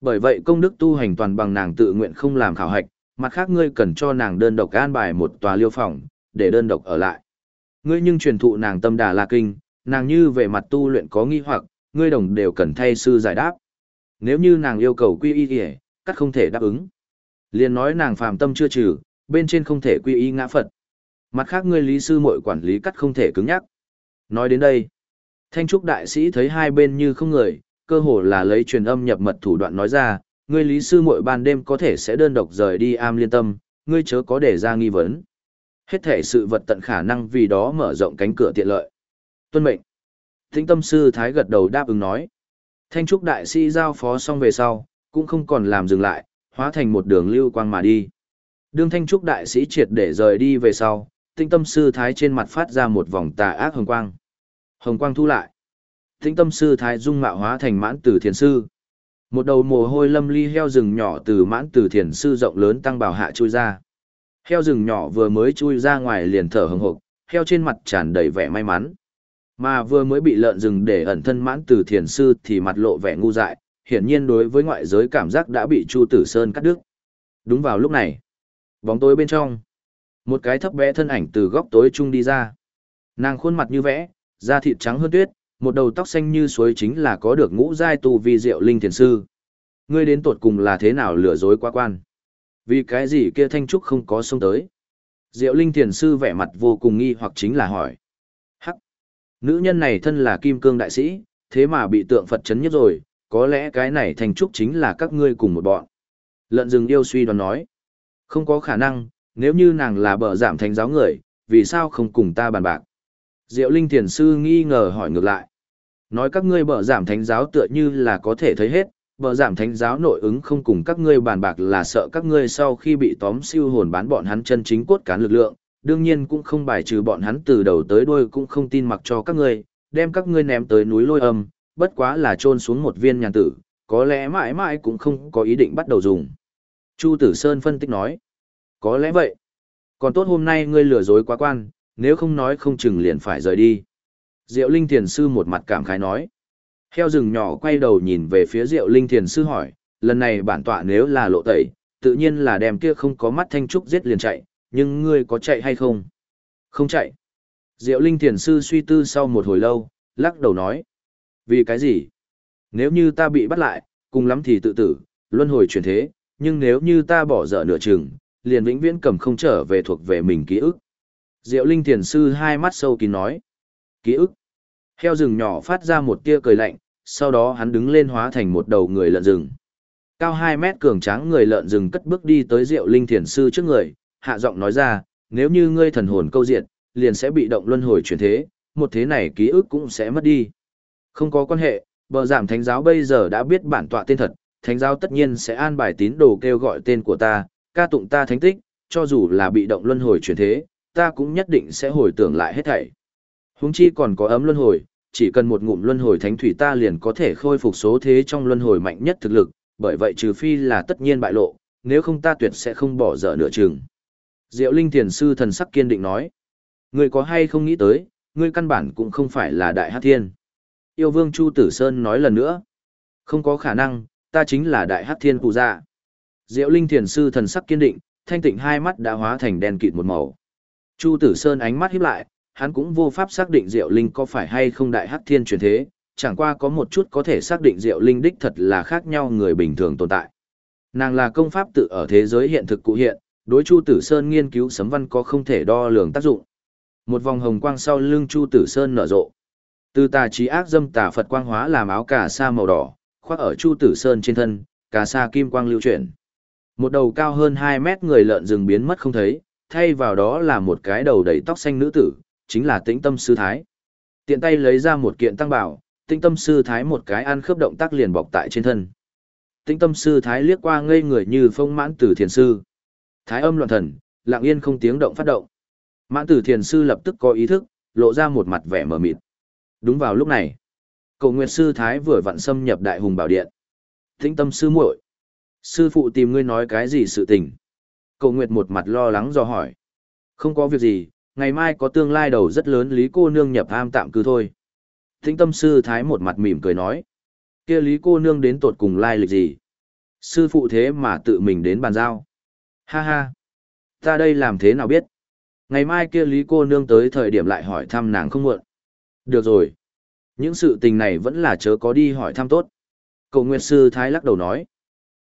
Bởi vậy công đức tu hành toàn bằng nàng tự nguyện không làm khảo hạch, mặt khác ngươi cần cho nàng đơn độc an bài một tòa liêu phòng, để đơn độc ở lại. Ngươi nhưng truyền thụ nàng tâm đà la kinh, nàng như về mặt tu luyện có nghi hoặc, ngươi đồng đều cần thay sư giải đáp. Nếu như nàng yêu cầu quy y thì cắt không thể đáp ứng. liền nói nàng phàm tâm chưa trừ, bên trên không thể quy y ngã Phật. Mặt khác ngươi lý sư muội quản lý cắt không thể cứng nhắc. Nói đến đây, Thanh Trúc đại sĩ thấy hai bên như không người, cơ hồ là lấy truyền âm nhập mật thủ đoạn nói ra, ngươi lý sư muội ban đêm có thể sẽ đơn độc rời đi am liên tâm, ngươi chớ có để ra nghi vấn. Hết thể sự vật tận khả năng vì đó mở rộng cánh cửa tiện lợi. Tuân mệnh. Thính tâm sư Thái gật đầu đáp ứng nói. Thanh trúc đại sĩ giao phó xong về sau, cũng không còn làm dừng lại, hóa thành một đường lưu quang mà đi. Đương thanh trúc đại sĩ triệt để rời đi về sau, tinh tâm sư Thái trên mặt phát ra một vòng tà ác hồng quang. Hồng quang thu lại. Tĩnh tâm sư Thái dung mạo hóa thành mãn tử thiền sư. Một đầu mồ hôi lâm ly heo rừng nhỏ từ mãn tử thiền sư rộng lớn tăng bảo hạ chui ra. Heo rừng nhỏ vừa mới chui ra ngoài liền thở hừng hực, heo trên mặt tràn đầy vẻ may mắn. Mà vừa mới bị lợn rừng để ẩn thân mãn Tử thiền sư thì mặt lộ vẻ ngu dại, hiển nhiên đối với ngoại giới cảm giác đã bị Chu Tử Sơn cắt đứt. Đúng vào lúc này, bóng tối bên trong, một cái thấp bé thân ảnh từ góc tối trung đi ra. Nàng khuôn mặt như vẽ, da thịt trắng hơn tuyết, một đầu tóc xanh như suối chính là có được ngũ giai tu vi diệu linh thiền sư. Ngươi đến tột cùng là thế nào lừa dối quá quan? Vì cái gì kia thanh trúc không có xông tới? Diệu linh thiền sư vẻ mặt vô cùng nghi hoặc chính là hỏi. Hắc! Nữ nhân này thân là kim cương đại sĩ, thế mà bị tượng Phật chấn nhất rồi, có lẽ cái này thanh trúc chính là các ngươi cùng một bọn. Lợn rừng yêu suy đoán nói. Không có khả năng, nếu như nàng là bờ giảm thánh giáo người, vì sao không cùng ta bàn bạc? Diệu Linh Thiền Sư nghi ngờ hỏi ngược lại. Nói các ngươi bở giảm thánh giáo tựa như là có thể thấy hết, bở giảm thánh giáo nội ứng không cùng các ngươi bàn bạc là sợ các ngươi sau khi bị tóm siêu hồn bán bọn hắn chân chính cốt cán lực lượng, đương nhiên cũng không bài trừ bọn hắn từ đầu tới đuôi cũng không tin mặc cho các ngươi, đem các ngươi ném tới núi lôi âm, bất quá là trôn xuống một viên nhàn tử, có lẽ mãi mãi cũng không có ý định bắt đầu dùng. Chu Tử Sơn phân tích nói, có lẽ vậy. Còn tốt hôm nay ngươi lừa dối quá quan, nếu không nói không chừng liền phải rời đi. Diệu Linh Thiền Sư một mặt cảm khái nói. Heo rừng nhỏ quay đầu nhìn về phía Diệu Linh Thiền Sư hỏi, lần này bản tọa nếu là lộ tẩy, tự nhiên là đem kia không có mắt thanh trúc giết liền chạy, nhưng ngươi có chạy hay không? Không chạy. Diệu Linh Thiền Sư suy tư sau một hồi lâu, lắc đầu nói. Vì cái gì? Nếu như ta bị bắt lại, cùng lắm thì tự tử, luân hồi chuyển thế, nhưng nếu như ta bỏ dở nửa chừng, liền vĩnh viễn cầm không trở về thuộc về mình ký ức. Diệu Linh Thiền Sư hai mắt sâu kín nói. Ký ức. Heo rừng nhỏ phát ra một tia cười lạnh, sau đó hắn đứng lên hóa thành một đầu người lợn rừng. Cao 2 mét cường tráng người lợn rừng cất bước đi tới Diệu Linh Thiền Sư trước người, hạ giọng nói ra, nếu như ngươi thần hồn câu diệt, liền sẽ bị động luân hồi chuyển thế, một thế này ký ức cũng sẽ mất đi. Không có quan hệ, bờ giảm thánh giáo bây giờ đã biết bản tọa tên thật, thánh giáo tất nhiên sẽ an bài tín đồ kêu gọi tên của ta, ca tụng ta thánh tích, cho dù là bị động luân hồi chuyển thế, ta cũng nhất định sẽ hồi tưởng lại hết thảy. Huống chi còn có ấm luân hồi, chỉ cần một ngụm luân hồi thánh thủy ta liền có thể khôi phục số thế trong luân hồi mạnh nhất thực lực, bởi vậy trừ phi là tất nhiên bại lộ, nếu không ta tuyệt sẽ không bỏ dở nửa chừng. Diệu Linh Thiền Sư thần sắc kiên định nói. Ngươi có hay không nghĩ tới, ngươi căn bản cũng không phải là Đại Hát Thiên. Yêu Vương Chu Tử Sơn nói lần nữa. Không có khả năng, ta chính là Đại Hát Thiên Cụ Dạ. Diệu Linh Thiền Sư thần sắc kiên định, thanh tịnh hai mắt đã hóa thành đen kịt một màu. Chu Tử Sơn ánh mắt híp lại, hắn cũng vô pháp xác định Diệu Linh có phải hay không Đại hắc Thiên truyền thế, chẳng qua có một chút có thể xác định Diệu Linh đích thật là khác nhau người bình thường tồn tại. Nàng là công pháp tự ở thế giới hiện thực cụ hiện, đối Chu Tử Sơn nghiên cứu sấm văn có không thể đo lường tác dụng. Một vòng hồng quang sau lưng Chu Tử Sơn nở rộ. Từ tà trí ác dâm tà Phật quang hóa làm áo cà sa màu đỏ, khoác ở Chu Tử Sơn trên thân, cà sa kim quang lưu chuyển. Một đầu cao hơn 2 mét người lợn rừng biến mất không thấy, thay vào đó là một cái đầu đầy tóc xanh nữ tử, chính là Tĩnh Tâm sư thái. Tiện tay lấy ra một kiện tăng bảo, Tĩnh Tâm sư thái một cái ăn khớp động tác liền bọc tại trên thân. Tĩnh Tâm sư thái liếc qua ngây người như phong mãn tử thiền sư. Thái âm loạn thần, lặng yên không tiếng động phát động. Mãn tử thiền sư lập tức có ý thức, lộ ra một mặt vẻ mờ mịt. Đúng vào lúc này, cầu nguyệt sư Thái vừa vặn xâm nhập đại hùng bảo điện. Tĩnh tâm sư muội Sư phụ tìm ngươi nói cái gì sự tình? Cầu nguyệt một mặt lo lắng do hỏi. Không có việc gì, ngày mai có tương lai đầu rất lớn lý cô nương nhập am tạm cư thôi. Tĩnh tâm sư Thái một mặt mỉm cười nói. kia lý cô nương đến tột cùng lai lịch gì? Sư phụ thế mà tự mình đến bàn giao. Ha ha, ta đây làm thế nào biết? Ngày mai kia Lý cô nương tới thời điểm lại hỏi thăm nàng không muộn. Được rồi. Những sự tình này vẫn là chớ có đi hỏi thăm tốt. Cầu Nguyệt Sư Thái lắc đầu nói.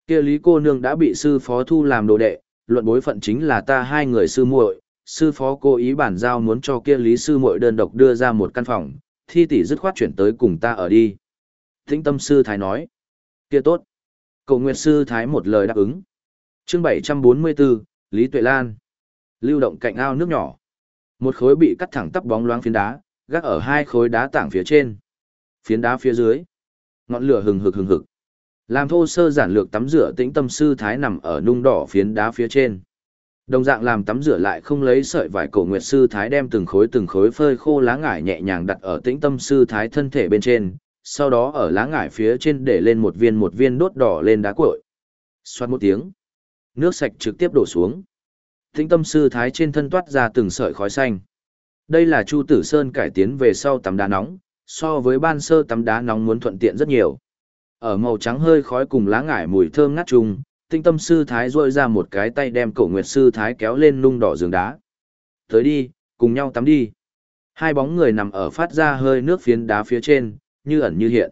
Kia Lý cô nương đã bị sư phó thu làm đồ đệ, luận bối phận chính là ta hai người sư muội, sư phó cố ý bản giao muốn cho kia lý sư muội đơn độc đưa ra một căn phòng, thi tỷ dứt khoát chuyển tới cùng ta ở đi. Tĩnh tâm sư thái nói, kia tốt. Cầu nguyệt sư thái một lời đáp ứng. chương 744, Lý Tuệ Lan. Lưu động cạnh ao nước nhỏ. Một khối bị cắt thẳng tắp bóng loáng phiến đá, gác ở hai khối đá tảng phía trên. Phiến đá phía dưới. Ngọn lửa hừng hực hừng hực. Làm thô sơ giản lược tắm rửa tĩnh tâm sư thái nằm ở nung đỏ phiến đá phía trên. Đồng dạng làm tắm rửa lại không lấy sợi vải cổ nguyệt sư thái đem từng khối từng khối phơi khô lá ngải nhẹ nhàng đặt ở tĩnh tâm sư thái thân thể bên trên, sau đó ở lá ngải phía trên để lên một viên một viên đốt đỏ lên đá cội. Xoát một tiếng, nước sạch trực tiếp đổ xuống. Tĩnh tâm sư thái trên thân toát ra từng sợi khói xanh. Đây là Chu Tử Sơn cải tiến về sau tắm đá nóng, so với ban sơ tắm đá nóng muốn thuận tiện rất nhiều. Ở màu trắng hơi khói cùng lá ngải mùi thơm ngát trùng, tinh tâm sư thái rôi ra một cái tay đem cổ nguyệt sư thái kéo lên nung đỏ giường đá. Tới đi, cùng nhau tắm đi. Hai bóng người nằm ở phát ra hơi nước phiến đá phía trên, như ẩn như hiện.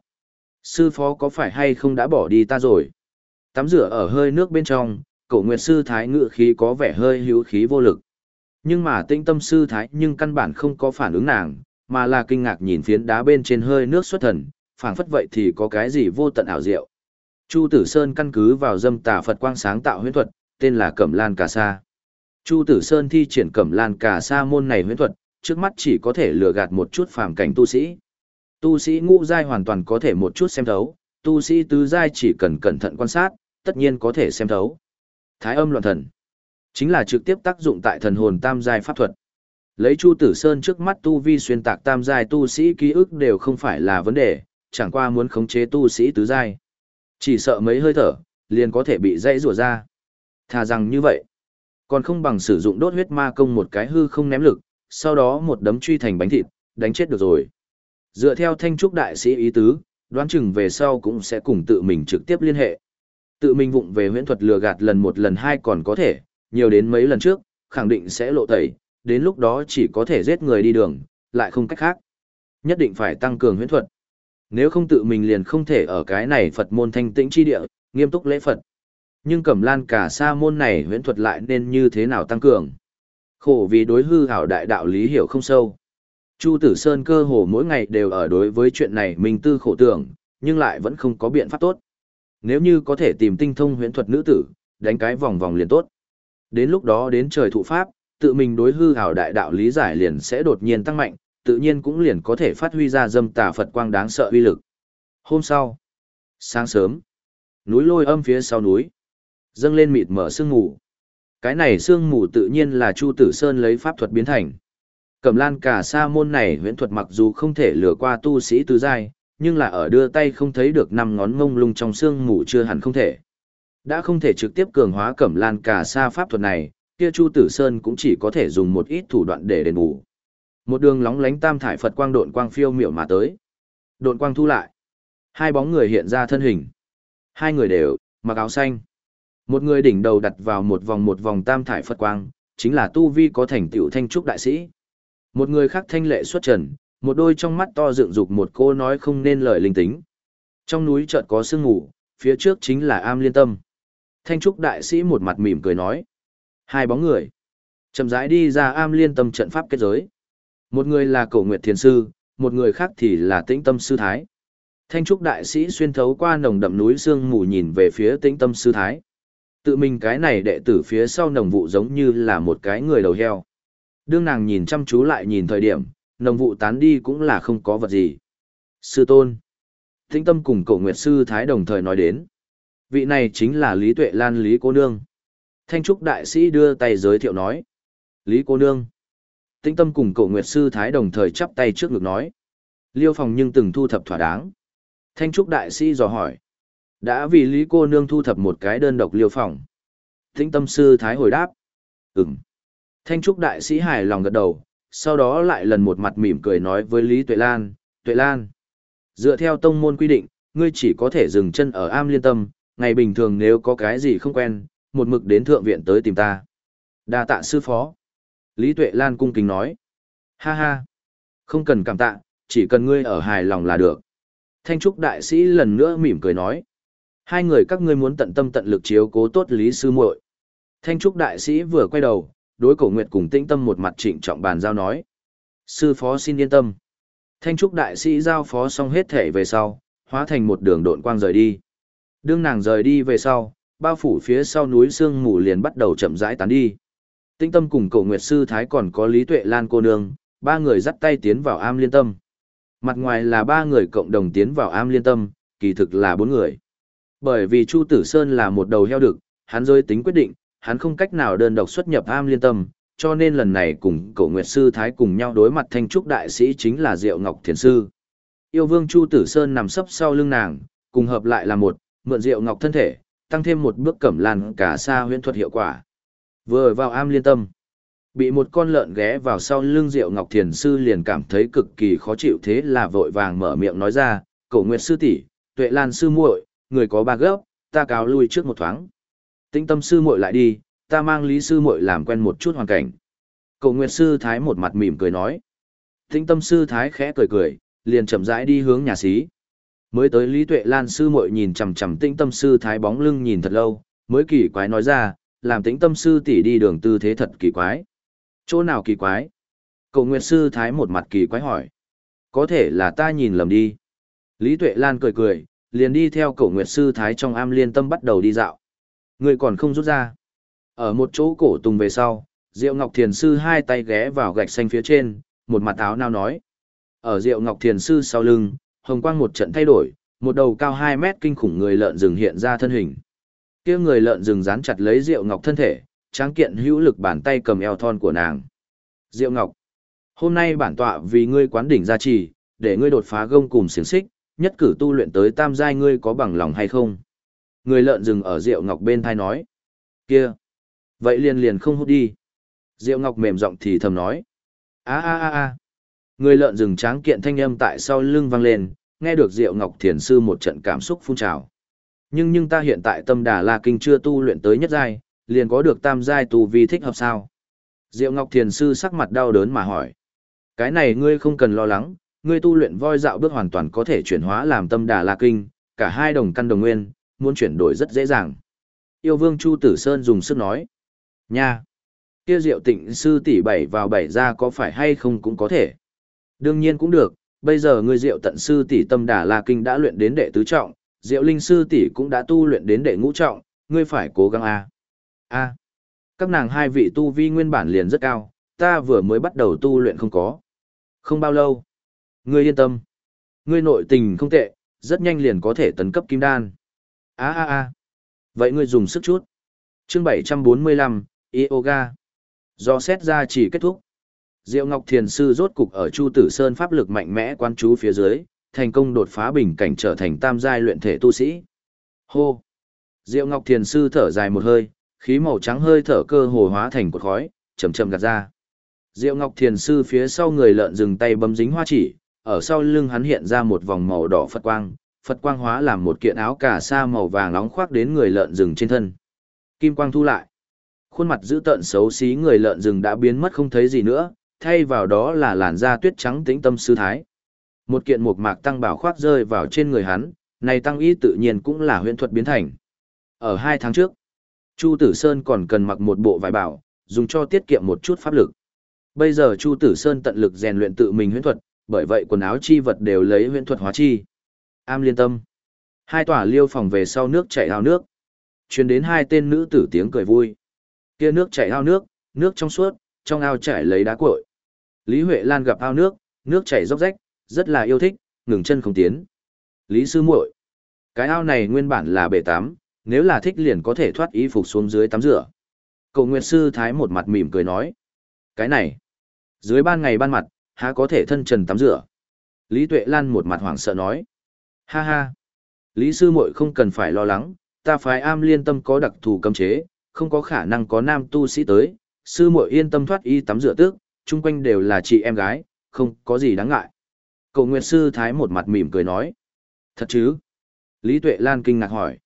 Sư phó có phải hay không đã bỏ đi ta rồi? Tắm rửa ở hơi nước bên trong, cổ nguyệt sư thái ngự khí có vẻ hơi hữu khí vô lực. Nhưng mà tinh tâm sư thái nhưng căn bản không có phản ứng nàng, mà là kinh ngạc nhìn phiến đá bên trên hơi nước xuất thần, phảng phất vậy thì có cái gì vô tận ảo diệu. Chu Tử Sơn căn cứ vào dâm tà Phật quang sáng tạo huyễn thuật, tên là Cẩm Lan Cà Sa. Chu Tử Sơn thi triển Cẩm Lan Cà Sa môn này huyễn thuật, trước mắt chỉ có thể lừa gạt một chút phàm cảnh tu sĩ. Tu sĩ ngũ giai hoàn toàn có thể một chút xem thấu, tu sĩ tứ giai chỉ cần cẩn thận quan sát, tất nhiên có thể xem thấu. Thái âm loạn thần, chính là trực tiếp tác dụng tại thần hồn tam giai pháp thuật. Lấy Chu Tử Sơn trước mắt tu vi xuyên tạc tam giai tu sĩ ký ức đều không phải là vấn đề, chẳng qua muốn khống chế tu sĩ tứ giai. Chỉ sợ mấy hơi thở, liền có thể bị dãy rủa ra. Thà rằng như vậy, còn không bằng sử dụng đốt huyết ma công một cái hư không ném lực, sau đó một đấm truy thành bánh thịt, đánh chết được rồi. Dựa theo thanh trúc đại sĩ ý tứ, đoán chừng về sau cũng sẽ cùng tự mình trực tiếp liên hệ. Tự mình vụng về huyễn thuật lừa gạt lần một lần hai còn có thể, nhiều đến mấy lần trước, khẳng định sẽ lộ tẩy, đến lúc đó chỉ có thể giết người đi đường, lại không cách khác. Nhất định phải tăng cường huyễn thuật. Nếu không tự mình liền không thể ở cái này Phật môn thanh tĩnh chi địa, nghiêm túc lễ Phật. Nhưng cẩm lan cả sa môn này huyễn thuật lại nên như thế nào tăng cường? Khổ vì đối hư hảo đại đạo lý hiểu không sâu. Chu Tử Sơn cơ hồ mỗi ngày đều ở đối với chuyện này mình tư khổ tưởng, nhưng lại vẫn không có biện pháp tốt. Nếu như có thể tìm tinh thông huyễn thuật nữ tử, đánh cái vòng vòng liền tốt. Đến lúc đó đến trời thụ pháp, tự mình đối hư hảo đại đạo lý giải liền sẽ đột nhiên tăng mạnh, tự nhiên cũng liền có thể phát huy ra dâm tà Phật quang đáng sợ uy lực. Hôm sau, sáng sớm, núi lôi âm phía sau núi, dâng lên mịt mở sương mù. Cái này sương mù tự nhiên là Chu Tử Sơn lấy pháp thuật biến thành. Cẩm lan cả sa môn này huyễn thuật mặc dù không thể lừa qua tu sĩ tứ giai, nhưng là ở đưa tay không thấy được năm ngón ngông lung trong sương mù chưa hẳn không thể. Đã không thể trực tiếp cường hóa cẩm lan cả sa pháp thuật này, kia Chu Tử Sơn cũng chỉ có thể dùng một ít thủ đoạn để đền bù. Một đường lóng lánh tam thải Phật quang độn quang phiêu miểu mà tới. Độn quang thu lại. Hai bóng người hiện ra thân hình. Hai người đều mặc áo xanh. Một người đỉnh đầu đặt vào một vòng một vòng tam thải Phật quang, chính là tu vi có thành tựu thanh trúc đại sĩ. Một người khác thanh lệ xuất trần, một đôi trong mắt to dựng dục một cô nói không nên lời linh tính. Trong núi chợt có sương ngủ, phía trước chính là am liên tâm. Thanh trúc đại sĩ một mặt mỉm cười nói. Hai bóng người. chậm rãi đi ra am liên tâm trận pháp kết giới. Một người là cổ nguyệt thiền sư, một người khác thì là tĩnh tâm sư thái. Thanh trúc đại sĩ xuyên thấu qua nồng đậm núi sương mù nhìn về phía tĩnh tâm sư thái. Tự mình cái này đệ tử phía sau nồng vụ giống như là một cái người đầu heo. Đương nàng nhìn chăm chú lại nhìn thời điểm, nồng vụ tán đi cũng là không có vật gì. Sư tôn. Tĩnh tâm cùng cổ nguyệt sư thái đồng thời nói đến. Vị này chính là Lý Tuệ Lan Lý Cô Nương. Thanh trúc đại sĩ đưa tay giới thiệu nói. Lý Cô Nương. Tĩnh tâm cùng cậu Nguyệt Sư Thái đồng thời chắp tay trước ngực nói. Liêu phòng nhưng từng thu thập thỏa đáng. Thanh Trúc Đại Sĩ dò hỏi. Đã vì Lý cô nương thu thập một cái đơn độc liêu phòng. Tĩnh tâm sư Thái hồi đáp. Ừm. Thanh Trúc Đại Sĩ hài lòng gật đầu, sau đó lại lần một mặt mỉm cười nói với Lý Tuệ Lan. Tuệ Lan. Dựa theo tông môn quy định, ngươi chỉ có thể dừng chân ở am liên tâm, ngày bình thường nếu có cái gì không quen, một mực đến thượng viện tới tìm ta. đa tạ sư phó. Lý Tuệ Lan cung kính nói. Ha ha. Không cần cảm tạ, chỉ cần ngươi ở hài lòng là được. Thanh Trúc Đại Sĩ lần nữa mỉm cười nói. Hai người các ngươi muốn tận tâm tận lực chiếu cố tốt Lý Sư muội. Thanh Trúc Đại Sĩ vừa quay đầu, đối cổ nguyệt cùng tĩnh tâm một mặt trịnh trọng bàn giao nói. Sư phó xin yên tâm. Thanh trúc đại sĩ giao phó xong hết thể về sau, hóa thành một đường độn quang rời đi. Đương nàng rời đi về sau, bao phủ phía sau núi sương mù liền bắt đầu chậm rãi tán đi tinh tâm cùng cổ nguyệt sư thái còn có lý tuệ lan cô nương, ba người dắt tay tiến vào am liên tâm. Mặt ngoài là ba người cộng đồng tiến vào am liên tâm, kỳ thực là bốn người. Bởi vì Chu Tử Sơn là một đầu heo đực, hắn rơi tính quyết định, hắn không cách nào đơn độc xuất nhập am liên tâm, cho nên lần này cùng cậu Nguyệt Sư Thái cùng nhau đối mặt thanh trúc đại sĩ chính là Diệu Ngọc Thiền Sư. Yêu vương Chu Tử Sơn nằm sấp sau lưng nàng, cùng hợp lại là một, mượn Diệu Ngọc thân thể, tăng thêm một bước cẩm lan cả xa huyễn thuật hiệu quả. Vừa vào am liên tâm, bị một con lợn ghé vào sau lưng Diệu Ngọc Thiền Sư liền cảm thấy cực kỳ khó chịu thế là vội vàng mở miệng nói ra, cậu Nguyệt Sư tỷ Tuệ Lan Sư muội người có ba gốc, ta cáo lui trước một thoáng. Tĩnh tâm sư muội lại đi, ta mang lý sư muội làm quen một chút hoàn cảnh. Cậu Nguyệt sư thái một mặt mỉm cười nói. Tĩnh tâm sư thái khẽ cười cười, liền chậm rãi đi hướng nhà xí. Mới tới Lý Tuệ Lan sư muội nhìn chằm chằm Tĩnh tâm sư thái bóng lưng nhìn thật lâu, mới kỳ quái nói ra, làm Tĩnh tâm sư tỷ đi đường tư thế thật kỳ quái. Chỗ nào kỳ quái? Cậu Nguyệt sư thái một mặt kỳ quái hỏi. Có thể là ta nhìn lầm đi. Lý Tuệ Lan cười cười, liền đi theo cổ nguyệt sư thái trong am liên tâm bắt đầu đi dạo. Người còn không rút ra. Ở một chỗ cổ tùng về sau, Diệu Ngọc Thiền Sư hai tay ghé vào gạch xanh phía trên, một mặt áo nao nói. Ở Diệu Ngọc Thiền Sư sau lưng, hồng quang một trận thay đổi, một đầu cao 2 mét kinh khủng người lợn rừng hiện ra thân hình kia người lợn rừng dán chặt lấy Diệu Ngọc thân thể, tráng kiện hữu lực bàn tay cầm eo thon của nàng. Diệu Ngọc, hôm nay bản tọa vì ngươi quán đỉnh gia trì, để ngươi đột phá gông cùng xiềng xích, nhất cử tu luyện tới tam giai ngươi có bằng lòng hay không? Người lợn rừng ở Diệu Ngọc bên thai nói. Kia! Vậy liền liền không hút đi. Diệu Ngọc mềm giọng thì thầm nói. a a a a Người lợn rừng tráng kiện thanh âm tại sau lưng vang lên, nghe được Diệu Ngọc thiền sư một trận cảm xúc phun trào. Nhưng nhưng ta hiện tại tâm đà la kinh chưa tu luyện tới nhất giai, liền có được tam giai tu vi thích hợp sao? Diệu Ngọc thiền sư sắc mặt đau đớn mà hỏi. Cái này ngươi không cần lo lắng, ngươi tu luyện voi dạo bước hoàn toàn có thể chuyển hóa làm tâm đà la kinh, cả hai đồng căn đồng nguyên, muốn chuyển đổi rất dễ dàng. Yêu vương Chu Tử Sơn dùng sức nói. Nha! Kia diệu tịnh sư tỷ bảy vào bảy ra có phải hay không cũng có thể. Đương nhiên cũng được, bây giờ ngươi diệu tận sư tỷ tâm đà la kinh đã luyện đến đệ tứ trọng, diệu linh sư tỷ cũng đã tu luyện đến đệ ngũ trọng, ngươi phải cố gắng a. A. Các nàng hai vị tu vi nguyên bản liền rất cao, ta vừa mới bắt đầu tu luyện không có. Không bao lâu. Ngươi yên tâm. Ngươi nội tình không tệ, rất nhanh liền có thể tấn cấp kim đan. A a a. Vậy ngươi dùng sức chút. Chương 745, Yoga. Do xét ra chỉ kết thúc. Diệu Ngọc Thiền Sư rốt cục ở Chu Tử Sơn pháp lực mạnh mẽ quan chú phía dưới, thành công đột phá bình cảnh trở thành tam giai luyện thể tu sĩ. Hô! Diệu Ngọc Thiền Sư thở dài một hơi, khí màu trắng hơi thở cơ hồ hóa thành cột khói, chậm chậm gạt ra. Diệu Ngọc Thiền Sư phía sau người lợn dừng tay bấm dính hoa chỉ, ở sau lưng hắn hiện ra một vòng màu đỏ Phật quang, Phật quang hóa làm một kiện áo cà sa màu vàng nóng khoác đến người lợn rừng trên thân. Kim quang thu lại. Khuôn mặt dữ tợn xấu xí người lợn rừng đã biến mất không thấy gì nữa, thay vào đó là làn da tuyết trắng tĩnh tâm sư thái. Một kiện mộc mạc tăng bảo khoác rơi vào trên người hắn, này tăng y tự nhiên cũng là huyễn thuật biến thành. Ở hai tháng trước, Chu Tử Sơn còn cần mặc một bộ vải bảo, dùng cho tiết kiệm một chút pháp lực. Bây giờ Chu Tử Sơn tận lực rèn luyện tự mình huyễn thuật, bởi vậy quần áo chi vật đều lấy huyễn thuật hóa chi. Am liên tâm. Hai tòa liêu phòng về sau nước chảy ao nước. Truyền đến hai tên nữ tử tiếng cười vui. Kia nước chảy ao nước, nước trong suốt, trong ao chảy lấy đá cuội. Lý Huệ Lan gặp ao nước, nước chảy róc rách, rất là yêu thích, ngừng chân không tiến. Lý sư muội, cái ao này nguyên bản là bể tắm, nếu là thích liền có thể thoát y phục xuống dưới tắm rửa. Cậu Nguyệt sư thái một mặt mỉm cười nói, cái này, dưới ban ngày ban mặt, há có thể thân trần tắm rửa. Lý Tuệ Lan một mặt hoảng sợ nói, Ha ha! Lý sư muội không cần phải lo lắng, ta phái am liên tâm có đặc thù cấm chế, không có khả năng có nam tu sĩ tới, sư muội yên tâm thoát y tắm rửa tước, chung quanh đều là chị em gái, không có gì đáng ngại. Cậu Nguyệt sư thái một mặt mỉm cười nói. Thật chứ? Lý Tuệ Lan kinh ngạc hỏi.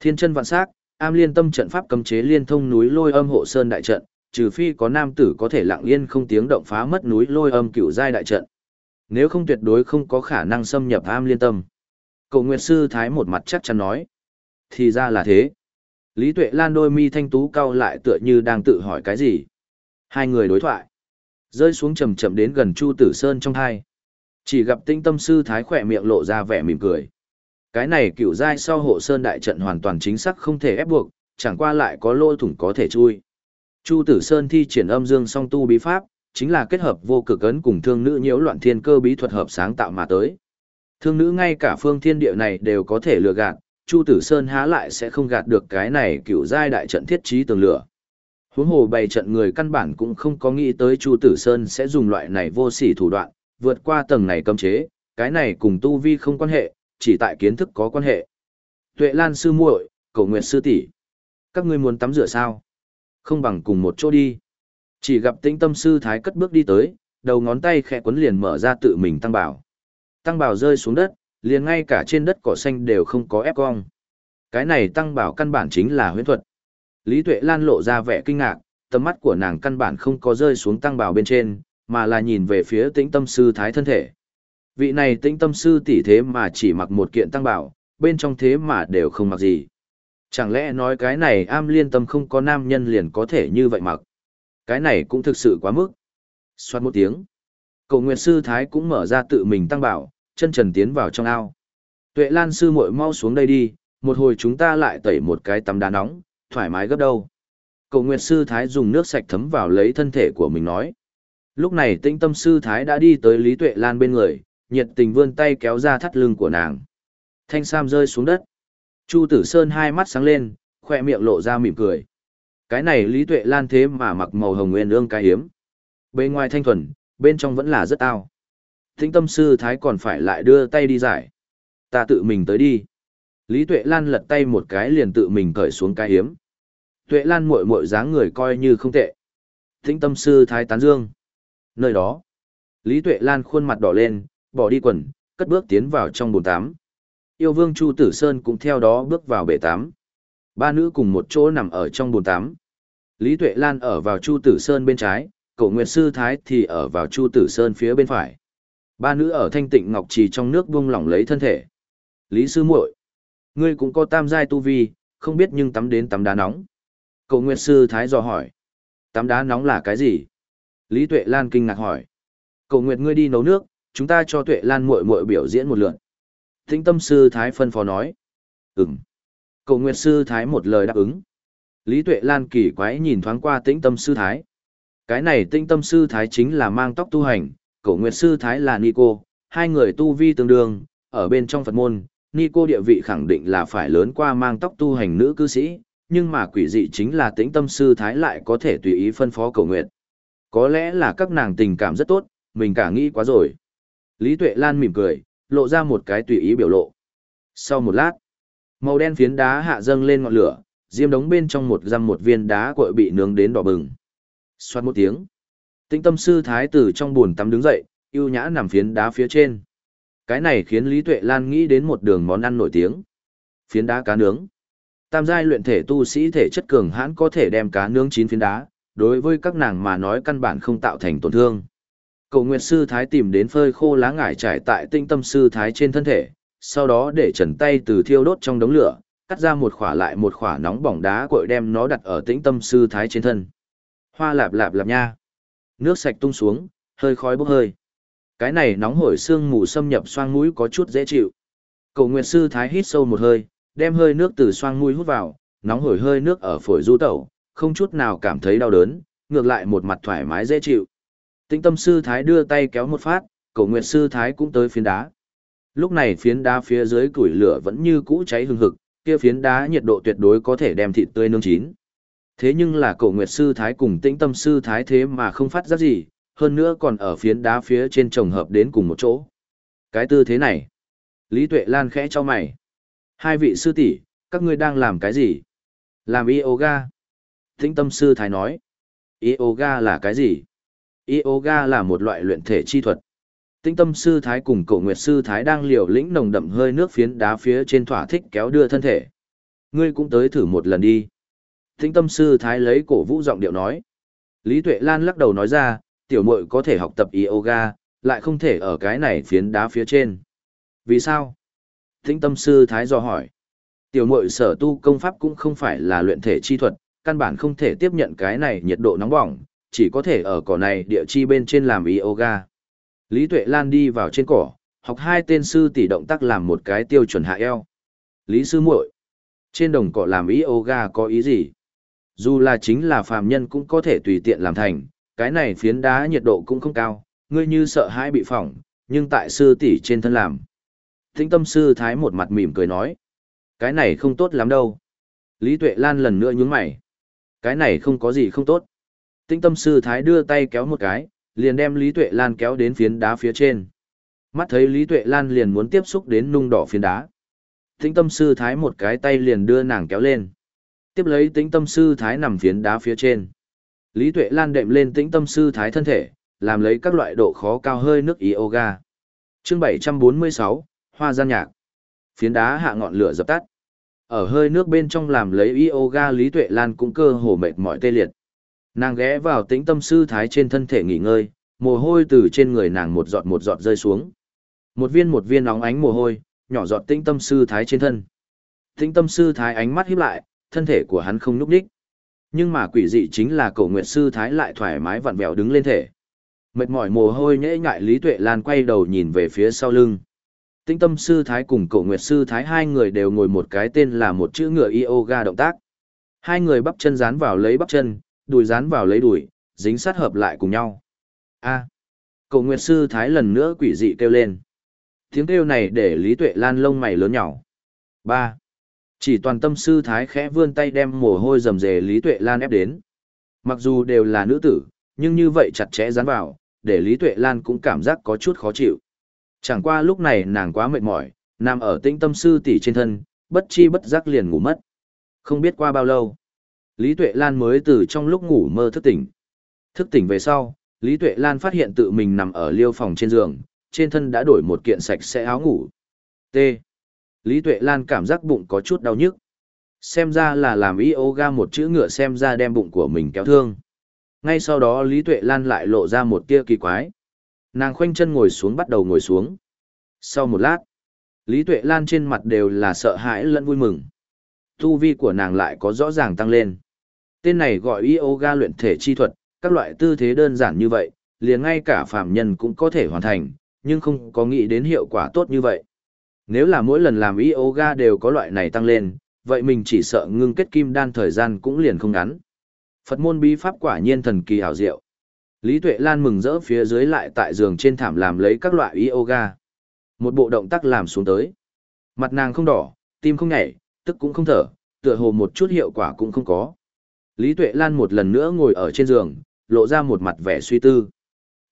Thiên chân vạn Sát, am liên tâm trận pháp cấm chế liên thông núi lôi âm hộ sơn đại trận, trừ phi có nam tử có thể lặng yên không tiếng động phá mất núi lôi âm cửu giai đại trận. Nếu không tuyệt đối không có khả năng xâm nhập am liên tâm. Cậu Nguyệt Sư Thái một mặt chắc chắn nói. Thì ra là thế. Lý Tuệ Lan đôi mi thanh tú cau lại tựa như đang tự hỏi cái gì. Hai người đối thoại. Rơi xuống chậm chậm đến gần Chu Tử Sơn trong hai. Chỉ gặp tinh tâm sư thái khỏe miệng lộ ra vẻ mỉm cười. Cái này cựu giai sau hộ sơn đại trận hoàn toàn chính xác không thể ép buộc, chẳng qua lại có lỗ thủng có thể chui. Chu Tử Sơn thi triển âm dương song tu bí pháp, chính là kết hợp vô cực ấn cùng thương nữ nhiễu loạn thiên cơ bí thuật hợp sáng tạo mà tới. Thương nữ ngay cả phương thiên địa này đều có thể lừa gạt, Chu Tử Sơn há lại sẽ không gạt được cái này cựu giai đại trận thiết trí tường lửa. Huống hồ bày trận người căn bản cũng không có nghĩ tới Chu Tử Sơn sẽ dùng loại này vô sỉ thủ đoạn, vượt qua tầng này cấm chế, cái này cùng tu vi không quan hệ, chỉ tại kiến thức có quan hệ. Tuệ Lan sư muội, Cổ Nguyệt sư tỷ, các ngươi muốn tắm rửa sao? Không bằng cùng một chỗ đi. Chỉ gặp Tĩnh Tâm sư thái cất bước đi tới, đầu ngón tay khẽ quấn liền mở ra tự mình tăng bảo. Tăng bảo rơi xuống đất, liền ngay cả trên đất cỏ xanh đều không có ép cong. Cái này tăng bảo căn bản chính là huyễn thuật. Lý Tuệ Lan lộ ra vẻ kinh ngạc, tầm mắt của nàng căn bản không có rơi xuống tăng bảo bên trên, mà là nhìn về phía tĩnh tâm sư thái thân thể. Vị này tĩnh tâm sư tỷ thế mà chỉ mặc một kiện tăng bảo, bên trong thế mà đều không mặc gì. Chẳng lẽ nói cái này am liên tâm không có nam nhân liền có thể như vậy mặc. Cái này cũng thực sự quá mức. Xoát một tiếng. Cậu Nguyệt Sư Thái cũng mở ra tự mình tăng bảo, chân trần tiến vào trong ao. Tuệ Lan Sư muội mau xuống đây đi, một hồi chúng ta lại tẩy một cái tắm đá nóng, thoải mái gấp đâu. Cậu Nguyệt Sư Thái dùng nước sạch thấm vào lấy thân thể của mình nói. Lúc này tĩnh tâm sư Thái đã đi tới Lý Tuệ Lan bên người, nhiệt tình vươn tay kéo ra thắt lưng của nàng. Thanh Sam rơi xuống đất. Chu Tử Sơn hai mắt sáng lên, khoe miệng lộ ra mỉm cười. Cái này Lý Tuệ Lan thế mà mặc màu hồng nguyên ương cái hiếm. Bên ngoài thanh thuần, bên trong vẫn là rất ao. Tĩnh tâm sư Thái còn phải lại đưa tay đi giải. Ta tự mình tới đi. Lý Tuệ Lan lật tay một cái liền tự mình cởi xuống cái hiếm. Tuệ Lan muội muội dáng người coi như không tệ. Tĩnh tâm sư Thái tán dương. Nơi đó, Lý Tuệ Lan khuôn mặt đỏ lên, bỏ đi quần, cất bước tiến vào trong bồn tắm. Yêu vương Chu Tử Sơn cũng theo đó bước vào bể tắm. Ba nữ cùng một chỗ nằm ở trong bồn tắm. Lý Tuệ Lan ở vào Chu Tử Sơn bên trái, Cổ Nguyệt Sư Thái thì ở vào Chu Tử Sơn phía bên phải. Ba nữ ở thanh tịnh ngọc trì trong nước buông lỏng lấy thân thể. Lý Sư muội, ngươi cũng có tam giai tu vi, không biết nhưng tắm đến tắm đá nóng. Cổ Nguyệt Sư Thái dò hỏi. Tắm đá nóng là cái gì? Lý Tuệ Lan kinh ngạc hỏi. Cổ Nguyệt ngươi đi nấu nước, chúng ta cho Tuệ Lan muội muội biểu diễn một lượt. Thính tâm sư Thái phân phó nói. Ừm. Cổ Nguyệt sư Thái một lời đáp ứng. Lý Tuệ Lan kỳ quái nhìn thoáng qua tĩnh tâm sư Thái. Cái này tĩnh tâm sư Thái chính là mang tóc tu hành, cổ Nguyệt sư Thái là Nico, hai người tu vi tương đương, ở bên trong Phật môn, Nico địa vị khẳng định là phải lớn qua mang tóc tu hành nữ cư sĩ, nhưng mà quỷ dị chính là tĩnh tâm sư Thái lại có thể tùy ý phân phó cổ Nguyệt. Có lẽ là các nàng tình cảm rất tốt, mình cả nghĩ quá rồi. Lý Tuệ Lan mỉm cười, lộ ra một cái tùy ý biểu lộ. Sau một lát, màu đen phiến đá hạ dâng lên ngọn lửa, diêm đống bên trong một răm một viên đá cội bị nướng đến đỏ bừng. Xoát một tiếng. Tinh tâm sư thái tử trong buồn tắm đứng dậy, yêu nhã nằm phiến đá phía trên. Cái này khiến Lý Tuệ Lan nghĩ đến một đường món ăn nổi tiếng. Phiến đá cá nướng. Tam giai luyện thể tu sĩ thể chất cường hãn có thể đem cá nướng chín phiến đá, đối với các nàng mà nói căn bản không tạo thành tổn thương. Cầu Nguyệt Sư Thái tìm đến phơi khô lá ngải trải tại tinh tâm Sư Thái trên thân thể, sau đó để trần tay từ thiêu đốt trong đống lửa, cắt ra một khỏa lại một khỏa nóng bỏng đá cội đem nó đặt ở tĩnh tâm Sư Thái trên thân. Hoa lạp lạp lạp nha. Nước sạch tung xuống, hơi khói bốc hơi. Cái này nóng hổi xương mù xâm nhập xoang mũi có chút dễ chịu. Cầu Nguyệt Sư Thái hít sâu một hơi, đem hơi nước từ xoang mũi hút vào, nóng hổi hơi nước ở phổi du tẩu, không chút nào cảm thấy đau đớn, ngược lại một mặt thoải mái dễ chịu. Tĩnh tâm sư thái đưa tay kéo một phát, cổ nguyệt sư thái cũng tới phiến đá. Lúc này phiến đá phía dưới củi lửa vẫn như cũ cháy hừng hực, kia phiến đá nhiệt độ tuyệt đối có thể đem thịt tươi nướng chín. Thế nhưng là cổ nguyệt sư thái cùng tĩnh tâm sư thái thế mà không phát giác gì, hơn nữa còn ở phiến đá phía trên trồng hợp đến cùng một chỗ. Cái tư thế này. Lý Tuệ Lan khẽ cho mày. Hai vị sư tỷ, các ngươi đang làm cái gì? Làm yoga. Thính tâm sư thái nói. Yoga là cái gì? Yoga là một loại luyện thể chi thuật. Tĩnh tâm sư thái cùng cổ nguyệt sư thái đang liều lĩnh nồng đậm hơi nước phiến đá phía trên thỏa thích kéo đưa thân thể. Ngươi cũng tới thử một lần đi. Tĩnh tâm sư thái lấy cổ vũ giọng điệu nói. Lý Tuệ Lan lắc đầu nói ra, tiểu muội có thể học tập yoga, lại không thể ở cái này phiến đá phía trên. Vì sao? Tĩnh tâm sư thái dò hỏi. Tiểu muội sở tu công pháp cũng không phải là luyện thể chi thuật, căn bản không thể tiếp nhận cái này nhiệt độ nóng bỏng, chỉ có thể ở cỏ này địa chi bên trên làm yoga. Lý Tuệ Lan đi vào trên cỏ, học hai tên sư tỷ động tác làm một cái tiêu chuẩn hạ eo. Lý sư muội, trên đồng cỏ làm yoga có ý gì? Dù là chính là phàm nhân cũng có thể tùy tiện làm thành, cái này phiến đá nhiệt độ cũng không cao, ngươi như sợ hãi bị phỏng, nhưng tại sư tỷ trên thân làm. Tĩnh tâm sư thái một mặt mỉm cười nói, cái này không tốt lắm đâu. Lý Tuệ Lan lần nữa nhướng mày. Cái này không có gì không tốt. Tĩnh tâm sư thái đưa tay kéo một cái, liền đem Lý Tuệ Lan kéo đến phiến đá phía trên. Mắt thấy Lý Tuệ Lan liền muốn tiếp xúc đến nung đỏ phiến đá. Tĩnh tâm sư thái một cái tay liền đưa nàng kéo lên. Tiếp lấy tĩnh tâm sư thái nằm phiến đá phía trên. Lý Tuệ Lan đệm lên tĩnh tâm sư thái thân thể, làm lấy các loại độ khó cao hơi nước yoga. Chương 746, Hoa gian nhạc. Phiến đá hạ ngọn lửa dập tắt. Ở hơi nước bên trong làm lấy yoga Lý Tuệ Lan cũng cơ hồ mệt mỏi tê liệt. Nàng ghé vào tĩnh tâm sư thái trên thân thể nghỉ ngơi, mồ hôi từ trên người nàng một giọt một giọt rơi xuống. Một viên một viên nóng ánh mồ hôi, nhỏ giọt tĩnh tâm sư thái trên thân. Tĩnh tâm sư thái ánh mắt híp lại, thân thể của hắn không nhúc nhích. Nhưng mà quỷ dị chính là cổ nguyện sư thái lại thoải mái vặn vẹo đứng lên thể. Mệt mỏi mồ hôi nhễ nhại Lý Tuệ Lan quay đầu nhìn về phía sau lưng. Tinh tâm sư thái cùng cổ nguyệt sư thái hai người đều ngồi một cái tên là một chữ ngựa yoga động tác. Hai người bắp chân dán vào lấy bắp chân, đùi dán vào lấy đùi, dính sát hợp lại cùng nhau. A. À. Cổ nguyệt sư thái lần nữa quỷ dị kêu lên. Tiếng kêu này để Lý Tuệ Lan lông mày lớn nhỏ. Ba. Chỉ toàn tâm sư thái khẽ vươn tay đem mồ hôi rầm rề Lý Tuệ Lan ép đến. Mặc dù đều là nữ tử, nhưng như vậy chặt chẽ dán vào, để Lý Tuệ Lan cũng cảm giác có chút khó chịu. Chẳng qua lúc này nàng quá mệt mỏi, nằm ở tĩnh tâm sư tỷ trên thân, bất chi bất giác liền ngủ mất. Không biết qua bao lâu, Lý Tuệ Lan mới từ trong lúc ngủ mơ thức tỉnh. Thức tỉnh về sau, Lý Tuệ Lan phát hiện tự mình nằm ở liêu phòng trên giường, trên thân đã đổi một kiện sạch sẽ áo ngủ. T. Lý Tuệ Lan cảm giác bụng có chút đau nhức. Xem ra là làm yoga một chữ ngựa xem ra đem bụng của mình kéo thương. Ngay sau đó Lý Tuệ Lan lại lộ ra một tia kỳ quái. Nàng khoanh chân ngồi xuống bắt đầu ngồi xuống. Sau một lát, Lý Tuệ Lan trên mặt đều là sợ hãi lẫn vui mừng. Tu vi của nàng lại có rõ ràng tăng lên. Tên này gọi yoga luyện thể chi thuật, các loại tư thế đơn giản như vậy, liền ngay cả phạm nhân cũng có thể hoàn thành, nhưng không có nghĩ đến hiệu quả tốt như vậy. Nếu là mỗi lần làm yoga đều có loại này tăng lên, vậy mình chỉ sợ ngưng kết kim đan thời gian cũng liền không ngắn. Phật môn bí pháp quả nhiên thần kỳ hảo diệu. Lý Tuệ Lan mừng rỡ phía dưới lại tại giường trên thảm làm lấy các loại yoga. Một bộ động tác làm xuống tới. Mặt nàng không đỏ, tim không nhảy, tức cũng không thở, tựa hồ một chút hiệu quả cũng không có. Lý Tuệ Lan một lần nữa ngồi ở trên giường, lộ ra một mặt vẻ suy tư.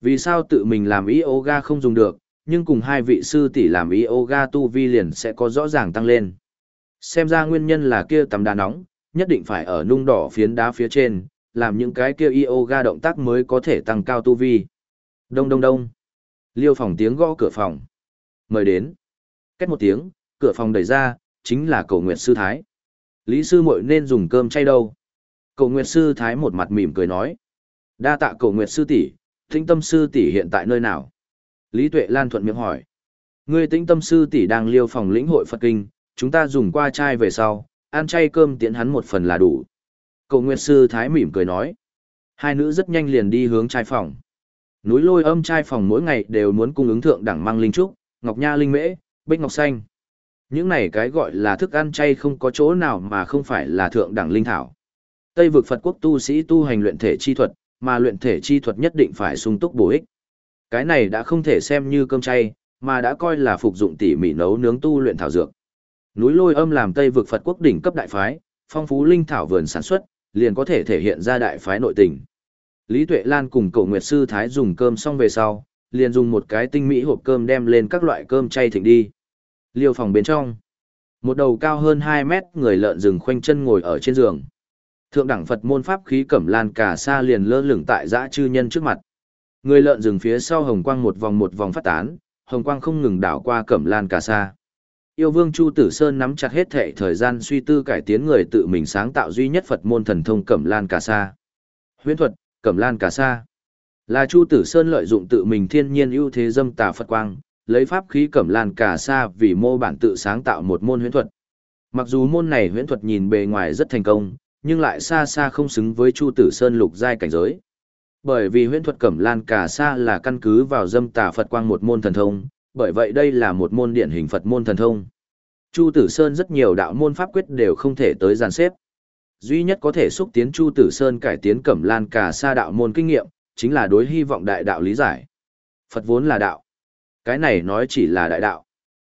Vì sao tự mình làm yoga không dùng được, nhưng cùng hai vị sư tỷ làm yoga tu vi liền sẽ có rõ ràng tăng lên. Xem ra nguyên nhân là kia tắm đá nóng, nhất định phải ở nung đỏ phiến đá phía trên, làm những cái kia yoga động tác mới có thể tăng cao tu vi. Đông đông đông. Liêu phòng tiếng gõ cửa phòng. Mời đến. Cách một tiếng, cửa phòng đẩy ra, chính là cầu nguyện sư thái. Lý sư muội nên dùng cơm chay đâu. Cầu nguyện sư thái một mặt mỉm cười nói. Đa tạ cầu nguyện sư tỷ, tinh tâm sư tỷ hiện tại nơi nào? Lý Tuệ Lan thuận miệng hỏi. người tĩnh tâm sư tỷ đang liêu phòng lĩnh hội Phật Kinh, chúng ta dùng qua chai về sau, ăn chay cơm tiễn hắn một phần là đủ. Cậu Nguyệt Sư Thái mỉm cười nói. Hai nữ rất nhanh liền đi hướng trai phòng. Núi lôi âm trai phòng mỗi ngày đều muốn cung ứng thượng đẳng mang linh trúc, ngọc nha linh mễ, bích ngọc xanh. Những này cái gọi là thức ăn chay không có chỗ nào mà không phải là thượng đẳng linh thảo. Tây vực Phật quốc tu sĩ tu hành luyện thể chi thuật, mà luyện thể chi thuật nhất định phải sung túc bổ ích. Cái này đã không thể xem như cơm chay, mà đã coi là phục dụng tỉ mỉ nấu nướng tu luyện thảo dược. Núi lôi âm làm Tây vực Phật quốc đỉnh cấp đại phái, phong phú linh thảo vườn sản xuất, liền có thể thể hiện ra đại phái nội tình. Lý Tuệ Lan cùng Cổ Nguyệt sư thái dùng cơm xong về sau, liền dùng một cái tinh mỹ hộp cơm đem lên các loại cơm chay thịnh đi. Liêu phòng bên trong, một đầu cao hơn 2 mét người lợn rừng khoanh chân ngồi ở trên giường. Thượng đẳng Phật môn pháp khí cẩm lan cả sa liền lơ lửng tại dã chư nhân trước mặt. Người lợn rừng phía sau hồng quang một vòng một vòng phát tán, hồng quang không ngừng đảo qua cẩm lan cả sa. Yêu vương Chu Tử Sơn nắm chặt hết thệ thời gian suy tư cải tiến người tự mình sáng tạo duy nhất Phật môn thần thông cẩm lan Cà sa. Huyễn thuật, cẩm lan Cà sa. Là Chu Tử Sơn lợi dụng tự mình thiên nhiên ưu thế dâm tà Phật quang, lấy pháp khí cẩm lan Cà sa vì mô bản tự sáng tạo một môn huyễn thuật. Mặc dù môn này huyễn thuật nhìn bề ngoài rất thành công, nhưng lại xa xa không xứng với Chu Tử Sơn lục giai cảnh giới. Bởi vì huyễn thuật cẩm lan cà sa là căn cứ vào dâm tà Phật quang một môn thần thông, bởi vậy đây là một môn điển hình Phật môn thần thông. Chu Tử Sơn rất nhiều đạo môn pháp quyết đều không thể tới giàn xếp. Duy nhất có thể xúc tiến Chu Tử Sơn cải tiến cẩm lan cà sa đạo môn kinh nghiệm, chính là đối hy vọng đại đạo lý giải. Phật vốn là đạo. Cái này nói chỉ là đại đạo.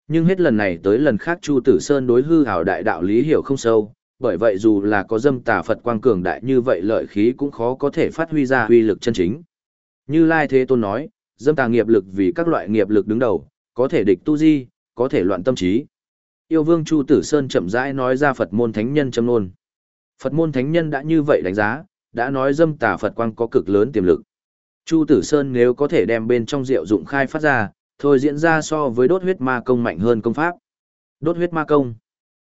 Nhưng hết lần này tới lần khác Chu Tử Sơn đối hư hảo đại đạo lý hiểu không sâu, bởi vậy dù là có dâm tà Phật quang cường đại như vậy lợi khí cũng khó có thể phát huy ra huy lực chân chính. Như Lai Thế Tôn nói, dâm tà nghiệp lực vì các loại nghiệp lực đứng đầu, có thể địch tu di, có thể loạn tâm trí. Yêu vương Chu Tử Sơn chậm rãi nói ra Phật môn thánh nhân châm nôn. Phật môn thánh nhân đã như vậy đánh giá, đã nói dâm tà Phật quang có cực lớn tiềm lực. Chu Tử Sơn nếu có thể đem bên trong rượu dụng khai phát ra, thôi diễn ra so với đốt huyết ma công mạnh hơn công pháp. Đốt huyết ma công.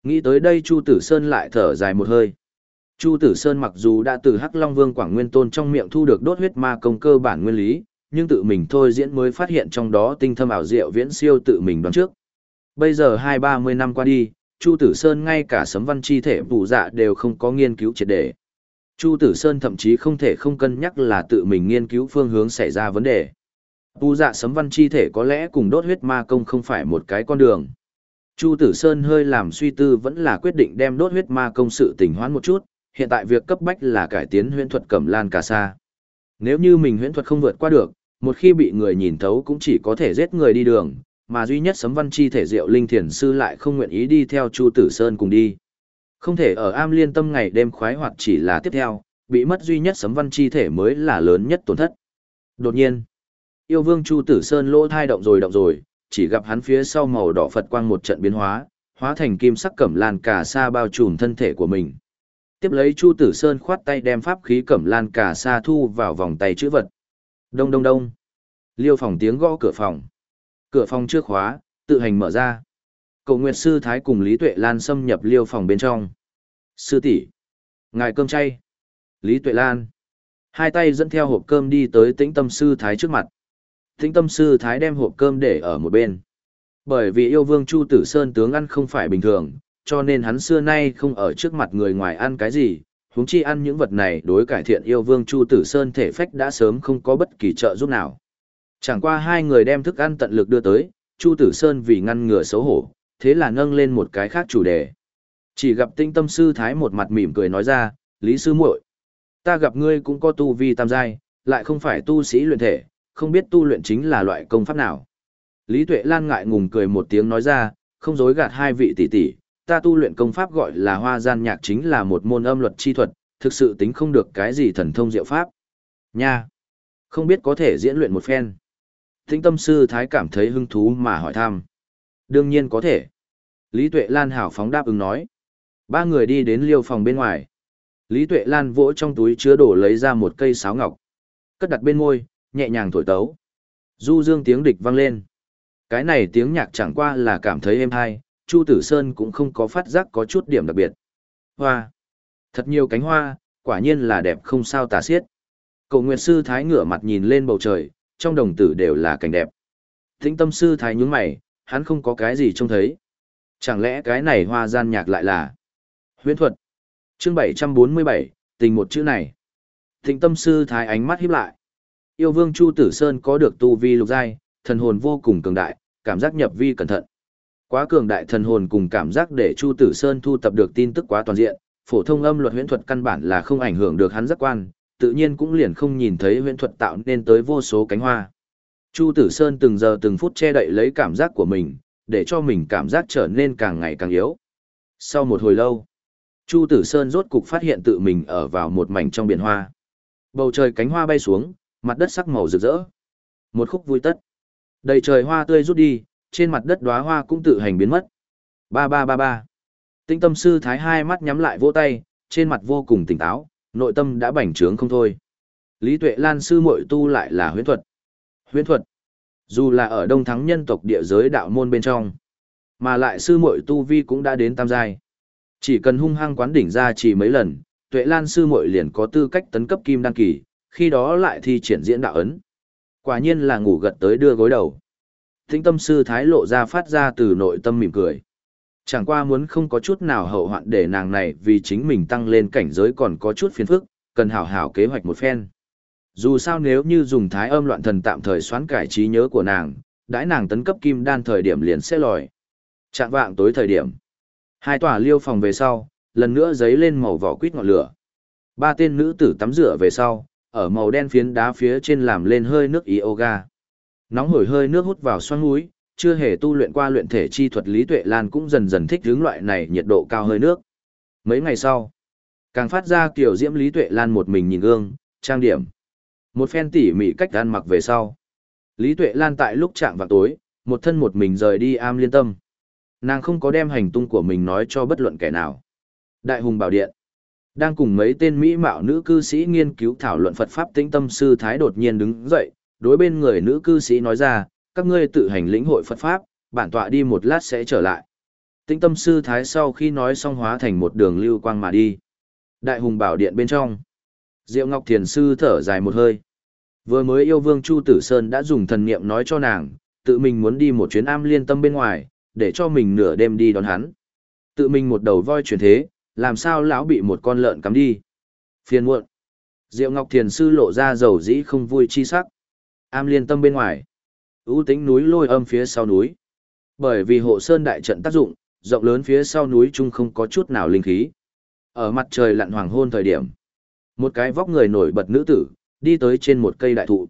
Nghĩ tới đây Chu Tử Sơn lại thở dài một hơi. Chu Tử Sơn mặc dù đã từ Hắc Long Vương Quảng Nguyên Tôn trong miệng thu được đốt huyết ma công cơ bản nguyên lý, nhưng tự mình thôi diễn mới phát hiện trong đó tinh thâm ảo diệu viễn siêu tự mình đoán trước. Bây giờ hai ba mươi năm qua đi, Chu Tử Sơn ngay cả sấm văn chi thể bù dạ đều không có nghiên cứu triệt đề. Chu Tử Sơn thậm chí không thể không cân nhắc là tự mình nghiên cứu phương hướng xảy ra vấn đề. bù dạ sấm văn chi thể có lẽ cùng đốt huyết ma công không phải một cái con đường. Chu Tử Sơn hơi làm suy tư vẫn là quyết định đem đốt huyết ma công sự tỉnh hoãn một chút, hiện tại việc cấp bách là cải tiến huyễn thuật cẩm lan cà sa. Nếu như mình huyễn thuật không vượt qua được, một khi bị người nhìn thấu cũng chỉ có thể giết người đi đường, mà duy nhất sấm văn chi thể diệu linh thiền sư lại không nguyện ý đi theo Chu Tử Sơn cùng đi. Không thể ở am liên tâm ngày đêm khoái hoạt chỉ là tiếp theo, bị mất duy nhất sấm văn chi thể mới là lớn nhất tổn thất. Đột nhiên, yêu vương Chu Tử Sơn lỗ thai động rồi động rồi, chỉ gặp hắn phía sau màu đỏ Phật quang một trận biến hóa, hóa thành kim sắc cẩm lan cà sa bao trùm thân thể của mình. Tiếp lấy Chu Tử Sơn khoát tay đem pháp khí cẩm lan cà sa thu vào vòng tay chữ vật. Đông đông đông. Liêu phòng tiếng gõ cửa phòng. Cửa phòng trước khóa, tự hành mở ra. Cậu Nguyệt Sư Thái cùng Lý Tuệ Lan xâm nhập liêu phòng bên trong. Sư tỷ Ngài cơm chay. Lý Tuệ Lan. Hai tay dẫn theo hộp cơm đi tới tĩnh tâm sư Thái trước mặt. Tĩnh tâm sư Thái đem hộp cơm để ở một bên. Bởi vì yêu vương Chu Tử Sơn tướng ăn không phải bình thường, cho nên hắn xưa nay không ở trước mặt người ngoài ăn cái gì, huống chi ăn những vật này đối cải thiện yêu vương Chu Tử Sơn thể phách đã sớm không có bất kỳ trợ giúp nào. Chẳng qua hai người đem thức ăn tận lực đưa tới, Chu Tử Sơn vì ngăn ngừa xấu hổ, thế là nâng lên một cái khác chủ đề. Chỉ gặp tinh tâm sư thái một mặt mỉm cười nói ra, Lý sư muội, ta gặp ngươi cũng có tu vi tam giai, lại không phải tu sĩ luyện thể, không biết tu luyện chính là loại công pháp nào. Lý Tuệ Lan ngại ngùng cười một tiếng nói ra, không dối gạt hai vị tỷ tỷ, ta tu luyện công pháp gọi là hoa gian nhạc chính là một môn âm luật chi thuật, thực sự tính không được cái gì thần thông diệu pháp. Nha! Không biết có thể diễn luyện một phen. Thính tâm sư thái cảm thấy hứng thú mà hỏi thăm. Đương nhiên có thể. Lý Tuệ Lan hảo phóng đáp ứng nói. Ba người đi đến liêu phòng bên ngoài. Lý Tuệ Lan vỗ trong túi chứa đồ lấy ra một cây sáo ngọc. Cất đặt bên môi, nhẹ nhàng thổi tấu. Du dương tiếng địch vang lên. Cái này tiếng nhạc chẳng qua là cảm thấy êm hay, Chu Tử Sơn cũng không có phát giác có chút điểm đặc biệt. Hoa! Thật nhiều cánh hoa, quả nhiên là đẹp không sao tả xiết. Cậu Nguyệt Sư Thái ngửa mặt nhìn lên bầu trời, trong đồng tử đều là cảnh đẹp. Thính tâm Sư Thái nhướng mày, hắn không có cái gì trông thấy. Chẳng lẽ cái này hoa gian nhạc lại là huyễn thuật? Chương 747, tình một chữ này. Thính tâm Sư Thái ánh mắt híp lại. Yêu vương Chu Tử Sơn có được tu vi lục giai, thần hồn vô cùng cường đại, cảm giác nhập vi cẩn thận. Quá cường đại thần hồn cùng cảm giác để Chu Tử Sơn thu tập được tin tức quá toàn diện, phổ thông âm luật huyễn thuật căn bản là không ảnh hưởng được hắn giác quan, tự nhiên cũng liền không nhìn thấy huyễn thuật tạo nên tới vô số cánh hoa. Chu Tử Sơn từng giờ từng phút che đậy lấy cảm giác của mình, để cho mình cảm giác trở nên càng ngày càng yếu. Sau một hồi lâu, Chu Tử Sơn rốt cục phát hiện tự mình ở vào một mảnh trong biển hoa. Bầu trời cánh hoa bay xuống, mặt đất sắc màu rực rỡ. Một khúc vui tất. Đầy trời hoa tươi rút đi, trên mặt đất đóa hoa cũng tự hành biến mất. Ba ba ba ba. Tinh tâm sư thái hai mắt nhắm lại vỗ tay, trên mặt vô cùng tỉnh táo, nội tâm đã bành trướng không thôi. Lý Tuệ Lan sư muội tu lại là huyễn thuật. Huyễn thuật. Dù là ở đông thắng nhân tộc địa giới đạo môn bên trong, mà lại sư muội tu vi cũng đã đến tam giai. Chỉ cần hung hăng quán đỉnh ra chỉ mấy lần, Tuệ Lan sư muội liền có tư cách tấn cấp kim đăng kỳ, khi đó lại thi triển diễn đạo ấn. Quả nhiên là ngủ gật tới đưa gối đầu. Thính tâm sư thái lộ ra phát ra từ nội tâm mỉm cười. Chẳng qua muốn không có chút nào hậu hoạn để nàng này vì chính mình tăng lên cảnh giới còn có chút phiền phức, cần hảo hảo kế hoạch một phen. Dù sao nếu như dùng thái âm loạn thần tạm thời xoán cải trí nhớ của nàng, đãi nàng tấn cấp kim đan thời điểm liền sẽ lòi. Trạng vạng tối thời điểm. Hai tòa liêu phòng về sau, lần nữa giấy lên màu vỏ quýt ngọn lửa. Ba tên nữ tử tắm rửa về sau, ở màu đen phiến đá phía trên làm lên hơi nước yoga. Nóng hổi hơi nước hút vào xoang mũi, chưa hề tu luyện qua luyện thể chi thuật Lý Tuệ Lan cũng dần dần thích hướng loại này nhiệt độ cao hơi nước. Mấy ngày sau, càng phát ra kiểu diễm Lý Tuệ Lan một mình nhìn gương, trang điểm. Một phen tỉ mỉ cách ăn mặc về sau. Lý Tuệ Lan tại lúc chạm vào tối, một thân một mình rời đi am liên tâm. Nàng không có đem hành tung của mình nói cho bất luận kẻ nào. Đại hùng bảo điện. Đang cùng mấy tên mỹ mạo nữ cư sĩ nghiên cứu thảo luận Phật Pháp tĩnh tâm sư Thái đột nhiên đứng dậy, đối bên người nữ cư sĩ nói ra, các ngươi tự hành lĩnh hội Phật Pháp, bản tọa đi một lát sẽ trở lại. Tĩnh tâm sư Thái sau khi nói xong hóa thành một đường lưu quang mà đi. Đại hùng bảo điện bên trong. Diệu Ngọc Thiền Sư thở dài một hơi. Vừa mới yêu vương Chu Tử Sơn đã dùng thần niệm nói cho nàng, tự mình muốn đi một chuyến am liên tâm bên ngoài, để cho mình nửa đêm đi đón hắn. Tự mình một đầu voi chuyển thế, làm sao lão bị một con lợn cắm đi. Phiền muộn. Diệu Ngọc Thiền Sư lộ ra dầu dĩ không vui chi sắc. Am liên tâm bên ngoài. ưu tính núi lôi âm phía sau núi. Bởi vì hộ sơn đại trận tác dụng, rộng lớn phía sau núi chung không có chút nào linh khí. Ở mặt trời lặn hoàng hôn thời điểm, một cái vóc người nổi bật nữ tử, đi tới trên một cây đại thụ.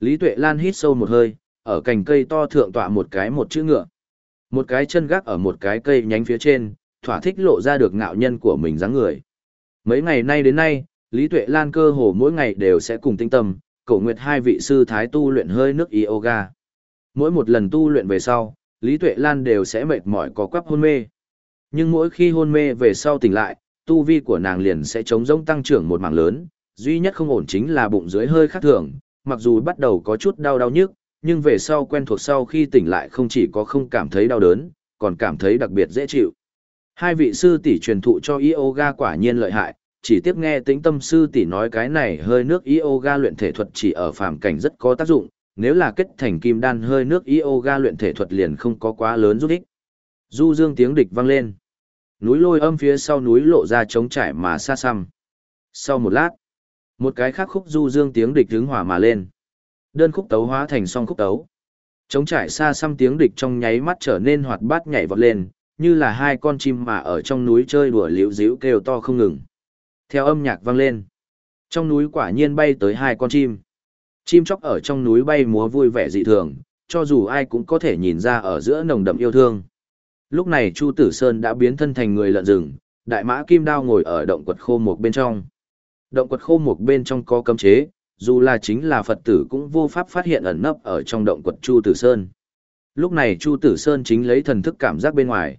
Lý Tuệ Lan hít sâu một hơi, ở cành cây to thượng tọa một cái một chữ ngựa. Một cái chân gác ở một cái cây nhánh phía trên, thỏa thích lộ ra được ngạo nhân của mình dáng người. Mấy ngày nay đến nay, Lý Tuệ Lan cơ hồ mỗi ngày đều sẽ cùng tinh tâm, cổ nguyệt hai vị sư thái tu luyện hơi nước yoga. Mỗi một lần tu luyện về sau, Lý Tuệ Lan đều sẽ mệt mỏi có quắp hôn mê. Nhưng mỗi khi hôn mê về sau tỉnh lại, tu vi của nàng liền sẽ chống rông tăng trưởng một mảng lớn, duy nhất không ổn chính là bụng dưới hơi khác thường, mặc dù bắt đầu có chút đau đau nhức, nhưng về sau quen thuộc sau khi tỉnh lại không chỉ có không cảm thấy đau đớn, còn cảm thấy đặc biệt dễ chịu. Hai vị sư tỷ truyền thụ cho yoga quả nhiên lợi hại, chỉ tiếp nghe tính tâm sư tỷ nói cái này hơi nước yoga luyện thể thuật chỉ ở phàm cảnh rất có tác dụng, nếu là kết thành kim đan hơi nước yoga luyện thể thuật liền không có quá lớn giúp ích. Du dương tiếng địch vang lên. Núi lôi âm phía sau núi lộ ra trống trải mà xa xăm. Sau một lát, một cái khác khúc du dương tiếng địch hướng hỏa mà lên. Đơn khúc tấu hóa thành song khúc tấu. Trống trải xa xăm tiếng địch trong nháy mắt trở nên hoạt bát nhảy vọt lên, như là hai con chim mà ở trong núi chơi đùa liễu díu kêu to không ngừng. Theo âm nhạc vang lên, trong núi quả nhiên bay tới hai con chim. Chim chóc ở trong núi bay múa vui vẻ dị thường, cho dù ai cũng có thể nhìn ra ở giữa nồng đậm yêu thương. Lúc này Chu Tử Sơn đã biến thân thành người lợn rừng, đại mã kim đao ngồi ở động quật khô một bên trong. Động quật khô một bên trong có cấm chế, dù là chính là Phật tử cũng vô pháp phát hiện ẩn nấp ở trong động quật Chu Tử Sơn. Lúc này Chu Tử Sơn chính lấy thần thức cảm giác bên ngoài.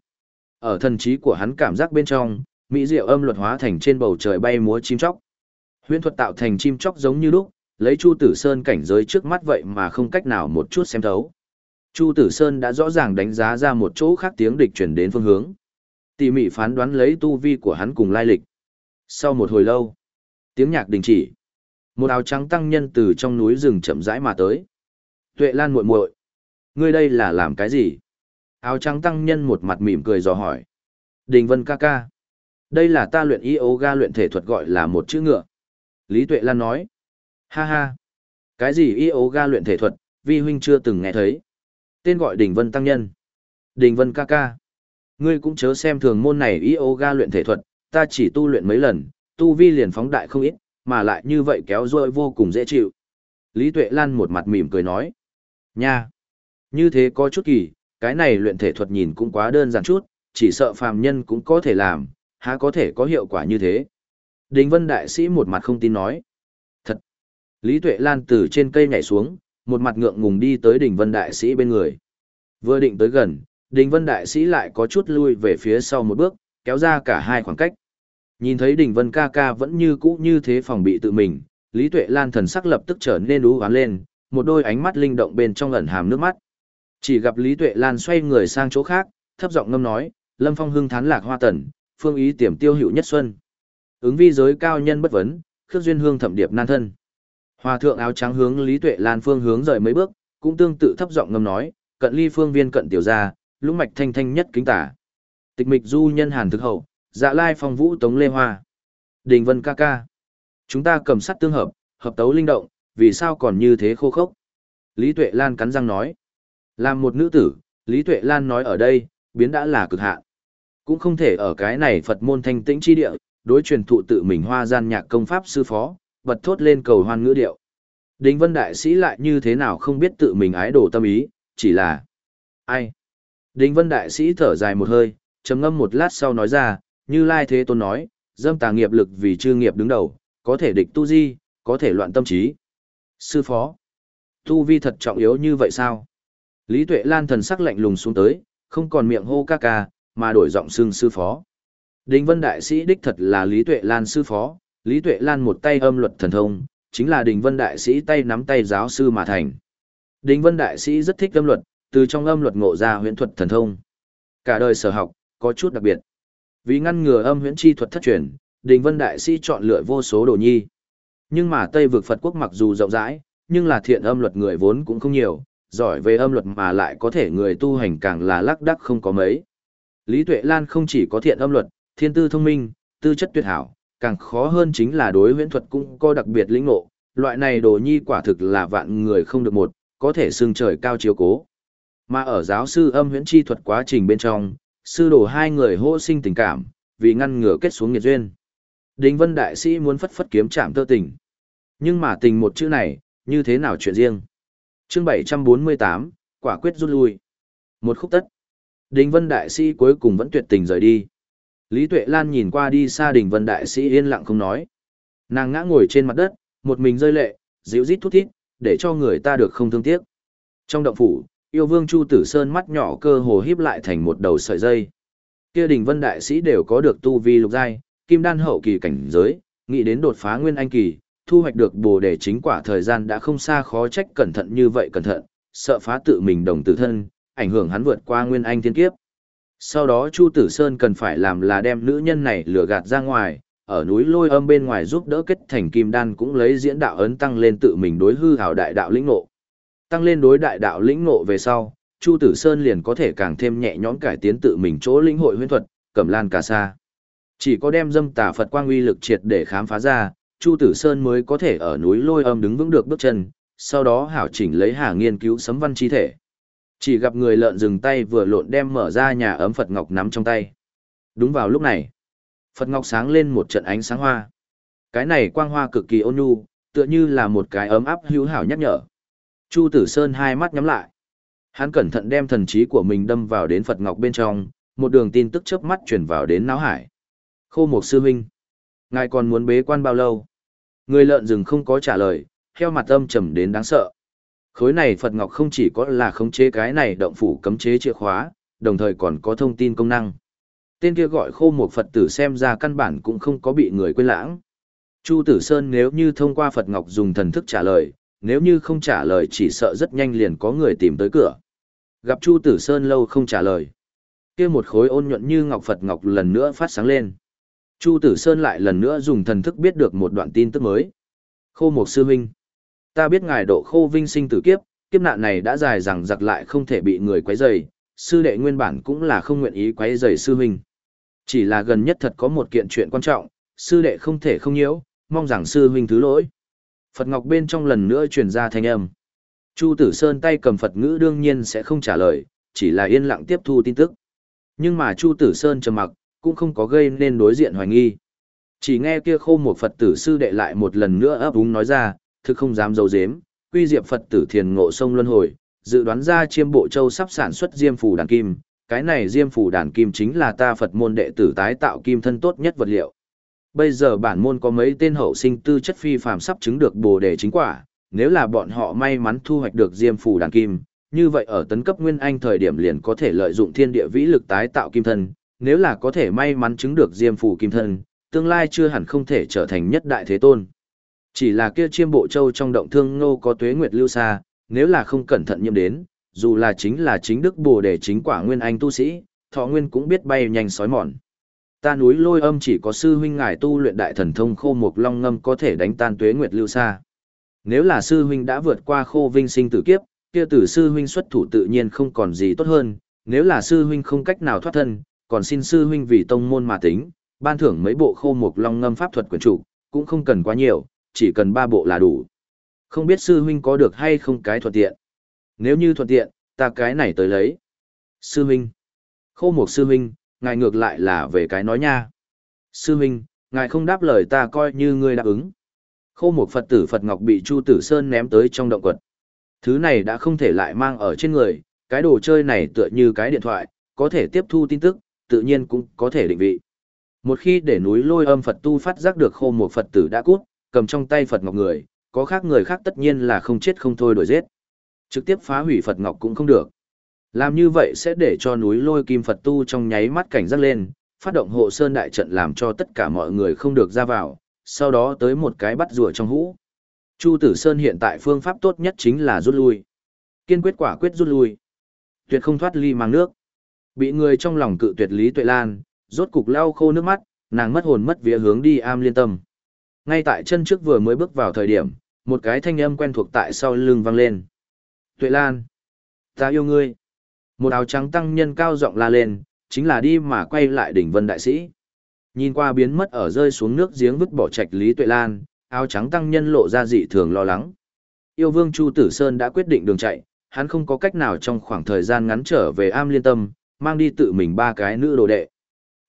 Ở thần trí của hắn cảm giác bên trong, mỹ diệu âm luật hóa thành trên bầu trời bay múa chim chóc. Huyễn thuật tạo thành chim chóc giống như lúc, lấy Chu Tử Sơn cảnh giới trước mắt vậy mà không cách nào một chút xem thấu. Chu Tử Sơn đã rõ ràng đánh giá ra một chỗ khác tiếng địch chuyển đến phương hướng. Tỉ mỉ phán đoán lấy tu vi của hắn cùng lai lịch. Sau một hồi lâu, tiếng nhạc đình chỉ. Một áo trắng tăng nhân từ trong núi rừng chậm rãi mà tới. Tuệ Lan muội muội, ngươi đây là làm cái gì? Áo trắng tăng nhân một mặt mỉm cười dò hỏi. Đình Vân ca ca. Đây là ta luyện yoga luyện thể thuật gọi là một chữ ngựa. Lý Tuệ Lan nói. Ha ha. Cái gì yoga luyện thể thuật, vi huynh chưa từng nghe thấy. Tên gọi Đình Vân tăng nhân. Đình Vân ca ca. Ngươi cũng chớ xem thường môn này yoga luyện thể thuật, ta chỉ tu luyện mấy lần, tu vi liền phóng đại không ít, mà lại như vậy kéo dôi vô cùng dễ chịu. Lý Tuệ Lan một mặt mỉm cười nói. Nha! Như thế có chút kỳ, cái này luyện thể thuật nhìn cũng quá đơn giản chút, chỉ sợ phàm nhân cũng có thể làm, há có thể có hiệu quả như thế. Đình Vân Đại Sĩ một mặt không tin nói. Thật! Lý Tuệ Lan từ trên cây nhảy xuống, một mặt ngượng ngùng đi tới Đình Vân Đại Sĩ bên người. Vừa định tới gần, Đình Vân Đại Sĩ lại có chút lui về phía sau một bước, kéo ra cả hai khoảng cách. Nhìn thấy Đình Vân ca ca vẫn như cũ như thế phòng bị tự mình, Lý Tuệ Lan thần sắc lập tức trở nên ú hoán lên, một đôi ánh mắt linh động bên trong ẩn hàm nước mắt. Chỉ gặp Lý Tuệ Lan xoay người sang chỗ khác, thấp giọng ngâm nói, Lâm Phong hưng thán lạc hoa tần, phương ý tiềm tiêu hữu nhất xuân. Ứng vi giới cao nhân bất vấn, khước duyên hương thẩm điệp nan thân. Hòa thượng áo trắng hướng Lý Tuệ Lan phương hướng rời mấy bước, cũng tương tự thấp giọng ngâm nói, cận ly phương viên cận tiểu gia, lũng mạch thanh thanh nhất kính tả. Tịch mịch du nhân hàn thực hậu, dạ lai phong vũ tống lê hoa. Đình vân ca ca. Chúng ta cầm sắt tương hợp, hợp tấu linh động, vì sao còn như thế khô khốc? Lý Tuệ Lan cắn răng nói. Làm một nữ tử, Lý Tuệ Lan nói ở đây, biến đã là cực hạn. Cũng không thể ở cái này Phật môn thanh tĩnh chi địa, đối truyền thụ tự mình hoa gian nhạc công pháp sư phó, bật thốt lên cầu hoan ngữ điệu. Đinh Vân Đại Sĩ lại như thế nào không biết tự mình ái đồ tâm ý, chỉ là... Ai? Đinh Vân Đại Sĩ thở dài một hơi, trầm ngâm một lát sau nói ra, như Lai Thế Tôn nói, dâm tà nghiệp lực vì chư nghiệp đứng đầu, có thể địch tu di, có thể loạn tâm trí. Sư phó, tu vi thật trọng yếu như vậy sao? Lý Tuệ Lan thần sắc lạnh lùng xuống tới, không còn miệng hô ca ca, mà đổi giọng xưng sư phó. Đinh Vân Đại Sĩ đích thật là Lý Tuệ Lan sư phó, Lý Tuệ Lan một tay âm luật thần thông, chính là Đình Vân Đại Sĩ tay nắm tay giáo sư mà thành. Đình Vân Đại Sĩ rất thích âm luật, từ trong âm luật ngộ ra huyễn thuật thần thông. Cả đời sở học, có chút đặc biệt. Vì ngăn ngừa âm huyễn chi thuật thất truyền, Đình Vân Đại Sĩ chọn lựa vô số đồ nhi. Nhưng mà Tây vực Phật quốc mặc dù rộng rãi, nhưng là thiện âm luật người vốn cũng không nhiều, giỏi về âm luật mà lại có thể người tu hành càng là lắc đắc không có mấy. Lý Tuệ Lan không chỉ có thiện âm luật, thiên tư thông minh, tư chất tuyệt hảo, càng khó hơn chính là đối huyễn thuật cũng có đặc biệt lĩnh ngộ, loại này đồ nhi quả thực là vạn người không được một, có thể xương trời cao chiếu cố. Mà ở giáo sư âm huyễn chi thuật quá trình bên trong, sư đồ hai người hô sinh tình cảm, vì ngăn ngừa kết xuống nghiệt duyên. Đinh Vân Đại Sĩ muốn phất phất kiếm chạm tơ tình. Nhưng mà tình một chữ này, như thế nào chuyện riêng? chương 748, quả quyết rút lui. Một khúc tất. Đình Vân Đại Sĩ cuối cùng vẫn tuyệt tình rời đi. Lý Tuệ Lan nhìn qua đi xa Đình Vân Đại Sĩ yên lặng không nói. Nàng ngã ngồi trên mặt đất, một mình rơi lệ, dịu rít thút thít, để cho người ta được không thương tiếc. Trong động phủ, yêu vương Chu Tử Sơn mắt nhỏ cơ hồ híp lại thành một đầu sợi dây. Kia Đình Vân Đại Sĩ đều có được tu vi lục giai, kim đan hậu kỳ cảnh giới, nghĩ đến đột phá nguyên anh kỳ, thu hoạch được bồ đề chính quả thời gian đã không xa khó trách cẩn thận như vậy cẩn thận, sợ phá tự mình đồng tử thân, ảnh hưởng hắn vượt qua nguyên anh thiên kiếp. Sau đó Chu Tử Sơn cần phải làm là đem nữ nhân này lừa gạt ra ngoài, ở núi lôi âm bên ngoài giúp đỡ kết thành kim đan cũng lấy diễn đạo ấn tăng lên tự mình đối hư hào đại đạo lĩnh ngộ. Tăng lên đối đại đạo lĩnh ngộ về sau, Chu Tử Sơn liền có thể càng thêm nhẹ nhõm cải tiến tự mình chỗ lĩnh hội huyễn thuật, cẩm lan cà sa. Chỉ có đem dâm tà Phật quang uy lực triệt để khám phá ra, Chu Tử Sơn mới có thể ở núi lôi âm đứng vững được bước chân, sau đó hảo chỉnh lấy hà nghiên cứu sấm văn chi thể. Chỉ gặp người lợn dừng tay vừa lộn đem mở ra nhà ấm Phật Ngọc nắm trong tay. Đúng vào lúc này, Phật Ngọc sáng lên một trận ánh sáng hoa. Cái này quang hoa cực kỳ ôn nhu, tựa như là một cái ấm áp hữu hảo nhắc nhở. Chu Tử Sơn hai mắt nhắm lại. Hắn cẩn thận đem thần trí của mình đâm vào đến Phật Ngọc bên trong, một đường tin tức chớp mắt chuyển vào đến não hải. Khô Mộc Sư huynh Ngài còn muốn bế quan bao lâu? Người lợn rừng không có trả lời, theo mặt âm trầm đến đáng sợ. Khối này Phật Ngọc không chỉ có là khống chế cái này động phủ cấm chế chìa khóa, đồng thời còn có thông tin công năng. Tên kia gọi khô một Phật tử xem ra căn bản cũng không có bị người quên lãng. Chu Tử Sơn nếu như thông qua Phật Ngọc dùng thần thức trả lời, nếu như không trả lời chỉ sợ rất nhanh liền có người tìm tới cửa. Gặp Chu Tử Sơn lâu không trả lời. kia một khối ôn nhuận như ngọc Phật Ngọc lần nữa phát sáng lên. Chu Tử Sơn lại lần nữa dùng thần thức biết được một đoạn tin tức mới. Khô Mộc Sư Minh. Ta biết ngài độ khô vinh sinh tử kiếp, kiếp nạn này đã dài rằng giặc lại không thể bị người quấy rầy, sư đệ nguyên bản cũng là không nguyện ý quấy rầy sư huynh. Chỉ là gần nhất thật có một kiện chuyện quan trọng, sư đệ không thể không nhiễu, mong rằng sư huynh thứ lỗi. Phật Ngọc bên trong lần nữa truyền ra thanh âm. Chu Tử Sơn tay cầm Phật ngữ đương nhiên sẽ không trả lời, chỉ là yên lặng tiếp thu tin tức. Nhưng mà Chu Tử Sơn trầm mặc, cũng không có gây nên đối diện hoài nghi. Chỉ nghe kia khô một Phật tử sư đệ lại một lần nữa ấp úng nói ra, thực không dám dấu dếm, quy diệp Phật tử thiền ngộ sông luân hồi, dự đoán ra chiêm bộ châu sắp sản xuất diêm phù đàn kim, cái này diêm phù đàn kim chính là ta Phật môn đệ tử tái tạo kim thân tốt nhất vật liệu. Bây giờ bản môn có mấy tên hậu sinh tư chất phi phàm sắp chứng được bồ đề chính quả, nếu là bọn họ may mắn thu hoạch được diêm phù đàn kim, như vậy ở tấn cấp nguyên anh thời điểm liền có thể lợi dụng thiên địa vĩ lực tái tạo kim thân, nếu là có thể may mắn chứng được diêm phù kim thân, tương lai chưa hẳn không thể trở thành nhất đại thế tôn. Chỉ là kia chiêm bộ châu trong động thương ngô có tuế nguyệt lưu xa, nếu là không cẩn thận nhiễm đến, dù là chính là chính đức bồ đề chính quả nguyên anh tu sĩ, thọ nguyên cũng biết bay nhanh sói mòn. Ta núi lôi âm chỉ có sư huynh ngài tu luyện đại thần thông khô mục long ngâm có thể đánh tan tuế nguyệt lưu xa. Nếu là sư huynh đã vượt qua khô vinh sinh tử kiếp, kia tử sư huynh xuất thủ tự nhiên không còn gì tốt hơn, nếu là sư huynh không cách nào thoát thân, còn xin sư huynh vì tông môn mà tính, ban thưởng mấy bộ khô mục long ngâm pháp thuật quyền chủ, cũng không cần quá nhiều, chỉ cần ba bộ là đủ. Không biết sư huynh có được hay không cái thuận tiện. Nếu như thuận tiện, ta cái này tới lấy. Sư huynh. Khô một sư huynh, ngài ngược lại là về cái nói nha. Sư huynh, ngài không đáp lời ta coi như ngươi đáp ứng. Khô một Phật tử Phật Ngọc bị Chu Tử Sơn ném tới trong động quật. Thứ này đã không thể lại mang ở trên người, cái đồ chơi này tựa như cái điện thoại, có thể tiếp thu tin tức, tự nhiên cũng có thể định vị. Một khi để núi lôi âm Phật tu phát giác được khô một Phật tử đã cút, cầm trong tay Phật Ngọc người, có khác người khác tất nhiên là không chết không thôi đổi giết. Trực tiếp phá hủy Phật Ngọc cũng không được. Làm như vậy sẽ để cho núi lôi kim Phật tu trong nháy mắt cảnh giác lên, phát động hộ sơn đại trận làm cho tất cả mọi người không được ra vào, sau đó tới một cái bắt rùa trong hũ. Chu Tử Sơn hiện tại phương pháp tốt nhất chính là rút lui. Kiên quyết quả quyết rút lui. Tuyệt không thoát ly mang nước. Bị người trong lòng cự tuyệt Lý Tuệ Lan, rốt cục lau khô nước mắt, nàng mất hồn mất vía hướng đi am liên tâm. Ngay tại chân trước vừa mới bước vào thời điểm, một cái thanh âm quen thuộc tại sau lưng vang lên. Tuệ Lan, ta yêu ngươi. Một áo trắng tăng nhân cao giọng la lên, chính là đi mà quay lại đỉnh vân đại sĩ. Nhìn qua biến mất ở rơi xuống nước giếng vứt bỏ trạch Lý Tuệ Lan, áo trắng tăng nhân lộ ra dị thường lo lắng. Yêu vương Chu Tử Sơn đã quyết định đường chạy, hắn không có cách nào trong khoảng thời gian ngắn trở về am liên tâm, mang đi tự mình ba cái nữ đồ đệ.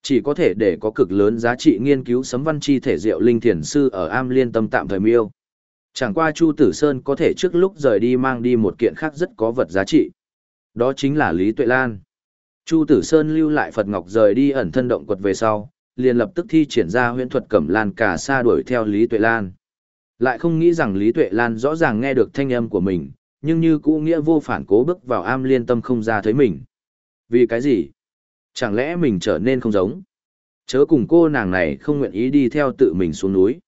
Chỉ có thể để có cực lớn giá trị nghiên cứu sấm văn chi thể diệu linh thiền sư ở am liên tâm tạm thời miêu. Chẳng qua Chu Tử Sơn có thể trước lúc rời đi mang đi một kiện khác rất có vật giá trị. Đó chính là Lý Tuệ Lan. Chu Tử Sơn lưu lại Phật Ngọc rời đi ẩn thân động quật về sau, liền lập tức thi triển ra huyễn thuật cẩm lan cả xa đuổi theo Lý Tuệ Lan. Lại không nghĩ rằng Lý Tuệ Lan rõ ràng nghe được thanh âm của mình, nhưng như cũ nghĩa vô phản cố bước vào am liên tâm không ra thấy mình. Vì cái gì? Chẳng lẽ mình trở nên không giống? Chớ cùng cô nàng này không nguyện ý đi theo tự mình xuống núi.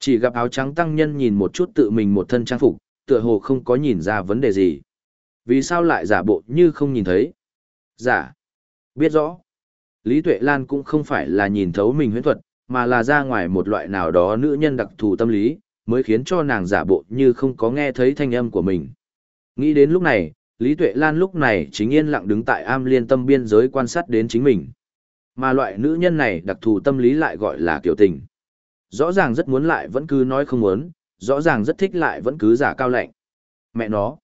Chỉ gặp áo trắng tăng nhân nhìn một chút tự mình một thân trang phục, tựa hồ không có nhìn ra vấn đề gì. Vì sao lại giả bộ như không nhìn thấy? Giả. Biết rõ. Lý Tuệ Lan cũng không phải là nhìn thấu mình huyễn thuật, mà là ra ngoài một loại nào đó nữ nhân đặc thù tâm lý, mới khiến cho nàng giả bộ như không có nghe thấy thanh âm của mình. Nghĩ đến lúc này, Lý Tuệ Lan lúc này chính yên lặng đứng tại am liên tâm biên giới quan sát đến chính mình. Mà loại nữ nhân này đặc thù tâm lý lại gọi là kiểu tình. Rõ ràng rất muốn lại vẫn cứ nói không muốn, rõ ràng rất thích lại vẫn cứ giả cao lạnh. Mẹ nó.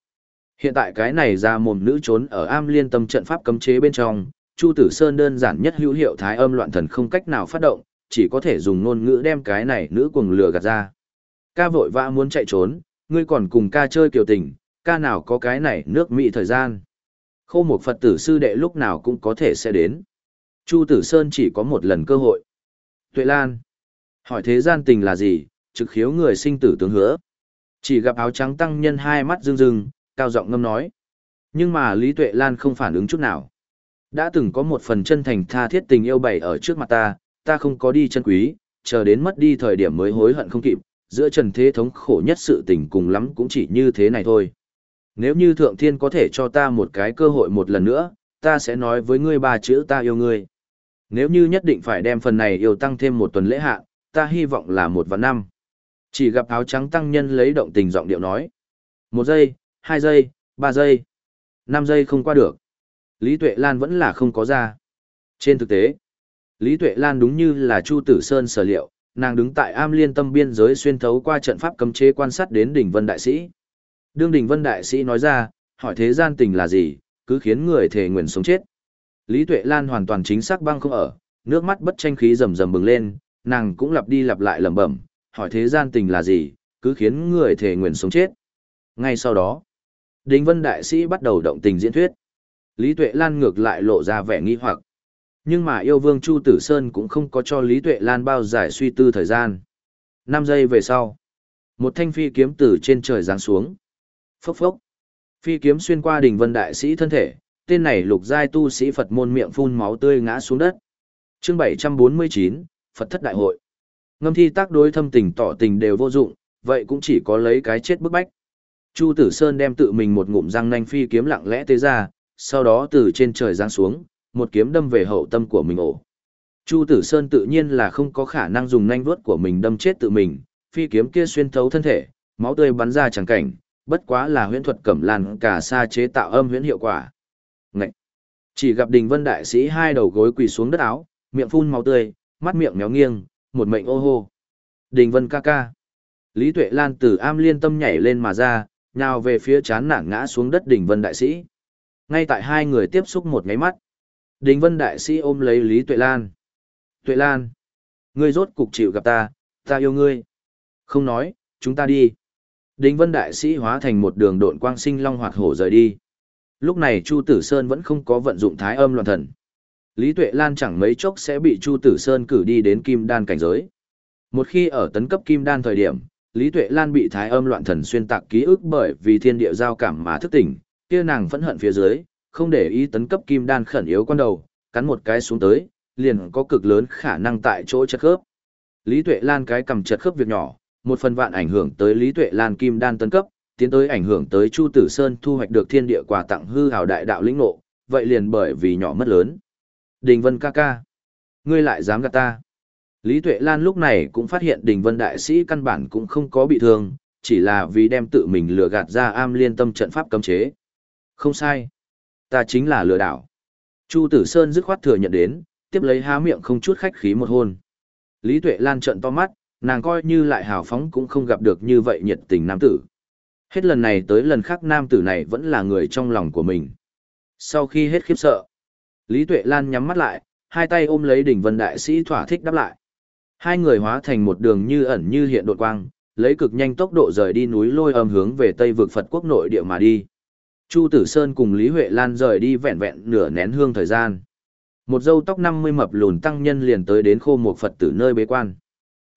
Hiện tại cái này ra mồm nữ trốn ở am liên tâm trận pháp cấm chế bên trong, Chu Tử Sơn đơn giản nhất hữu hiệu thái âm loạn thần không cách nào phát động, chỉ có thể dùng ngôn ngữ đem cái này nữ cuồng lừa gạt ra. Ca vội vã muốn chạy trốn, ngươi còn cùng ca chơi kiều tình, ca nào có cái này nước Mỹ thời gian. Khô một Phật tử sư đệ lúc nào cũng có thể sẽ đến. Chu Tử Sơn chỉ có một lần cơ hội. Tuệ Lan. Hỏi thế gian tình là gì, trực khiếu người sinh tử tướng hứa. Chỉ gặp áo trắng tăng nhân hai mắt rưng rưng, cao giọng ngâm nói. Nhưng mà Lý Tuệ Lan không phản ứng chút nào. Đã từng có một phần chân thành tha thiết tình yêu bày ở trước mặt ta, ta không có đi chân quý, chờ đến mất đi thời điểm mới hối hận không kịp, giữa trần thế thống khổ nhất sự tình cùng lắm cũng chỉ như thế này thôi. Nếu như Thượng Thiên có thể cho ta một cái cơ hội một lần nữa, ta sẽ nói với ngươi ba chữ ta yêu ngươi. Nếu như nhất định phải đem phần này yêu tăng thêm một tuần lễ hạ, ta hy vọng là một và năm. Chỉ gặp áo trắng tăng nhân lấy động tình giọng điệu nói. Một giây, hai giây, ba giây, năm giây không qua được. Lý Tuệ Lan vẫn là không có ra. Trên thực tế, Lý Tuệ Lan đúng như là Chu Tử Sơn sở liệu, nàng đứng tại am liên tâm biên giới xuyên thấu qua trận pháp cấm chế quan sát đến đỉnh vân đại sĩ. Đương Đình vân đại sĩ nói ra, hỏi thế gian tình là gì, cứ khiến người thề nguyện sống chết. Lý Tuệ Lan hoàn toàn chính xác băng không ở, nước mắt bất tranh khí rầm rầm bừng lên, nàng cũng lặp đi lặp lại lẩm bẩm, hỏi thế gian tình là gì, cứ khiến người thề nguyện sống chết. Ngay sau đó, Đinh Vân Đại Sĩ bắt đầu động tình diễn thuyết. Lý Tuệ Lan ngược lại lộ ra vẻ nghi hoặc. Nhưng mà yêu vương Chu Tử Sơn cũng không có cho Lý Tuệ Lan bao giải suy tư thời gian. 5 giây về sau, một thanh phi kiếm từ trên trời giáng xuống. Phốc phốc. Phi kiếm xuyên qua đỉnh vân đại sĩ thân thể, tên này lục giai tu sĩ Phật môn miệng phun máu tươi ngã xuống đất. Chương 749, Phật thất đại hội. Ngâm thi tác đối thâm tình tỏ tình đều vô dụng, vậy cũng chỉ có lấy cái chết bức bách. Chu Tử Sơn đem tự mình một ngụm răng nanh phi kiếm lặng lẽ tế ra, sau đó từ trên trời giáng xuống, một kiếm đâm về hậu tâm của mình ổ. Chu Tử Sơn tự nhiên là không có khả năng dùng nanh vuốt của mình đâm chết tự mình, phi kiếm kia xuyên thấu thân thể, máu tươi bắn ra chẳng cảnh, bất quá là huyễn thuật cẩm lan cả xa chế tạo âm huyễn hiệu quả. Ngậy! Chỉ gặp Đình Vân đại sĩ hai đầu gối quỳ xuống đất áo, miệng phun máu tươi, mắt miệng méo nghiêng, một mệnh ô hô. Đình Vân ca ca! Lý Tuệ Lan từ am liên tâm nhảy lên mà ra, nhào về phía chán nản ngã xuống đất đình vân đại sĩ. Ngay tại hai người tiếp xúc một ngáy mắt. đình vân đại sĩ ôm lấy Lý Tuệ Lan. Tuệ Lan, ngươi rốt cục chịu gặp ta, ta yêu ngươi. Không nói, chúng ta đi. Đinh vân đại sĩ hóa thành một đường độn quang sinh long hoạt hổ rời đi. Lúc này Chu Tử Sơn vẫn không có vận dụng thái âm loạn thần. Lý Tuệ Lan chẳng mấy chốc sẽ bị Chu Tử Sơn cử đi đến kim đan cảnh giới. Một khi ở tấn cấp kim đan thời điểm, Lý Tuệ Lan bị thái âm loạn thần xuyên tạc ký ức bởi vì thiên địa giao cảm mà thức tỉnh, kia nàng phẫn hận phía dưới, không để ý tấn cấp kim đan khẩn yếu quan đầu, cắn một cái xuống tới, liền có cực lớn khả năng tại chỗ chật khớp. Lý Tuệ Lan cái cầm chật khớp việc nhỏ, một phần vạn ảnh hưởng tới Lý Tuệ Lan kim đan tấn cấp, tiến tới ảnh hưởng tới Chu Tử Sơn thu hoạch được thiên địa quà tặng hư hào đại đạo lĩnh ngộ, vậy liền bởi vì nhỏ mất lớn. Đình Vân ca ca, ngươi lại dám gạt ta? Lý Tuệ Lan lúc này cũng phát hiện Đình Vân đại sĩ căn bản cũng không có bị thương, chỉ là vì đem tự mình lừa gạt ra am liên tâm trận pháp cấm chế. Không sai, ta chính là lừa đảo. Chu Tử Sơn dứt khoát thừa nhận đến, tiếp lấy há miệng không chút khách khí một hôn. Lý Tuệ Lan trợn to mắt, nàng coi như lại hào phóng cũng không gặp được như vậy nhiệt tình nam tử. Hết lần này tới lần khác nam tử này vẫn là người trong lòng của mình. Sau khi hết khiếp sợ, Lý Tuệ Lan nhắm mắt lại, hai tay ôm lấy đỉnh vân đại sĩ thỏa thích đáp lại. Hai người hóa thành một đường như ẩn như hiện đột quang, lấy cực nhanh tốc độ rời đi núi lôi âm hướng về tây vực Phật quốc nội địa mà đi. Chu Tử Sơn cùng Lý Huệ Lan rời đi vẹn vẹn nửa nén hương thời gian. Một dâu tóc năm mươi mập lùn tăng nhân liền tới đến khô một Phật tử nơi bế quan.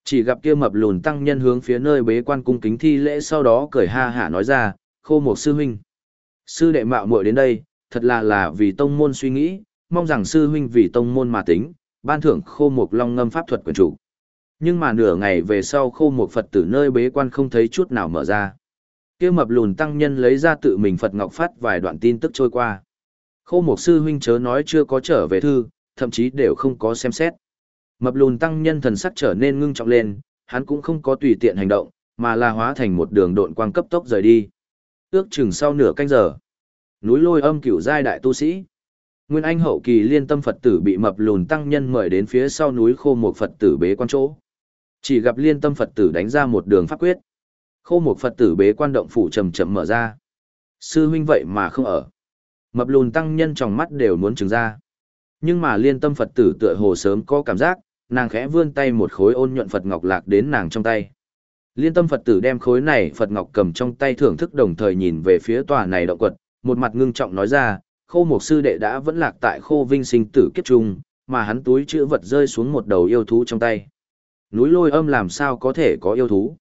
Chỉ gặp kia mập lùn tăng nhân hướng phía nơi bế quan cung kính thi lễ sau đó cười ha hả nói ra, khô một sư huynh. Sư đệ mạo muội đến đây, thật là là vì tông môn suy nghĩ, mong rằng sư huynh vì tông môn mà tính, ban thưởng khô một long ngâm pháp thuật quyền chủ. Nhưng mà nửa ngày về sau khô một Phật tử nơi bế quan không thấy chút nào mở ra. kia mập lùn tăng nhân lấy ra tự mình Phật Ngọc phát vài đoạn tin tức trôi qua. Khô một sư huynh chớ nói chưa có trở về thư, thậm chí đều không có xem xét. Mập lùn tăng nhân thần sắc trở nên ngưng trọng lên, hắn cũng không có tùy tiện hành động, mà là hóa thành một đường độn quang cấp tốc rời đi. Ước chừng sau nửa canh giờ, núi lôi âm cửu giai đại tu sĩ. Nguyên Anh hậu kỳ liên tâm Phật tử bị mập lùn tăng nhân mời đến phía sau núi khô một Phật tử bế quan chỗ. Chỉ gặp liên tâm Phật tử đánh ra một đường pháp quyết. Khô một Phật tử bế quan động phủ chậm chậm mở ra. Sư huynh vậy mà không ở. Mập lùn tăng nhân trong mắt đều muốn trừng ra. Nhưng mà liên tâm Phật tử tựa hồ sớm có cảm giác, nàng khẽ vươn tay một khối ôn nhuận Phật ngọc lạc đến nàng trong tay. Liên tâm Phật tử đem khối này Phật ngọc cầm trong tay thưởng thức đồng thời nhìn về phía tòa này động quật, một mặt ngưng trọng nói ra, khô một sư đệ đã vẫn lạc tại khô vinh sinh tử kiếp trung, mà hắn túi chữ vật rơi xuống một đầu yêu thú trong tay. Núi lôi âm làm sao có thể có yêu thú?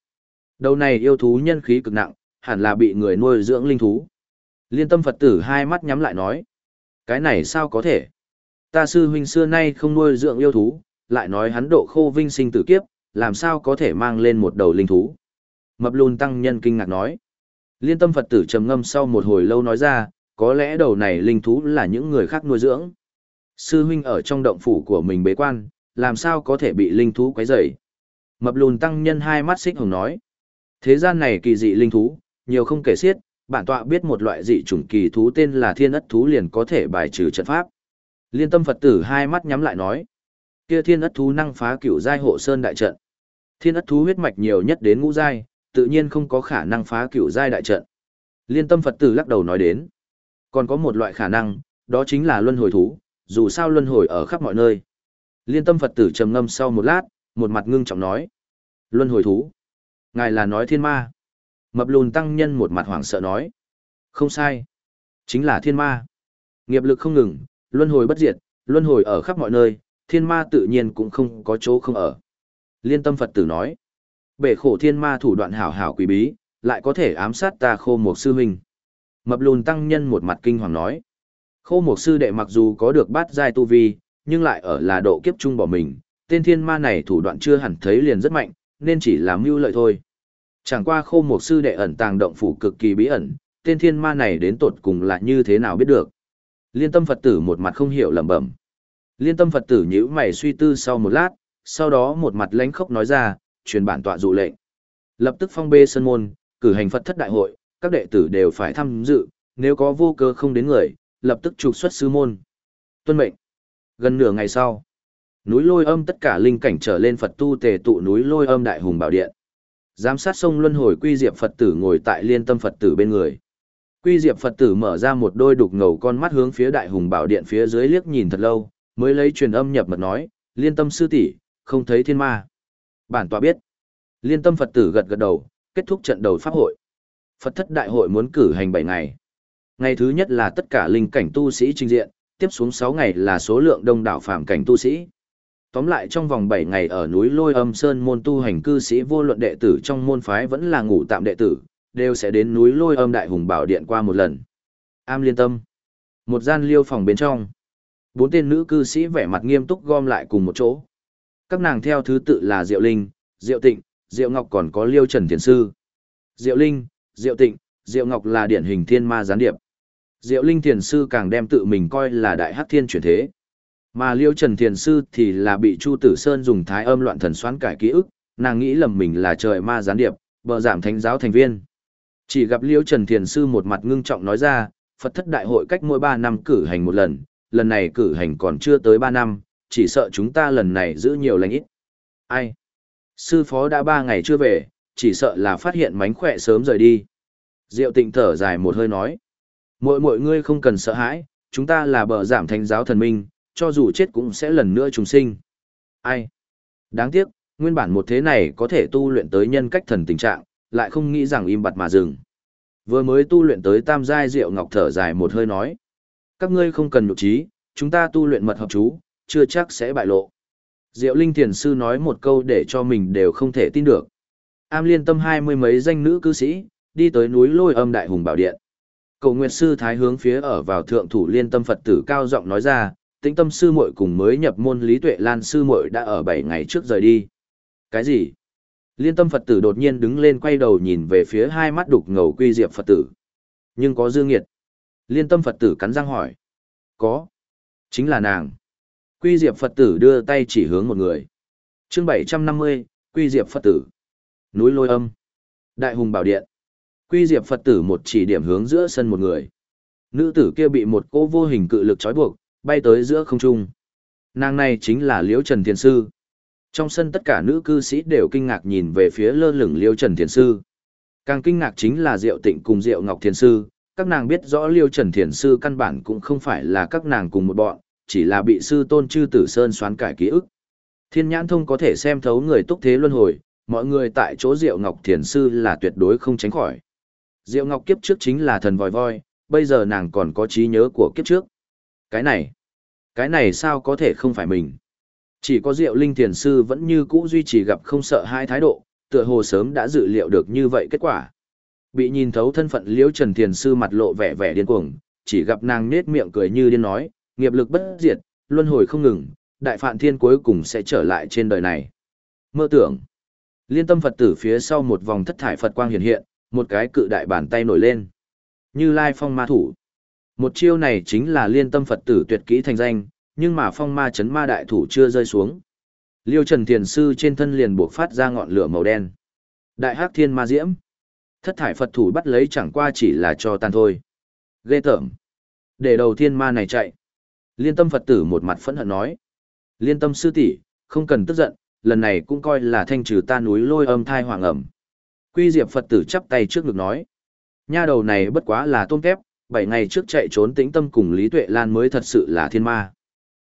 Đầu này yêu thú nhân khí cực nặng, hẳn là bị người nuôi dưỡng linh thú. Liên tâm Phật tử hai mắt nhắm lại nói. Cái này sao có thể? Ta sư huynh xưa nay không nuôi dưỡng yêu thú, lại nói hắn độ khô vinh sinh tử kiếp, làm sao có thể mang lên một đầu linh thú. Mập lùn tăng nhân kinh ngạc nói. Liên tâm Phật tử trầm ngâm sau một hồi lâu nói ra, có lẽ đầu này linh thú là những người khác nuôi dưỡng. Sư huynh ở trong động phủ của mình bế quan, làm sao có thể bị linh thú quấy rầy? Mập lùn tăng nhân hai mắt xích hồng nói. Thế gian này kỳ dị linh thú, nhiều không kể xiết, bản tọa biết một loại dị chủng kỳ thú tên là thiên ất thú liền có thể bài trừ trận pháp. Liên tâm Phật tử hai mắt nhắm lại nói. Kia thiên ất thú năng phá cửu giai hộ sơn đại trận. Thiên ất thú huyết mạch nhiều nhất đến ngũ giai, tự nhiên không có khả năng phá cửu giai đại trận. Liên tâm Phật tử lắc đầu nói đến. Còn có một loại khả năng, đó chính là luân hồi thú, dù sao luân hồi ở khắp mọi nơi. Liên tâm Phật tử trầm ngâm sau một lát, một mặt ngưng trọng nói. Luân hồi thú. Ngài là nói thiên ma. Mập lùn tăng nhân một mặt hoảng sợ nói. Không sai. Chính là thiên ma. Nghiệp lực không ngừng, luân hồi bất diệt, luân hồi ở khắp mọi nơi, thiên ma tự nhiên cũng không có chỗ không ở. Liên tâm Phật tử nói. Bể khổ thiên ma thủ đoạn hảo hảo quý bí, lại có thể ám sát ta khô một sư huynh. Mập lùn tăng nhân một mặt kinh hoàng nói. Khô một sư đệ mặc dù có được bát giai tu vi, nhưng lại ở là độ kiếp trung bỏ mình, tên thiên ma này thủ đoạn chưa hẳn thấy liền rất mạnh, nên chỉ làm mưu lợi thôi. Chẳng qua khô một sư đệ ẩn tàng động phủ cực kỳ bí ẩn, tên thiên ma này đến tột cùng là như thế nào biết được. Liên tâm Phật tử một mặt không hiểu lẩm bẩm. Liên tâm Phật tử nhíu mày suy tư sau một lát, sau đó một mặt lánh khóc nói ra, truyền bản tọa dụ lệnh. Lập tức phong bê sân môn, cử hành Phật thất đại hội, các đệ tử đều phải tham dự, nếu có vô cơ không đến người, lập tức trục xuất sư môn. Tuân mệnh. Gần nửa ngày sau, núi lôi âm tất cả linh cảnh trở lên Phật tu tề tụ núi lôi âm đại hùng bảo điện. Giám sát sông luân hồi quy diệp Phật tử ngồi tại liên tâm Phật tử bên người. Quy diệp Phật tử mở ra một đôi đục ngầu con mắt hướng phía đại hùng bảo điện phía dưới liếc nhìn thật lâu, mới lấy truyền âm nhập mật nói, liên tâm sư tỷ không thấy thiên ma. Bản tọa biết. Liên tâm Phật tử gật gật đầu, kết thúc trận đầu pháp hội. Phật thất đại hội muốn cử hành 7 ngày. Ngày thứ nhất là tất cả linh cảnh tu sĩ trình diện, tiếp xuống 6 ngày là số lượng đông đảo phạm cảnh tu sĩ. Tóm lại trong vòng 7 ngày ở núi Lôi Âm Sơn môn tu hành cư sĩ vô luận đệ tử trong môn phái vẫn là ngủ tạm đệ tử, đều sẽ đến núi Lôi Âm Đại Hùng Bảo Điện qua một lần. Am liên tâm. Một gian liêu phòng bên trong. Bốn tên nữ cư sĩ vẻ mặt nghiêm túc gom lại cùng một chỗ. Các nàng theo thứ tự là Diệu Linh, Diệu Tịnh, Diệu Ngọc còn có Liêu Trần Thiền Sư. Diệu Linh, Diệu Tịnh, Diệu Ngọc là điển hình thiên ma gián điệp. Diệu Linh Thiền Sư càng đem tự mình coi là đại hắc thiên chuyển thế. Mà Liêu Trần Thiền Sư thì là bị Chu Tử Sơn dùng thái âm loạn thần xoán cải ký ức, nàng nghĩ lầm mình là trời ma gián điệp, bờ giảm thánh giáo thành viên. Chỉ gặp Liêu Trần Thiền Sư một mặt ngưng trọng nói ra, Phật thất đại hội cách mỗi 3 năm cử hành một lần, lần này cử hành còn chưa tới 3 năm, chỉ sợ chúng ta lần này giữ nhiều lành ít. Ai? Sư phó đã 3 ngày chưa về, chỉ sợ là phát hiện mánh khỏe sớm rời đi. Diệu tịnh thở dài một hơi nói. Mỗi mỗi ngươi không cần sợ hãi, chúng ta là bờ giảm thánh giáo thần minh, cho dù chết cũng sẽ lần nữa trùng sinh. Ai? Đáng tiếc, nguyên bản một thế này có thể tu luyện tới nhân cách thần tình trạng, lại không nghĩ rằng im bặt mà dừng. Vừa mới tu luyện tới tam giai diệu ngọc thở dài một hơi nói. Các ngươi không cần nhục trí, chúng ta tu luyện mật hợp chú, chưa chắc sẽ bại lộ. Diệu Linh Thiền Sư nói một câu để cho mình đều không thể tin được. Am liên tâm hai mươi mấy danh nữ cư sĩ, đi tới núi lôi âm đại hùng bảo điện. Cầu Nguyệt Sư Thái hướng phía ở vào thượng thủ liên tâm Phật tử cao giọng nói ra, tĩnh tâm sư muội cùng mới nhập môn Lý Tuệ Lan sư muội đã ở bảy ngày trước rời đi. Cái gì? Liên tâm Phật tử đột nhiên đứng lên quay đầu nhìn về phía hai mắt đục ngầu quy diệp Phật tử. Nhưng có dương nghiệt. Liên tâm Phật tử cắn răng hỏi. Có. Chính là nàng. Quy diệp Phật tử đưa tay chỉ hướng một người. chương bảy trăm năm mươi Quy diệp Phật tử. Núi lôi âm. Đại hùng bảo điện. Quy diệp Phật tử một chỉ điểm hướng giữa sân một người. Nữ tử kia bị một cô vô hình cự lực trói buộc, bay tới giữa không trung. Nàng này chính là Liễu Trần Thiền Sư. Trong sân tất cả nữ cư sĩ đều kinh ngạc nhìn về phía lơ lửng liêu Trần Thiền Sư. Càng kinh ngạc chính là Diệu Tịnh cùng Diệu Ngọc Thiền Sư, các nàng biết rõ Liêu Trần Thiền Sư căn bản cũng không phải là các nàng cùng một bọn, chỉ là bị sư tôn chư tử sơn xoán cải ký ức. Thiên nhãn thông có thể xem thấu người túc thế luân hồi, mọi người tại chỗ Diệu Ngọc Thiền Sư là tuyệt đối không tránh khỏi. Diệu Ngọc kiếp trước chính là thần vòi voi, bây giờ nàng còn có trí nhớ của kiếp trước. Cái này, cái này sao có thể không phải mình? Chỉ có Diệu Linh Thiền Sư vẫn như cũ duy trì gặp không sợ hai thái độ, tựa hồ sớm đã dự liệu được như vậy kết quả. Bị nhìn thấu thân phận Liễu Trần Thiền Sư mặt lộ vẻ vẻ điên cuồng, chỉ gặp nàng nết miệng cười như điên nói, nghiệp lực bất diệt, luân hồi không ngừng, đại phạn thiên cuối cùng sẽ trở lại trên đời này. Mơ tưởng. Liên tâm Phật tử phía sau một vòng thất thải Phật quang hiện hiện, một cái cự đại bàn tay nổi lên. Như Lai Phong Ma Thủ. Một chiêu này chính là liên tâm Phật tử tuyệt kỹ thành danh, nhưng mà phong ma chấn ma đại thủ chưa rơi xuống. Liêu Trần Thiền Sư trên thân liền buộc phát ra ngọn lửa màu đen. Đại hắc thiên ma diễm. Thất thải Phật thủ bắt lấy chẳng qua chỉ là cho tan thôi. Ghê tởm. Để đầu thiên ma này chạy. Liên tâm Phật tử một mặt phẫn hận nói. Liên tâm sư tỷ không cần tức giận, lần này cũng coi là thanh trừ ta núi lôi âm thai hoàng ẩm. Quy Diệp Phật tử chắp tay trước ngực nói. Nha đầu này bất quá là tôm tép, bảy ngày trước chạy trốn tĩnh tâm cùng Lý Tuệ Lan mới thật sự là thiên ma.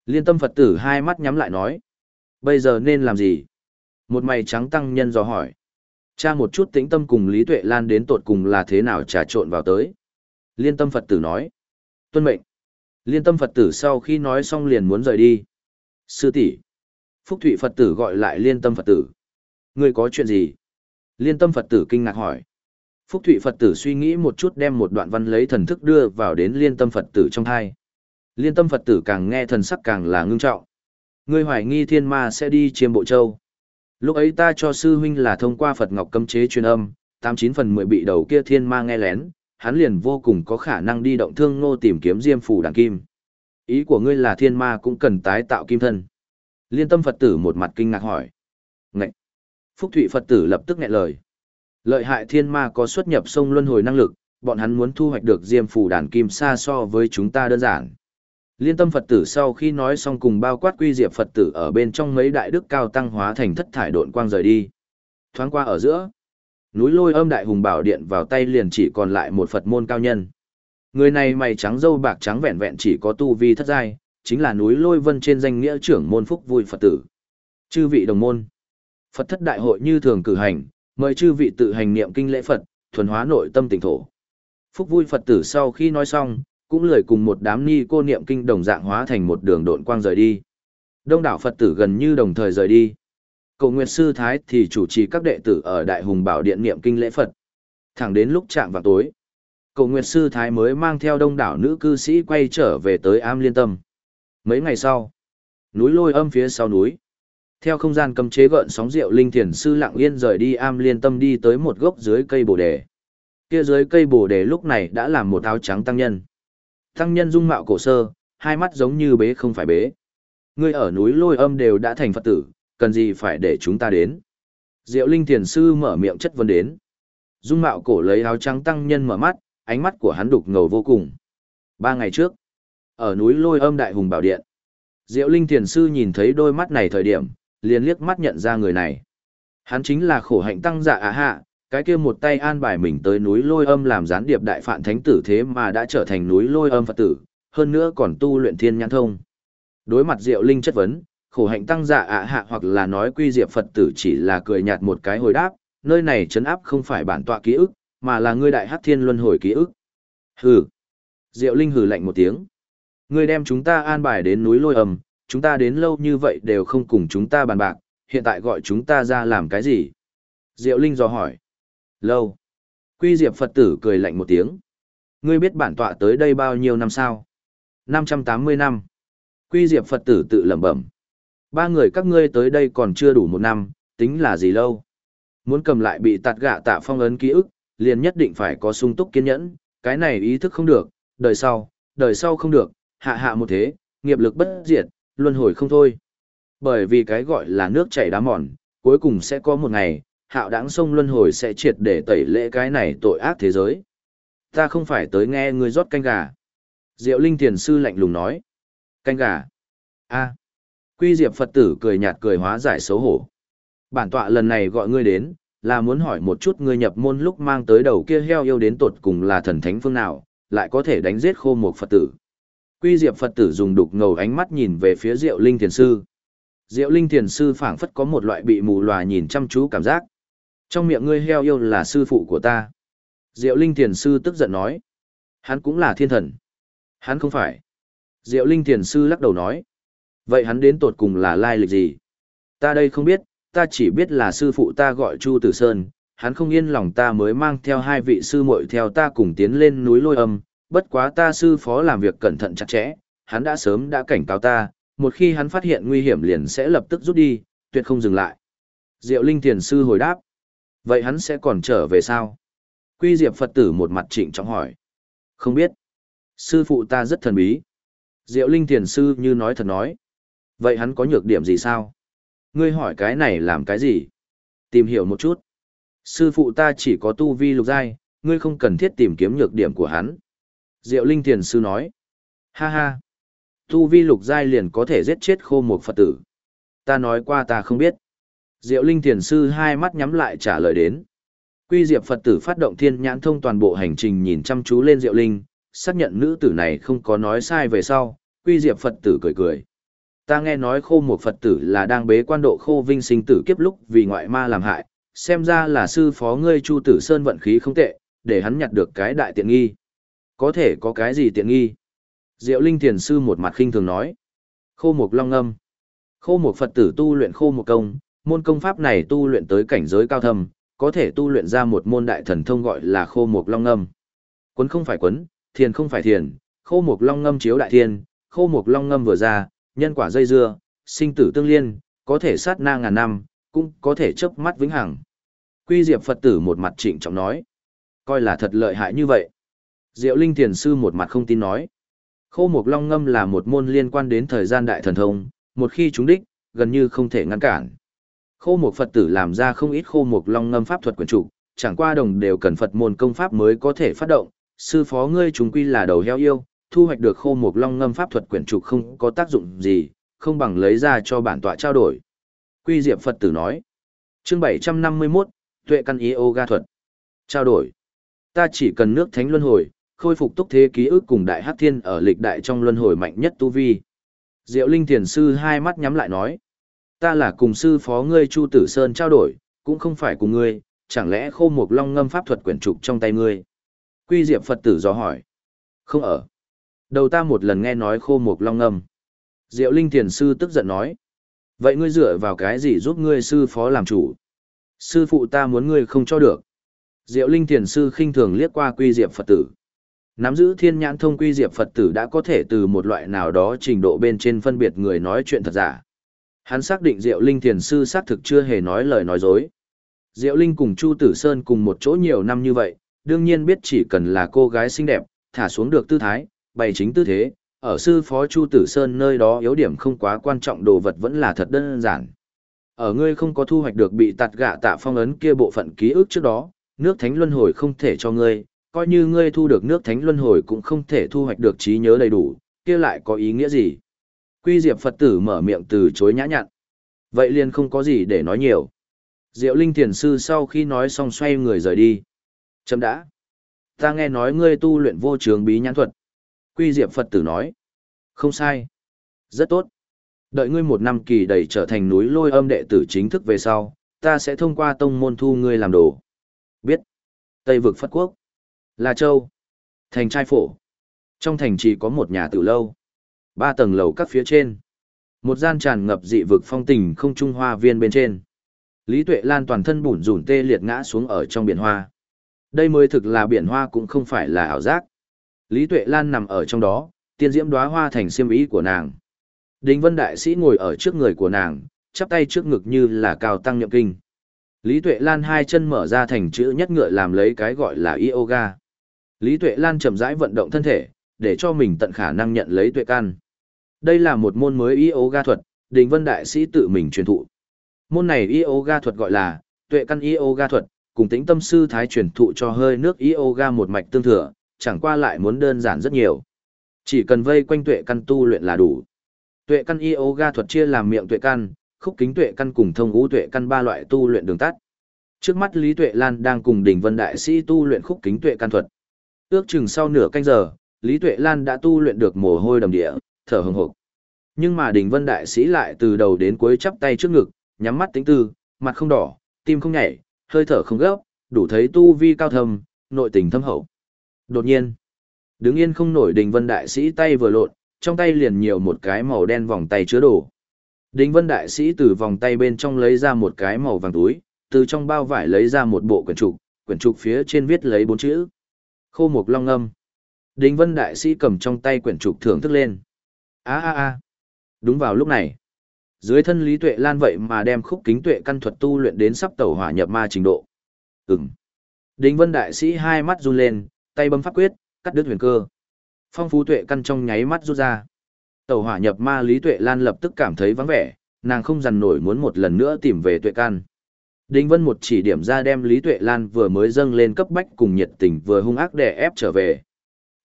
Liên tâm Phật tử hai mắt nhắm lại nói. Bây giờ nên làm gì? Một mày trắng tăng nhân dò hỏi. Cha một chút tĩnh tâm cùng Lý Tuệ Lan đến tột cùng là thế nào trà trộn vào tới. Liên tâm Phật tử nói. Tuân mệnh. Liên tâm Phật tử sau khi nói xong liền muốn rời đi. Sư tỷ Phúc Thụy Phật tử gọi lại liên tâm Phật tử. Người có chuyện gì? Liên tâm Phật tử kinh ngạc hỏi. Phúc Thụy Phật tử suy nghĩ một chút đem một đoạn văn lấy thần thức đưa vào đến liên tâm Phật tử trong thai. Liên tâm Phật tử càng nghe thần sắc càng là ngưng trọng. Ngươi hoài nghi thiên ma sẽ đi chiêm bộ châu. Lúc ấy ta cho sư huynh là thông qua Phật Ngọc cấm chế truyền âm, tám chín phần mười bị đầu kia thiên ma nghe lén, hắn liền vô cùng có khả năng đi động thương ngô tìm kiếm diêm phủ đàn kim. Ý của ngươi là thiên ma cũng cần tái tạo kim thân. Liên tâm Phật tử một mặt kinh ngạc hỏi. Ngậy! Phúc Thụy Phật tử lập tức nghẹn lời. Lợi hại thiên ma có xuất nhập sông luân hồi năng lực, bọn hắn muốn thu hoạch được diêm phủ đàn kim xa so với chúng ta đơn giản. Liên tâm Phật tử sau khi nói xong cùng bao quát quy diệp Phật tử ở bên trong mấy đại đức cao tăng hóa thành thất thải độn quang rời đi. Thoáng qua ở giữa, Núi lôi âm đại hùng bảo điện vào tay liền chỉ còn lại một Phật môn cao nhân. Người này mày trắng dâu bạc trắng vẹn vẹn chỉ có tu vi thất giai, chính là núi lôi vân trên danh nghĩa trưởng môn phúc vui Phật tử. Chư vị đồng môn. Phật thất đại hội như thường cử hành, mời chư vị tự hành niệm kinh lễ Phật, thuần hóa nội tâm tỉnh thổ. Phúc vui Phật tử sau khi nói xong, cũng lười cùng một đám ni cô niệm kinh đồng dạng hóa thành một đường độn quang rời đi. Đông đảo Phật tử gần như đồng thời rời đi. Cầu Nguyệt Sư Thái thì chủ trì các đệ tử ở Đại Hùng Bảo Điện niệm kinh lễ Phật. Thẳng đến lúc chạm vào tối. Cầu Nguyệt Sư Thái mới mang theo đông đảo nữ cư sĩ quay trở về tới Am Liên Tâm. Mấy ngày sau, núi lôi âm phía sau núi. Theo không gian cấm chế gợn sóng rượu linh thiền sư lặng yên rời đi Am Liên Tâm đi tới một gốc dưới cây bồ đề. Kia dưới cây bồ đề lúc này đã làm một áo trắng tăng nhân. Tăng nhân dung mạo cổ sơ, hai mắt giống như bế không phải bế. Ngươi ở núi lôi âm đều đã thành Phật tử, cần gì phải để chúng ta đến. Diệu Linh Thiền Sư mở miệng chất vấn đến. Dung mạo cổ lấy áo trắng tăng nhân mở mắt, ánh mắt của hắn đục ngầu vô cùng. Ba ngày trước, ở núi lôi âm đại hùng bảo điện, Diệu Linh Thiền Sư nhìn thấy đôi mắt này thời điểm, liền liếc mắt nhận ra người này. Hắn chính là khổ hạnh tăng dạ á hạ, cái kia một tay an bài mình tới núi lôi âm làm gián điệp đại phạn thánh tử thế mà đã trở thành núi lôi âm Phật tử, hơn nữa còn tu luyện thiên nhãn thông. Đối mặt Diệu Linh chất vấn, khổ hạnh tăng dạ ạ hạ hoặc là nói quy diệp Phật tử chỉ là cười nhạt một cái hồi đáp, nơi này chấn áp không phải bản tọa ký ức, mà là ngươi đại hát thiên luân hồi ký ức. Hừ. Diệu Linh hừ lạnh một tiếng. Ngươi đem chúng ta an bài đến núi lôi ầm, chúng ta đến lâu như vậy đều không cùng chúng ta bàn bạc, hiện tại gọi chúng ta ra làm cái gì? Diệu Linh dò hỏi. Lâu. Quy diệp Phật tử cười lạnh một tiếng. Ngươi biết bản tọa tới đây bao nhiêu năm sao? 580 năm. Quy diệp Phật tử tự lẩm bẩm. Ba người các ngươi tới đây còn chưa đủ một năm, tính là gì lâu. Muốn cầm lại bị tạt gạ tạ phong ấn ký ức, liền nhất định phải có sung túc kiên nhẫn, cái này ý thức không được, đời sau, đời sau không được, hạ hạ một thế, nghiệp lực bất diệt, luân hồi không thôi. Bởi vì cái gọi là nước chảy đá mòn, cuối cùng sẽ có một ngày, hạo đáng sông luân hồi sẽ triệt để tẩy lễ cái này tội ác thế giới. Ta không phải tới nghe ngươi rót canh gà. Diệu Linh Thiền Sư lạnh lùng nói. Canh gà. a Quy Diệp Phật tử cười nhạt cười hóa giải xấu hổ. Bản tọa lần này gọi ngươi đến, là muốn hỏi một chút ngươi nhập môn lúc mang tới đầu kia heo yêu đến tột cùng là thần thánh phương nào, lại có thể đánh giết khô một Phật tử. Quy Diệp Phật tử dùng đục ngầu ánh mắt nhìn về phía Diệu Linh Thiền Sư. Diệu Linh Thiền Sư phảng phất có một loại bị mù lòa nhìn chăm chú cảm giác. Trong miệng ngươi heo yêu là sư phụ của ta. Diệu Linh Thiền Sư tức giận nói. Hắn cũng là thiên thần. Hắn không phải. Diệu Linh Thiền Sư lắc đầu nói. Vậy hắn đến tột cùng là lai lịch gì? Ta đây không biết, ta chỉ biết là sư phụ ta gọi Chu Tử Sơn, hắn không yên lòng ta mới mang theo hai vị sư muội theo ta cùng tiến lên núi lôi âm, bất quá ta sư phó làm việc cẩn thận chặt chẽ, hắn đã sớm đã cảnh cáo ta, một khi hắn phát hiện nguy hiểm liền sẽ lập tức rút đi, tuyệt không dừng lại. Diệu Linh Thiền Sư hồi đáp, vậy hắn sẽ còn trở về sao? Quy Diệp Phật tử một mặt trịnh trọng hỏi. Không biết. Sư phụ ta rất thần bí. Diệu Linh Thiền Sư như nói thật nói. Vậy hắn có nhược điểm gì sao? Ngươi hỏi cái này làm cái gì? Tìm hiểu một chút. Sư phụ ta chỉ có tu vi lục giai, ngươi không cần thiết tìm kiếm nhược điểm của hắn. Diệu Linh Thiền Sư nói. Ha ha. Tu vi lục giai liền có thể giết chết khô một Phật tử. Ta nói qua ta không biết. Diệu Linh Thiền Sư hai mắt nhắm lại trả lời đến. Quy Diệp Phật tử phát động thiên nhãn thông toàn bộ hành trình nhìn chăm chú lên Diệu Linh, xác nhận nữ tử này không có nói sai về sau, Quy Diệp Phật tử cười cười. Ta nghe nói khô một Phật tử là đang bế quan độ khô vinh sinh tử kiếp lúc vì ngoại ma làm hại, xem ra là sư phó ngươi Chu Tử Sơn vận khí không tệ, để hắn nhặt được cái đại tiện nghi. Có thể có cái gì tiện nghi? Diệu Linh Thiền Sư một mặt khinh thường nói. Khô một long âm. Khô một Phật tử tu luyện khô một công, môn công pháp này tu luyện tới cảnh giới cao thâm, có thể tu luyện ra một môn đại thần thông gọi là khô mục long ngâm. Quấn không phải quấn, thiền không phải thiền, khô mục long ngâm chiếu đại thiên, khô mục long ngâm vừa ra, nhân quả dây dưa, sinh tử tương liên, có thể sát na ngàn năm, cũng có thể chớp mắt vĩnh hằng. Quy Diệp Phật tử một mặt trịnh trọng nói, coi là thật lợi hại như vậy. Diệu Linh Thiền Sư một mặt không tin nói, khô mục long ngâm là một môn liên quan đến thời gian đại thần thông, một khi chúng đích, gần như không thể ngăn cản. Khô một Phật tử làm ra không ít khô một long ngâm pháp thuật quyển trụ, chẳng qua đồng đều cần Phật môn công pháp mới có thể phát động, sư phó ngươi chúng quy là đầu heo yêu, thu hoạch được khô một long ngâm pháp thuật quyển trục không có tác dụng gì, không bằng lấy ra cho bản tọa trao đổi. Quy Diệp Phật tử nói. Chương 751, Tuệ căn yoga thuật. Trao đổi. Ta chỉ cần nước thánh luân hồi, khôi phục túc thế ký ức cùng đại hắc thiên ở lịch đại trong luân hồi mạnh nhất tu vi. Diệu Linh Thiền Sư hai mắt nhắm lại nói. Ta là cùng sư phó ngươi Chu Tử Sơn trao đổi, cũng không phải cùng ngươi, chẳng lẽ khô Mục long ngâm pháp thuật quyển trục trong tay ngươi. Quy Diệp Phật tử dò hỏi. Không ở. Đầu ta một lần nghe nói khô Mục long ngâm. Diệu Linh Thiền Sư tức giận nói. Vậy ngươi dựa vào cái gì giúp ngươi sư phó làm chủ? Sư phụ ta muốn ngươi không cho được. Diệu Linh Thiền Sư khinh thường liếc qua Quy Diệp Phật tử. Nắm giữ thiên nhãn thông quy diệp Phật tử đã có thể từ một loại nào đó trình độ bên trên phân biệt người nói chuyện thật giả. Hắn xác định Diệu Linh thiền sư xác thực chưa hề nói lời nói dối. Diệu Linh cùng Chu Tử Sơn cùng một chỗ nhiều năm như vậy, đương nhiên biết chỉ cần là cô gái xinh đẹp, thả xuống được tư thái, bày chính tư thế, ở sư phó Chu Tử Sơn nơi đó yếu điểm không quá quan trọng đồ vật vẫn là thật đơn giản. Ở ngươi không có thu hoạch được bị tạt gạ tạ phong ấn kia bộ phận ký ức trước đó, nước thánh luân hồi không thể cho ngươi, coi như ngươi thu được nước thánh luân hồi cũng không thể thu hoạch được trí nhớ đầy đủ, kia lại có ý nghĩa gì? Quy Diệp Phật tử mở miệng từ chối nhã nhặn. Vậy liền không có gì để nói nhiều. Diệu Linh Thiền Sư sau khi nói xong xoay người rời đi. Chấm đã. Ta nghe nói ngươi tu luyện vô trường bí nhãn thuật. Quy Diệp Phật tử nói. Không sai. Rất tốt. Đợi ngươi một năm kỳ đầy trở thành núi lôi âm đệ tử chính thức về sau, ta sẽ thông qua tông môn thu ngươi làm đồ. Biết. Tây vực Phật Quốc. La Châu. Thành trai phổ. Trong thành chỉ có một nhà tử lâu. Ba tầng lầu các phía trên. Một gian tràn ngập dị vực phong tình không trung hoa viên bên trên. Lý Tuệ Lan toàn thân bủn rủn tê liệt ngã xuống ở trong biển hoa. Đây mới thực là biển hoa cũng không phải là ảo giác. Lý Tuệ Lan nằm ở trong đó, tiên diễm đóa hoa thành xiêm ý của nàng. Đinh Vân Đại Sĩ ngồi ở trước người của nàng, chắp tay trước ngực như là cao tăng nhậm kinh. Lý Tuệ Lan hai chân mở ra thành chữ nhất ngựa làm lấy cái gọi là yoga. Lý Tuệ Lan chậm rãi vận động thân thể, để cho mình tận khả năng nhận lấy tuệ căn. Đây là một môn mới yoga thuật, Đình Vân Đại Sĩ tự mình truyền thụ. Môn này yoga thuật gọi là tuệ căn yoga thuật, cùng tính tâm sư thái truyền thụ cho hơi nước yoga một mạch tương thừa, chẳng qua lại muốn đơn giản rất nhiều. Chỉ cần vây quanh tuệ căn tu luyện là đủ. Tuệ căn yoga thuật chia làm miệng tuệ căn, khúc kính tuệ căn cùng thông ngũ tuệ căn ba loại tu luyện đường tắt. Trước mắt Lý Tuệ Lan đang cùng Đình Vân Đại Sĩ tu luyện khúc kính tuệ căn thuật. Ước chừng sau nửa canh giờ, Lý Tuệ Lan đã tu luyện được mồ hôi đầm địa, thở hừng hực. Nhưng mà Đình Vân Đại Sĩ lại từ đầu đến cuối chắp tay trước ngực, nhắm mắt tính tư, mặt không đỏ, tim không nhảy, hơi thở không gấp, đủ thấy tu vi cao thâm, nội tình thâm hậu. Đột nhiên, đứng yên không nổi Đình Vân Đại Sĩ tay vừa lộn, trong tay liền nhiều một cái màu đen vòng tay chứa đồ. Đình Vân Đại Sĩ từ vòng tay bên trong lấy ra một cái màu vàng túi, từ trong bao vải lấy ra một bộ quyển trục, quyển trục phía trên viết lấy bốn chữ. Khô Mộc long âm. Đinh Vân Đại Sĩ cầm trong tay quyển trục thưởng thức lên a a a Đúng vào lúc này. Dưới thân Lý Tuệ Lan vậy mà đem khúc kính tuệ căn thuật tu luyện đến sắp tẩu hỏa nhập ma trình độ. Ừm. Đinh Vân Đại Sĩ hai mắt run lên, tay bấm pháp quyết, cắt đứt huyền cơ. Phong phú tuệ căn trong nháy mắt rút ra. Tẩu hỏa nhập ma Lý Tuệ Lan lập tức cảm thấy vắng vẻ, nàng không dằn nổi muốn một lần nữa tìm về tuệ căn. Đinh Vân một chỉ điểm ra đem Lý Tuệ Lan vừa mới dâng lên cấp bách cùng nhiệt tình vừa hung ác đè ép trở về.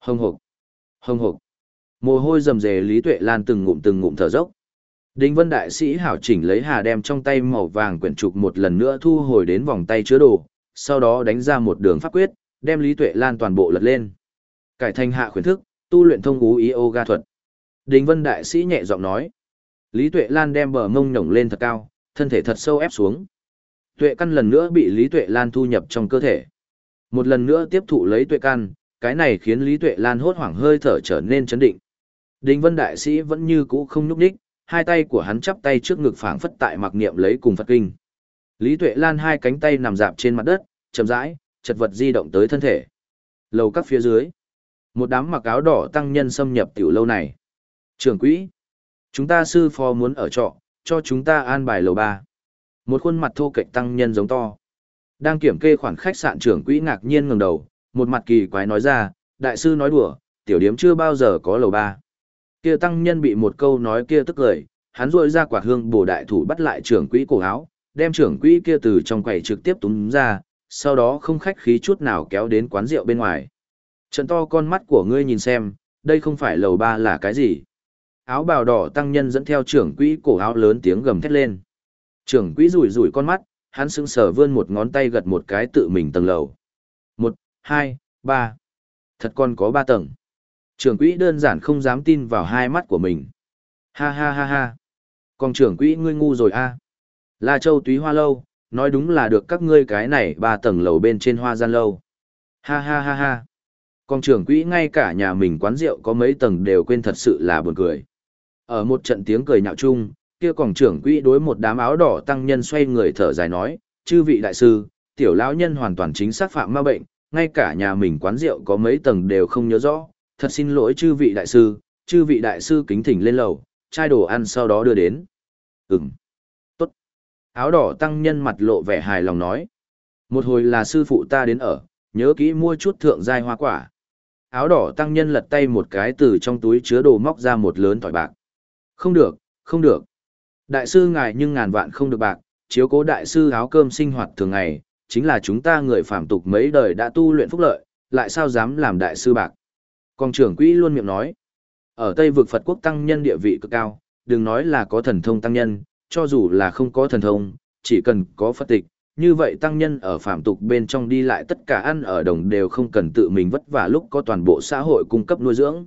Hồng hộc, hồng hộc. Mồ hôi rầm rề Lý Tuệ Lan từng ngụm từng ngụm thở dốc. Đinh Vân đại sĩ hảo chỉnh lấy hà đem trong tay màu vàng quyển trục một lần nữa thu hồi đến vòng tay chứa đồ, sau đó đánh ra một đường pháp quyết, đem Lý Tuệ Lan toàn bộ lật lên. Cải thành hạ khuyến thức, tu luyện thông ú yoga thuật. Đinh Vân đại sĩ nhẹ giọng nói. Lý Tuệ Lan đem bờ mông nhổng lên thật cao, thân thể thật sâu ép xuống. Tuệ căn lần nữa bị Lý Tuệ Lan thu nhập trong cơ thể. Một lần nữa tiếp thụ lấy tuệ căn, cái này khiến Lý Tuệ Lan hốt hoảng hơi thở trở nên chấn định. Đinh Vân Đại Sĩ vẫn như cũ không nhúc nhích, hai tay của hắn chắp tay trước ngực phảng phất tại mặc niệm lấy cùng Phật kinh. Lý Tuệ Lan hai cánh tay nằm dạp trên mặt đất, chậm rãi, chật vật di động tới thân thể. Lầu các phía dưới, một đám mặc áo đỏ tăng nhân xâm nhập tiểu lâu này. Trưởng quỹ, chúng ta sư phó muốn ở trọ, cho chúng ta an bài lầu ba. Một khuôn mặt thô kệch tăng nhân giống to. Đang kiểm kê khoản khách sạn trưởng quỹ ngạc nhiên ngẩng đầu, một mặt kỳ quái nói ra, đại sư nói đùa, tiểu điếm chưa bao giờ có lầu ba. Kia tăng nhân bị một câu nói kia tức cười, hắn rôi ra quả hương bổ đại thủ bắt lại trưởng quỹ cổ áo, đem trưởng quỹ kia từ trong quầy trực tiếp túm ra, sau đó không khách khí chút nào kéo đến quán rượu bên ngoài. Trận to con mắt của ngươi nhìn xem, đây không phải lầu ba là cái gì. Áo bào đỏ tăng nhân dẫn theo trưởng quỹ cổ áo lớn tiếng gầm thét lên. Trưởng quỹ rủi rủi con mắt, hắn sững sờ vươn một ngón tay gật một cái tự mình tầng lầu. Một, hai, ba. Thật còn có ba tầng. Trưởng quỹ đơn giản không dám tin vào hai mắt của mình. Ha ha ha ha. Còn trưởng quỹ ngươi ngu rồi a. La Châu túy hoa lâu, nói đúng là được các ngươi cái này ba tầng lầu bên trên hoa gian lâu. Ha ha ha ha. Còn trưởng quỹ ngay cả nhà mình quán rượu có mấy tầng đều quên thật sự là buồn cười. Ở một trận tiếng cười nhạo chung, kia còn trưởng quỹ đối một đám áo đỏ tăng nhân xoay người thở dài nói, chư vị đại sư, tiểu lão nhân hoàn toàn chính xác phạm ma bệnh, ngay cả nhà mình quán rượu có mấy tầng đều không nhớ rõ, thật xin lỗi chư vị đại sư, chư vị đại sư kính thỉnh lên lầu, chai đồ ăn sau đó đưa đến. Ừm. Tốt. Áo đỏ tăng nhân mặt lộ vẻ hài lòng nói. Một hồi là sư phụ ta đến ở, nhớ kỹ mua chút thượng giai hoa quả. Áo đỏ tăng nhân lật tay một cái từ trong túi chứa đồ móc ra một lớn tỏi bạc. Không được, không được. Đại sư ngài nhưng ngàn vạn không được bạc, chiếu cố đại sư áo cơm sinh hoạt thường ngày, chính là chúng ta người phạm tục mấy đời đã tu luyện phúc lợi, lại sao dám làm đại sư bạc. Còn trưởng quỹ luôn miệng nói, ở Tây vực Phật quốc tăng nhân địa vị cực cao, đừng nói là có thần thông tăng nhân, cho dù là không có thần thông, chỉ cần có Phật tịch, như vậy tăng nhân ở phạm tục bên trong đi lại tất cả ăn ở đồng đều không cần tự mình vất vả lúc có toàn bộ xã hội cung cấp nuôi dưỡng.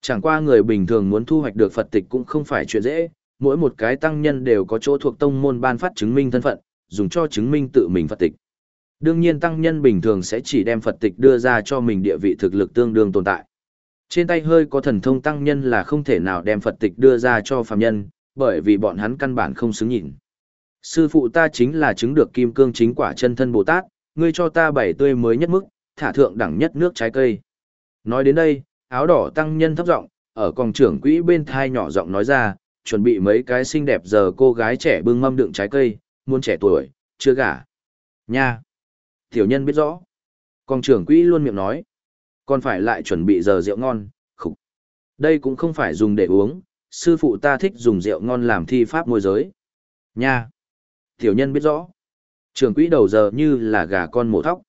Chẳng qua người bình thường muốn thu hoạch được Phật tịch cũng không phải chuyện dễ, mỗi một cái tăng nhân đều có chỗ thuộc tông môn ban phát chứng minh thân phận, dùng cho chứng minh tự mình Phật tịch. Đương nhiên tăng nhân bình thường sẽ chỉ đem Phật tịch đưa ra cho mình địa vị thực lực tương đương tồn tại. Trên tay hơi có thần thông tăng nhân là không thể nào đem Phật tịch đưa ra cho phàm nhân, bởi vì bọn hắn căn bản không xứng nhìn. Sư phụ ta chính là chứng được kim cương chính quả chân thân Bồ Tát, ngươi cho ta bảy tươi mới nhất mức, thả thượng đẳng nhất nước trái cây. Nói đến đây, áo đỏ tăng nhân thấp giọng, ở còng trưởng quỹ bên thai nhỏ giọng nói ra, chuẩn bị mấy cái xinh đẹp giờ cô gái trẻ bưng mâm đựng trái cây, muốn trẻ tuổi, chưa gả. Nha! Tiểu nhân biết rõ. Còn trưởng quỹ luôn miệng nói. Còn phải lại chuẩn bị giờ rượu ngon, khục. Đây cũng không phải dùng để uống, sư phụ ta thích dùng rượu ngon làm thi pháp môi giới. Nha! Tiểu nhân biết rõ. Trưởng quỹ đầu giờ như là gà con mổ thóc.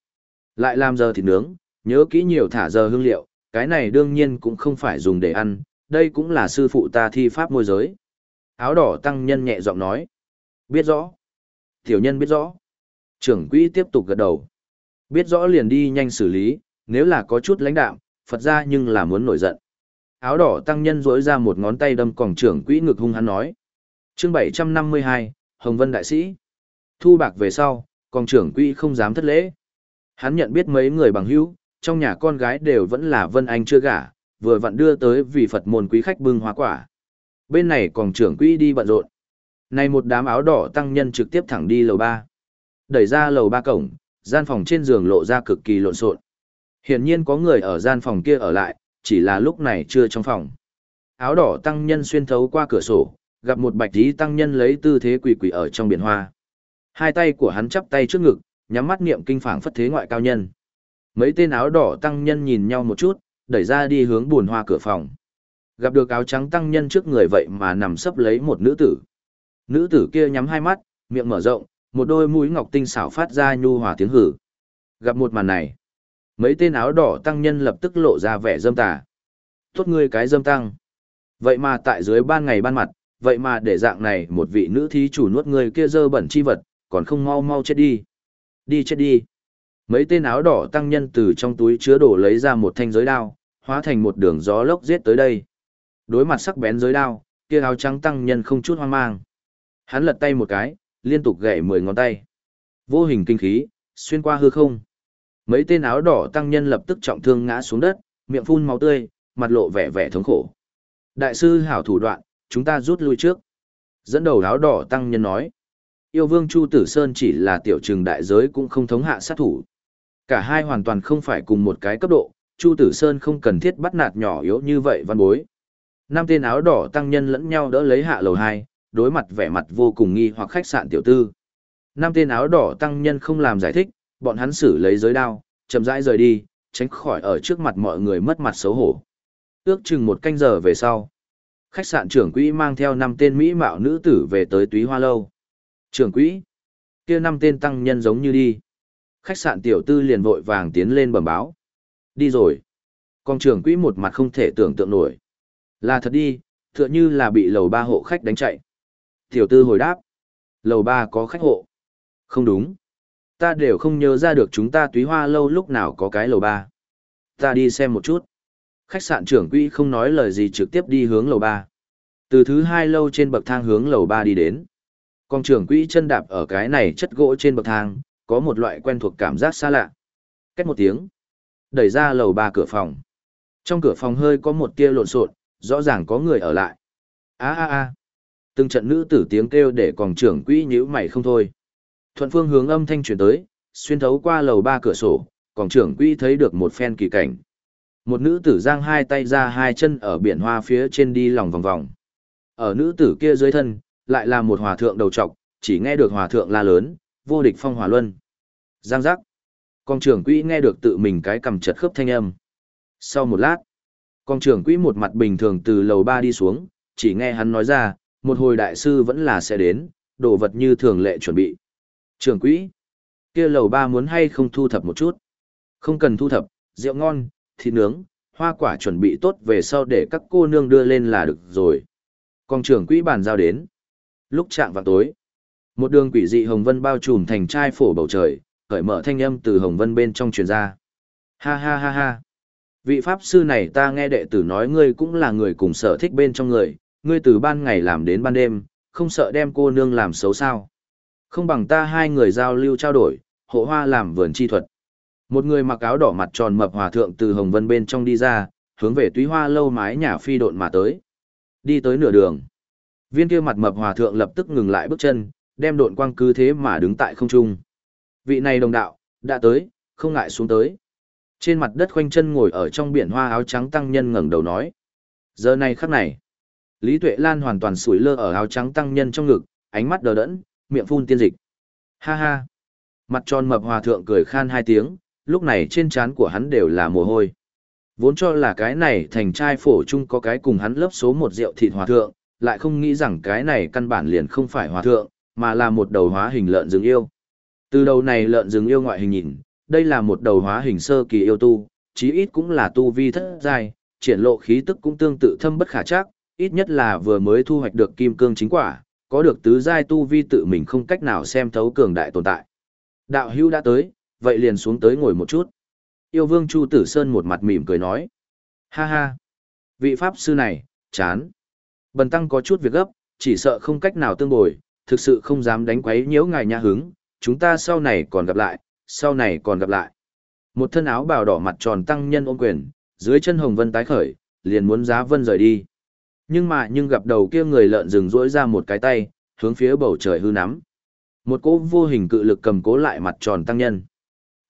Lại làm giờ thịt nướng, nhớ kỹ nhiều thả giờ hương liệu, cái này đương nhiên cũng không phải dùng để ăn, đây cũng là sư phụ ta thi pháp môi giới. Áo đỏ tăng nhân nhẹ giọng nói. Biết rõ. Tiểu nhân biết rõ. Trưởng quỹ tiếp tục gật đầu. Biết rõ liền đi nhanh xử lý, nếu là có chút lãnh đạm, Phật ra nhưng là muốn nổi giận. Áo đỏ tăng nhân rỗi ra một ngón tay đâm còng trưởng quỹ ngực hung hắn nói. chương 752, Hồng Vân Đại Sĩ. Thu bạc về sau, còng trưởng quỹ không dám thất lễ. Hắn nhận biết mấy người bằng hữu, trong nhà con gái đều vẫn là Vân Anh chưa gả, vừa vặn đưa tới vì Phật môn quý khách bưng hoa quả. Bên này còn trưởng quỹ đi bận rộn. Này một đám áo đỏ tăng nhân trực tiếp thẳng đi lầu ba. Đẩy ra lầu ba cổng, gian phòng trên giường lộ ra cực kỳ lộn xộn. Hiển nhiên có người ở gian phòng kia ở lại, chỉ là lúc này chưa trong phòng. Áo đỏ tăng nhân xuyên thấu qua cửa sổ, gặp một bạch tí tăng nhân lấy tư thế quỳ quỳ ở trong biển hoa. Hai tay của hắn chắp tay trước ngực, nhắm mắt niệm kinh phảng phất thế ngoại cao nhân. Mấy tên áo đỏ tăng nhân nhìn nhau một chút, đẩy ra đi hướng buồn hoa cửa phòng. Gặp được áo trắng tăng nhân trước người vậy mà nằm sấp lấy một nữ tử. Nữ tử kia nhắm hai mắt, miệng mở rộng, một đôi mũi ngọc tinh xảo phát ra nhu hòa tiếng hử. Gặp một màn này, mấy tên áo đỏ tăng nhân lập tức lộ ra vẻ dâm tà. Tốt ngươi cái dâm tăng. Vậy mà tại dưới ban ngày ban mặt, vậy mà để dạng này một vị nữ thí chủ nuốt người kia dơ bẩn chi vật, còn không mau mau chết đi. Đi chết đi. Mấy tên áo đỏ tăng nhân từ trong túi chứa đồ lấy ra một thanh giới đao, hóa thành một đường gió lốc giết tới đây. Đối mặt sắc bén giới đao, kia áo trắng tăng nhân không chút hoang mang. Hắn lật tay một cái, liên tục gãy mười ngón tay. Vô hình kinh khí, xuyên qua hư không. Mấy tên áo đỏ tăng nhân lập tức trọng thương ngã xuống đất, miệng phun máu tươi, mặt lộ vẻ vẻ thống khổ. Đại sư hảo thủ đoạn, chúng ta rút lui trước. Dẫn đầu áo đỏ tăng nhân nói. Yêu vương Chu Tử Sơn chỉ là tiểu trừng đại giới cũng không thống hạ sát thủ. Cả hai hoàn toàn không phải cùng một cái cấp độ, Chu Tử Sơn không cần thiết bắt nạt nhỏ yếu như vậy văn bối. Năm tên áo đỏ tăng nhân lẫn nhau đỡ lấy hạ lầu hai, đối mặt vẻ mặt vô cùng nghi hoặc khách sạn tiểu tư. Năm tên áo đỏ tăng nhân không làm giải thích, bọn hắn xử lấy giới đao, chậm rãi rời đi, tránh khỏi ở trước mặt mọi người mất mặt xấu hổ. Ước chừng một canh giờ về sau, khách sạn trưởng quỹ mang theo năm tên mỹ mạo nữ tử về tới túy hoa lâu. Trưởng quỹ, kia năm tên tăng nhân giống như đi. Khách sạn tiểu tư liền vội vàng tiến lên bẩm báo. Đi rồi. Con trưởng quỹ một mặt không thể tưởng tượng nổi. Là thật đi, tựa như là bị lầu ba hộ khách đánh chạy. Tiểu tư hồi đáp. Lầu ba có khách hộ. Không đúng. Ta đều không nhớ ra được chúng ta túy hoa lâu lúc nào có cái lầu ba. Ta đi xem một chút. Khách sạn trưởng quỹ không nói lời gì trực tiếp đi hướng lầu ba. Từ thứ hai lâu trên bậc thang hướng lầu ba đi đến. Con trưởng quỹ chân đạp ở cái này chất gỗ trên bậc thang, có một loại quen thuộc cảm giác xa lạ. Cách một tiếng. Đẩy ra lầu ba cửa phòng. Trong cửa phòng hơi có một tia lộn xộn, rõ ràng có người ở lại. A a a. Từng trận nữ tử tiếng kêu để còn trưởng quỹ nhữ mày không thôi. Thuận phương hướng âm thanh truyền tới, xuyên thấu qua lầu ba cửa sổ, còn trưởng quỹ thấy được một phen kỳ cảnh. Một nữ tử giang hai tay ra hai chân ở biển hoa phía trên đi lòng vòng vòng. Ở nữ tử kia dưới thân, lại là một hòa thượng đầu trọc, chỉ nghe được hòa thượng la lớn, vô địch phong hòa luân. Giang giác. Con trưởng quỹ nghe được tự mình cái cầm chật khớp thanh âm. Sau một lát, con trưởng quỹ một mặt bình thường từ lầu ba đi xuống, chỉ nghe hắn nói ra, một hồi đại sư vẫn là sẽ đến, đồ vật như thường lệ chuẩn bị. Trưởng quỹ, kia lầu ba muốn hay không thu thập một chút? Không cần thu thập, rượu ngon, thịt nướng, hoa quả chuẩn bị tốt về sau để các cô nương đưa lên là được rồi. Con trưởng quỹ bàn giao đến. Lúc chạm vào tối, một đường quỷ dị hồng vân bao trùm thành trai phổ bầu trời, khởi mở thanh âm từ hồng vân bên trong truyền ra. Ha ha ha ha. Vị pháp sư này ta nghe đệ tử nói ngươi cũng là người cùng sở thích bên trong người, ngươi từ ban ngày làm đến ban đêm, không sợ đem cô nương làm xấu sao. Không bằng ta hai người giao lưu trao đổi, hộ hoa làm vườn chi thuật. Một người mặc áo đỏ mặt tròn mập hòa thượng từ hồng vân bên trong đi ra, hướng về túy hoa lâu mái nhà phi độn mà tới. Đi tới nửa đường. Viên kia mặt mập hòa thượng lập tức ngừng lại bước chân, đem độn quang cứ thế mà đứng tại không trung. Vị này đồng đạo, đã tới, không ngại xuống tới. Trên mặt đất khoanh chân ngồi ở trong biển hoa áo trắng tăng nhân ngẩng đầu nói. Giờ này khắc này, Lý Tuệ Lan hoàn toàn sủi lơ ở áo trắng tăng nhân trong ngực, ánh mắt đờ đẫn, miệng phun tiên dịch. Ha ha. Mặt tròn mập hòa thượng cười khan hai tiếng, lúc này trên trán của hắn đều là mồ hôi. Vốn cho là cái này thành trai phổ chung có cái cùng hắn lớp số một rượu thịt hòa thượng, lại không nghĩ rằng cái này căn bản liền không phải hòa thượng, mà là một đầu hóa hình lợn rừng yêu. Từ đầu này lợn rừng yêu ngoại hình nhìn, đây là một đầu hóa hình sơ kỳ yêu tu, chí ít cũng là tu vi thất giai, triển lộ khí tức cũng tương tự thâm bất khả chắc, ít nhất là vừa mới thu hoạch được kim cương chính quả, có được tứ giai tu vi tự mình không cách nào xem thấu cường đại tồn tại. Đạo hữu đã tới, vậy liền xuống tới ngồi một chút. Yêu vương Chu Tử Sơn một mặt mỉm cười nói. Ha ha, vị pháp sư này, chán. Bần tăng có chút việc gấp, chỉ sợ không cách nào tương bồi, thực sự không dám đánh quấy nhiễu ngài nhà hứng, chúng ta sau này còn gặp lại, sau này còn gặp lại. Một thân áo bào đỏ mặt tròn tăng nhân ôm quyền, dưới chân hồng vân tái khởi, liền muốn giá vân rời đi. Nhưng mà nhưng gặp đầu kia người lợn rừng rỗi ra một cái tay, hướng phía bầu trời hư nắm. Một cỗ vô hình cự lực cầm cố lại mặt tròn tăng nhân.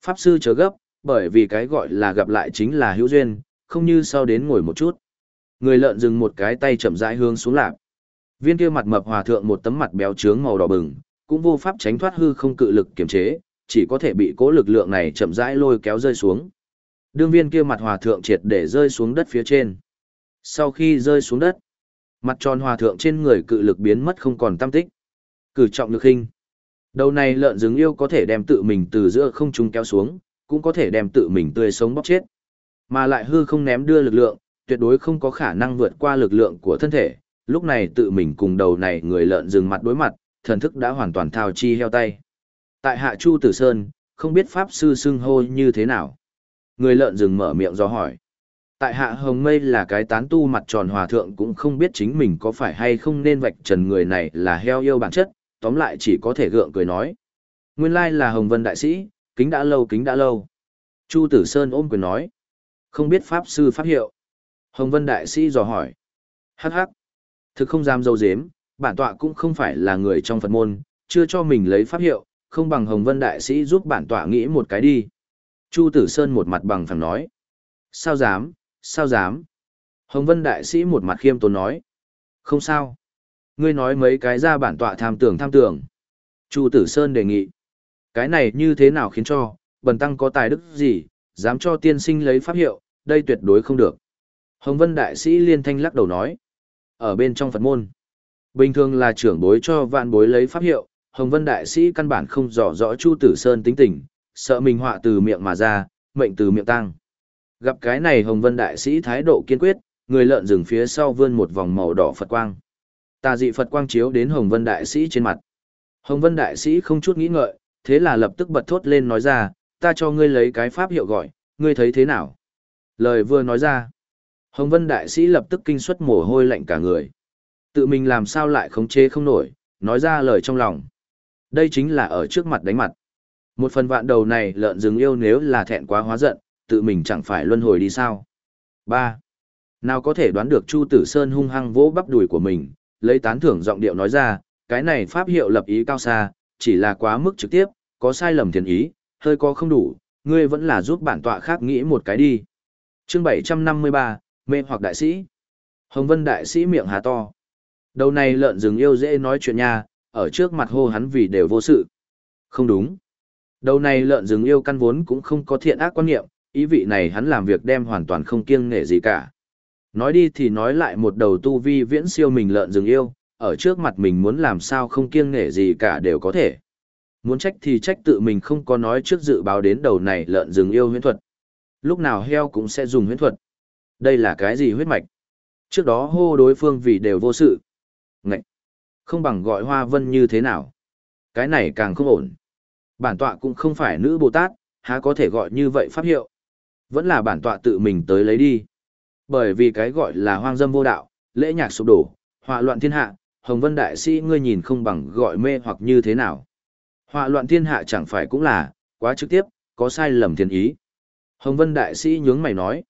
Pháp sư chớ gấp, bởi vì cái gọi là gặp lại chính là hữu duyên, không như sau đến ngồi một chút. Người lợn dừng một cái tay chậm rãi hướng xuống lạp. Viên kia mặt mập hòa thượng một tấm mặt béo trướng màu đỏ bừng, cũng vô pháp tránh thoát hư không cự lực kiểm chế, chỉ có thể bị cố lực lượng này chậm rãi lôi kéo rơi xuống. Đương viên kia mặt hòa thượng triệt để rơi xuống đất phía trên. Sau khi rơi xuống đất, mặt tròn hòa thượng trên người cự lực biến mất không còn tâm tích. Cử trọng lực hình. Đầu này lợn rừng yêu có thể đem tự mình từ giữa không trung kéo xuống, cũng có thể đem tự mình tươi sống bóc chết. Mà lại hư không ném đưa lực lượng, tuyệt đối không có khả năng vượt qua lực lượng của thân thể. Lúc này tự mình cùng đầu này người lợn rừng mặt đối mặt, thần thức đã hoàn toàn thao chi heo tay. Tại hạ Chu Tử Sơn, không biết Pháp Sư xưng hô như thế nào. Người lợn rừng mở miệng do hỏi. Tại hạ Hồng Mây là cái tán tu mặt tròn hòa thượng cũng không biết chính mình có phải hay không nên vạch trần người này là heo yêu bản chất, tóm lại chỉ có thể gượng cười nói. Nguyên lai là Hồng Vân Đại Sĩ, kính đã lâu kính đã lâu. Chu Tử Sơn ôm quyền nói. Không biết Pháp Sư Pháp hiệu. Hồng Vân Đại Sĩ dò hỏi. Hắc hắc. Thực không dám dâu dếm, bản tọa cũng không phải là người trong Phật môn, chưa cho mình lấy Pháp hiệu, không bằng Hồng Vân Đại Sĩ giúp bản tọa nghĩ một cái đi. Chu Tử Sơn một mặt bằng phẳng nói. Sao dám, sao dám. Hồng Vân Đại Sĩ một mặt khiêm tốn nói. Không sao. Ngươi nói mấy cái ra bản tọa tham tưởng tham tưởng. Chu Tử Sơn đề nghị. Cái này như thế nào khiến cho, bần tăng có tài đức gì, dám cho tiên sinh lấy pháp hiệu, đây tuyệt đối không được. Hồng Vân Đại Sĩ liên thanh lắc đầu nói. Ở bên trong Phật môn, bình thường là trưởng bối cho vạn bối lấy pháp hiệu, Hồng Vân Đại Sĩ căn bản không rõ rõ Chu Tử Sơn tính tình, sợ mình họa từ miệng mà ra, mệnh từ miệng tăng. Gặp cái này Hồng Vân Đại Sĩ thái độ kiên quyết, người lợn rừng phía sau vươn một vòng màu đỏ Phật quang. Tà dị Phật quang chiếu đến Hồng Vân Đại Sĩ trên mặt. Hồng Vân Đại Sĩ không chút nghĩ ngợi, thế là lập tức bật thốt lên nói ra, ta cho ngươi lấy cái pháp hiệu gọi, ngươi thấy thế nào? Lời vừa nói ra, Hồng Vân Đại Sĩ lập tức kinh suất mồ hôi lạnh cả người. Tự mình làm sao lại khống chế không nổi, nói ra lời trong lòng. Đây chính là ở trước mặt đánh mặt. Một phần vạn đầu này lợn rừng yêu nếu là thẹn quá hóa giận, tự mình chẳng phải luân hồi đi sao. 3. Nào có thể đoán được Chu Tử Sơn hung hăng vỗ bắp đùi của mình, lấy tán thưởng giọng điệu nói ra, cái này pháp hiệu lập ý cao xa, chỉ là quá mức trực tiếp, có sai lầm thiền ý, hơi có không đủ, ngươi vẫn là giúp bản tọa khác nghĩ một cái đi. Chương 753, mê hoặc đại sĩ. Hồng Vân đại sĩ miệng hà to. Đầu này lợn rừng yêu dễ nói chuyện nha, ở trước mặt hô hắn vì đều vô sự. Không đúng. Đầu này lợn rừng yêu căn vốn cũng không có thiện ác quan niệm, ý vị này hắn làm việc đem hoàn toàn không kiêng nể gì cả. Nói đi thì nói lại một đầu tu vi viễn siêu mình lợn rừng yêu, ở trước mặt mình muốn làm sao không kiêng nể gì cả đều có thể. Muốn trách thì trách tự mình không có nói trước dự báo đến đầu này lợn rừng yêu huyễn thuật. Lúc nào heo cũng sẽ dùng huyễn thuật. Đây là cái gì huyết mạch? Trước đó hô đối phương vì đều vô sự. Ngậy! Không bằng gọi hoa vân như thế nào? Cái này càng không ổn. Bản tọa cũng không phải nữ Bồ Tát, há có thể gọi như vậy pháp hiệu. Vẫn là bản tọa tự mình tới lấy đi. Bởi vì cái gọi là hoang dâm vô đạo, lễ nhạc sụp đổ, họa loạn thiên hạ, Hồng Vân Đại Sĩ ngươi nhìn không bằng gọi mê hoặc như thế nào. Họa loạn thiên hạ chẳng phải cũng là, quá trực tiếp, có sai lầm thiên ý. Hồng Vân Đại Sĩ nhướng mày nói.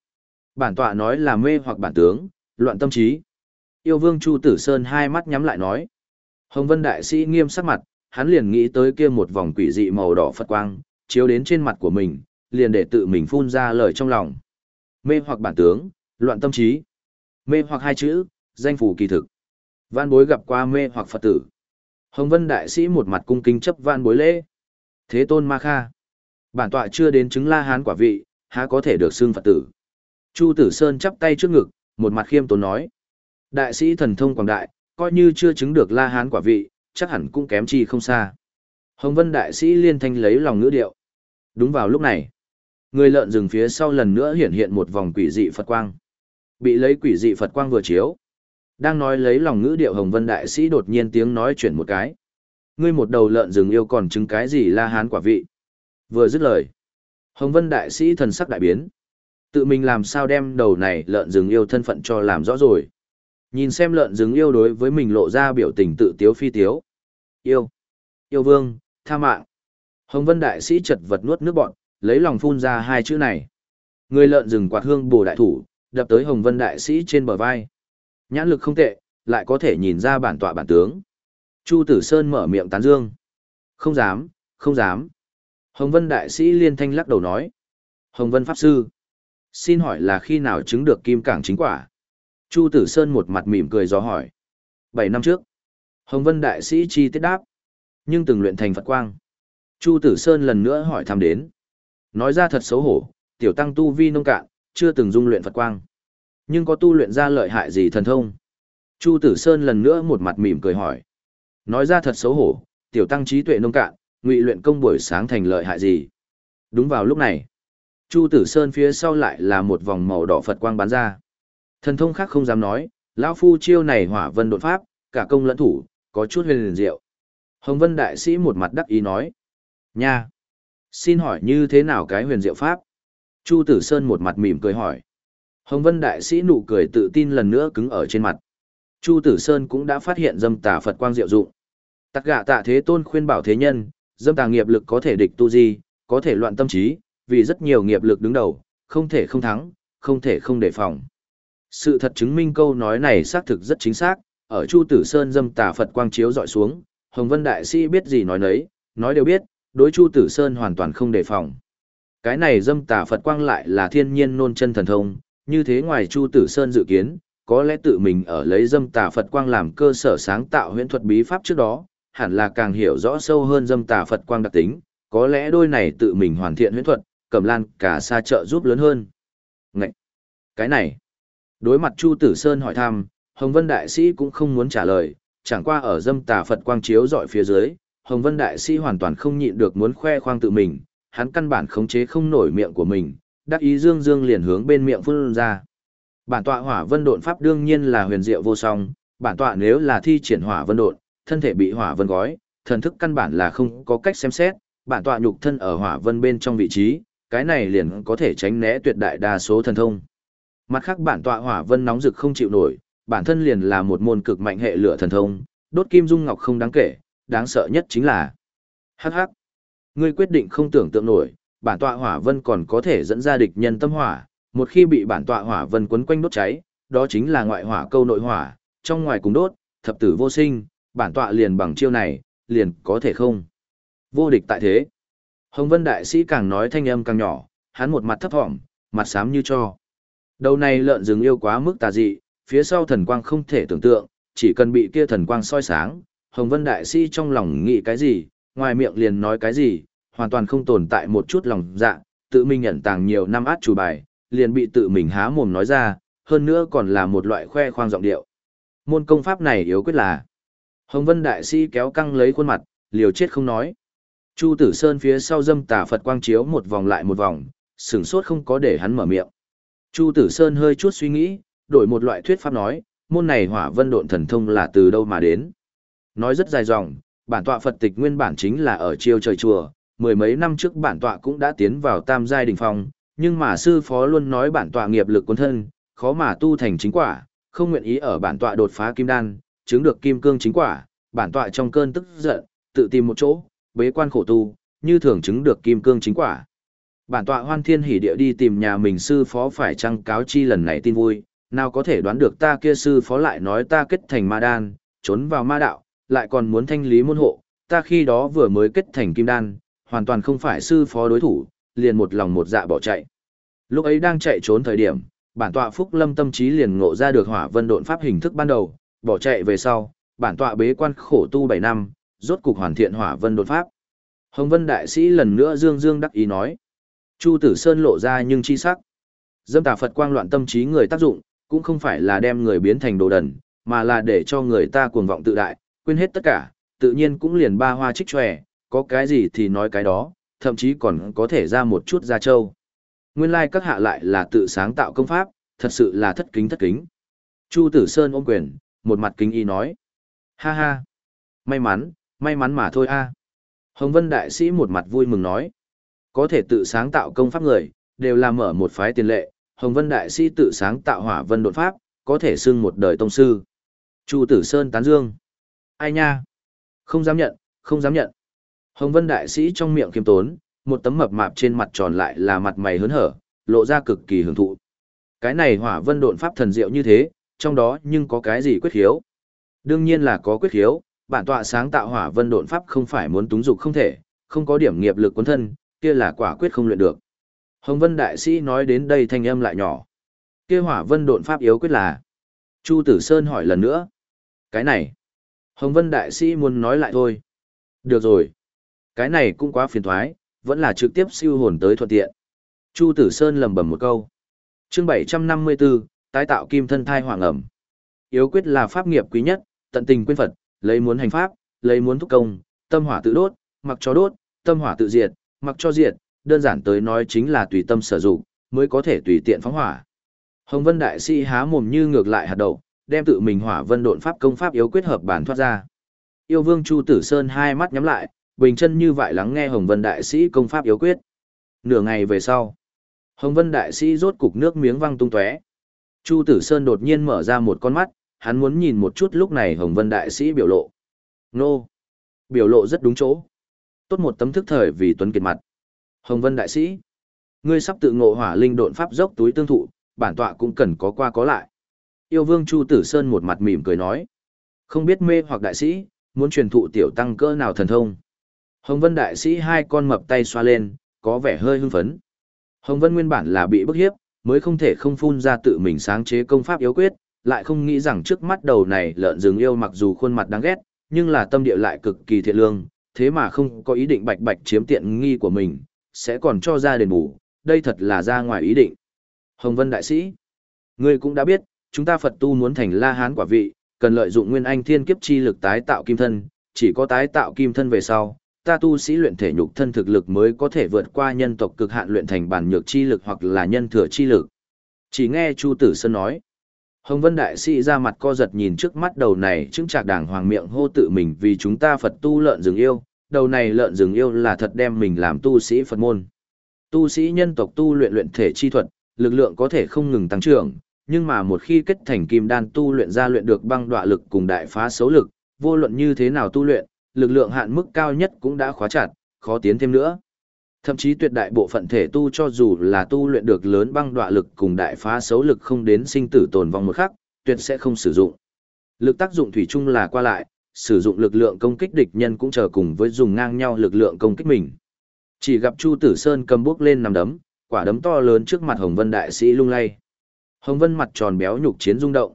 Bản tọa nói là mê hoặc bản tướng, loạn tâm trí. Yêu vương Chu Tử Sơn hai mắt nhắm lại nói. Hồng Vân Đại Sĩ nghiêm sắc mặt, hắn liền nghĩ tới kia một vòng quỷ dị màu đỏ Phật quang, chiếu đến trên mặt của mình, liền để tự mình phun ra lời trong lòng. Mê hoặc bản tướng, loạn tâm trí. Mê hoặc hai chữ, danh phủ kỳ thực. Văn bối gặp qua mê hoặc Phật tử. Hồng Vân Đại Sĩ một mặt cung kính chấp văn bối lễ. Thế tôn ma kha. Bản tọa chưa đến chứng la hán quả vị, há có thể được xưng Phật tử. Chu Tử Sơn chắp tay trước ngực, một mặt khiêm tốn nói. Đại sĩ thần thông quảng đại, coi như chưa chứng được la hán quả vị, chắc hẳn cũng kém chi không xa. Hồng Vân Đại Sĩ liên thanh lấy lòng ngữ điệu. Đúng vào lúc này, người lợn rừng phía sau lần nữa hiện hiện một vòng quỷ dị Phật quang. Bị lấy quỷ dị Phật quang vừa chiếu. Đang nói lấy lòng ngữ điệu Hồng Vân Đại Sĩ đột nhiên tiếng nói chuyển một cái. Ngươi một đầu lợn rừng yêu còn chứng cái gì la hán quả vị. Vừa dứt lời. Hồng Vân Đại Sĩ thần sắc đại biến. Tự mình làm sao đem đầu này lợn rừng yêu thân phận cho làm rõ rồi. Nhìn xem lợn rừng yêu đối với mình lộ ra biểu tình tự tiếu phi tiếu. Yêu. Yêu vương, tha mạng. Hồng Vân Đại Sĩ chật vật nuốt nước bọn, lấy lòng phun ra hai chữ này. Người lợn rừng quạt hương bổ đại thủ, đập tới Hồng Vân Đại Sĩ trên bờ vai. Nhãn lực không tệ, lại có thể nhìn ra bản tọa bản tướng. Chu Tử Sơn mở miệng tán dương. Không dám, không dám. Hồng Vân Đại Sĩ liên thanh lắc đầu nói. Hồng Vân Pháp Sư. Xin hỏi là khi nào chứng được kim cảng chính quả? Chu Tử Sơn một mặt mỉm cười do hỏi. Bảy năm trước. Hồng Vân Đại Sĩ chi tiết đáp. Nhưng từng luyện thành Phật Quang. Chu Tử Sơn lần nữa hỏi thăm đến. Nói ra thật xấu hổ, tiểu tăng tu vi nông cạn, chưa từng dung luyện Phật Quang. Nhưng có tu luyện ra lợi hại gì thần thông? Chu Tử Sơn lần nữa một mặt mỉm cười hỏi. Nói ra thật xấu hổ, tiểu tăng trí tuệ nông cạn, ngụy luyện công buổi sáng thành lợi hại gì? Đúng vào lúc này, Chu Tử Sơn phía sau lại là một vòng màu đỏ Phật quang bắn ra. Thần thông khác không dám nói, lão phu chiêu này hỏa vân đột pháp, cả công lẫn thủ, có chút huyền liền diệu. Hồng Vân đại sĩ một mặt đắc ý nói: "Nha, xin hỏi như thế nào cái huyền diệu pháp?" Chu Tử Sơn một mặt mỉm cười hỏi. Hồng Vân đại sĩ nụ cười tự tin lần nữa cứng ở trên mặt. Chu Tử Sơn cũng đã phát hiện dâm tà Phật quang diệu dụng. Tắc gạ tạ thế tôn khuyên bảo thế nhân, dâm tà nghiệp lực có thể địch tu di, có thể loạn tâm trí, vì rất nhiều nghiệp lực đứng đầu, không thể không thắng, không thể không đề phòng. Sự thật chứng minh câu nói này xác thực rất chính xác, ở Chu Tử Sơn dâm tà Phật quang chiếu dọi xuống, Hồng Vân Đại Sĩ biết gì nói nấy, nói đều biết, đối Chu Tử Sơn hoàn toàn không đề phòng. Cái này dâm tà Phật quang lại là thiên nhiên nôn chân thần thông, như thế ngoài Chu Tử Sơn dự kiến, có lẽ tự mình ở lấy dâm tà Phật quang làm cơ sở sáng tạo huyễn thuật bí pháp trước đó, hẳn là càng hiểu rõ sâu hơn dâm tà Phật quang đặc tính, có lẽ đôi này tự mình hoàn thiện huyễn thuật, cầm lan cả xa trợ giúp lớn hơn. Ngậy! Cái này! Đối mặt Chu Tử Sơn hỏi thăm, Hồng Vân Đại Sĩ cũng không muốn trả lời, chẳng qua ở dâm tà Phật quang chiếu dọi phía dưới, Hồng Vân Đại Sĩ hoàn toàn không nhịn được muốn khoe khoang tự mình, hắn căn bản khống chế không nổi miệng của mình, đắc ý dương dương liền hướng bên miệng phun ra. Bản tọa hỏa vân độn pháp đương nhiên là huyền diệu vô song, bản tọa nếu là thi triển hỏa vân độn, thân thể bị hỏa vân gói, thần thức căn bản là không có cách xem xét, bản tọa nhục thân ở hỏa vân bên trong vị trí, cái này liền có thể tránh né tuyệt đại đa số thần thông. Mặt khác bản tọa hỏa vân nóng rực không chịu nổi, bản thân liền là một môn cực mạnh hệ lửa thần thông, đốt kim dung ngọc không đáng kể, đáng sợ nhất chính là Hắc hắc. Ngươi quyết định không tưởng tượng nổi, bản tọa hỏa vân còn có thể dẫn ra địch nhân tâm hỏa, một khi bị bản tọa hỏa vân quấn quanh đốt cháy, đó chính là ngoại hỏa câu nội hỏa, trong ngoài cùng đốt, thập tử vô sinh, bản tọa liền bằng chiêu này, liền có thể không. Vô địch tại thế. Hồng Vân Đại Sĩ càng nói thanh âm càng nhỏ, hắn một mặt thấp thỏm, mặt xám như cho. Đầu này lợn rừng yêu quá mức tà dị, phía sau thần quang không thể tưởng tượng, chỉ cần bị kia thần quang soi sáng, Hồng Vân Đại Sĩ trong lòng nghĩ cái gì, ngoài miệng liền nói cái gì, hoàn toàn không tồn tại một chút lòng dạ, tự mình nhận tàng nhiều năm át chủ bài, liền bị tự mình há mồm nói ra, hơn nữa còn là một loại khoe khoang giọng điệu. Môn công pháp này yếu quyết là Hồng Vân Đại Sĩ kéo căng lấy khuôn mặt, liều chết không nói. Chu Tử Sơn phía sau dâm tà Phật quang chiếu một vòng lại một vòng, sửng sốt không có để hắn mở miệng. Chu Tử Sơn hơi chút suy nghĩ, đổi một loại thuyết pháp nói, môn này hỏa vân độn thần thông là từ đâu mà đến. Nói rất dài dòng, bản tọa Phật tịch nguyên bản chính là ở chiêu trời chùa, mười mấy năm trước bản tọa cũng đã tiến vào tam giai đỉnh phong, nhưng mà sư phó luôn nói bản tọa nghiệp lực quân thân, khó mà tu thành chính quả, không nguyện ý ở bản tọa đột phá kim đan, chứng được kim cương chính quả, bản tọa trong cơn tức giận, tự tìm một chỗ, bế quan khổ tu, như thường chứng được kim cương chính quả. Bản tọa hoan thiên hỉ địa đi tìm nhà mình sư phó phải trăng cáo chi lần này tin vui, nào có thể đoán được ta kia sư phó lại nói ta kết thành ma đan, trốn vào ma đạo, lại còn muốn thanh lý môn hộ, ta khi đó vừa mới kết thành kim đan, hoàn toàn không phải sư phó đối thủ, liền một lòng một dạ bỏ chạy. Lúc ấy đang chạy trốn thời điểm, bản tọa Phúc Lâm tâm trí liền ngộ ra được hỏa vân độn pháp hình thức ban đầu, bỏ chạy về sau, bản tọa bế quan khổ tu 7 năm, rốt cục hoàn thiện hỏa vân đột pháp. Hồng Vân đại sĩ lần nữa dương dương đắc ý nói. Chu Tử Sơn lộ ra nhưng chi sắc. Dâm tà Phật quang loạn tâm trí người tác dụng, cũng không phải là đem người biến thành đồ đần, mà là để cho người ta cuồng vọng tự đại, quên hết tất cả, tự nhiên cũng liền ba hoa trích tròe, có cái gì thì nói cái đó, thậm chí còn có thể ra một chút ra châu. Nguyên lai like các hạ lại là tự sáng tạo công pháp, thật sự là thất kính thất kính. Chu Tử Sơn ôm quyền, một mặt kính y nói. Ha ha, may mắn, may mắn mà thôi a. Hồng Vân Đại Sĩ một mặt vui mừng nói. Có thể tự sáng tạo công pháp người, đều là mở một phái tiền lệ, Hồng Vân Đại Sĩ tự sáng tạo hỏa vân đột pháp, có thể xưng một đời tông sư. Chu Tử Sơn tán dương. Ai nha? Không dám nhận, không dám nhận. Hồng Vân Đại Sĩ trong miệng kiêm tốn, một tấm mập mạp trên mặt tròn lại là mặt mày hớn hở, lộ ra cực kỳ hưởng thụ. Cái này hỏa vân độn pháp thần diệu như thế, trong đó nhưng có cái gì quyết khiếu? Đương nhiên là có quyết khiếu, bản tọa sáng tạo hỏa vân độn pháp không phải muốn túng dục không thể, không có điểm nghiệp lực quân thân, kia là quả quyết không luyện được. Hồng Vân đại sĩ nói đến đây thanh âm lại nhỏ. Kia hỏa vân độn pháp yếu quyết là? Chu Tử Sơn hỏi lần nữa. Cái này. Hồng Vân đại sĩ muốn nói lại thôi. Được rồi. Cái này cũng quá phiền thoái, vẫn là trực tiếp siêu hồn tới thuận tiện. Chu Tử Sơn lầm bầm một câu. Chương 754, tái tạo kim thân thai hoàng ẩm. Yếu quyết là pháp nghiệp quý nhất, tận tình quên Phật, lấy muốn hành pháp, lấy muốn thúc công, tâm hỏa tự đốt, mặc cho đốt, tâm hỏa tự diệt, mặc cho diệt, đơn giản tới nói chính là tùy tâm sử dụng, mới có thể tùy tiện phóng hỏa. Hồng Vân đại sĩ há mồm như ngược lại hạt đậu, đem tự mình hỏa vân độn pháp công pháp yếu quyết hợp bản thoát ra. Yêu Vương Chu Tử Sơn hai mắt nhắm lại, bình chân như vậy lắng nghe Hồng Vân đại sĩ công pháp yếu quyết. Nửa ngày về sau, Hồng Vân đại sĩ rốt cục nước miếng văng tung tóe. Chu Tử Sơn đột nhiên mở ra một con mắt, hắn muốn nhìn một chút lúc này Hồng Vân Đại Sĩ biểu lộ. Nô! Biểu lộ rất đúng chỗ. Tốt một tấm thức thời vì tuấn kiệt mặt. Hồng Vân Đại Sĩ! Ngươi sắp tự ngộ hỏa linh độn pháp dốc túi tương thụ, bản tọa cũng cần có qua có lại. Yêu vương Chu Tử Sơn một mặt mỉm cười nói. Không biết mê hoặc đại sĩ, muốn truyền thụ tiểu tăng cỡ nào thần thông. Hồng Vân Đại Sĩ hai con mập tay xoa lên, có vẻ hơi hưng phấn. Hồng Vân nguyên bản là bị bức hiếp, mới không thể không phun ra tự mình sáng chế công pháp yếu quyết, lại không nghĩ rằng trước mắt đầu này lợn rừng yêu mặc dù khuôn mặt đáng ghét, nhưng là tâm địa lại cực kỳ thiện lương, thế mà không có ý định bạch bạch chiếm tiện nghi của mình, sẽ còn cho ra đền bù, đây thật là ra ngoài ý định. Hồng Vân Đại Sĩ, ngươi cũng đã biết, chúng ta Phật tu muốn thành La Hán quả vị, cần lợi dụng nguyên anh thiên kiếp chi lực tái tạo kim thân, chỉ có tái tạo kim thân về sau, ta tu sĩ luyện thể nhục thân thực lực mới có thể vượt qua nhân tộc cực hạn luyện thành bản nhược chi lực hoặc là nhân thừa chi lực. Chỉ nghe Chu Tử Sơn nói, Hồng Vân Đại Sĩ ra mặt co giật nhìn trước mắt đầu này chứng trạc đàng hoàng miệng hô tự mình vì chúng ta Phật tu lợn rừng yêu, đầu này lợn rừng yêu là thật đem mình làm tu sĩ Phật môn. Tu sĩ nhân tộc tu luyện luyện thể chi thuật, lực lượng có thể không ngừng tăng trưởng, nhưng mà một khi kết thành kim đan tu luyện ra luyện được băng đọa lực cùng đại phá xấu lực, vô luận như thế nào tu luyện, lực lượng hạn mức cao nhất cũng đã khóa chặt, khó tiến thêm nữa. Thậm chí tuyệt đại bộ phận thể tu cho dù là tu luyện được lớn băng đọa lực cùng đại phá xấu lực không đến sinh tử tồn vong một khắc, tuyệt sẽ không sử dụng. Lực tác dụng thủy chung là qua lại, sử dụng lực lượng công kích địch nhân cũng chờ cùng với dùng ngang nhau lực lượng công kích mình. Chỉ gặp Chu Tử Sơn cầm bước lên nằm đấm, quả đấm to lớn trước mặt Hồng Vân đại sĩ lung lay. Hồng Vân mặt tròn béo nhục chiến rung động.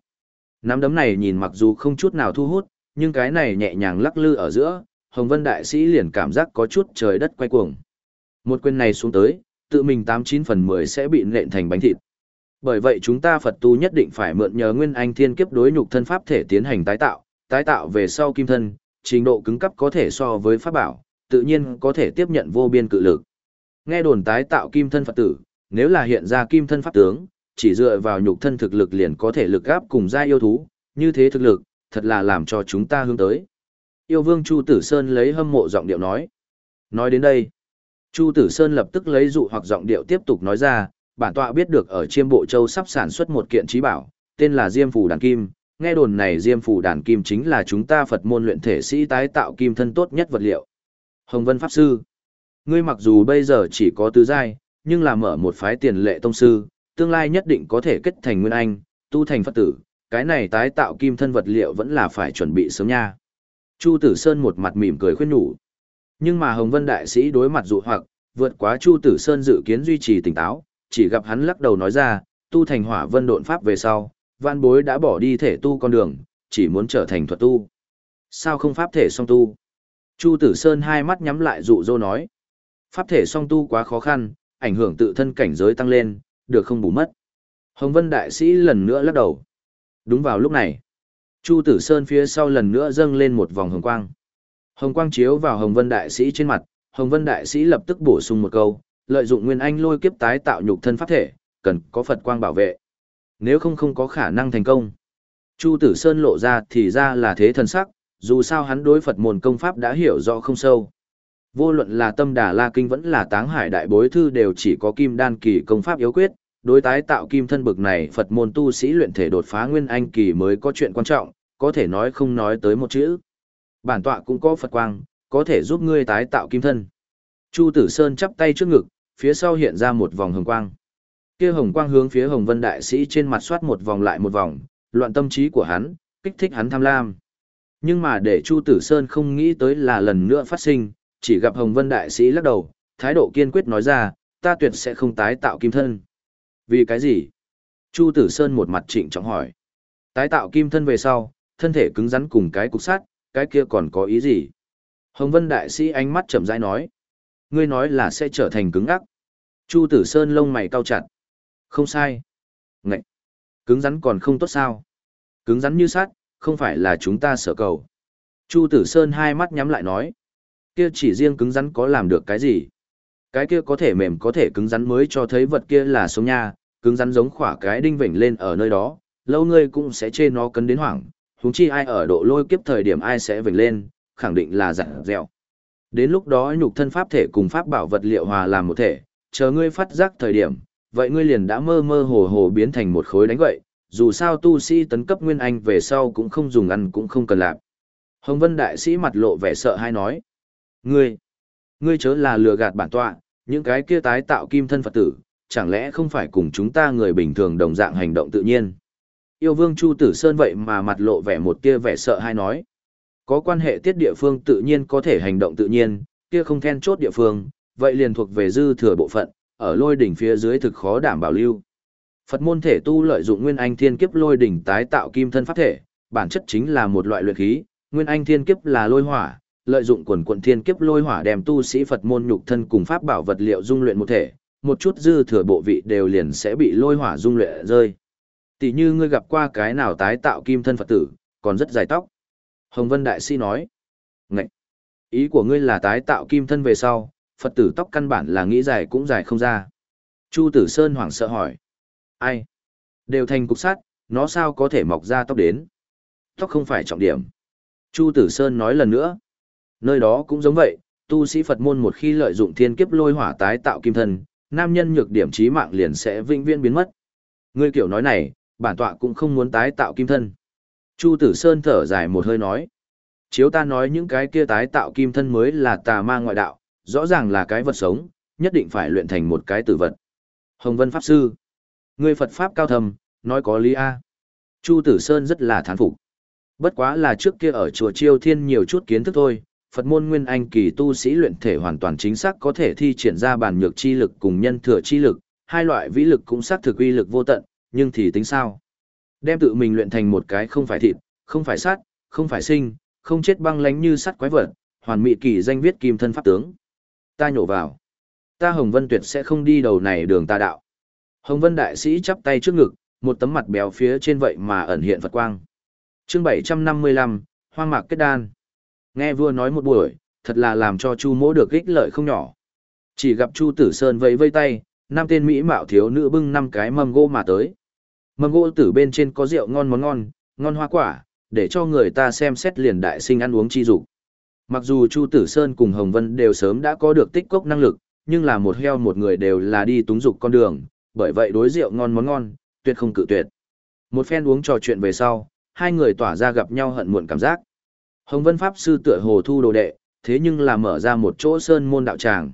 Nắm đấm này nhìn mặc dù không chút nào thu hút, nhưng cái này nhẹ nhàng lắc lư ở giữa, Hồng Vân đại sĩ liền cảm giác có chút trời đất quay cuồng. Một quyền này xuống tới, tự mình 89 phần 10 sẽ bị nện thành bánh thịt. Bởi vậy chúng ta Phật tu nhất định phải mượn nhờ Nguyên Anh Thiên Kiếp đối nhục thân pháp thể tiến hành tái tạo, tái tạo về sau kim thân, trình độ cứng cấp có thể so với pháp bảo, tự nhiên có thể tiếp nhận vô biên cự lực. Nghe đồn tái tạo kim thân Phật tử, nếu là hiện ra kim thân pháp tướng, chỉ dựa vào nhục thân thực lực liền có thể lực gáp cùng gia yêu thú, như thế thực lực, thật là làm cho chúng ta hướng tới. Yêu vương Chu Tử Sơn lấy hâm mộ giọng điệu nói. Nói đến đây, Chu Tử Sơn lập tức lấy dụ hoặc giọng điệu tiếp tục nói ra, bản tọa biết được ở chiêm bộ châu sắp sản xuất một kiện trí bảo, tên là Diêm Phủ Đàn Kim. Nghe đồn này Diêm Phủ Đàn Kim chính là chúng ta Phật môn luyện thể sĩ tái tạo kim thân tốt nhất vật liệu. Hồng Vân Pháp Sư Ngươi mặc dù bây giờ chỉ có tứ giai, nhưng là mở một phái tiền lệ tông sư, tương lai nhất định có thể kết thành nguyên anh, tu thành Phật tử, cái này tái tạo kim thân vật liệu vẫn là phải chuẩn bị sớm nha. Chu Tử Sơn một mặt mỉm cười khuyên nhủ. Nhưng mà Hồng Vân Đại Sĩ đối mặt dụ hoặc, vượt quá Chu Tử Sơn dự kiến duy trì tỉnh táo, chỉ gặp hắn lắc đầu nói ra, tu thành hỏa vân độn pháp về sau, văn bối đã bỏ đi thể tu con đường, chỉ muốn trở thành thuật tu. Sao không pháp thể song tu? Chu Tử Sơn hai mắt nhắm lại dụ dỗ nói. Pháp thể song tu quá khó khăn, ảnh hưởng tự thân cảnh giới tăng lên, được không bù mất. Hồng Vân Đại Sĩ lần nữa lắc đầu. Đúng vào lúc này, Chu Tử Sơn phía sau lần nữa dâng lên một vòng hồng quang. Hồng quang chiếu vào Hồng Vân Đại Sĩ trên mặt, Hồng Vân Đại Sĩ lập tức bổ sung một câu, lợi dụng Nguyên Anh lôi kiếp tái tạo nhục thân pháp thể, cần có Phật quang bảo vệ. Nếu không không có khả năng thành công. Chu Tử Sơn lộ ra thì ra là thế thần sắc, dù sao hắn đối Phật môn công pháp đã hiểu rõ không sâu. Vô luận là tâm đà la kinh vẫn là táng hải đại bối thư đều chỉ có kim đan kỳ công pháp yếu quyết, đối tái tạo kim thân bực này Phật môn tu sĩ luyện thể đột phá nguyên anh kỳ mới có chuyện quan trọng, có thể nói không nói tới một chữ. Bản tọa cũng có Phật quang, có thể giúp ngươi tái tạo kim thân. Chu Tử Sơn chắp tay trước ngực, phía sau hiện ra một vòng hồng quang. Kia hồng quang hướng phía Hồng Vân đại sĩ trên mặt soát một vòng lại một vòng, loạn tâm trí của hắn, kích thích hắn tham lam. Nhưng mà để Chu Tử Sơn không nghĩ tới là lần nữa phát sinh, chỉ gặp Hồng Vân đại sĩ lắc đầu, thái độ kiên quyết nói ra, ta tuyệt sẽ không tái tạo kim thân. Vì cái gì? Chu Tử Sơn một mặt trịnh trọng hỏi. Tái tạo kim thân về sau, thân thể cứng rắn cùng cái cục sắt, cái kia còn có ý gì? Hồng Vân đại sĩ ánh mắt chậm rãi nói. Ngươi nói là sẽ trở thành cứng ắc. Chu Tử Sơn lông mày cau chặt. Không sai. Ngậy. Cứng rắn còn không tốt sao? Cứng rắn như sắt, không phải là chúng ta sợ cầu. Chu Tử Sơn hai mắt nhắm lại nói. Kia chỉ riêng cứng rắn có làm được cái gì? Cái kia có thể mềm có thể cứng rắn mới cho thấy vật kia là sống nha, cứng rắn giống khỏa cái đinh vểnh lên ở nơi đó, lâu ngươi cũng sẽ chê nó cấn đến hoảng, huống chi ai ở độ lôi kiếp thời điểm ai sẽ vểnh lên, khẳng định là dặn dẻo. Đến lúc đó nhục thân pháp thể cùng pháp bảo vật liệu hòa làm một thể, chờ ngươi phát giác thời điểm, vậy ngươi liền đã mơ mơ hồ hồ biến thành một khối đánh vậy, dù sao tu sĩ tấn cấp nguyên anh về sau cũng không dùng ăn cũng không cần làm. Hồng Vân đại sĩ mặt lộ vẻ sợ hay nói: "Ngươi, ngươi chớ là lừa gạt bản tọa, những cái kia tái tạo kim thân Phật tử, chẳng lẽ không phải cùng chúng ta người bình thường đồng dạng hành động tự nhiên?" Yêu Vương Chu Tử Sơn vậy mà mặt lộ vẻ một tia vẻ sợ hay nói: "Có quan hệ tiết địa phương tự nhiên có thể hành động tự nhiên, kia không then chốt địa phương, vậy liền thuộc về dư thừa bộ phận, ở lôi đỉnh phía dưới thực khó đảm bảo lưu." Phật môn thể tu lợi dụng Nguyên Anh Thiên Kiếp lôi đỉnh tái tạo kim thân pháp thể, bản chất chính là một loại luyện khí, Nguyên Anh Thiên Kiếp là lôi hỏa, lợi dụng quần quận thiên kiếp lôi hỏa đem tu sĩ Phật môn nhục thân cùng pháp bảo vật liệu dung luyện một thể, một chút dư thừa bộ vị đều liền sẽ bị lôi hỏa dung luyện rơi. Tỷ như ngươi gặp qua cái nào tái tạo kim thân Phật tử, còn rất dài tóc. Hồng Vân Đại Sĩ nói, Ngậy! Ý của ngươi là tái tạo kim thân về sau, Phật tử tóc căn bản là nghĩ dài cũng dài không ra. Chu Tử Sơn hoảng sợ hỏi, Ai? Đều thành cục sắt, nó sao có thể mọc ra tóc đến? Tóc không phải trọng điểm. Chu Tử Sơn nói lần nữa. Nơi đó cũng giống vậy, tu sĩ Phật môn một khi lợi dụng thiên kiếp lôi hỏa tái tạo kim thân, nam nhân nhược điểm trí mạng liền sẽ vĩnh viễn biến mất. Ngươi kiểu nói này, bản tọa cũng không muốn tái tạo kim thân. Chu Tử Sơn thở dài một hơi nói. Chiếu ta nói những cái kia tái tạo kim thân mới là tà ma ngoại đạo, rõ ràng là cái vật sống, nhất định phải luyện thành một cái tử vật. Hồng Vân Pháp Sư. Ngươi Phật Pháp cao thầm, nói có lý A. Chu Tử Sơn rất là thán phục. Bất quá là trước kia ở chùa Chiêu Thiên nhiều chút kiến thức thôi, Phật môn nguyên anh kỳ tu sĩ luyện thể hoàn toàn chính xác có thể thi triển ra bản nhược chi lực cùng nhân thừa chi lực, hai loại vĩ lực cũng xác thực uy lực vô tận, nhưng thì tính sao? Đem tự mình luyện thành một cái không phải thịt, không phải sát, không phải sinh, không chết băng lánh như sắt quái vật, hoàn mỹ kỳ danh viết kim thân pháp tướng. Ta nhổ vào. Ta Hồng Vân tuyệt sẽ không đi đầu này đường ta đạo. Hồng Vân đại sĩ chắp tay trước ngực, một tấm mặt béo phía trên vậy mà ẩn hiện Phật quang. Chương 755, Hoang mạc kết đan. Nghe vua nói một buổi, thật là làm cho Chu Mỗ được ích lợi không nhỏ. Chỉ gặp Chu Tử Sơn vẫy vây tay, năm tên mỹ mạo thiếu nữ bưng năm cái mâm gỗ mà tới. Mâm gỗ tử bên trên có rượu ngon món ngon, ngon hoa quả, để cho người ta xem xét liền đại sinh ăn uống chi dục. Mặc dù Chu Tử Sơn cùng Hồng Vân đều sớm đã có được tích cốc năng lực, nhưng là một heo một người đều là đi túng dục con đường, bởi vậy đối rượu ngon món ngon, tuyệt không cự tuyệt. Một phen uống trò chuyện về sau, hai người tỏa ra gặp nhau hận muộn cảm giác. Hồng Vân Pháp Sư tựa hồ thu đồ đệ, thế nhưng là mở ra một chỗ sơn môn đạo tràng.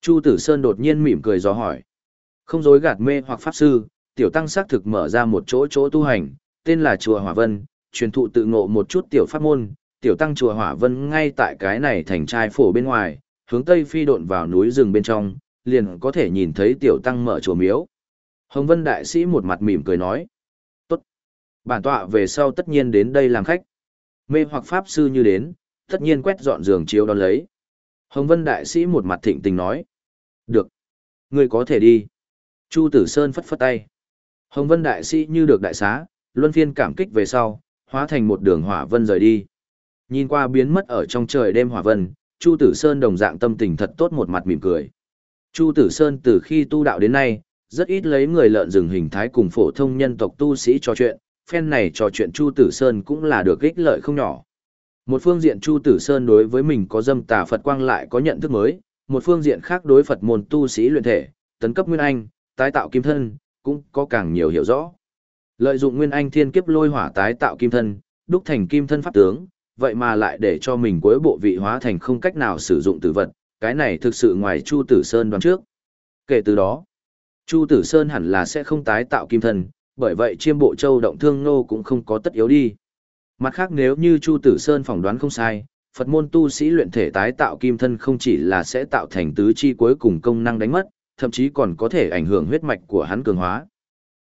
Chu Tử Sơn đột nhiên mỉm cười gió hỏi. Không dối gạt mê hoặc Pháp Sư, tiểu tăng xác thực mở ra một chỗ chỗ tu hành, tên là Chùa Hỏa Vân, truyền thụ tự ngộ một chút tiểu pháp môn, tiểu tăng Chùa Hỏa Vân ngay tại cái này thành trai phổ bên ngoài, hướng tây phi độn vào núi rừng bên trong, liền có thể nhìn thấy tiểu tăng mở chùa miếu. Hồng Vân Đại Sĩ một mặt mỉm cười nói. Tốt. Bản tọa về sau tất nhiên đến đây làm khách. Mê hoặc Pháp Sư như đến, tất nhiên quét dọn giường chiếu đón lấy. Hồng Vân Đại Sĩ một mặt thịnh tình nói. Được. ngươi có thể đi. Chu Tử Sơn phất phất tay. Hồng Vân Đại Sĩ như được đại xá, luân phiên cảm kích về sau, hóa thành một đường hỏa vân rời đi. Nhìn qua biến mất ở trong trời đêm hỏa vân, Chu Tử Sơn đồng dạng tâm tình thật tốt một mặt mỉm cười. Chu Tử Sơn từ khi tu đạo đến nay, rất ít lấy người lợn rừng hình thái cùng phổ thông nhân tộc tu sĩ trò chuyện, phen này trò chuyện Chu Tử Sơn cũng là được ích lợi không nhỏ. Một phương diện Chu Tử Sơn đối với mình có dâm tà Phật quang lại có nhận thức mới, một phương diện khác đối Phật môn tu sĩ luyện thể, tấn cấp nguyên anh, tái tạo kim thân, cũng có càng nhiều hiểu rõ. Lợi dụng nguyên anh thiên kiếp lôi hỏa tái tạo kim thân, đúc thành kim thân pháp tướng, vậy mà lại để cho mình cuối bộ vị hóa thành không cách nào sử dụng tử vật, cái này thực sự ngoài Chu Tử Sơn đoán trước. Kể từ đó, Chu Tử Sơn hẳn là sẽ không tái tạo kim thân, bởi vậy chiêm bộ châu động thương nô cũng không có tất yếu đi. Mặt khác nếu như Chu Tử Sơn phỏng đoán không sai, Phật môn tu sĩ luyện thể tái tạo kim thân không chỉ là sẽ tạo thành tứ chi cuối cùng công năng đánh mất, thậm chí còn có thể ảnh hưởng huyết mạch của hắn cường hóa.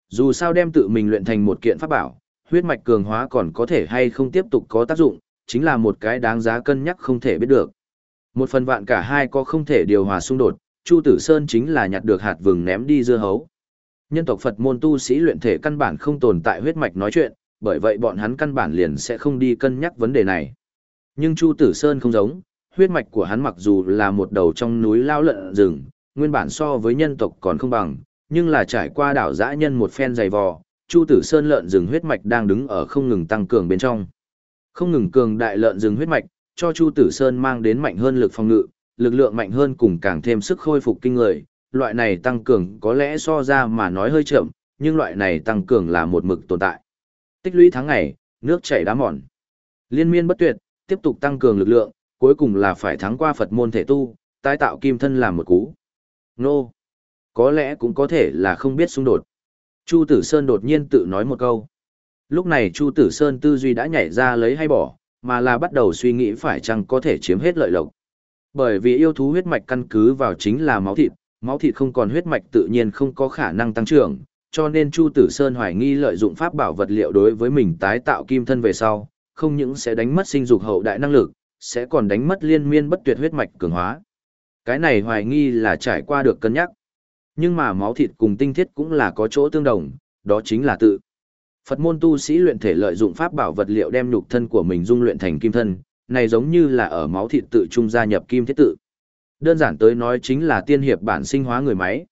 Dù sao đem tự mình luyện thành một kiện pháp bảo, huyết mạch cường hóa còn có thể hay không tiếp tục có tác dụng, chính là một cái đáng giá cân nhắc không thể biết được. Một phần vạn cả hai có không thể điều hòa xung đột, Chu Tử Sơn chính là nhặt được hạt vừng ném đi dưa hấu. Nhân tộc Phật môn tu sĩ luyện thể căn bản không tồn tại huyết mạch nói chuyện, bởi vậy bọn hắn căn bản liền sẽ không đi cân nhắc vấn đề này. Nhưng Chu Tử Sơn không giống, huyết mạch của hắn mặc dù là một đầu trong núi lao lợn rừng, nguyên bản so với nhân tộc còn không bằng, nhưng là trải qua đảo dã nhân một phen dày vò, Chu Tử Sơn lợn rừng huyết mạch đang đứng ở không ngừng tăng cường bên trong. Không ngừng cường đại lợn rừng huyết mạch, cho Chu Tử Sơn mang đến mạnh hơn lực phòng ngự, lực lượng mạnh hơn cùng càng thêm sức khôi phục kinh người, loại này tăng cường có lẽ so ra mà nói hơi chậm, nhưng loại này tăng cường là một mực tồn tại. Tích lũy tháng ngày, nước chảy đá mòn. Liên miên bất tuyệt, tiếp tục tăng cường lực lượng, cuối cùng là phải thắng qua Phật môn thể tu, tái tạo kim thân làm một cú. Nô! Có lẽ cũng có thể là không biết xung đột. Chu Tử Sơn đột nhiên tự nói một câu. Lúc này Chu Tử Sơn tư duy đã nhảy ra lấy hay bỏ, mà là bắt đầu suy nghĩ phải chăng có thể chiếm hết lợi lộc. Bởi vì yêu thú huyết mạch căn cứ vào chính là máu thịt, máu thịt không còn huyết mạch tự nhiên không có khả năng tăng trưởng, cho nên Chu Tử Sơn hoài nghi lợi dụng pháp bảo vật liệu đối với mình tái tạo kim thân về sau, không những sẽ đánh mất sinh dục hậu đại năng lực, sẽ còn đánh mất liên miên bất tuyệt huyết mạch cường hóa. Cái này hoài nghi là trải qua được cân nhắc. Nhưng mà máu thịt cùng tinh thiết cũng là có chỗ tương đồng, đó chính là tự. Phật môn tu sĩ luyện thể lợi dụng pháp bảo vật liệu đem nhục thân của mình dung luyện thành kim thân, này giống như là ở máu thịt tự trung gia nhập kim thiết tự. Đơn giản tới nói chính là tiên hiệp bản sinh hóa người máy.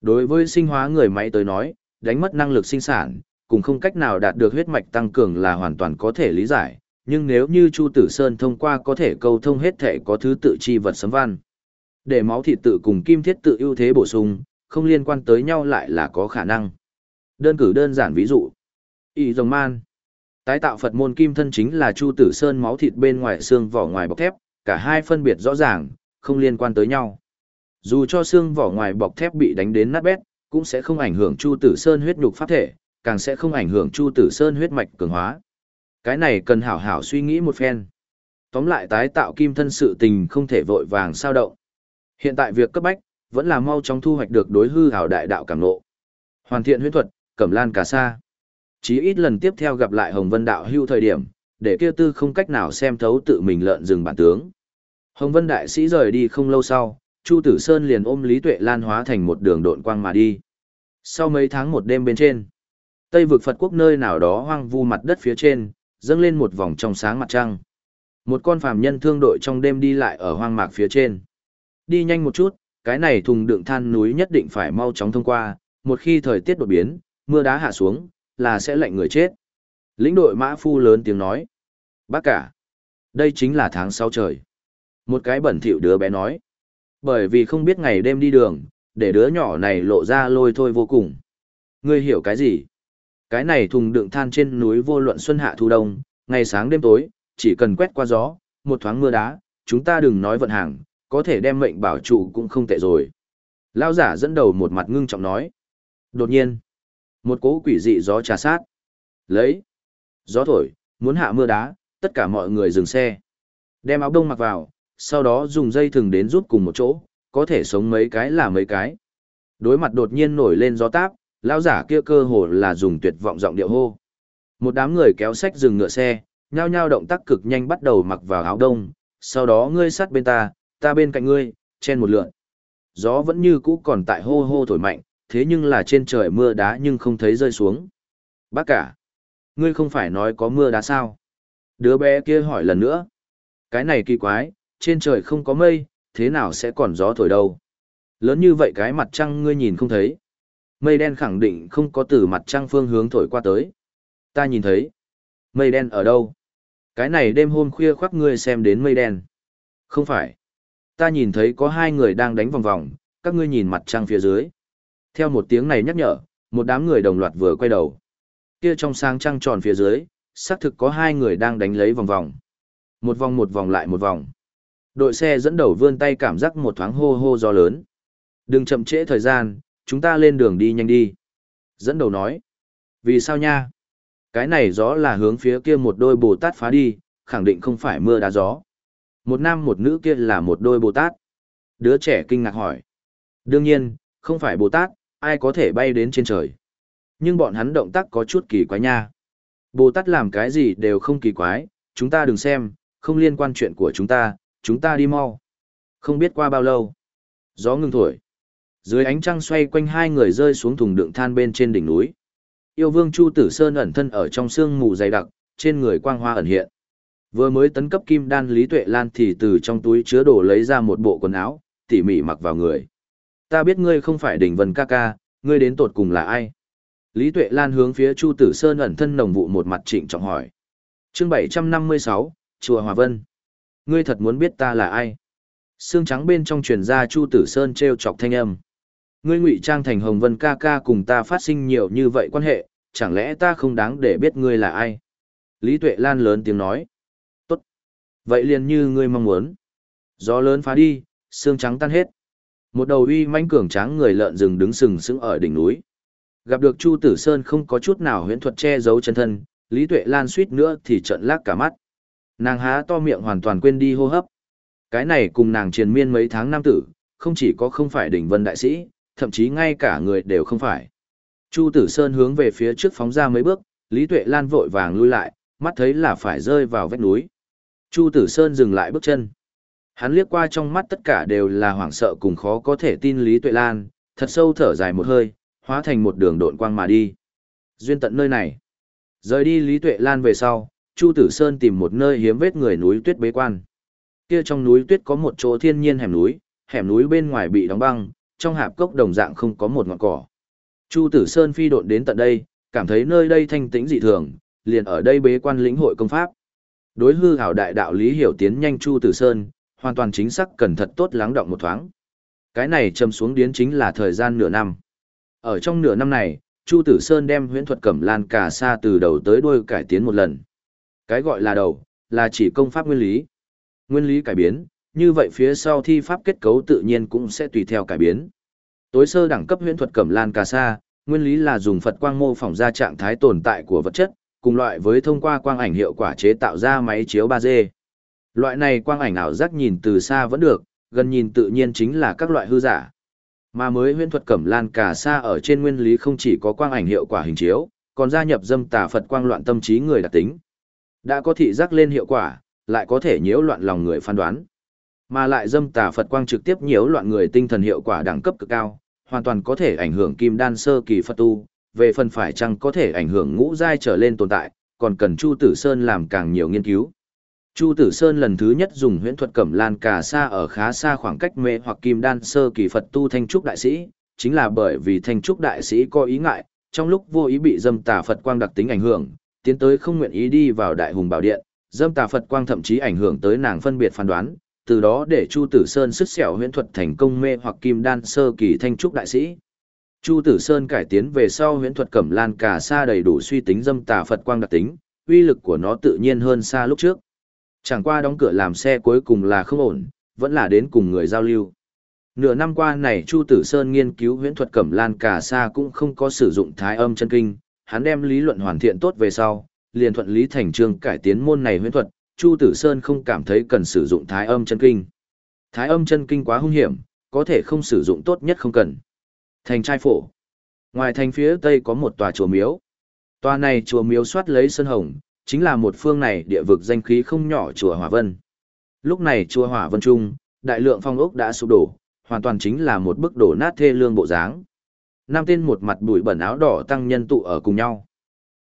Đối với sinh hóa người máy tới nói, đánh mất năng lực sinh sản, cùng không cách nào đạt được huyết mạch tăng cường là hoàn toàn có thể lý giải, nhưng nếu như Chu Tử Sơn thông qua có thể câu thông hết thể có thứ tự chi vật sấm văn. Để máu thịt tự cùng kim thiết tự ưu thế bổ sung, không liên quan tới nhau lại là có khả năng. Đơn cử đơn giản ví dụ. Y dòng man. Tái tạo Phật môn kim thân chính là Chu Tử Sơn máu thịt bên ngoài xương vỏ ngoài bọc thép, cả hai phân biệt rõ ràng, không liên quan tới nhau. Dù cho xương vỏ ngoài bọc thép bị đánh đến nát bét, cũng sẽ không ảnh hưởng Chu Tử Sơn huyết nhục pháp thể, càng sẽ không ảnh hưởng Chu Tử Sơn huyết mạch cường hóa. Cái này cần hảo hảo suy nghĩ một phen. Tóm lại tái tạo kim thân sự tình không thể vội vàng sao động. Hiện tại việc cấp bách, vẫn là mau chóng thu hoạch được đối hư hảo đại đạo cảm ngộ. Hoàn thiện huyết thuật, cẩm lan cả sa. Chí ít lần tiếp theo gặp lại Hồng Vân đạo hưu thời điểm, để kia tư không cách nào xem thấu tự mình lợn rừng bản tướng. Hồng Vân đại sĩ rời đi không lâu sau, Chu Tử Sơn liền ôm Lý Tuệ Lan hóa thành một đường độn quang mà đi. Sau mấy tháng một đêm bên trên, Tây vực Phật quốc nơi nào đó hoang vu mặt đất phía trên, dâng lên một vòng trong sáng mặt trăng. Một con phàm nhân thương đội trong đêm đi lại ở hoang mạc phía trên. Đi nhanh một chút, cái này thùng đựng than núi nhất định phải mau chóng thông qua, một khi thời tiết đột biến, mưa đá hạ xuống, là sẽ lệnh người chết. Lĩnh đội mã phu lớn tiếng nói. Bác cả, đây chính là tháng sau trời. Một cái bẩn thỉu đứa bé nói. Bởi vì không biết ngày đêm đi đường, để đứa nhỏ này lộ ra lôi thôi vô cùng. Ngươi hiểu cái gì? Cái này thùng đựng than trên núi vô luận xuân hạ thu đông, ngày sáng đêm tối, chỉ cần quét qua gió, một thoáng mưa đá, chúng ta đừng nói vận hàng, có thể đem mệnh bảo trụ cũng không tệ rồi. Lao giả dẫn đầu một mặt ngưng trọng nói. Đột nhiên, một cỗ quỷ dị gió trà sát. Lấy. Gió thổi, muốn hạ mưa đá, tất cả mọi người dừng xe. Đem áo đông mặc vào, sau đó dùng dây thừng đến rút cùng một chỗ, có thể sống mấy cái là mấy cái. Đối mặt đột nhiên nổi lên gió táp, lão giả kia cơ hồ là dùng tuyệt vọng giọng điệu hô. Một đám người kéo sách dừng ngựa xe, nhao nhao động tác cực nhanh bắt đầu mặc vào áo đông, sau đó ngươi sát bên ta, ta bên cạnh ngươi, chen một lượn. Gió vẫn như cũ còn tại hô hô thổi mạnh, thế nhưng là trên trời mưa đá nhưng không thấy rơi xuống. Bác cả, ngươi không phải nói có mưa đá sao? Đứa bé kia hỏi lần nữa. Cái này kỳ quái, trên trời không có mây, thế nào sẽ còn gió thổi đâu? Lớn như vậy cái mặt trăng ngươi nhìn không thấy. Mây đen khẳng định không có từ mặt trăng phương hướng thổi qua tới. Ta nhìn thấy. Mây đen ở đâu? Cái này đêm hôm khuya khoác ngươi xem đến mây đen. Không phải. Ta nhìn thấy có hai người đang đánh vòng vòng, các ngươi nhìn mặt trăng phía dưới. Theo một tiếng này nhắc nhở, một đám người đồng loạt vừa quay đầu. Kia trong sáng trăng tròn phía dưới, xác thực có hai người đang đánh lấy vòng vòng. Một vòng một vòng lại một vòng. Đội xe dẫn đầu vươn tay cảm giác một thoáng hô hô gió lớn. Đừng chậm trễ thời gian, chúng ta lên đường đi nhanh đi. Dẫn đầu nói. Vì sao nha? Cái này gió là hướng phía kia một đôi Bồ Tát phá đi, khẳng định không phải mưa đá gió. Một nam một nữ kia là một đôi Bồ Tát. Đứa trẻ kinh ngạc hỏi. Đương nhiên, không phải Bồ Tát, ai có thể bay đến trên trời. Nhưng bọn hắn động tác có chút kỳ quái nha. Bồ Tát làm cái gì đều không kỳ quái, chúng ta đừng xem, không liên quan chuyện của chúng ta, chúng ta đi mau. Không biết qua bao lâu. Gió ngừng thổi. Dưới ánh trăng xoay quanh hai người rơi xuống thùng đựng than bên trên đỉnh núi. Yêu vương Chu Tử Sơn ẩn thân ở trong sương mù dày đặc, trên người quang hoa ẩn hiện. Vừa mới tấn cấp kim đan Lý Tuệ Lan thì từ trong túi chứa đồ lấy ra một bộ quần áo, tỉ mỉ mặc vào người. Ta biết ngươi không phải đỉnh vân ca ca, ngươi đến tột cùng là ai? Lý Tuệ Lan hướng phía Chu Tử Sơn ẩn thân nồng vụ một mặt trịnh trọng hỏi. Chương 756, Chùa Hòa Vân. Ngươi thật muốn biết ta là ai? Sương trắng bên trong truyền ra Chu Tử Sơn treo chọc thanh âm. Ngươi ngụy trang thành Hồng Vân ca ca cùng ta phát sinh nhiều như vậy quan hệ, chẳng lẽ ta không đáng để biết ngươi là ai? Lý Tuệ Lan lớn tiếng nói. Tốt. Vậy liền như ngươi mong muốn. Gió lớn phá đi, xương trắng tan hết. Một đầu uy manh cường tráng người lợn rừng đứng sừng sững ở đỉnh núi. Gặp được Chu Tử Sơn không có chút nào huyễn thuật che giấu chân thân, Lý Tuệ Lan suýt nữa thì trợn lác cả mắt. Nàng há to miệng hoàn toàn quên đi hô hấp. Cái này cùng nàng triền miên mấy tháng nam tử, không chỉ có không phải đỉnh vân đại sĩ, thậm chí ngay cả người đều không phải. Chu Tử Sơn hướng về phía trước phóng ra mấy bước, Lý Tuệ Lan vội vàng lui lại, mắt thấy là phải rơi vào vách núi. Chu Tử Sơn dừng lại bước chân. Hắn liếc qua trong mắt tất cả đều là hoảng sợ cùng khó có thể tin Lý Tuệ Lan, thật sâu thở dài một hơi, hóa thành một đường độn quang mà đi. Duyên tận nơi này. Rời đi Lý Tuệ Lan về sau, Chu Tử Sơn tìm một nơi hiếm vết người núi tuyết bế quan. Kia trong núi tuyết có một chỗ thiên nhiên hẻm núi, hẻm núi bên ngoài bị đóng băng, trong hạp cốc đồng dạng không có một ngọn cỏ. Chu Tử Sơn phi độn đến tận đây, cảm thấy nơi đây thanh tĩnh dị thường, liền ở đây bế quan lĩnh hội công pháp. Đối hư ảo đại đạo lý hiểu tiến nhanh Chu Tử Sơn, hoàn toàn chính xác cẩn thật tốt lắng động một thoáng. Cái này châm xuống điến chính là thời gian nửa năm. Ở trong nửa năm này, Chu Tử Sơn đem huyễn thuật cẩm lan cả sa từ đầu tới đuôi cải tiến một lần. Cái gọi là đầu, là chỉ công pháp nguyên lý. Nguyên lý cải biến, như vậy phía sau thi pháp kết cấu tự nhiên cũng sẽ tùy theo cải biến. Tối sơ đẳng cấp huyễn thuật cẩm lan cà sa, nguyên lý là dùng Phật quang mô phỏng ra trạng thái tồn tại của vật chất, cùng loại với thông qua quang ảnh hiệu quả chế tạo ra máy chiếu 3D. Loại này quang ảnh ảo giác nhìn từ xa vẫn được, gần nhìn tự nhiên chính là các loại hư giả. Mà mới huyễn thuật cẩm lan cà sa ở trên nguyên lý không chỉ có quang ảnh hiệu quả hình chiếu, còn gia nhập dâm tà Phật quang loạn tâm trí người đặc tính. Đã có thị giác lên hiệu quả, lại có thể nhiễu loạn lòng người phán đoán. Mà lại dâm tà Phật quang trực tiếp nhiễu loạn người tinh thần hiệu quả đẳng cấp cực cao, hoàn toàn có thể ảnh hưởng kim đan sơ kỳ Phật tu, về phần phải chăng có thể ảnh hưởng ngũ giai trở lên tồn tại, còn cần Chu Tử Sơn làm càng nhiều nghiên cứu. Chu Tử Sơn lần thứ nhất dùng huyễn thuật cẩm lan cà sa ở khá xa khoảng cách mê hoặc kim đan sơ kỳ Phật tu thanh trúc đại sĩ, chính là bởi vì thanh trúc đại sĩ có ý ngại, trong lúc vô ý bị dâm tà Phật quang đặc tính ảnh hưởng, tiến tới không nguyện ý đi vào đại hùng bảo điện, dâm tà Phật quang thậm chí ảnh hưởng tới nàng phân biệt phán đoán, từ đó để Chu Tử Sơn sức xẻo huyễn thuật thành công mê hoặc kim đan sơ kỳ thanh trúc đại sĩ. Chu Tử Sơn cải tiến về sau huyễn thuật cẩm lan cà sa đầy đủ suy tính dâm tà Phật quang đặc tính, uy lực của nó tự nhiên hơn xa lúc trước. Chẳng qua đóng cửa làm xe cuối cùng là không ổn, vẫn là đến cùng người giao lưu. Nửa năm qua này Chu Tử Sơn nghiên cứu huyễn thuật cẩm lan cà sa cũng không có sử dụng thái âm chân kinh, hắn đem lý luận hoàn thiện tốt về sau, liền thuận lý thành trương cải tiến môn này huyễn thuật, Chu Tử Sơn không cảm thấy cần sử dụng thái âm chân kinh. Thái âm chân kinh quá hung hiểm, có thể không sử dụng tốt nhất không cần. Thành trai phổ. Ngoài thành phía tây có một tòa chùa miếu. Tòa này chùa miếu soát lấy sơn hồng, chính là một phương này địa vực danh khí không nhỏ chùa Hỏa Vân. Lúc này chùa Hỏa Vân Trung, đại lượng phong ốc đã sụp đổ, hoàn toàn chính là một bức đổ nát thê lương bộ dáng. Nam tên một mặt bụi bẩn áo đỏ tăng nhân tụ ở cùng nhau.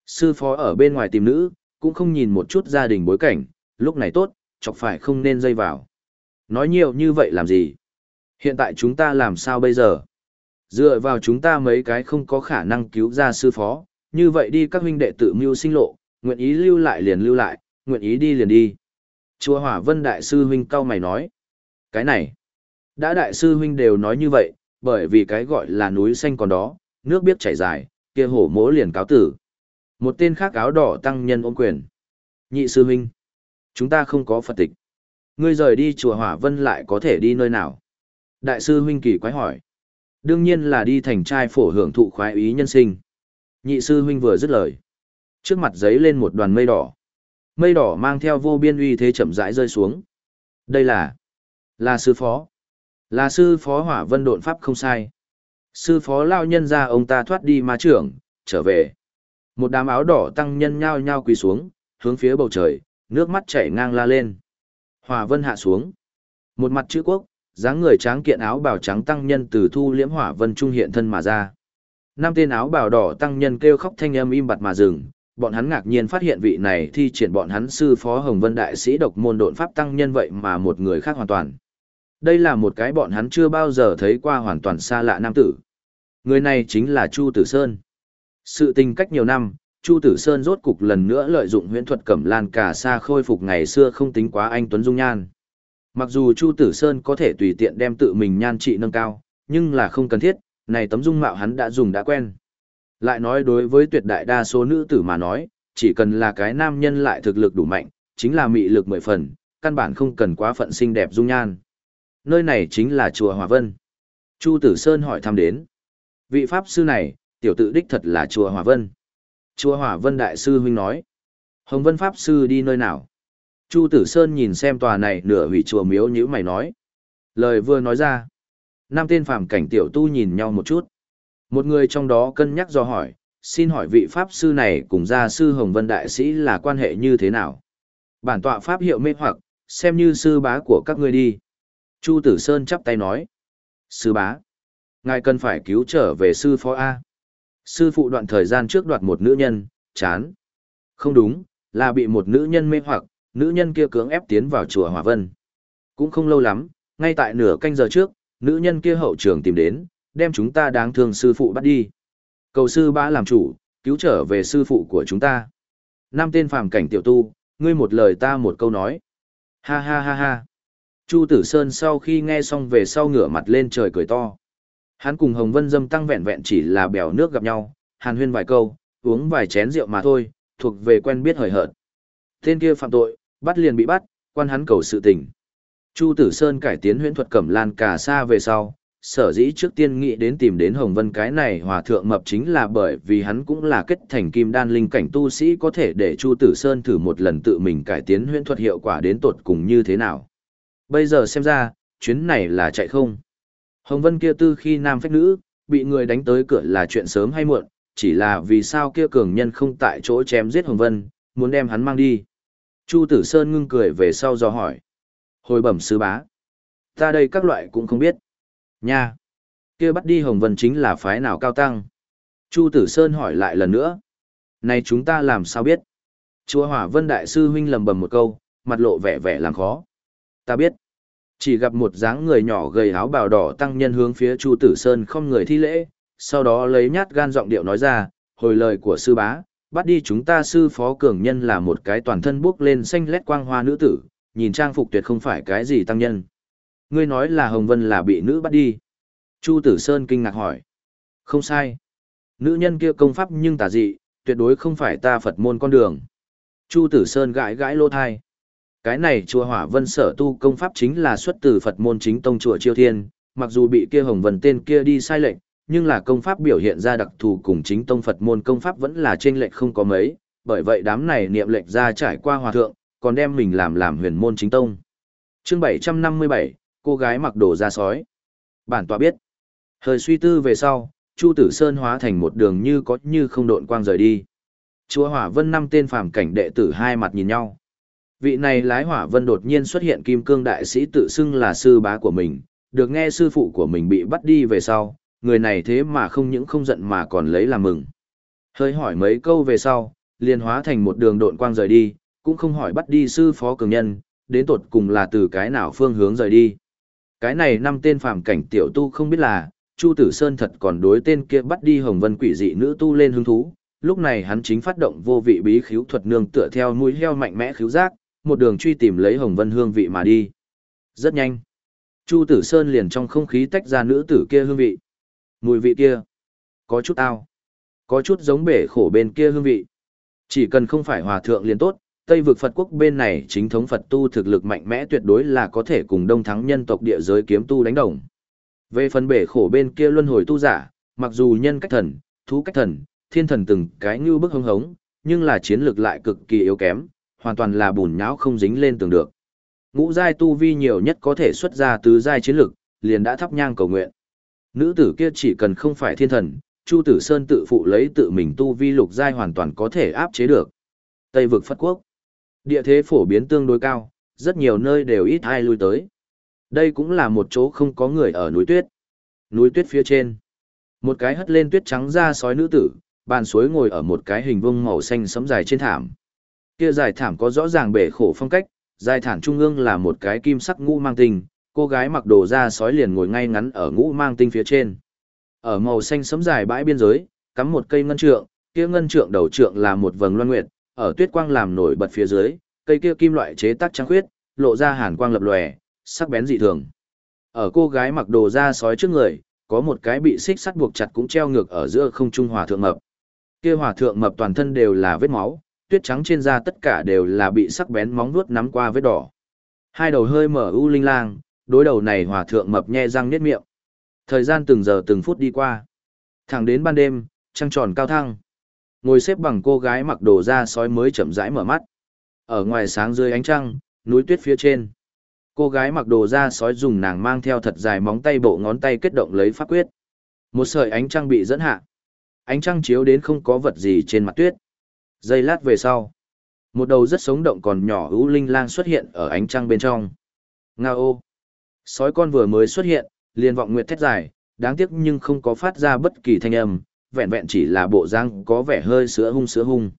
Sư phó ở bên ngoài tìm nữ, cũng không nhìn một chút gia đình bối cảnh, lúc này tốt, chọc phải không nên dây vào. Nói nhiều như vậy làm gì? Hiện tại chúng ta làm sao bây giờ? Dựa vào chúng ta mấy cái không có khả năng cứu ra sư phó, như vậy đi các huynh đệ tự mưu sinh lộ, nguyện ý lưu lại liền lưu lại, nguyện ý đi liền đi. Chúa Hỏa Vân Đại sư huynh cao mày nói. Cái này, đã đại sư huynh đều nói như vậy, bởi vì cái gọi là núi xanh còn đó, nước biết chảy dài, kia hổ mỗ liền cáo tử. Một tên khác áo đỏ tăng nhân ôm quyền. Nhị sư huynh, chúng ta không có Phật tịch. Ngươi rời đi chùa Hỏa Vân lại có thể đi nơi nào? Đại sư huynh kỳ quái hỏi. Đương nhiên là đi thành trai phổ hưởng thụ khoái ý nhân sinh. Nhị sư huynh vừa dứt lời. Trước mặt giấy lên một đoàn mây đỏ. Mây đỏ mang theo vô biên uy thế chậm rãi rơi xuống. Đây là... Là sư phó. Là sư phó hỏa vân độn pháp không sai. Sư phó lao nhân ra ông ta thoát đi ma trưởng, trở về. Một đám áo đỏ tăng nhân nhao nhao quỳ xuống, hướng phía bầu trời, nước mắt chảy ngang la lên. Hỏa vân hạ xuống. Một mặt chữ quốc, dáng người tráng kiện áo bào trắng tăng nhân từ thu liễm hỏa vân trung hiện thân mà ra. Năm tên áo bào đỏ tăng nhân kêu khóc thanh âm im bặt mà dừng, bọn hắn ngạc nhiên phát hiện vị này thi triển bọn hắn sư phó Hồng Vân đại sĩ độc môn độn pháp tăng nhân vậy mà một người khác hoàn toàn. Đây là một cái bọn hắn chưa bao giờ thấy qua hoàn toàn xa lạ nam tử. Người này chính là Chu Tử Sơn. Sự tình cách nhiều năm, Chu Tử Sơn rốt cục lần nữa lợi dụng huyễn thuật cẩm lan cả xa khôi phục ngày xưa không tính quá anh tuấn dung nhan. Mặc dù Chu Tử Sơn có thể tùy tiện đem tự mình nhan trị nâng cao, nhưng là không cần thiết, này tấm dung mạo hắn đã dùng đã quen. Lại nói đối với tuyệt đại đa số nữ tử mà nói, chỉ cần là cái nam nhân lại thực lực đủ mạnh, chính là mị lực mười phần, căn bản không cần quá phận xinh đẹp dung nhan. Nơi này chính là chùa Hòa Vân. Chu Tử Sơn hỏi thăm đến. Vị Pháp sư này, tiểu tự đích thật là chùa Hòa Vân. Chùa Hòa Vân Đại sư huynh nói. Hồng Vân Pháp sư đi nơi nào? Chu Tử Sơn nhìn xem tòa này nửa hủy chùa miếu như mày nói. Lời vừa nói ra. Năm tên phàm cảnh tiểu tu nhìn nhau một chút. Một người trong đó cân nhắc do hỏi, xin hỏi vị Pháp sư này cùng gia sư Hồng Vân Đại Sĩ là quan hệ như thế nào? Bản tọa Pháp hiệu mê hoặc, xem như sư bá của các ngươi đi. Chu Tử Sơn chắp tay nói. Sư bá. Ngài cần phải cứu trở về sư phó A. Sư phụ đoạn thời gian trước đoạt một nữ nhân, chán. Không đúng, là bị một nữ nhân mê hoặc, nữ nhân kia cưỡng ép tiến vào chùa Hòa Vân. Cũng không lâu lắm, ngay tại nửa canh giờ trước, nữ nhân kia hậu trường tìm đến, đem chúng ta đáng thương sư phụ bắt đi. Cầu sư bá làm chủ, cứu trở về sư phụ của chúng ta. Năm tên phàm cảnh tiểu tu, ngươi một lời ta một câu nói. Ha ha ha ha. Chu Tử Sơn sau khi nghe xong về sau ngửa mặt lên trời cười to. Hắn cùng Hồng Vân Dâm tăng vẹn vẹn chỉ là bèo nước gặp nhau, hàn huyên vài câu, uống vài chén rượu mà thôi, thuộc về quen biết hời hợt. Tên kia phạm tội, bắt liền bị bắt, quan hắn cầu sự tình. Chu Tử Sơn cải tiến huyễn thuật cẩm lan cả xa về sau, sở dĩ trước tiên nghĩ đến tìm đến Hồng Vân cái này hòa thượng mập chính là bởi vì hắn cũng là kết thành kim đan linh cảnh tu sĩ có thể để Chu Tử Sơn thử một lần tự mình cải tiến huyễn thuật hiệu quả đến tột cùng như thế nào. Bây giờ xem ra, chuyến này là chạy không. Hồng Vân kia tư khi nam phách nữ, bị người đánh tới cửa là chuyện sớm hay muộn, chỉ là vì sao kia cường nhân không tại chỗ chém giết Hồng Vân, muốn đem hắn mang đi. Chu Tử Sơn ngưng cười về sau do hỏi. Hồi bẩm sư bá. Ta đây các loại cũng không biết. Nha. kia bắt đi Hồng Vân chính là phái nào cao tăng. Chu Tử Sơn hỏi lại lần nữa. Này chúng ta làm sao biết? Chúa Hỏa Vân Đại Sư Huynh lầm bầm một câu, mặt lộ vẻ vẻ làm khó. Ta biết. Chỉ gặp một dáng người nhỏ gầy áo bào đỏ tăng nhân hướng phía Chu Tử Sơn không người thi lễ, sau đó lấy nhát gan giọng điệu nói ra, hồi lời của sư bá, bắt đi chúng ta sư phó cường nhân là một cái toàn thân bước lên xanh lét quang hoa nữ tử, nhìn trang phục tuyệt không phải cái gì tăng nhân. Ngươi nói là Hồng Vân là bị nữ bắt đi. Chu Tử Sơn kinh ngạc hỏi. Không sai. Nữ nhân kia công pháp nhưng tà dị, tuyệt đối không phải ta Phật môn con đường. Chu Tử Sơn gãi gãi lô thai. Cái này chùa Hỏa Vân sở tu công pháp chính là xuất từ Phật môn chính tông chùa Chiêu Thiên, mặc dù bị kia Hồng Vân tên kia đi sai lệnh, nhưng là công pháp biểu hiện ra đặc thù cùng chính tông Phật môn công pháp vẫn là trên lệnh không có mấy, bởi vậy đám này niệm lệnh ra trải qua hòa thượng, còn đem mình làm làm huyền môn chính tông. Chương 757, cô gái mặc đồ da sói. Bản tọa biết. Hơi suy tư về sau, Chu Tử Sơn hóa thành một đường như có như không độn quang rời đi. Chúa Hỏa Vân năm tên phàm cảnh đệ tử hai mặt nhìn nhau. Vị này lái Hỏa Vân đột nhiên xuất hiện kim cương đại sĩ tự xưng là sư bá của mình, được nghe sư phụ của mình bị bắt đi về sau, người này thế mà không những không giận mà còn lấy làm mừng. Hơi hỏi mấy câu về sau, liền hóa thành một đường độn quang rời đi, cũng không hỏi bắt đi sư phó cường nhân, đến tột cùng là từ cái nào phương hướng rời đi. Cái này năm tên phàm cảnh tiểu tu không biết là, Chu Tử Sơn thật còn đối tên kia bắt đi Hồng Vân quỷ dị nữ tu lên hứng thú, lúc này hắn chính phát động vô vị bí khiếu thuật nương tựa theo mũi heo mạnh mẽ khiếu giác, một đường truy tìm lấy Hồng Vân hương vị mà đi. Rất nhanh. Chu Tử Sơn liền trong không khí tách ra nữ tử kia hương vị. Mùi vị kia, có chút ao, có chút giống bể khổ bên kia hương vị. Chỉ cần không phải hòa thượng liền tốt, Tây vực Phật quốc bên này chính thống Phật tu thực lực mạnh mẽ tuyệt đối là có thể cùng đông thắng nhân tộc địa giới kiếm tu đánh đồng. Về phần bể khổ bên kia luân hồi tu giả, mặc dù nhân cách thần, thú cách thần, thiên thần từng cái như bức hống hống, nhưng là chiến lược lại cực kỳ yếu kém, hoàn toàn là bùn nhão không dính lên tường được. Ngũ giai tu vi nhiều nhất có thể xuất ra tứ giai chiến lực, liền đã thắp nhang cầu nguyện. Nữ tử kia chỉ cần không phải thiên thần, Chu Tử Sơn tự phụ lấy tự mình tu vi lục giai hoàn toàn có thể áp chế được. Tây vực Phất Quốc. Địa thế phổ biến tương đối cao, rất nhiều nơi đều ít ai lui tới. Đây cũng là một chỗ không có người ở núi tuyết. Núi tuyết phía trên. Một cái hất lên tuyết trắng ra sói nữ tử, bàn suối ngồi ở một cái hình vuông màu xanh sẫm dài trên thảm. Kia dài thảm có rõ ràng bể khổ phong cách, dài thảm trung ương là một cái kim sắc ngũ mang tinh, cô gái mặc đồ da sói liền ngồi ngay ngắn ở ngũ mang tinh phía trên. Ở màu xanh sẫm dài bãi biên giới, cắm một cây ngân trượng, kia ngân trượng đầu trượng là một vầng loan nguyệt, ở tuyết quang làm nổi bật phía dưới, cây kia kim loại chế tác trắng khuyết, lộ ra hàn quang lập lòe, sắc bén dị thường. Ở cô gái mặc đồ da sói trước người, có một cái bị xích sắt buộc chặt cũng treo ngược ở giữa không trung hòa thượng mập. Kia hòa thượng mập toàn thân đều là vết máu, tuyết trắng trên da tất cả đều là bị sắc bén móng vuốt nắm qua vết đỏ. Hai đầu hơi mở u linh lang, đối đầu này hòa thượng mập nhe răng niết miệng. Thời gian từng giờ từng phút đi qua. Thẳng đến ban đêm, trăng tròn cao thăng. Ngồi xếp bằng cô gái mặc đồ da sói mới chậm rãi mở mắt. Ở ngoài sáng dưới ánh trăng, núi tuyết phía trên. Cô gái mặc đồ da sói dùng nàng mang theo thật dài móng tay bộ ngón tay kết động lấy pháp quyết. Một sợi ánh trăng bị dẫn hạ. Ánh trăng chiếu đến không có vật gì trên mặt tuyết. Giây lát về sau. Một đầu rất sống động còn nhỏ ưu linh lang xuất hiện ở ánh trăng bên trong. Nga ô. Sói con vừa mới xuất hiện, liền vọng nguyệt thét dài, đáng tiếc nhưng không có phát ra bất kỳ thanh âm, vẹn vẹn chỉ là bộ răng có vẻ hơi sữa hung sữa hung.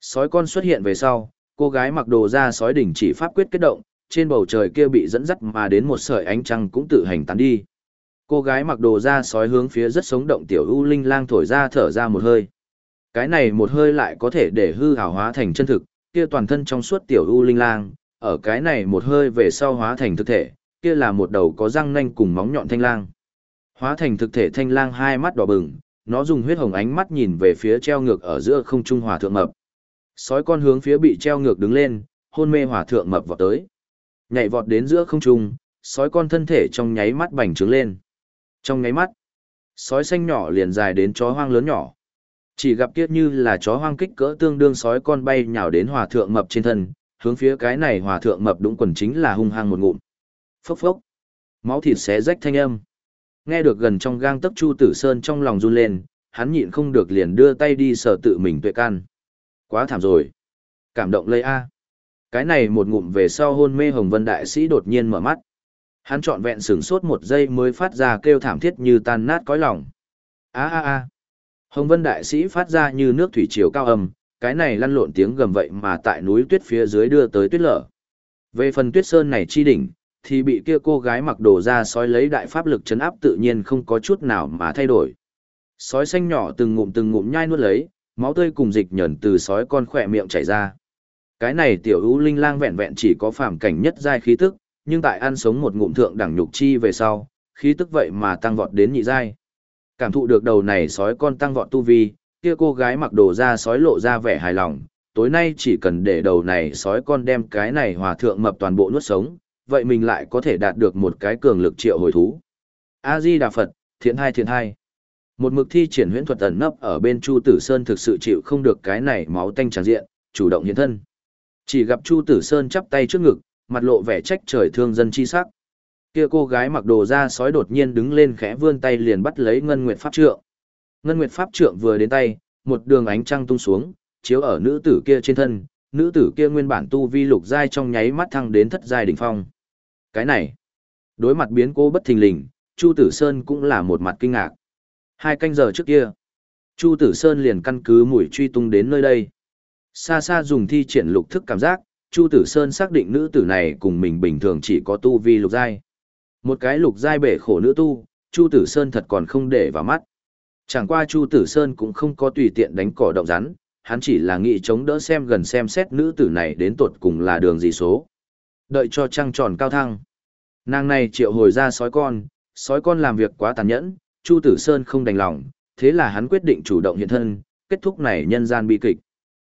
Sói con xuất hiện về sau, cô gái mặc đồ da sói đỉnh chỉ pháp quyết kết động, trên bầu trời kia bị dẫn dắt mà đến một sợi ánh trăng cũng tự hành tán đi. Cô gái mặc đồ da sói hướng phía rất sống động tiểu u linh lang thổi ra thở ra một hơi. Cái này một hơi lại có thể để hư hào hóa thành chân thực, kia toàn thân trong suốt tiểu u linh lang, ở cái này một hơi về sau hóa thành thực thể, kia là một đầu có răng nanh cùng móng nhọn thanh lang. Hóa thành thực thể thanh lang hai mắt đỏ bừng, nó dùng huyết hồng ánh mắt nhìn về phía treo ngược ở giữa không trung hòa thượng mập. Sói con hướng phía bị treo ngược đứng lên, hôn mê hòa thượng mập vọt tới. Nhảy vọt đến giữa không trung, sói con thân thể trong nháy mắt bành trướng lên. Trong nháy mắt, sói xanh nhỏ liền dài đến chó hoang lớn nhỏ. Chỉ gặp kiết như là chó hoang kích cỡ tương đương sói con bay nhào đến hòa thượng mập trên thân, hướng phía cái này hòa thượng mập đúng quần chính là hung hăng một ngụm. Phốc phốc. Máu thịt xé rách thanh âm. Nghe được gần trong gang tấc Chu Tử Sơn trong lòng run lên, hắn nhịn không được liền đưa tay đi sờ tự mình tuệ can. Quá thảm rồi. Cảm động lây a. Cái này một ngụm về sau hôn mê Hồng Vân Đại Sĩ đột nhiên mở mắt. Hắn trọn vẹn sửng sốt một giây mới phát ra kêu thảm thiết như tan nát cõi lòng. A a a. Hồng Vân Đại Sĩ phát ra như nước thủy triều cao âm, cái này lăn lộn tiếng gầm vậy mà tại núi tuyết phía dưới đưa tới tuyết lở. Về phần tuyết sơn này chi đỉnh, thì bị kia cô gái mặc đồ ra sói lấy đại pháp lực chấn áp tự nhiên không có chút nào mà thay đổi. Sói xanh nhỏ từng ngụm từng ngụm nhai nuốt lấy, máu tươi cùng dịch nhẫn từ sói con khỏe miệng chảy ra. Cái này tiểu ưu linh lang vẹn vẹn chỉ có phàm cảnh nhất giai khí tức, nhưng tại ăn sống một ngụm thượng đẳng nhục chi về sau, khí tức vậy mà tăng vọt đến nhị giai. Cảm thụ được đầu này sói con tăng vọt tu vi, kia cô gái mặc đồ ra sói lộ ra vẻ hài lòng, tối nay chỉ cần để đầu này sói con đem cái này hòa thượng mập toàn bộ nuốt sống, vậy mình lại có thể đạt được một cái cường lực triệu hồi thú. A-di Đà Phật, thiện hai thiện hai. Một mực thi triển huyễn thuật ẩn nấp ở bên Chu Tử Sơn thực sự chịu không được cái này máu tanh tràn diện, chủ động hiện thân. Chỉ gặp Chu Tử Sơn chắp tay trước ngực, mặt lộ vẻ trách trời thương dân chi sắc. Kia cô gái mặc đồ da sói đột nhiên đứng lên khẽ vươn tay liền bắt lấy Ngân Nguyệt Pháp Trượng. Ngân Nguyệt Pháp Trượng vừa đến tay, một đường ánh trăng tung xuống, chiếu ở nữ tử kia trên thân, nữ tử kia nguyên bản tu vi lục giai trong nháy mắt thăng đến thất giai đỉnh phong. Cái này, đối mặt biến cố bất thình lình, Chu Tử Sơn cũng là một mặt kinh ngạc. Hai canh giờ trước kia, Chu Tử Sơn liền căn cứ mùi truy tung đến nơi đây. Xa xa dùng thi triển lục thức cảm giác, Chu Tử Sơn xác định nữ tử này cùng mình bình thường chỉ có tu vi lục giai. Một cái lục giai bể khổ nữ tu, Chu Tử Sơn thật còn không để vào mắt. Chẳng qua Chu Tử Sơn cũng không có tùy tiện đánh cỏ động rắn, hắn chỉ là nghĩ chống đỡ xem gần xem xét nữ tử này đến tuột cùng là đường gì số. Đợi cho trăng tròn cao thăng. Nàng này triệu hồi ra sói con, sói con làm việc quá tàn nhẫn, Chu Tử Sơn không đành lòng, thế là hắn quyết định chủ động hiện thân, kết thúc này nhân gian bi kịch.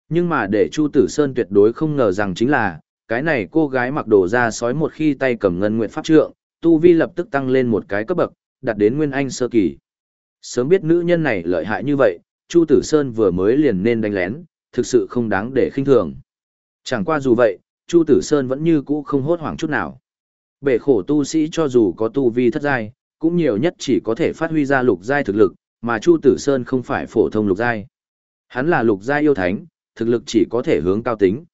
Nhưng mà để Chu Tử Sơn tuyệt đối không ngờ rằng chính là, cái này cô gái mặc đồ ra sói một khi tay cầm ngân nguyện pháp trượng, tu vi lập tức tăng lên một cái cấp bậc, đạt đến nguyên anh sơ kỳ. Sớm biết nữ nhân này lợi hại như vậy, Chu Tử Sơn vừa mới liền nên đánh lén, thực sự không đáng để khinh thường. Chẳng qua dù vậy, Chu Tử Sơn vẫn như cũ không hốt hoảng chút nào. Bể khổ tu sĩ cho dù có tu vi thất giai, cũng nhiều nhất chỉ có thể phát huy ra lục giai thực lực, mà Chu Tử Sơn không phải phổ thông lục giai. Hắn là lục giai yêu thánh, thực lực chỉ có thể hướng cao tính.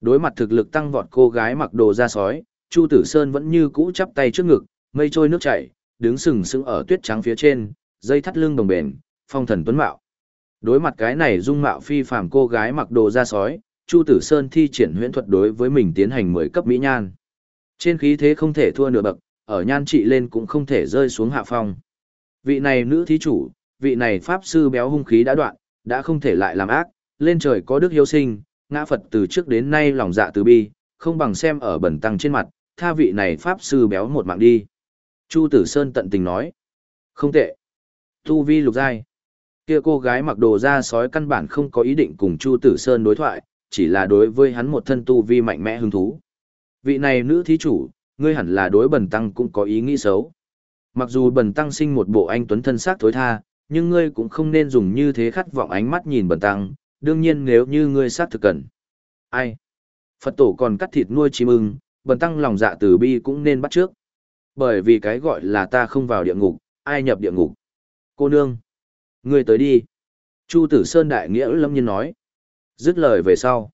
Đối mặt thực lực tăng vọt cô gái mặc đồ da sói, Chu Tử Sơn vẫn như cũ chắp tay trước ngực, mây trôi nước chảy, đứng sừng sững ở tuyết trắng phía trên, dây thắt lưng đồng bền, phong thần tuấn mạo. Đối mặt cái này dung mạo phi phàm cô gái mặc đồ da sói, Chu Tử Sơn thi triển huyễn thuật đối với mình tiến hành 10 cấp mỹ nhan. Trên khí thế không thể thua nửa bậc, ở nhan trị lên cũng không thể rơi xuống hạ phong. Vị này nữ thí chủ, vị này pháp sư béo hung khí đã đoạn, đã không thể lại làm ác, lên trời có đức hiếu sinh, ngã Phật từ trước đến nay lòng dạ từ bi, không bằng xem ở bẩn tăng trên mặt, tha vị này pháp sư béo một mạng đi. Chu Tử Sơn tận tình nói. Không tệ. Tu vi lục giai. Kia cô gái mặc đồ da sói căn bản không có ý định cùng Chu Tử Sơn đối thoại, chỉ là đối với hắn một thân tu vi mạnh mẽ hứng thú. Vị này nữ thí chủ, ngươi hẳn là đối bần tăng cũng có ý nghĩ xấu. Mặc dù bần tăng sinh một bộ anh tuấn thân xác thối tha, nhưng ngươi cũng không nên dùng như thế khát vọng ánh mắt nhìn bần tăng, đương nhiên nếu như ngươi sát thực cần. Ai? Phật tổ còn cắt thịt nuôi chim ưng, bần tăng lòng dạ từ bi cũng nên bắt trước. Bởi vì cái gọi là ta không vào địa ngục, ai nhập địa ngục. Cô nương, ngươi tới đi. Chu tử Sơn đại nghĩa lâm nhiên nói. Dứt lời về sau.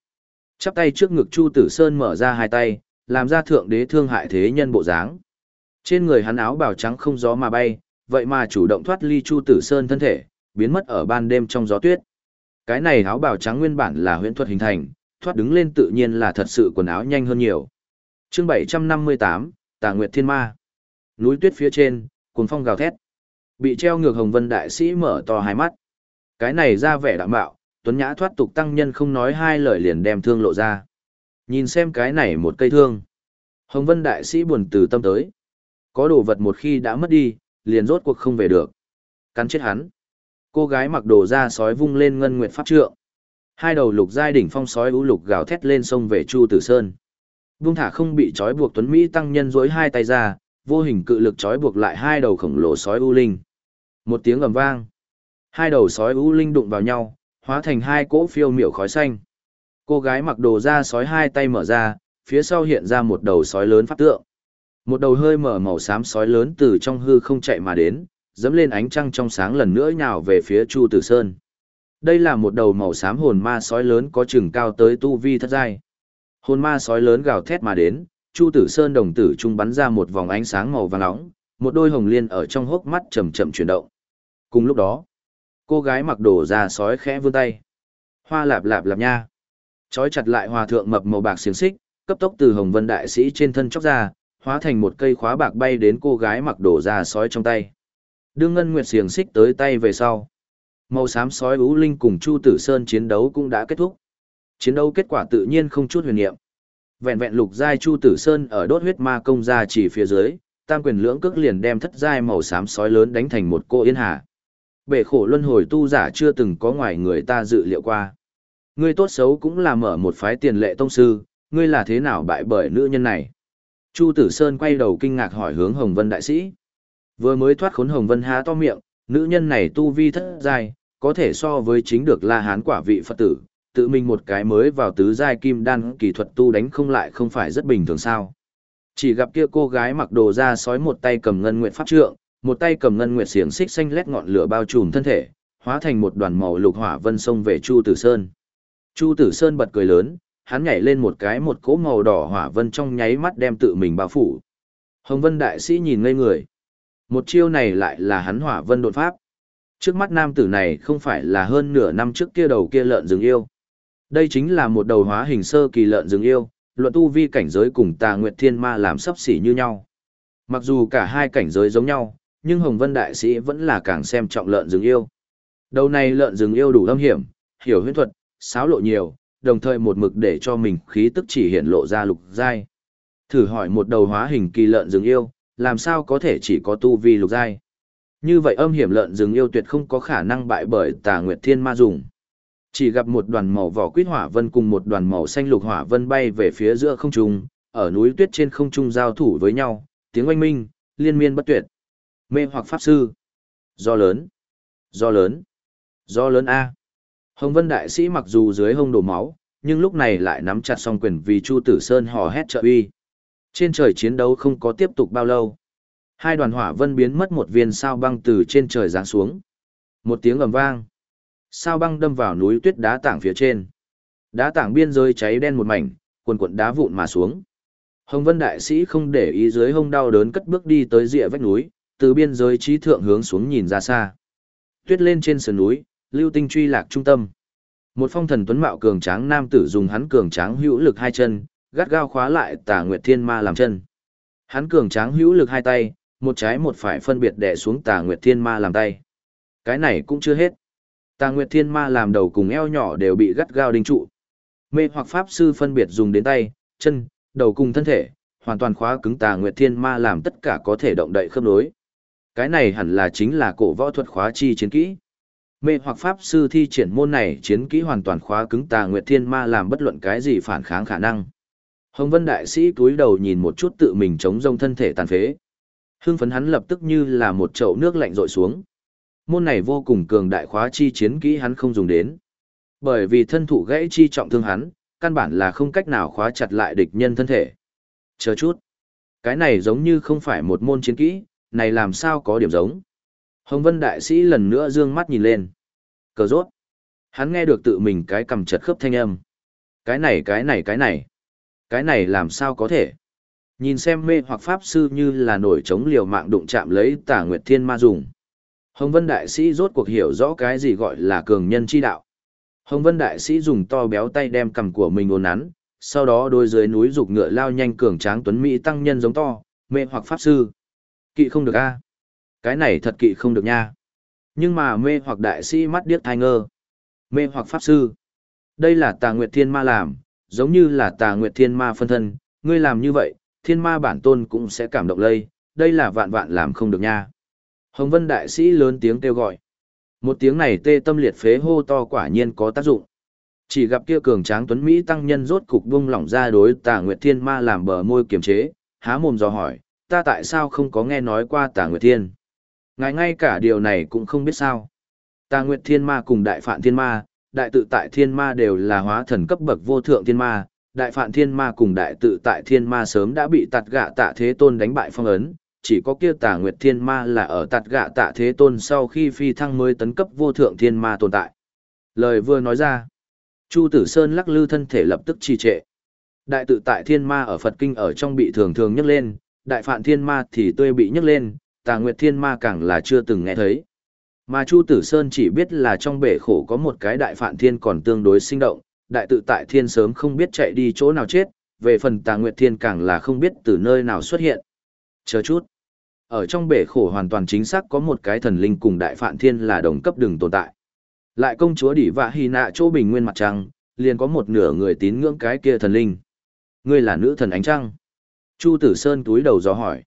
Chắp tay trước ngực Chu tử Sơn mở ra hai tay, làm ra thượng đế thương hại thế nhân bộ dáng. Trên người hắn áo bào trắng không gió mà bay, vậy mà chủ động thoát ly Chu Tử Sơn thân thể, biến mất ở ban đêm trong gió tuyết. Cái này áo bào trắng nguyên bản là huyễn thuật hình thành, thoát đứng lên tự nhiên là thật sự quần áo nhanh hơn nhiều. Chương 758, Tà Nguyệt Thiên Ma. Núi tuyết phía trên, cuồng phong gào thét. Bị treo ngược Hồng Vân đại sĩ mở to hai mắt. Cái này ra vẻ đạm bạo, tuấn nhã thoát tục tăng nhân không nói hai lời liền đem thương lộ ra. Nhìn xem cái này một cây thương. Hồng Vân đại sĩ buồn từ tâm tới. Có đồ vật một khi đã mất đi, liền rốt cuộc không về được. Cắn chết hắn. Cô gái mặc đồ da sói vung lên ngân nguyệt pháp trượng. Hai đầu lục giai đỉnh phong sói ú lục gào thét lên sông về Chu Tử Sơn. Vung thả không bị trói buộc Tuấn Mỹ tăng nhân dối hai tay ra, vô hình cự lực trói buộc lại hai đầu khổng lồ sói u linh. Một tiếng ầm vang. Hai đầu sói u linh đụng vào nhau, hóa thành hai cỗ phiêu miểu khói xanh. Cô gái mặc đồ da sói hai tay mở ra, phía sau hiện ra một đầu sói lớn pháp tượng. Một đầu hơi mở màu xám sói lớn từ trong hư không chạy mà đến, dẫm lên ánh trăng trong sáng lần nữa nhào về phía Chu Tử Sơn. Đây là một đầu màu xám hồn ma sói lớn có chừng cao tới tu vi thất giai. Hồn ma sói lớn gào thét mà đến, Chu Tử Sơn đồng tử trung bắn ra một vòng ánh sáng màu vàng nóng, một đôi hồng liên ở trong hốc mắt chậm chậm chuyển động. Cùng lúc đó, cô gái mặc đồ da sói khẽ vươn tay. Hoa lạp lạp lạp nha. Chói chặt lại hòa thượng mập màu bạc xiềng xích, cấp tốc từ Hồng Vân đại sĩ trên thân chóc ra, hóa thành một cây khóa bạc bay đến cô gái mặc đồ da sói trong tay. Đương Ngân Nguyệt xiềng xích tới tay về sau. Màu xám sói ú linh cùng Chu Tử Sơn chiến đấu cũng đã kết thúc. Chiến đấu kết quả tự nhiên không chút huyền niệm. Vẹn vẹn lục giai Chu Tử Sơn ở đốt huyết ma công ra chỉ phía dưới, tam quyền lưỡng cước liền đem thất giai màu xám sói lớn đánh thành một cô yên hà. Bể khổ luân hồi tu giả chưa từng có ngoài người ta dự liệu qua. Ngươi tốt xấu cũng là mở một phái tiền lệ tông sư, ngươi là thế nào bại bởi nữ nhân này? Chu Tử Sơn quay đầu kinh ngạc hỏi hướng Hồng Vân đại sĩ. Vừa mới thoát khốn Hồng Vân há to miệng, nữ nhân này tu vi thất giai, có thể so với chính được La Hán quả vị Phật tử, tự mình một cái mới vào tứ giai kim đan kỳ thuật tu đánh không lại không phải rất bình thường sao? Chỉ gặp kia cô gái mặc đồ da sói một tay cầm ngân nguyệt pháp trượng, một tay cầm ngân nguyệt xiềng xích xanh lét ngọn lửa bao trùm thân thể, hóa thành một đoàn màu lục hỏa vân sông về Chu Tử Sơn. Chu Tử Sơn bật cười lớn, hắn nhảy lên một cái một cỗ màu đỏ hỏa vân trong nháy mắt đem tự mình bao phủ. Hồng Vân đại sĩ nhìn ngây người. Một chiêu này lại là hắn hỏa vân đột pháp. Trước mắt nam tử này không phải là hơn nửa năm trước kia đầu kia lợn rừng yêu. Đây chính là một đầu hóa hình sơ kỳ lợn rừng yêu, luận tu vi cảnh giới cùng tà nguyệt thiên ma làm sấp xỉ như nhau. Mặc dù cả hai cảnh giới giống nhau, nhưng Hồng Vân Đại Sĩ vẫn là càng xem trọng lợn rừng yêu. Đầu này lợn rừng yêu đủ âm hiểm, hiểu huyễn thuật, xáo lộ nhiều, đồng thời một mực để cho mình khí tức chỉ hiện lộ ra lục giai. Thử hỏi một đầu hóa hình kỳ lợn rừng yêu, làm sao có thể chỉ có tu vi lục giai? Như vậy âm hiểm lợn rừng yêu tuyệt không có khả năng bại bởi Tà Nguyệt Thiên Ma dùng. Chỉ gặp một đoàn màu vỏ quýt hỏa vân cùng một đoàn màu xanh lục hỏa vân bay về phía giữa không trung, ở núi tuyết trên không trung giao thủ với nhau, tiếng oanh minh, liên miên bất tuyệt. Mê hoặc pháp sư. Do lớn. Do lớn. Do lớn A. Hồng Vân Đại Sĩ mặc dù dưới hông đổ máu, nhưng lúc này lại nắm chặt song quyền vì Chu Tử Sơn hò hét trợ uy. Trên trời chiến đấu không có tiếp tục bao lâu. Hai đoàn hỏa vân biến mất một viên sao băng từ trên trời giáng xuống. Một tiếng ầm vang. Sao băng đâm vào núi tuyết đá tảng phía trên. Đá tảng biên giới cháy đen một mảnh, quần quần đá vụn mà xuống. Hồng Vân đại sĩ không để ý dưới hông đau đớn cất bước đi tới rìa vách núi, từ biên giới trí thượng hướng xuống nhìn ra xa. Tuyết lên trên sườn núi, lưu tinh truy lạc trung tâm. Một phong thần tuấn mạo cường tráng nam tử dùng hắn cường tráng hữu lực hai chân, gắt gao khóa lại Tà Nguyệt Thiên Ma làm chân. Hắn cường tráng hữu lực hai tay, một trái một phải phân biệt đè xuống Tà Nguyệt Thiên Ma làm tay. Cái này cũng chưa hết. Tà Nguyệt Thiên Ma làm đầu cùng eo nhỏ đều bị gắt gao đinh trụ. Mê hoặc pháp sư phân biệt dùng đến tay, chân, đầu cùng thân thể, hoàn toàn khóa cứng Tà Nguyệt Thiên Ma làm tất cả có thể động đậy khớp nối. Cái này hẳn là chính là cổ võ thuật khóa chi chiến kỹ. Mê hoặc pháp sư thi triển môn này chiến kỹ hoàn toàn khóa cứng Tà Nguyệt Thiên Ma làm bất luận cái gì phản kháng khả năng. Hồng Vân đại sĩ cúi đầu nhìn một chút tự mình chống rông thân thể tàn phế. Hưng phấn hắn lập tức như là một chậu nước lạnh rội xuống môn này vô cùng cường đại khóa chi chiến kỹ hắn không dùng đến. Bởi vì thân thủ gãy chi trọng thương hắn, căn bản là không cách nào khóa chặt lại địch nhân thân thể. Chờ chút. Cái này giống như không phải một môn chiến kỹ, này làm sao có điểm giống. Hồng Vân Đại Sĩ lần nữa dương mắt nhìn lên. Cờ rốt. Hắn nghe được tự mình cái cầm chật khớp thanh âm. Cái này cái này cái này. Cái này làm sao có thể. Nhìn xem mê hoặc pháp sư như là nổi trống liều mạng đụng chạm lấy tả nguyệt thiên ma dùng. Hồng Vân Đại Sĩ rốt cuộc hiểu rõ cái gì gọi là cường nhân chi đạo. Hồng Vân Đại Sĩ dùng to béo tay đem cầm của mình ôn nắn, sau đó đôi dưới núi rục ngựa lao nhanh cường tráng tuấn Mỹ tăng nhân giống to, mê hoặc pháp sư. Kỵ không được a Cái này thật kỵ không được nha. Nhưng mà mê hoặc đại sĩ mắt điếc thai ngơ. Mê hoặc pháp sư. Đây là tà nguyệt thiên ma làm, giống như là tà nguyệt thiên ma phân thân, ngươi làm như vậy, thiên ma bản tôn cũng sẽ cảm động lây, đây là vạn vạn làm không được nha. Hồng Vân đại sĩ lớn tiếng kêu gọi. Một tiếng này tê tâm liệt phế hô to quả nhiên có tác dụng. Chỉ gặp kia cường tráng tuấn Mỹ tăng nhân rốt cục bung lỏng ra đối tà Nguyệt Thiên ma làm bờ môi kiềm chế, há mồm dò hỏi, ta tại sao không có nghe nói qua tà Nguyệt Thiên? Ngài ngay cả điều này cũng không biết sao. Tà Nguyệt Thiên ma cùng Đại Phạn Thiên ma, Đại tự tại Thiên ma đều là hóa thần cấp bậc vô thượng Thiên ma, Đại Phạn Thiên ma cùng Đại tự tại Thiên ma sớm đã bị tạt gạ tạ thế tôn đánh bại phong ấn, chỉ có kia tà nguyệt thiên ma là ở tạt gạ tạ thế tôn sau khi phi thăng mới tấn cấp vô thượng thiên ma tồn tại. Lời vừa nói ra, Chu Tử Sơn lắc lư thân thể lập tức trì trệ. Đại tự tại thiên ma ở Phật kinh ở trong bị thường thường nhấc lên, đại phạn thiên ma thì tươi bị nhấc lên, tà nguyệt thiên ma càng là chưa từng nghe thấy. Mà Chu Tử Sơn chỉ biết là trong bể khổ có một cái đại phạn thiên còn tương đối sinh động, đại tự tại thiên sớm không biết chạy đi chỗ nào chết, về phần tà nguyệt thiên càng là không biết từ nơi nào xuất hiện. Chờ chút. Ở trong bể khổ hoàn toàn chính xác có một cái thần linh cùng đại phạn thiên là đồng cấp đường tồn tại. Lại công chúa đỉ vạ hy nạ chỗ bình nguyên mặt trăng, liền có một nửa người tín ngưỡng cái kia thần linh. Ngươi là nữ thần ánh trăng. Chu Tử Sơn túi đầu gió hỏi.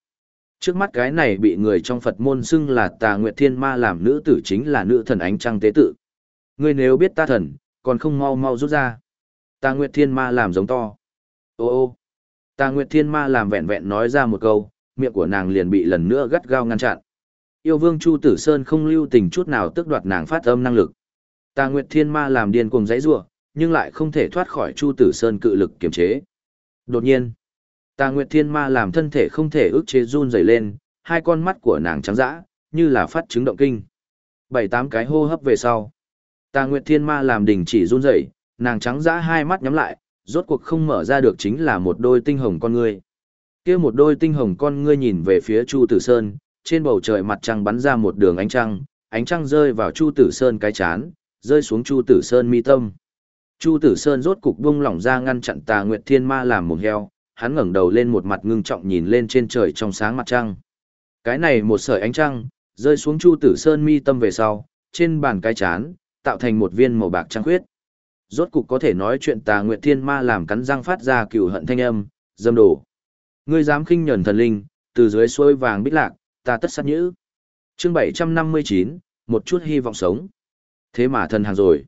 Trước mắt cái này bị người trong Phật môn xưng là tà nguyệt thiên ma làm nữ tử chính là nữ thần ánh trăng tế tự. Ngươi nếu biết ta thần, còn không mau mau rút ra. Tà nguyệt thiên ma làm giống to. Ô ô. Tà nguyệt thiên ma làm vẹn vẹn nói ra một câu, miệng của nàng liền bị lần nữa gắt gao ngăn chặn. Yêu vương Chu Tử Sơn không lưu tình chút nào tức đoạt nàng phát âm năng lực. Tà Nguyệt Thiên Ma làm điên cuồng dãy rủa, nhưng lại không thể thoát khỏi Chu Tử Sơn cự lực kiềm chế. Đột nhiên, Tà Nguyệt Thiên Ma làm thân thể không thể ức chế run rẩy lên, hai con mắt của nàng trắng dã, như là phát chứng động kinh. Bảy tám cái hô hấp về sau, Tà Nguyệt Thiên Ma làm đình chỉ run rẩy, nàng trắng dã hai mắt nhắm lại, rốt cuộc không mở ra được chính là một đôi tinh hồng con người kia một đôi tinh hồng con ngươi nhìn về phía Chu Tử Sơn, trên bầu trời mặt trăng bắn ra một đường ánh trăng, ánh trăng rơi vào Chu Tử Sơn cái chán, rơi xuống Chu Tử Sơn mi tâm. Chu Tử Sơn rốt cục buông lỏng ra ngăn chặn Tà Nguyệt Thiên Ma làm một heo, hắn ngẩng đầu lên một mặt ngưng trọng nhìn lên trên trời trong sáng mặt trăng. Cái này một sợi ánh trăng, rơi xuống Chu Tử Sơn mi tâm về sau, trên bàn cái chán, tạo thành một viên màu bạc trăng khuyết. Rốt cục có thể nói chuyện Tà Nguyệt Thiên Ma làm cắn răng phát ra cừu hận thanh âm, dâm đổ Ngươi dám khinh nhẫn thần linh, từ dưới suối vàng bích lạc, ta tất sát nhữ. Chương 759, một chút hy vọng sống. Thế mà thần hàng rồi.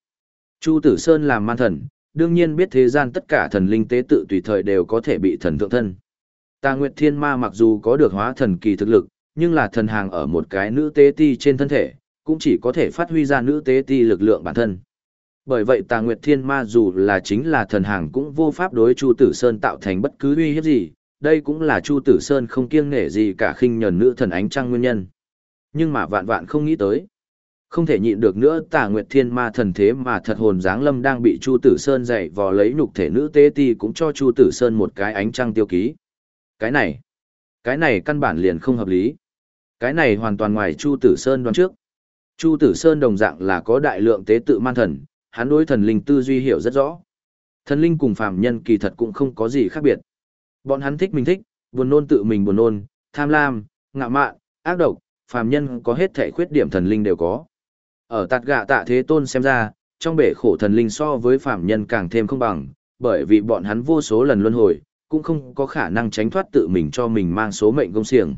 Chu Tử Sơn làm man thần, đương nhiên biết thế gian tất cả thần linh tế tự tùy thời đều có thể bị thần thượng thân. Ta Nguyệt Thiên Ma mặc dù có được hóa thần kỳ thực lực, nhưng là thần hàng ở một cái nữ tế ti trên thân thể, cũng chỉ có thể phát huy ra nữ tế ti lực lượng bản thân. Bởi vậy Tà Nguyệt Thiên Ma dù là chính là thần hàng cũng vô pháp đối Chu Tử Sơn tạo thành bất cứ uy hiếp gì, đây cũng là Chu Tử Sơn không kiêng nể gì cả khinh nhẫn nữ thần ánh trăng nguyên nhân. Nhưng mà vạn vạn không nghĩ tới. Không thể nhịn được nữa tà nguyệt thiên ma thần thế mà thật hồn dáng lâm đang bị Chu Tử Sơn dạy vò lấy nhục thể nữ tế ti cũng cho Chu Tử Sơn một cái ánh trăng tiêu ký. Cái này, cái này căn bản liền không hợp lý. Cái này hoàn toàn ngoài Chu Tử Sơn đoán trước. Chu Tử Sơn đồng dạng là có đại lượng tế tự man thần, hắn đối thần linh tư duy hiểu rất rõ. Thần linh cùng phàm nhân kỳ thật cũng không có gì khác biệt. Bọn hắn thích mình thích, buồn nôn tự mình buồn nôn, tham lam, ngạ mạn, ác độc, phàm nhân có hết thể khuyết điểm thần linh đều có. Ở tạt gạ tạ thế tôn xem ra, trong bể khổ thần linh so với phàm nhân càng thêm không bằng, bởi vì bọn hắn vô số lần luân hồi, cũng không có khả năng tránh thoát tự mình cho mình mang số mệnh công xiềng.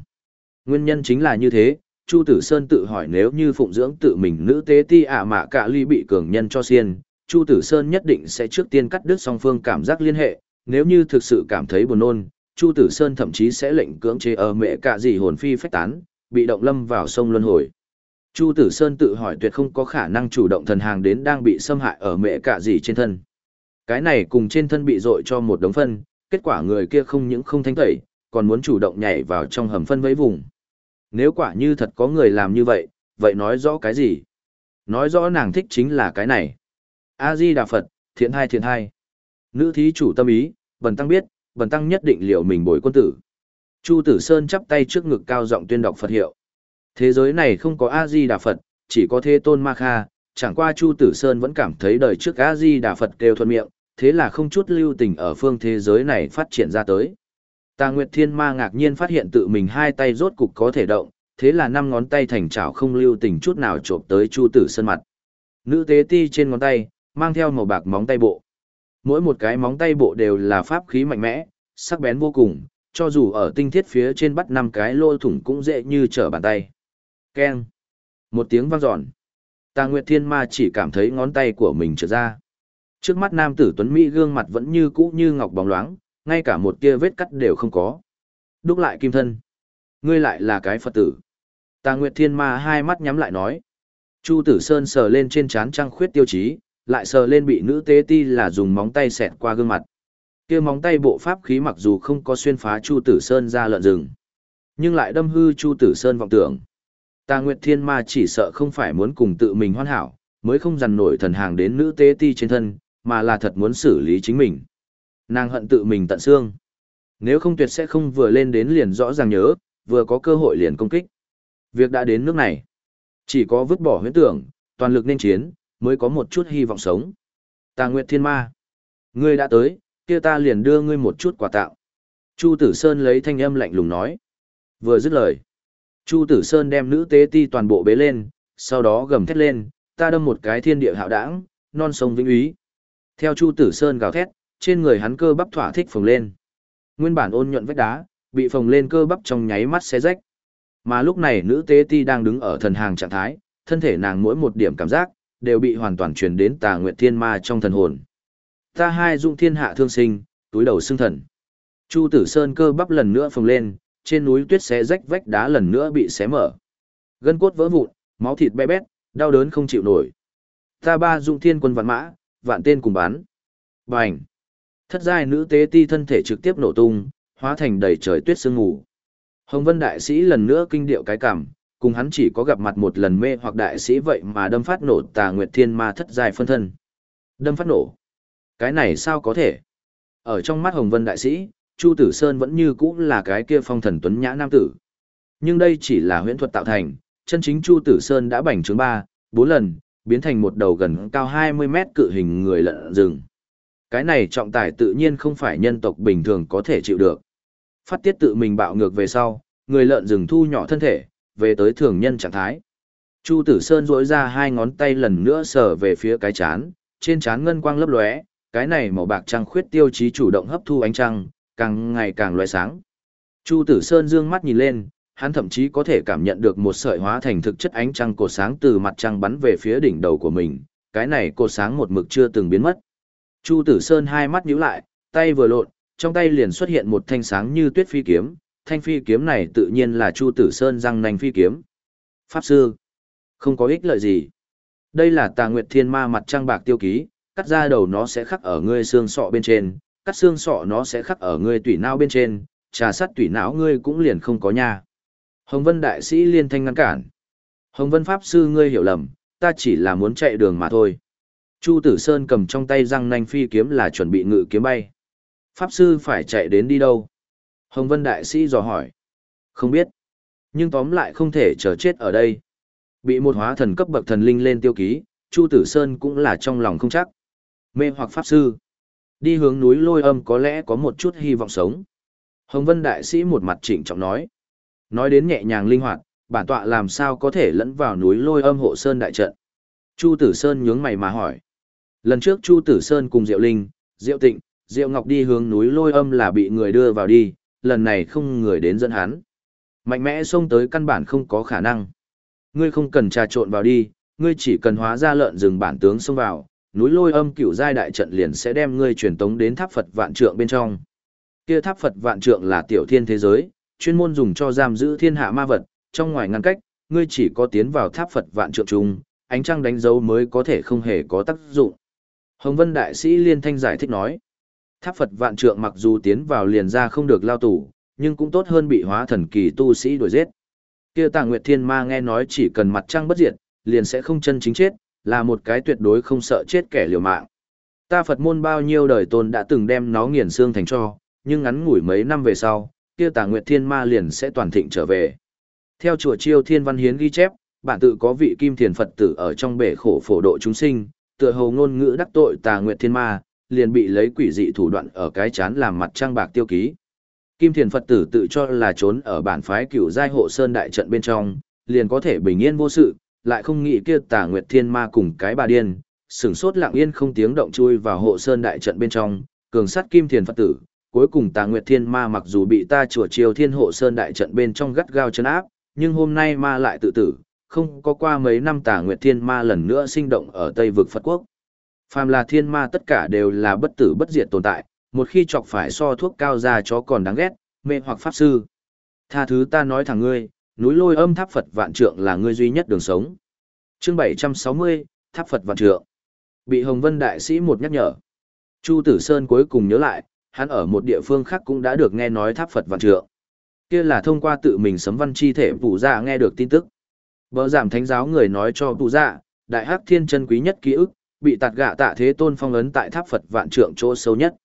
Nguyên nhân chính là như thế, Chu Tử Sơn tự hỏi nếu như phụng dưỡng tự mình nữ tế ti ả mạ cả ly bị cường nhân cho xiên, Chu Tử Sơn nhất định sẽ trước tiên cắt đứt song phương cảm giác liên hệ, nếu như thực sự cảm thấy buồn nôn, Chu Tử Sơn thậm chí sẽ lệnh cưỡng chế ở mẹ cả gì hồn phi phách tán, bị động lâm vào sông luân hồi. Chu Tử Sơn tự hỏi tuyệt không có khả năng chủ động thần hàng đến đang bị xâm hại ở mẹ cả gì trên thân. Cái này cùng trên thân bị dội cho một đống phân, kết quả người kia không những không thanh tẩy, còn muốn chủ động nhảy vào trong hầm phân vẫy vùng. Nếu quả như thật có người làm như vậy, vậy nói rõ cái gì? Nói rõ nàng thích chính là cái này. A-di Đà Phật, thiện hai thiện hai. Nữ thí chủ tâm ý, bần tăng biết, bần tăng nhất định liệu mình bồi quân tử. Chu Tử Sơn chắp tay trước ngực cao giọng tuyên đọc Phật hiệu. Thế giới này không có A-di Đà Phật, chỉ có Thế Tôn Ma Kha, chẳng qua Chu Tử Sơn vẫn cảm thấy đời trước A-di Đà Phật kêu thuận miệng, thế là không chút lưu tình ở phương thế giới này phát triển ra tới. Tà Nguyệt Thiên Ma ngạc nhiên phát hiện tự mình hai tay rốt cục có thể động, thế là năm ngón tay thành chảo không lưu tình chút nào chộp tới Chu Tử Sơn mặt. Nữ tế ti trên ngón tay, mang theo màu bạc móng tay bộ. Mỗi một cái móng tay bộ đều là pháp khí mạnh mẽ, sắc bén vô cùng, cho dù ở tinh thiết phía trên bắt năm cái lô thủng cũng dễ như trở bàn tay. Keng. Một tiếng vang dọn. Tà Nguyệt Thiên Ma chỉ cảm thấy ngón tay của mình trượt ra. Trước mắt nam tử Tuấn Mỹ gương mặt vẫn như cũ như ngọc bóng loáng, ngay cả một tia vết cắt đều không có. Đúc lại kim thân. Ngươi lại là cái Phật tử. Tà Nguyệt Thiên Ma hai mắt nhắm lại nói. Chu Tử Sơn sờ lên trên trán trăng khuyết tiêu chí, lại sờ lên bị nữ tế ti là dùng móng tay xẹt qua gương mặt. Kia móng tay bộ pháp khí mặc dù không có xuyên phá Chu Tử Sơn ra lợn rừng, nhưng lại đâm hư Chu Tử Sơn vọng tưởng. Tà Nguyệt Thiên Ma chỉ sợ không phải muốn cùng tự mình hoàn hảo, mới không dằn nổi thần hàng đến nữ tế ti trên thân, mà là thật muốn xử lý chính mình. Nàng hận tự mình tận xương. Nếu không tuyệt sẽ không vừa lên đến liền rõ ràng nhớ, vừa có cơ hội liền công kích. Việc đã đến nước này. Chỉ có vứt bỏ huyễn tưởng, toàn lực nên chiến, mới có một chút hy vọng sống. Tà Nguyệt Thiên Ma. Ngươi đã tới, kia ta liền đưa ngươi một chút quà tặng. Chu Tử Sơn lấy thanh âm lạnh lùng nói. Vừa dứt lời. Chu Tử Sơn đem nữ tế ti toàn bộ bế lên, sau đó gầm thét lên, ta đâm một cái thiên địa hạo đảng, non sông vĩnh úy. Theo Chu Tử Sơn gào thét, trên người hắn cơ bắp thỏa thích phồng lên. Nguyên bản ôn nhuận vách đá, bị phồng lên cơ bắp trong nháy mắt xé rách. Mà lúc này nữ tế ti đang đứng ở thần hàng trạng thái, thân thể nàng mỗi một điểm cảm giác, đều bị hoàn toàn truyền đến tà nguyệt thiên ma trong thần hồn. Ta hai dung thiên hạ thương sinh, túi đầu xương thần. Chu tử sơn cơ bắp lần nữa phồng lên, trên núi tuyết xé rách vách đá lần nữa bị xé mở. Gân cốt vỡ vụn, máu thịt bé bét, đau đớn không chịu nổi. Ta ba dung thiên quân vạn mã, vạn tên cùng bán. Bành! Thất giai nữ tế ti thân thể trực tiếp nổ tung, hóa thành đầy trời tuyết sương ngủ. Hồng Vân đại sĩ lần nữa kinh điệu cái cảm, cùng hắn chỉ có gặp mặt một lần mê hoặc đại sĩ vậy mà đâm phát nổ tà nguyệt thiên ma thất giai phân thân. Đâm phát nổ. Cái này sao có thể? Ở trong mắt Hồng Vân đại sĩ, Chu Tử Sơn vẫn như cũ là cái kia phong thần tuấn nhã nam tử. Nhưng đây chỉ là huyễn thuật tạo thành, chân chính Chu Tử Sơn đã bành trướng 3, 4 lần, biến thành một đầu gần cao 20 mét cự hình người lợn rừng. Cái này trọng tải tự nhiên không phải nhân tộc bình thường có thể chịu được. Phát tiết tự mình bạo ngược về sau, người lợn rừng thu nhỏ thân thể, về tới thường nhân trạng thái. Chu Tử Sơn duỗi ra hai ngón tay lần nữa sờ về phía cái chán, trên chán ngân quang lấp lóe, cái này màu bạc trăng khuyết tiêu chí chủ động hấp thu ánh trăng, càng ngày càng lóe sáng. Chu Tử Sơn dương mắt nhìn lên, hắn thậm chí có thể cảm nhận được một sợi hóa thành thực chất ánh trăng cột sáng từ mặt trăng bắn về phía đỉnh đầu của mình, cái này cột sáng một mực chưa từng biến mất. Chu Tử Sơn hai mắt nhíu lại, tay vừa lộn, trong tay liền xuất hiện một thanh sáng như tuyết phi kiếm, thanh phi kiếm này tự nhiên là Chu Tử Sơn răng nành phi kiếm. Pháp sư, không có ích lợi gì. Đây là Tà Nguyệt Thiên Ma mặt trăng bạc tiêu ký, cắt ra đầu nó sẽ khắc ở ngươi xương sọ bên trên, cắt xương sọ nó sẽ khắc ở ngươi tủy não bên trên, trà sắt tủy não ngươi cũng liền không có nha. Hồng Vân đại sĩ liên thanh ngăn cản. Hồng Vân pháp sư ngươi hiểu lầm, ta chỉ là muốn chạy đường mà thôi. Chu Tử Sơn cầm trong tay răng nanh phi kiếm là chuẩn bị ngự kiếm bay. Pháp sư phải chạy đến đi đâu? Hồng Vân Đại Sĩ dò hỏi. Không biết. Nhưng tóm lại không thể chờ chết ở đây. Bị một hóa thần cấp bậc thần linh lên tiêu ký, Chu Tử Sơn cũng là trong lòng không chắc. Mê hoặc Pháp sư. Đi hướng núi lôi âm có lẽ có một chút hy vọng sống. Hồng Vân Đại Sĩ một mặt chỉnh trọng nói. Nói đến nhẹ nhàng linh hoạt, bản tọa làm sao có thể lẫn vào núi lôi âm hộ sơn đại trận. Chu Tử Sơn nhướng mày mà hỏi. Lần trước Chu Tử Sơn cùng Diệu Linh, Diệu Tịnh, Diệu Ngọc đi hướng núi lôi âm là bị người đưa vào đi, lần này không người đến dẫn hắn. Mạnh mẽ xông tới căn bản không có khả năng. Ngươi không cần trà trộn vào đi, ngươi chỉ cần hóa ra lợn rừng bản tướng xông vào, núi lôi âm cửu giai đại trận liền sẽ đem ngươi truyền tống đến tháp Phật vạn trượng bên trong. Kia tháp Phật vạn trượng là tiểu thiên thế giới, chuyên môn dùng cho giam giữ thiên hạ ma vật, trong ngoài ngăn cách, ngươi chỉ có tiến vào tháp Phật vạn trượng chung, ánh trăng đánh dấu mới có thể không hề có tác dụng. Hồng Vân Đại Sĩ Liên Thanh giải thích nói, tháp Phật vạn trượng mặc dù tiến vào liền ra không được lao tù, nhưng cũng tốt hơn bị hóa thần kỳ tu sĩ đuổi giết. Kia Tàng Nguyệt Thiên Ma nghe nói chỉ cần mặt trăng bất diệt, liền sẽ không chân chính chết, là một cái tuyệt đối không sợ chết kẻ liều mạng. Ta Phật môn bao nhiêu đời tôn đã từng đem nó nghiền xương thành cho, nhưng ngắn ngủi mấy năm về sau, kia Tàng Nguyệt Thiên Ma liền sẽ toàn thịnh trở về. Theo chùa Chiêu Thiên Văn Hiến ghi chép, bản tự có vị kim thiền Phật tử ở trong bể khổ phổ độ chúng sinh, tựa hồ ngôn ngữ đắc tội tà nguyệt thiên ma, liền bị lấy quỷ dị thủ đoạn ở cái chán làm mặt trang bạc tiêu ký. Kim thiền Phật tử tự cho là trốn ở bản phái cửu giai hộ sơn đại trận bên trong, liền có thể bình yên vô sự, lại không nghĩ kia tà nguyệt thiên ma cùng cái bà điên, sửng sốt lặng yên không tiếng động chui vào hộ sơn đại trận bên trong, cường sát kim thiền Phật tử. Cuối cùng tà nguyệt thiên ma mặc dù bị ta chùa chiều thiên hộ sơn đại trận bên trong gắt gao chân áp, nhưng hôm nay ma lại tự tử, không có qua mấy năm tà nguyệt thiên ma lần nữa sinh động ở Tây vực Phật quốc. Phàm là thiên ma tất cả đều là bất tử bất diệt tồn tại, một khi chọc phải so thuốc cao ra chó còn đáng ghét, mê hoặc pháp sư. Tha thứ ta nói thẳng ngươi, núi lôi âm tháp Phật vạn trượng là ngươi duy nhất đường sống. Chương 760, tháp Phật vạn trượng. Bị Hồng Vân Đại Sĩ một nhắc nhở. Chu Tử Sơn cuối cùng nhớ lại, hắn ở một địa phương khác cũng đã được nghe nói tháp Phật vạn trượng. Kia là thông qua tự mình sấm văn chi thể phụ dạ nghe được tin tức. Bỡ giảm thánh giáo người nói cho phụ dạ, đại hắc thiên chân quý nhất ký ức, bị tạt gạ tạ thế tôn phong ấn tại tháp Phật vạn trượng chỗ sâu nhất.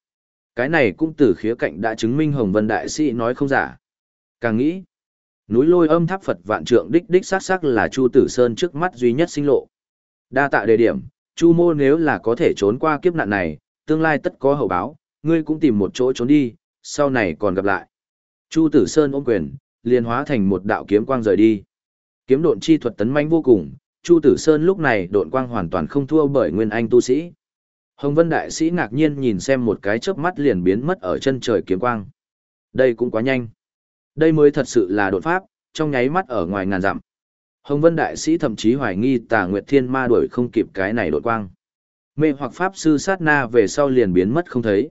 Cái này cũng từ khía cạnh đã chứng minh Hồng Vân Đại Sĩ nói không giả. Càng nghĩ, núi lôi âm tháp Phật vạn trượng đích đích xác xác là Chu Tử Sơn trước mắt duy nhất sinh lộ. Đa tạ đề điểm, Chu mô nếu là có thể trốn qua kiếp nạn này, tương lai tất có hậu báo, ngươi cũng tìm một chỗ trốn đi, sau này còn gặp lại. Chu Tử Sơn ôm quyền, liền hóa thành một đạo kiếm quang rời đi. Kiếm độn chi thuật tấn manh vô cùng, Chu Tử Sơn lúc này độn quang hoàn toàn không thua bởi nguyên anh tu sĩ. Hồng Vân Đại Sĩ ngạc nhiên nhìn xem một cái chớp mắt liền biến mất ở chân trời kiếm quang. Đây cũng quá nhanh. Đây mới thật sự là đột pháp, trong nháy mắt ở ngoài ngàn dặm. Hồng Vân Đại Sĩ thậm chí hoài nghi tà Nguyệt Thiên Ma đuổi không kịp cái này đột quang. Mê hoặc Pháp Sư sát na về sau liền biến mất không thấy.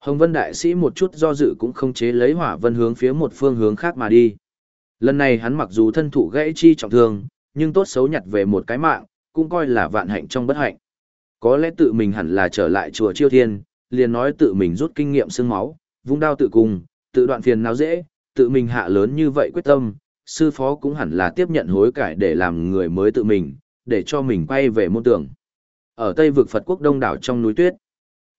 Hồng Vân Đại Sĩ một chút do dự cũng không chế lấy hỏa vân hướng phía một phương hướng khác mà đi. Lần này hắn mặc dù thân thụ gãy chi trọng thương, nhưng tốt xấu nhặt về một cái mạng, cũng coi là vạn hạnh trong bất hạnh. Có lẽ tự mình hẳn là trở lại chùa Chiêu Thiên, liền nói tự mình rút kinh nghiệm xương máu, vung đao tự cùng, tự đoạn phiền nào dễ, tự mình hạ lớn như vậy quyết tâm, sư phó cũng hẳn là tiếp nhận hối cải để làm người mới tự mình, để cho mình quay về môn tưởng. Ở Tây vực Phật quốc đông đảo trong núi tuyết,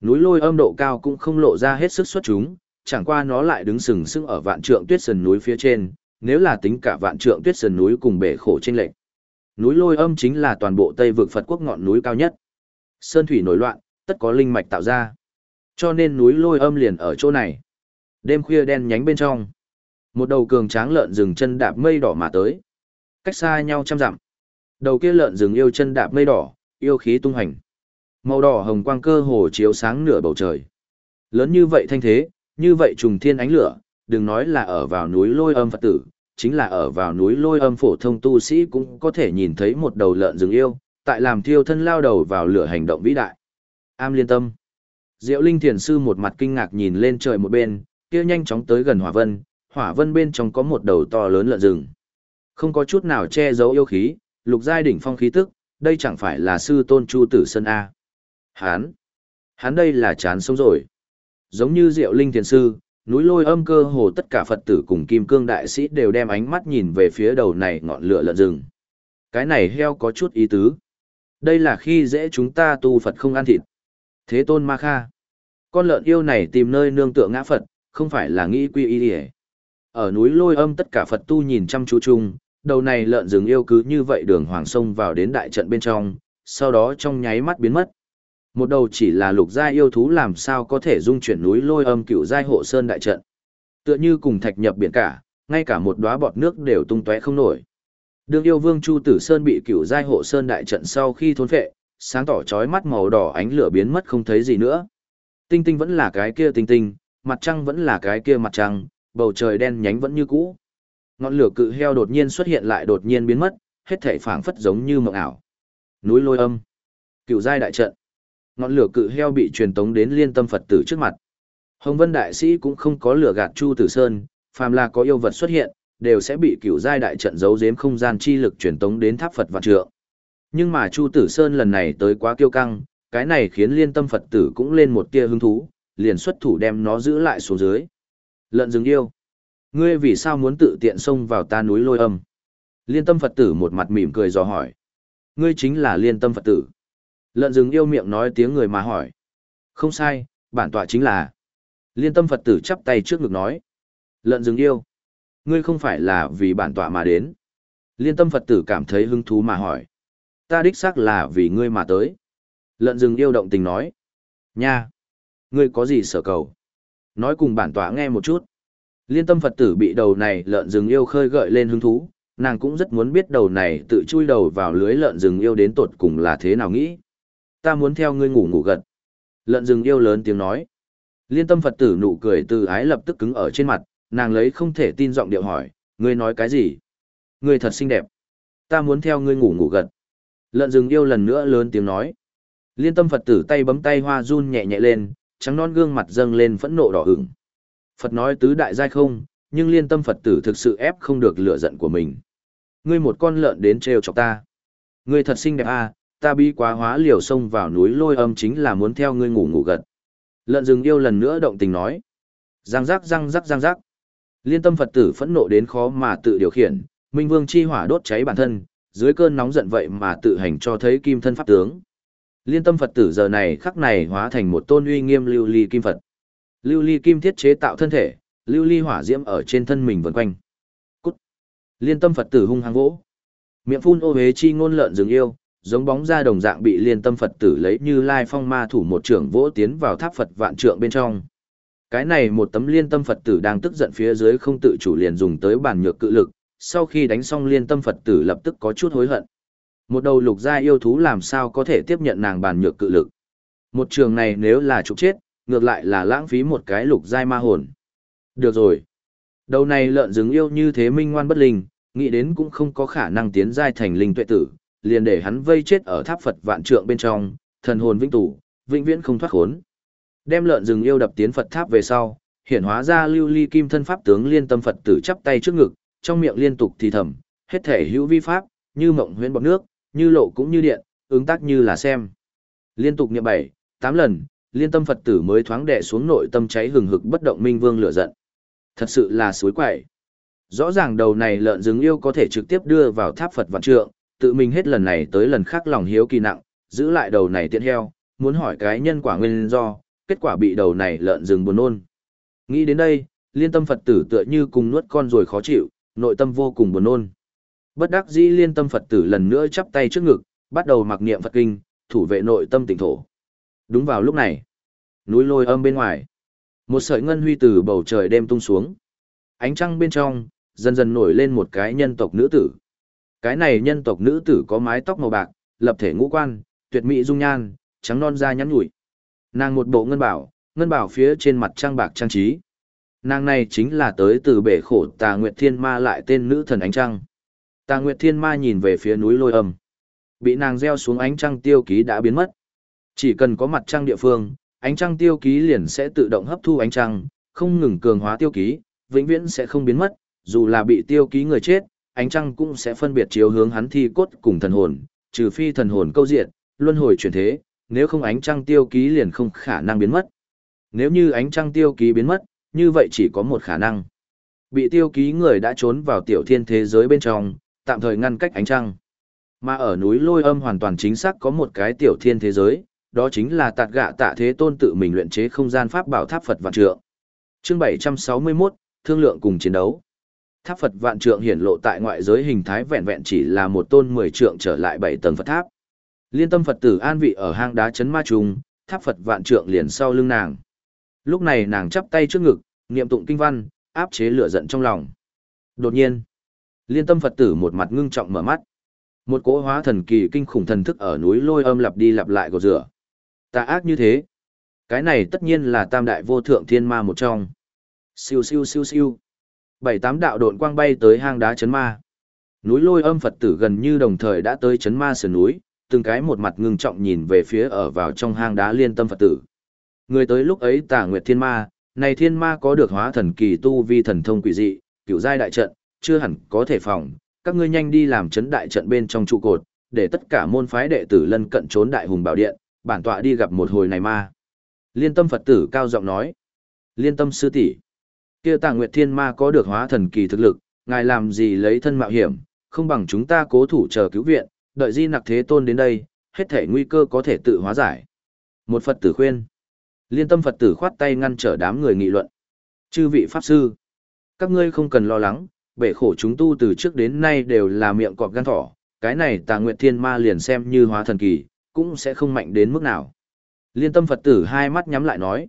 núi lôi âm độ cao cũng không lộ ra hết sức xuất chúng, chẳng qua nó lại đứng sừng sững ở vạn trượng tuyết sườn núi phía trên, nếu là tính cả vạn trượng tuyết sườn núi cùng bể khổ trên lệnh. Núi lôi âm chính là toàn bộ Tây vực Phật quốc ngọn núi cao nhất. Sơn thủy nổi loạn, tất có linh mạch tạo ra. Cho nên núi lôi âm liền ở chỗ này. Đêm khuya đen nhánh bên trong. Một đầu cường tráng lợn rừng chân đạp mây đỏ mà tới. Cách xa nhau trăm dặm. Đầu kia lợn rừng yêu chân đạp mây đỏ, yêu khí tung hành. Màu đỏ hồng quang cơ hồ chiếu sáng nửa bầu trời. Lớn như vậy thanh thế, như vậy trùng thiên ánh lửa, đừng nói là ở vào núi lôi âm Phật tử, chính là ở vào núi lôi âm phổ thông tu sĩ cũng có thể nhìn thấy một đầu lợn rừng yêu, tại làm thiêu thân lao đầu vào lửa hành động vĩ đại. Am liên tâm. Diệu Linh Thiền Sư một mặt kinh ngạc nhìn lên trời một bên, kia nhanh chóng tới gần hỏa vân, hỏa vân bên trong có một đầu to lớn lợn rừng. Không có chút nào che giấu yêu khí, lục giai đỉnh phong khí tức, đây chẳng phải là sư tôn Chu Tử Sơn A. Hán! Hán đây là chán sống rồi. Giống như Diệu Linh Thiền Sư, núi lôi âm cơ hồ tất cả Phật tử cùng Kim Cương Đại Sĩ đều đem ánh mắt nhìn về phía đầu này ngọn lửa lợn rừng. Cái này heo có chút ý tứ. Đây là khi dễ chúng ta tu Phật không ăn thịt. Thế tôn ma kha. Con lợn yêu này tìm nơi nương tựa ngã Phật, không phải là nghĩ quy y hề. Ở núi lôi âm tất cả Phật tu nhìn chăm chú chung, đầu này lợn rừng yêu cứ như vậy đường hoàng sông vào đến đại trận bên trong, sau đó trong nháy mắt biến mất. Một đầu chỉ là lục gia yêu thú làm sao có thể dung chuyển núi lôi âm cựu giai hộ sơn đại trận. Tựa như cùng thạch nhập biển cả, ngay cả một đóa bọt nước đều tung tóe không nổi. Đường yêu vương Chu Tử Sơn bị cựu giai hộ sơn đại trận sau khi thôn phệ, sáng tỏ chói mắt màu đỏ ánh lửa biến mất không thấy gì nữa. Tinh tinh vẫn là cái kia tinh tinh, mặt trăng vẫn là cái kia mặt trăng, bầu trời đen nhánh vẫn như cũ. Ngọn lửa cự heo đột nhiên xuất hiện lại đột nhiên biến mất, hết thảy phảng phất giống như mộng ảo. Núi lôi âm, cựu giai đại trận. Ngọn lửa cự heo bị truyền tống đến liên tâm Phật tử trước mặt. Hồng Vân đại sĩ cũng không có lửa gạt Chu Tử Sơn, phàm là có yêu vật xuất hiện, đều sẽ bị cửu giai đại trận giấu giếm không gian chi lực truyền tống đến tháp Phật vạn trượng. Nhưng mà Chu Tử Sơn lần này tới quá kiêu căng, cái này khiến liên tâm Phật tử cũng lên một tia hứng thú, liền xuất thủ đem nó giữ lại xuống dưới. Lợn rừng yêu. Ngươi vì sao muốn tự tiện xông vào ta núi lôi âm? Liên tâm Phật tử một mặt mỉm cười dò hỏi. Ngươi chính là liên tâm Phật tử. Lợn rừng yêu miệng nói tiếng người mà hỏi. Không sai, bản tọa chính là. Liên tâm Phật tử chắp tay trước ngực nói. Lợn rừng yêu. Ngươi không phải là vì bản tọa mà đến. Liên tâm Phật tử cảm thấy hứng thú mà hỏi. Ta đích xác là vì ngươi mà tới. Lợn rừng yêu động tình nói. Nha! Ngươi có gì sở cầu? Nói cùng bản tọa nghe một chút. Liên tâm Phật tử bị đầu này lợn rừng yêu khơi gợi lên hứng thú, Nàng cũng rất muốn biết đầu này tự chui đầu vào lưới lợn rừng yêu đến tột cùng là thế nào nghĩ. Ta muốn theo ngươi ngủ ngủ gật. Lợn rừng yêu lớn tiếng nói. Liên tâm Phật tử nụ cười từ ái lập tức cứng ở trên mặt, nàng lấy không thể tin giọng điệu hỏi, ngươi nói cái gì? Ngươi thật xinh đẹp. Ta muốn theo ngươi ngủ ngủ gật. Lợn rừng yêu lần nữa lớn tiếng nói. Liên tâm Phật tử tay bấm tay hoa run nhẹ nhẹ lên, trắng non gương mặt dâng lên phẫn nộ đỏ ửng. Phật nói tứ đại giai không, nhưng liên tâm Phật tử thực sự ép không được lửa giận của mình. Ngươi một con lợn đến trêu chọc ta. Ngươi thật xinh đẹp à, ta bi quá hóa liều sông vào núi lôi âm chính là muốn theo ngươi ngủ ngủ gật. Lợn rừng yêu lần nữa động tình nói. Giang giác răng rắc răng rắc. Liên tâm Phật tử phẫn nộ đến khó mà tự điều khiển, Minh Vương chi hỏa đốt cháy bản thân, dưới cơn nóng giận vậy mà tự hành cho thấy kim thân pháp tướng. Liên tâm Phật tử giờ này khắc này hóa thành một tôn uy nghiêm lưu ly kim Phật. Lưu ly kim thiết chế tạo thân thể, lưu ly hỏa diễm ở trên thân mình vần quanh. Cút. Liên tâm Phật tử hung hăng vỗ. Miệng phun ô hế chi ngôn lợn rừng yêu, giống bóng ra đồng dạng bị liên tâm Phật tử lấy như lai phong ma thủ một trưởng vỗ tiến vào tháp Phật vạn trượng bên trong. Cái này một tấm liên tâm Phật tử đang tức giận phía dưới không tự chủ liền dùng tới bản nhược cự lực, sau khi đánh xong liên tâm Phật tử lập tức có chút hối hận. Một đầu lục gia yêu thú làm sao có thể tiếp nhận nàng bản nhược cự lực. Một trường này nếu là trục chết, ngược lại là lãng phí một cái lục giai ma hồn. Được rồi. Đầu này lợn rừng yêu như thế minh ngoan bất linh, nghĩ đến cũng không có khả năng tiến giai thành linh tuệ tử, liền để hắn vây chết ở tháp Phật vạn trượng bên trong, thần hồn vĩnh tủ, vĩnh viễn không thoát khốn. Đem lợn rừng yêu đập tiến Phật tháp về sau, hiện hóa ra lưu ly kim thân pháp tướng liên tâm Phật tử chắp tay trước ngực, trong miệng liên tục thì thầm, hết thể hữu vi pháp, như mộng huyễn bọt nước, như lộ cũng như điện, ứng tác như là xem. Liên tục niệm bảy, tám lần, liên tâm Phật tử mới thoáng đè xuống nội tâm cháy hừng hực bất động minh vương lửa giận. Thật sự là suối quậy. Rõ ràng đầu này lợn rừng yêu có thể trực tiếp đưa vào tháp Phật vạn trượng, tự mình hết lần này tới lần khác lòng hiếu kỳ nặng, giữ lại đầu này tiện heo, muốn hỏi cái nhân quả nguyên do, kết quả bị đầu này lợn rừng buồn nôn. Nghĩ đến đây, liên tâm Phật tử tựa như cùng nuốt con rồi khó chịu, nội tâm vô cùng buồn nôn. Bất đắc dĩ liên tâm Phật tử lần nữa chắp tay trước ngực, bắt đầu mặc niệm Phật kinh, thủ vệ nội tâm tỉnh thổ. Đúng vào lúc này, núi lôi âm bên ngoài, một sợi ngân huy từ bầu trời đêm tung xuống. Ánh trăng bên trong, dần dần nổi lên một cái nhân tộc nữ tử. Cái này nhân tộc nữ tử có mái tóc màu bạc, lập thể ngũ quan, tuyệt mỹ dung nhan, trắng non da nhắn nhủi. Nàng một bộ ngân bảo, ngân bảo phía trên mặt trang bạc trang trí. Nàng này chính là tới từ bể khổ Tà Nguyệt Thiên Ma lại tên nữ thần ánh trăng. Tà Nguyệt Thiên Ma nhìn về phía núi lôi âm. Bị nàng gieo xuống ánh trăng tiêu ký đã biến mất. Chỉ cần có mặt trăng địa phương, ánh trăng tiêu ký liền sẽ tự động hấp thu ánh trăng, không ngừng cường hóa tiêu ký, vĩnh viễn sẽ không biến mất, dù là bị tiêu ký người chết, ánh trăng cũng sẽ phân biệt chiếu hướng hắn thi cốt cùng thần hồn, trừ phi thần hồn câu diện, luân hồi chuyển thế, nếu không ánh trăng tiêu ký liền không khả năng biến mất. Nếu như ánh trăng tiêu ký biến mất, như vậy chỉ có một khả năng. Bị tiêu ký người đã trốn vào tiểu thiên thế giới bên trong, tạm thời ngăn cách ánh trăng. Mà ở núi lôi âm hoàn toàn chính xác có một cái tiểu thiên thế giới, đó chính là tạt gạ tạ thế tôn tự mình luyện chế không gian pháp bảo tháp Phật vạn trượng. Chương 761, thương lượng cùng chiến đấu. Tháp Phật vạn trượng hiển lộ tại ngoại giới hình thái vẹn vẹn chỉ là một tôn 10 trượng trở lại 7 tầng Phật tháp. Liên tâm Phật tử an vị ở hang đá chấn ma trùng, tháp Phật vạn trượng liền sau lưng nàng. Lúc này nàng chắp tay trước ngực, niệm tụng kinh văn, áp chế lửa giận trong lòng. Đột nhiên, liên tâm Phật tử một mặt ngưng trọng mở mắt. Một cỗ hóa thần kỳ kinh khủng thần thức ở núi lôi âm lặp đi lặp lại của rửa. Tà ác như thế. Cái này tất nhiên là tam đại vô thượng thiên ma một trong. Siêu siêu siêu siêu. Bảy tám đạo độn quang bay tới hang đá chấn ma. Núi lôi âm Phật tử gần như đồng thời đã tới chấn ma sườn núi, từng cái một mặt ngưng trọng nhìn về phía ở vào trong hang đá liên tâm Phật tử. Người tới lúc ấy Tả nguyệt thiên ma, này thiên ma có được hóa thần kỳ tu vi thần thông quỷ dị, cựu giai đại trận, chưa hẳn có thể phòng, các ngươi nhanh đi làm chấn đại trận bên trong trụ cột, để tất cả môn phái đệ tử lân cận trốn đại hùng bảo điện, bản tọa đi gặp một hồi này ma. Liên tâm Phật tử cao giọng nói. Liên tâm sư tỷ kia tàng nguyệt thiên ma có được hóa thần kỳ thực lực, ngài làm gì lấy thân mạo hiểm, không bằng chúng ta cố thủ chờ cứu viện, đợi di nặc thế tôn đến đây, hết thể nguy cơ có thể tự hóa giải. Một Phật tử khuyên. Liên tâm Phật tử khoát tay ngăn trở đám người nghị luận. Chư vị Pháp Sư, các ngươi không cần lo lắng, bể khổ chúng tu từ trước đến nay đều là miệng cọp gan thỏ, cái này tà nguyệt thiên ma liền xem như hóa thần kỳ, cũng sẽ không mạnh đến mức nào. Liên tâm Phật tử hai mắt nhắm lại nói.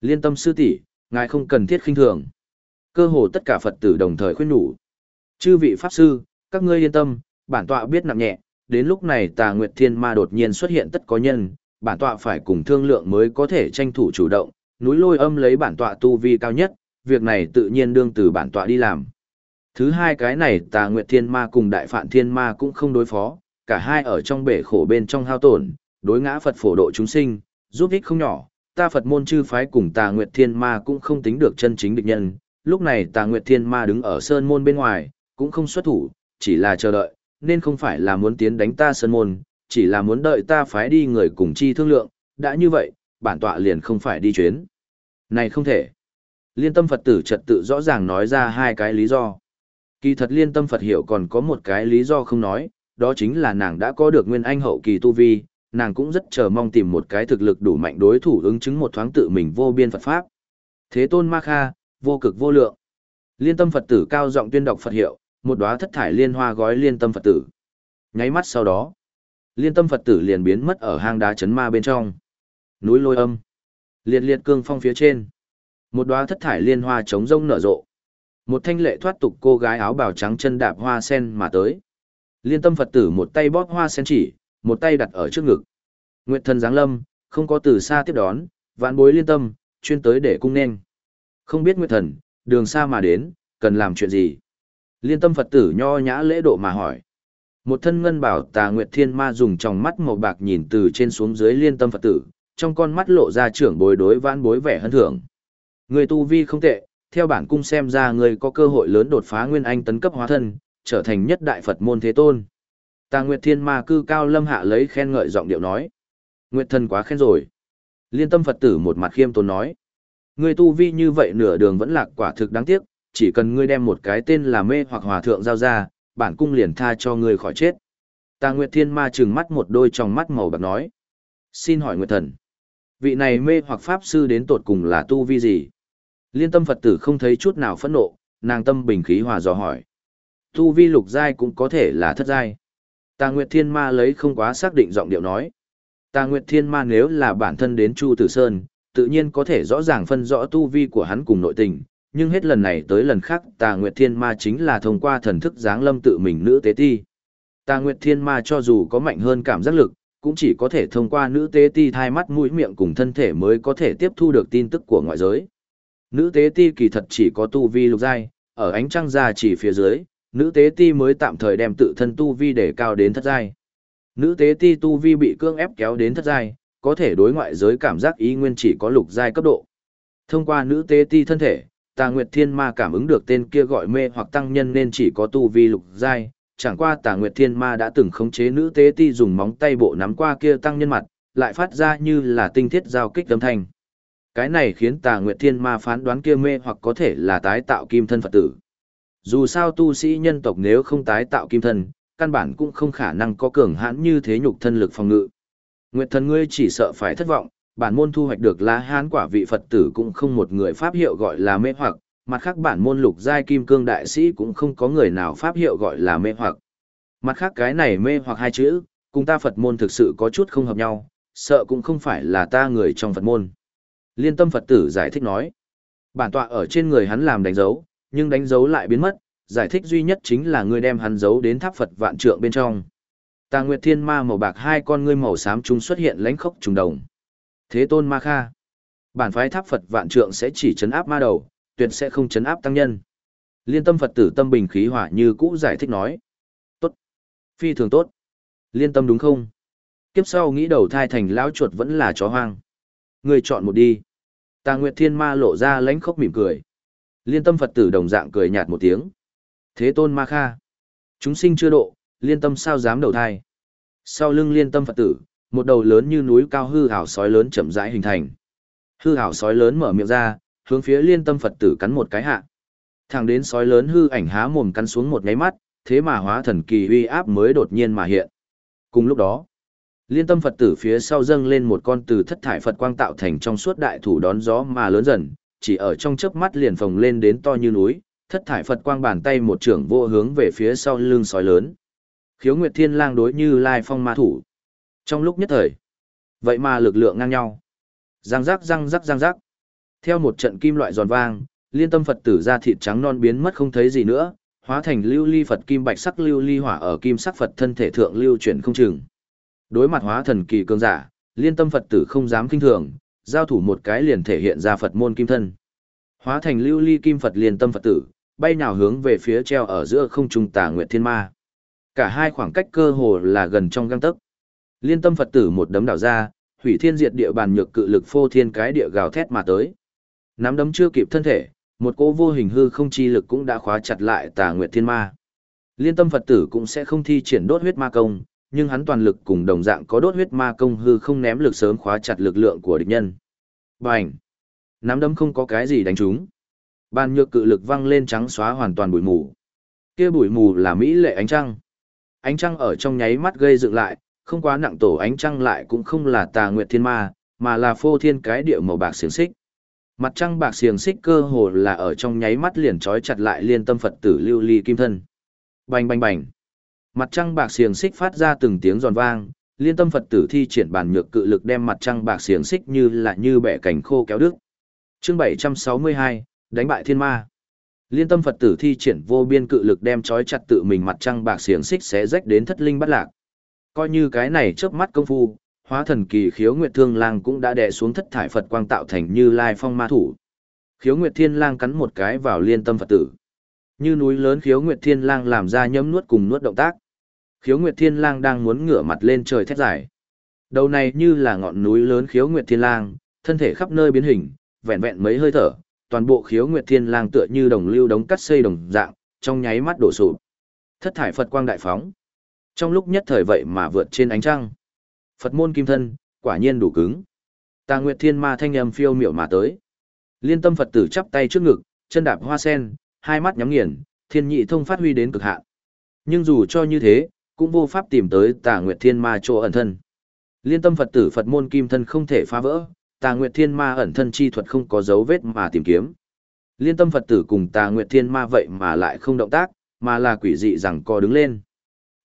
Liên tâm sư tỷ, ngài không cần thiết khinh thường. Cơ hồ tất cả Phật tử đồng thời khuyên nhủ. Chư vị Pháp Sư, các ngươi yên tâm, bản tọa biết nặng nhẹ, đến lúc này tà nguyệt thiên ma đột nhiên xuất hiện tất có nhân, bản tọa phải cùng thương lượng mới có thể tranh thủ chủ động, núi lôi âm lấy bản tọa tu vi cao nhất, việc này tự nhiên đương từ bản tọa đi làm. Thứ hai cái này tà nguyệt thiên ma cùng đại phạn thiên ma cũng không đối phó, cả hai ở trong bể khổ bên trong hao tổn, đối ngã Phật phổ độ chúng sinh, giúp ích không nhỏ, ta Phật môn chư phái cùng tà nguyệt thiên ma cũng không tính được chân chính địch nhân, lúc này tà nguyệt thiên ma đứng ở sơn môn bên ngoài, cũng không xuất thủ, chỉ là chờ đợi, nên không phải là muốn tiến đánh ta sơn môn, chỉ là muốn đợi ta phái đi người cùng chi thương lượng, đã như vậy, bản tọa liền không phải đi chuyến. Này không thể. Liên tâm Phật tử trật tự rõ ràng nói ra hai cái lý do. Kỳ thật liên tâm Phật hiểu còn có một cái lý do không nói, đó chính là nàng đã có được nguyên anh hậu kỳ tu vi, nàng cũng rất chờ mong tìm một cái thực lực đủ mạnh đối thủ ứng chứng một thoáng tự mình vô biên Phật Pháp. Thế tôn Ma Kha, vô cực vô lượng. Liên tâm Phật tử cao giọng tuyên đọc Phật hiệu, một đóa thất thải liên hoa gói liên tâm Phật tử. Nháy mắt sau đó, liên tâm Phật tử liền biến mất ở hang đá chấn ma bên trong. Núi lôi âm, liệt liệt cương phong phía trên. Một đóa thất thải liên hoa trống rông nở rộ. Một thanh lệ thoát tục cô gái áo bào trắng chân đạp hoa sen mà tới. Liên tâm Phật tử một tay bóp hoa sen chỉ, một tay đặt ở trước ngực. Nguyệt thần giáng lâm, không có từ xa tiếp đón, vạn bối liên tâm, chuyên tới để cung nên. Không biết Nguyệt thần, đường xa mà đến, cần làm chuyện gì? Liên tâm Phật tử nho nhã lễ độ mà hỏi. Một thân ngân bảo tà Nguyệt Thiên Ma dùng tròng mắt màu bạc nhìn từ trên xuống dưới liên tâm Phật tử, trong con mắt lộ ra trưởng bối đối vãn bối vẻ hân thưởng. Người tu vi không tệ, theo bản cung xem ra người có cơ hội lớn đột phá nguyên anh tấn cấp hóa thân, trở thành nhất đại Phật môn thế tôn. Tà Nguyệt Thiên Ma cư cao lâm hạ lấy khen ngợi giọng điệu nói. Nguyệt thần quá khen rồi. Liên tâm Phật tử một mặt khiêm tốn nói. Ngươi tu vi như vậy nửa đường vẫn lạc quả thực đáng tiếc, chỉ cần ngươi đem một cái tên là mê hoặc hòa thượng giao ra, bản cung liền tha cho ngươi khỏi chết. Tà Nguyệt Thiên Ma trừng mắt một đôi tròng mắt màu bạc nói. Xin hỏi Nguyệt thần. Vị này mê hoặc pháp sư đến tột cùng là tu vi gì? Liên tâm Phật tử không thấy chút nào phẫn nộ, nàng tâm bình khí hòa dò hỏi. Tu vi lục giai cũng có thể là thất giai. Tà Nguyệt Thiên Ma lấy không quá xác định giọng điệu nói. Tà Nguyệt Thiên Ma nếu là bản thân đến Chu Tử Sơn, tự nhiên có thể rõ ràng phân rõ tu vi của hắn cùng nội tình, nhưng hết lần này tới lần khác Tà Nguyệt Thiên Ma chính là thông qua thần thức giáng lâm tự mình nữ tế ti. Tà Nguyệt Thiên Ma cho dù có mạnh hơn cảm giác lực, cũng chỉ có thể thông qua nữ tế ti thai mắt mũi miệng cùng thân thể mới có thể tiếp thu được tin tức của ngoại giới. Nữ tế ti kỳ thật chỉ có tu vi lục giai, ở ánh trăng ra chỉ phía dưới, nữ tế ti mới tạm thời đem tự thân tu vi để cao đến thất giai. Nữ tế ti tu vi bị cương ép kéo đến thất giai, có thể đối ngoại giới cảm giác ý nguyên chỉ có lục giai cấp độ. Thông qua nữ tế ti thân thể, Tà Nguyệt Thiên Ma cảm ứng được tên kia gọi mê hoặc tăng nhân nên chỉ có tu vi lục giai, chẳng qua Tà Nguyệt Thiên Ma đã từng khống chế nữ tế ti dùng móng tay bộ nắm qua kia tăng nhân mặt, lại phát ra như là tinh thiết giao kích âm thanh. Cái này khiến Tà Nguyệt Thiên Ma phán đoán kia mê hoặc có thể là tái tạo kim thân Phật tử. Dù sao tu sĩ nhân tộc nếu không tái tạo kim thân, căn bản cũng không khả năng có cường hãn như thế nhục thân lực phòng ngự. Nguyệt thần ngươi chỉ sợ phải thất vọng, bản môn thu hoạch được lá hán quả vị Phật tử cũng không một người pháp hiệu gọi là mê hoặc, mặt khác bản môn lục giai kim cương đại sĩ cũng không có người nào pháp hiệu gọi là mê hoặc. Mặt khác cái này mê hoặc hai chữ, cùng ta Phật môn thực sự có chút không hợp nhau, sợ cũng không phải là ta người trong Phật môn. Liên tâm Phật tử giải thích nói, bản tọa ở trên người hắn làm đánh dấu, nhưng đánh dấu lại biến mất, giải thích duy nhất chính là ngươi đem hắn giấu đến tháp Phật vạn trượng bên trong. Tà Nguyệt Thiên Ma màu bạc hai con ngươi màu xám chúng xuất hiện lãnh khốc trùng đồng. Thế tôn Ma Kha. Bản phái tháp Phật vạn trượng sẽ chỉ chấn áp ma đầu, tuyệt sẽ không chấn áp tăng nhân. Liên tâm Phật tử tâm bình khí hỏa như cũ giải thích nói. Tốt. Phi thường tốt. Liên tâm đúng không? Kiếp sau nghĩ đầu thai thành lão chuột vẫn là chó hoang. Người chọn một đi. Tà Nguyệt Thiên Ma lộ ra lãnh khốc mỉm cười. Liên tâm Phật tử đồng dạng cười nhạt một tiếng. Thế tôn ma kha. Chúng sinh chưa độ, liên tâm sao dám đầu thai. Sau lưng liên tâm Phật tử, một đầu lớn như núi cao hư hảo sói lớn chậm rãi hình thành. Hư hảo sói lớn mở miệng ra, hướng phía liên tâm Phật tử cắn một cái hạ. Thẳng đến sói lớn hư ảnh há mồm cắn xuống một nháy mắt, thế mà hóa thần kỳ uy áp mới đột nhiên mà hiện. Cùng lúc đó, liên tâm Phật tử phía sau dâng lên một con từ thất thải Phật quang tạo thành trong suốt đại thủ đón gió mà lớn dần, chỉ ở trong chớp mắt liền phồng lên đến to như núi, thất thải Phật quang bàn tay một trưởng vô hướng về phía sau lưng sói lớn. Khiếu Nguyệt Thiên Lang đối như Lai Phong ma thủ. Trong lúc nhất thời, vậy mà lực lượng ngang nhau. Răng rắc răng rắc răng rắc. Theo một trận kim loại giòn vang, liên tâm Phật tử ra thịt trắng non biến mất không thấy gì nữa, hóa thành lưu ly Phật kim bạch sắc lưu ly hỏa ở kim sắc Phật thân thể thượng lưu chuyển không chừng. Đối mặt hóa thần kỳ cường giả, liên tâm Phật tử không dám kinh thường, giao thủ một cái liền thể hiện ra Phật môn kim thân. Hóa thành lưu ly kim Phật liên tâm Phật tử, bay nào hướng về phía treo ở giữa không trung tà nguyệt thiên ma. Cả hai khoảng cách cơ hồ là gần trong găng tấc. Liên tâm Phật tử một đấm đảo ra, hủy thiên diệt địa bàn nhược cự lực phô thiên cái địa gào thét mà tới. Nắm đấm chưa kịp thân thể, một cỗ vô hình hư không chi lực cũng đã khóa chặt lại tà nguyệt thiên ma. Liên tâm Phật tử cũng sẽ không thi triển đốt huyết ma công, nhưng hắn toàn lực cùng đồng dạng có đốt huyết ma công hư không ném lực sớm khóa chặt lực lượng của địch nhân. Bành! Nắm đấm không có cái gì đánh trúng. Bàn nhược cự lực văng lên trắng xóa hoàn toàn bụi mù. Kia bụi mù là mỹ lệ ánh trăng. Ánh trăng ở trong nháy mắt gây dựng lại, không quá nặng tổ ánh trăng lại cũng không là tà nguyệt thiên ma, mà là phô thiên cái địa màu bạc xiềng xích. Mặt trăng bạc xiềng xích cơ hồ là ở trong nháy mắt liền trói chặt lại liên tâm Phật tử lưu ly kim thân. Bành bành bành. Mặt trăng bạc xiềng xích phát ra từng tiếng giòn vang, liên tâm Phật tử thi triển bản nhược cự lực đem mặt trăng bạc xiềng xích như là như bẻ cảnh khô kéo đứt. Chương 762, đánh bại thiên ma. Liên tâm Phật tử thi triển vô biên cự lực đem trói chặt tự mình mặt trăng bạc xiềng xích xé rách đến thất linh bắt lạc. Coi như cái này chớp mắt công phu, hóa thần kỳ khiếu nguyệt thương lang cũng đã đè xuống thất thải Phật quang tạo thành như lai phong ma thủ. Khiếu nguyệt thiên lang cắn một cái vào liên tâm Phật tử. Như núi lớn khiếu nguyệt thiên lang làm ra nhấm nuốt cùng nuốt động tác. Khiếu nguyệt thiên lang đang muốn ngửa mặt lên trời thét giải. Đầu này như là ngọn núi lớn khiếu nguyệt thiên lang, thân thể khắp nơi biến hình, vẹn vẹn mấy hơi thở, toàn bộ khiếu nguyệt thiên lang tựa như đồng lưu đống cắt xây đồng dạng, trong nháy mắt đổ sụp. Thất thải Phật quang đại phóng. Trong lúc nhất thời vậy mà vượt trên ánh trăng. Phật môn kim thân, quả nhiên đủ cứng. Tà Nguyệt Thiên Ma thanh âm phiêu miểu mà tới. Liên tâm Phật tử chắp tay trước ngực, chân đạp hoa sen, hai mắt nhắm nghiền, thiên nhị thông phát huy đến cực hạn. Nhưng dù cho như thế, cũng vô pháp tìm tới Tà Nguyệt Thiên Ma chỗ ẩn thân. Liên tâm Phật tử Phật môn kim thân không thể phá vỡ, Tà Nguyệt Thiên Ma ẩn thân chi thuật không có dấu vết mà tìm kiếm. Liên tâm Phật tử cùng Tà Nguyệt Thiên Ma vậy mà lại không động tác, mà là quỷ dị rằng co đứng lên.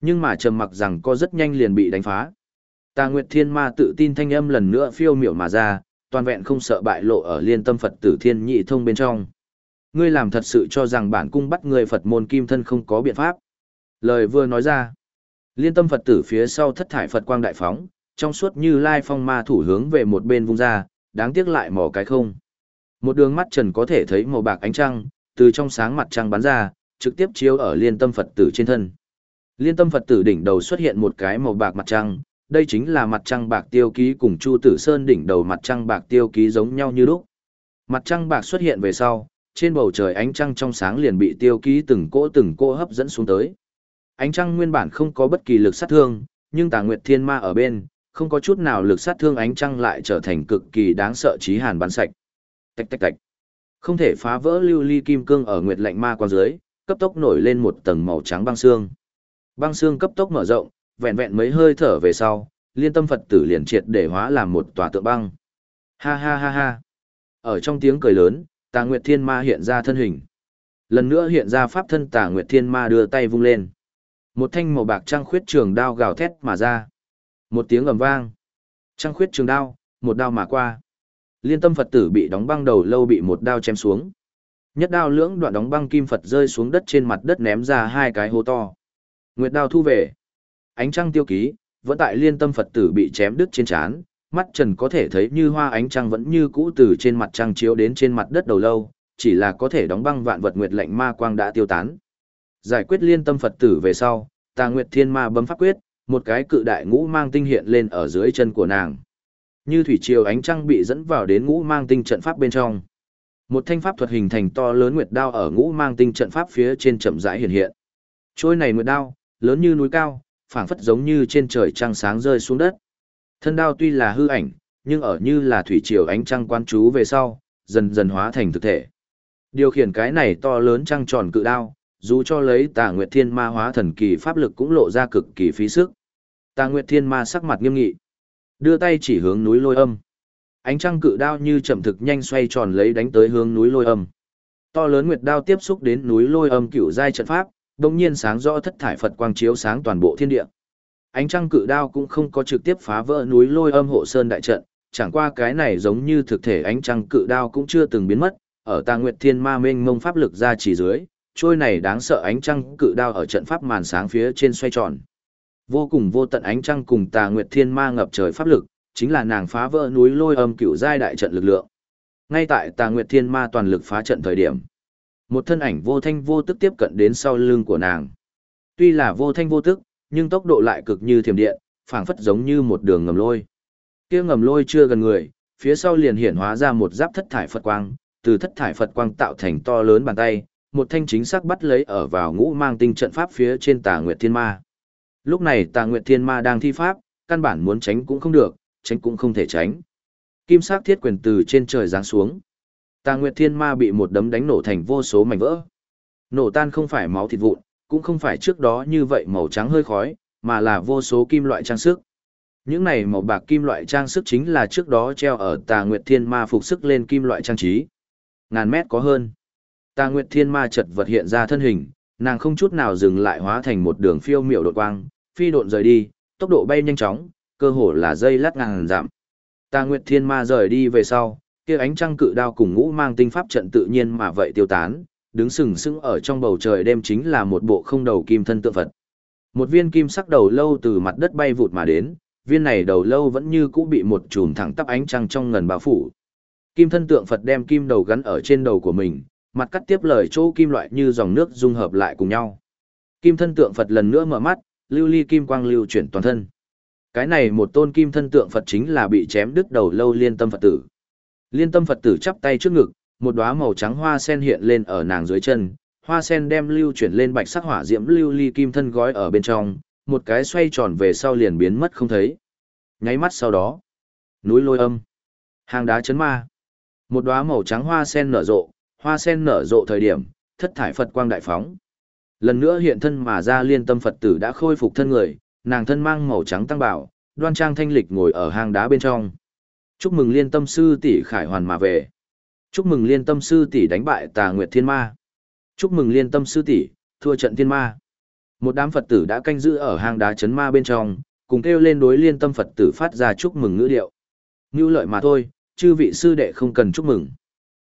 Nhưng mà trầm mặc rằng co rất nhanh liền bị đánh phá. Tà Nguyệt Thiên Ma tự tin thanh âm lần nữa phiêu miểu mà ra, toàn vẹn không sợ bại lộ ở liên tâm Phật tử thiên nhị thông bên trong. Ngươi làm thật sự cho rằng bản cung bắt người Phật môn kim thân không có biện pháp. Lời vừa nói ra, liên tâm Phật tử phía sau thất thải Phật quang đại phóng, trong suốt như lai phong ma thủ hướng về một bên vung ra, đáng tiếc lại mỏ cái không. Một đường mắt trần có thể thấy màu bạc ánh trăng, từ trong sáng mặt trăng bắn ra, trực tiếp chiếu ở liên tâm Phật tử trên thân. Liên tâm Phật tử đỉnh đầu xuất hiện một cái màu bạc mặt trăng, đây chính là mặt trăng bạc tiêu ký cùng Chu Tử Sơn đỉnh đầu mặt trăng bạc tiêu ký giống nhau như lúc. Mặt trăng bạc xuất hiện về sau, trên bầu trời ánh trăng trong sáng liền bị tiêu ký từng cỗ từng cỗ hấp dẫn xuống tới. Ánh trăng nguyên bản không có bất kỳ lực sát thương, nhưng Tà Nguyệt Thiên Ma ở bên, không có chút nào lực sát thương ánh trăng lại trở thành cực kỳ đáng sợ chí hàn bắn sạch. Tạch tạch tạch. Không thể phá vỡ lưu ly kim cương ở nguyệt lạnh ma qua dưới, cấp tốc nổi lên một tầng màu trắng băng xương. Băng xương cấp tốc mở rộng, vẹn vẹn mấy hơi thở về sau, liên tâm Phật tử liền triệt để hóa làm một tòa tượng băng. Ha ha ha ha. Ở trong tiếng cười lớn, Tà Nguyệt Thiên Ma hiện ra thân hình. Lần nữa hiện ra pháp thân Tà Nguyệt Thiên Ma đưa tay vung lên. Một thanh màu bạc trăng khuyết trường đao gào thét mà ra. Một tiếng ầm vang. Trăng khuyết trường đao, một đao mà qua. Liên tâm Phật tử bị đóng băng đầu lâu bị một đao chém xuống. Nhất đao lưỡng đoạn đóng băng kim Phật rơi xuống đất trên mặt đất ném ra hai cái hố to. Nguyệt đao thu về. Ánh trăng tiêu ký, vẫn tại liên tâm Phật tử bị chém đứt trên trán, mắt trần có thể thấy như hoa ánh trăng vẫn như cũ từ trên mặt trăng chiếu đến trên mặt đất đầu lâu, chỉ là có thể đóng băng vạn vật nguyệt lệnh ma quang đã tiêu tán. Giải quyết liên tâm Phật tử về sau, Tà Nguyệt Thiên Ma bấm pháp quyết, một cái cự đại ngũ mang tinh hiện lên ở dưới chân của nàng. Như thủy triều ánh trăng bị dẫn vào đến ngũ mang tinh trận pháp bên trong. Một thanh pháp thuật hình thành to lớn nguyệt đao ở ngũ mang tinh trận pháp phía trên chậm rãi hiện hiện. Trôi này nguyệt đao, lớn như núi cao, phảng phất giống như trên trời trăng sáng rơi xuống đất. Thân đao tuy là hư ảnh, nhưng ở như là thủy triều ánh trăng quan chú về sau, dần dần hóa thành thực thể. Điều khiển cái này to lớn trăng tròn cự đao, dù cho lấy Tà Nguyệt Thiên Ma hóa thần kỳ pháp lực cũng lộ ra cực kỳ phí sức. Tà Nguyệt Thiên Ma sắc mặt nghiêm nghị, đưa tay chỉ hướng núi Lôi Âm. Ánh trăng cự đao như chậm thực nhanh xoay tròn lấy đánh tới hướng núi Lôi Âm. To lớn nguyệt đao tiếp xúc đến núi Lôi Âm cựu giai trận pháp, đồng nhiên sáng rõ thất thải Phật quang chiếu sáng toàn bộ thiên địa. Ánh trăng cự đao cũng không có trực tiếp phá vỡ núi lôi âm hộ sơn đại trận, chẳng qua cái này giống như thực thể ánh trăng cự đao cũng chưa từng biến mất, ở tà nguyệt thiên ma Minh mông pháp lực ra chỉ dưới, trôi này đáng sợ ánh trăng cự đao ở trận pháp màn sáng phía trên xoay tròn. Vô cùng vô tận ánh trăng cùng Tà Nguyệt Thiên Ma ngập trời pháp lực, chính là nàng phá vỡ núi lôi âm cựu giai đại trận lực lượng. Ngay tại Tà Nguyệt Thiên Ma toàn lực phá trận thời điểm, một thân ảnh vô thanh vô tức tiếp cận đến sau lưng của nàng. Tuy là vô thanh vô tức, nhưng tốc độ lại cực như thiểm điện, phảng phất giống như một đường ngầm lôi. Kia ngầm lôi chưa gần người, phía sau liền hiển hóa ra một giáp thất thải Phật quang, từ thất thải Phật quang tạo thành to lớn bàn tay, một thanh chính xác bắt lấy ở vào ngũ mang tinh trận pháp phía trên Tà Nguyệt Thiên Ma. Lúc này Tà Nguyệt Thiên Ma đang thi pháp, căn bản muốn tránh cũng không được, tránh cũng không thể tránh. Kim sắc thiết quyền từ trên trời giáng xuống. Tà Nguyệt Thiên Ma bị một đấm đánh nổ thành vô số mảnh vỡ. Nổ tan không phải máu thịt vụn, cũng không phải trước đó như vậy màu trắng hơi khói, mà là vô số kim loại trang sức. Những này màu bạc kim loại trang sức chính là trước đó treo ở Tà Nguyệt Thiên Ma phục sức lên kim loại trang trí. Ngàn mét có hơn. Tà Nguyệt Thiên Ma chợt vật hiện ra thân hình, nàng không chút nào dừng lại hóa thành một đường phiêu miểu đột quang, phi độn rời đi, tốc độ bay nhanh chóng, cơ hồ là dây lát ngàn giảm. Tà Nguyệt Thiên Ma rời đi về sau, kia ánh trăng cự đao cùng ngũ mang tinh pháp trận tự nhiên mà vậy tiêu tán, đứng sừng sững ở trong bầu trời đêm chính là một bộ không đầu kim thân tượng Phật. Một viên kim sắc đầu lâu từ mặt đất bay vụt mà đến, viên này đầu lâu vẫn như cũ bị một chùm thẳng tắp ánh trăng trong ngần bao phủ. Kim thân tượng Phật đem kim đầu gắn ở trên đầu của mình, mặt cắt tiếp lời chỗ kim loại như dòng nước dung hợp lại cùng nhau. Kim thân tượng Phật lần nữa mở mắt, lưu ly kim quang lưu chuyển toàn thân. Cái này một tôn kim thân tượng Phật chính là bị chém đứt đầu lâu liên tâm Phật tử. Liên tâm Phật tử chắp tay trước ngực, một đóa màu trắng hoa sen hiện lên ở nàng dưới chân, hoa sen đem lưu chuyển lên bạch sắc hỏa diễm lưu ly kim thân gói ở bên trong, một cái xoay tròn về sau liền biến mất không thấy. Nháy mắt sau đó, núi lôi âm, hàng đá chấn ma, một đóa màu trắng hoa sen nở rộ, hoa sen nở rộ thời điểm, thất thải Phật quang đại phóng. Lần nữa hiện thân mà ra liên tâm Phật tử đã khôi phục thân người, nàng thân mang màu trắng tăng bảo, đoan trang thanh lịch ngồi ở hang đá bên trong. Chúc mừng liên tâm sư tỷ khải hoàn mà về. Chúc mừng liên tâm sư tỷ đánh bại tà nguyệt thiên ma. Chúc mừng liên tâm sư tỷ thua trận thiên ma. Một đám Phật tử đã canh giữ ở hang đá chấn ma bên trong, cùng kêu lên đối liên tâm Phật tử phát ra chúc mừng ngữ điệu. Như lợi mà thôi, chư vị sư đệ không cần chúc mừng.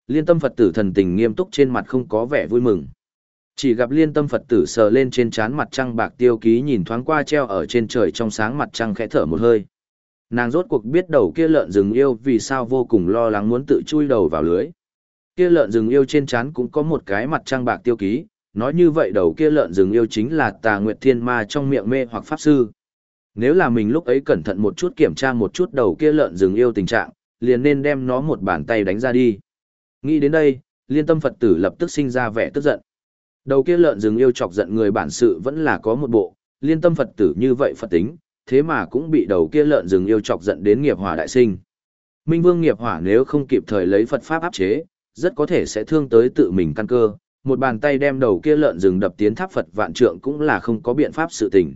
Liên tâm Phật tử thần tình nghiêm túc trên mặt không có vẻ vui mừng. Chỉ gặp liên tâm Phật tử sờ lên trên trán mặt trăng bạc tiêu ký nhìn thoáng qua treo ở trên trời trong sáng mặt trăng khẽ thở một hơi. Nàng rốt cuộc biết đầu kia lợn rừng yêu vì sao vô cùng lo lắng muốn tự chui đầu vào lưới. Kia lợn rừng yêu trên trán cũng có một cái mặt trang bạc tiêu ký, nói như vậy đầu kia lợn rừng yêu chính là tà nguyệt thiên ma trong miệng mê hoặc pháp sư. Nếu là mình lúc ấy cẩn thận một chút kiểm tra một chút đầu kia lợn rừng yêu tình trạng, liền nên đem nó một bàn tay đánh ra đi. Nghĩ đến đây, liên tâm Phật tử lập tức sinh ra vẻ tức giận. Đầu kia lợn rừng yêu chọc giận người bản sự vẫn là có một bộ, liên tâm Phật tử như vậy Phật tính, thế mà cũng bị đầu kia lợn rừng yêu chọc giận đến nghiệp hỏa đại sinh. Minh Vương nghiệp hỏa nếu không kịp thời lấy Phật pháp áp chế, rất có thể sẽ thương tới tự mình căn cơ, một bàn tay đem đầu kia lợn rừng đập tiến tháp Phật vạn trượng cũng là không có biện pháp sự tình.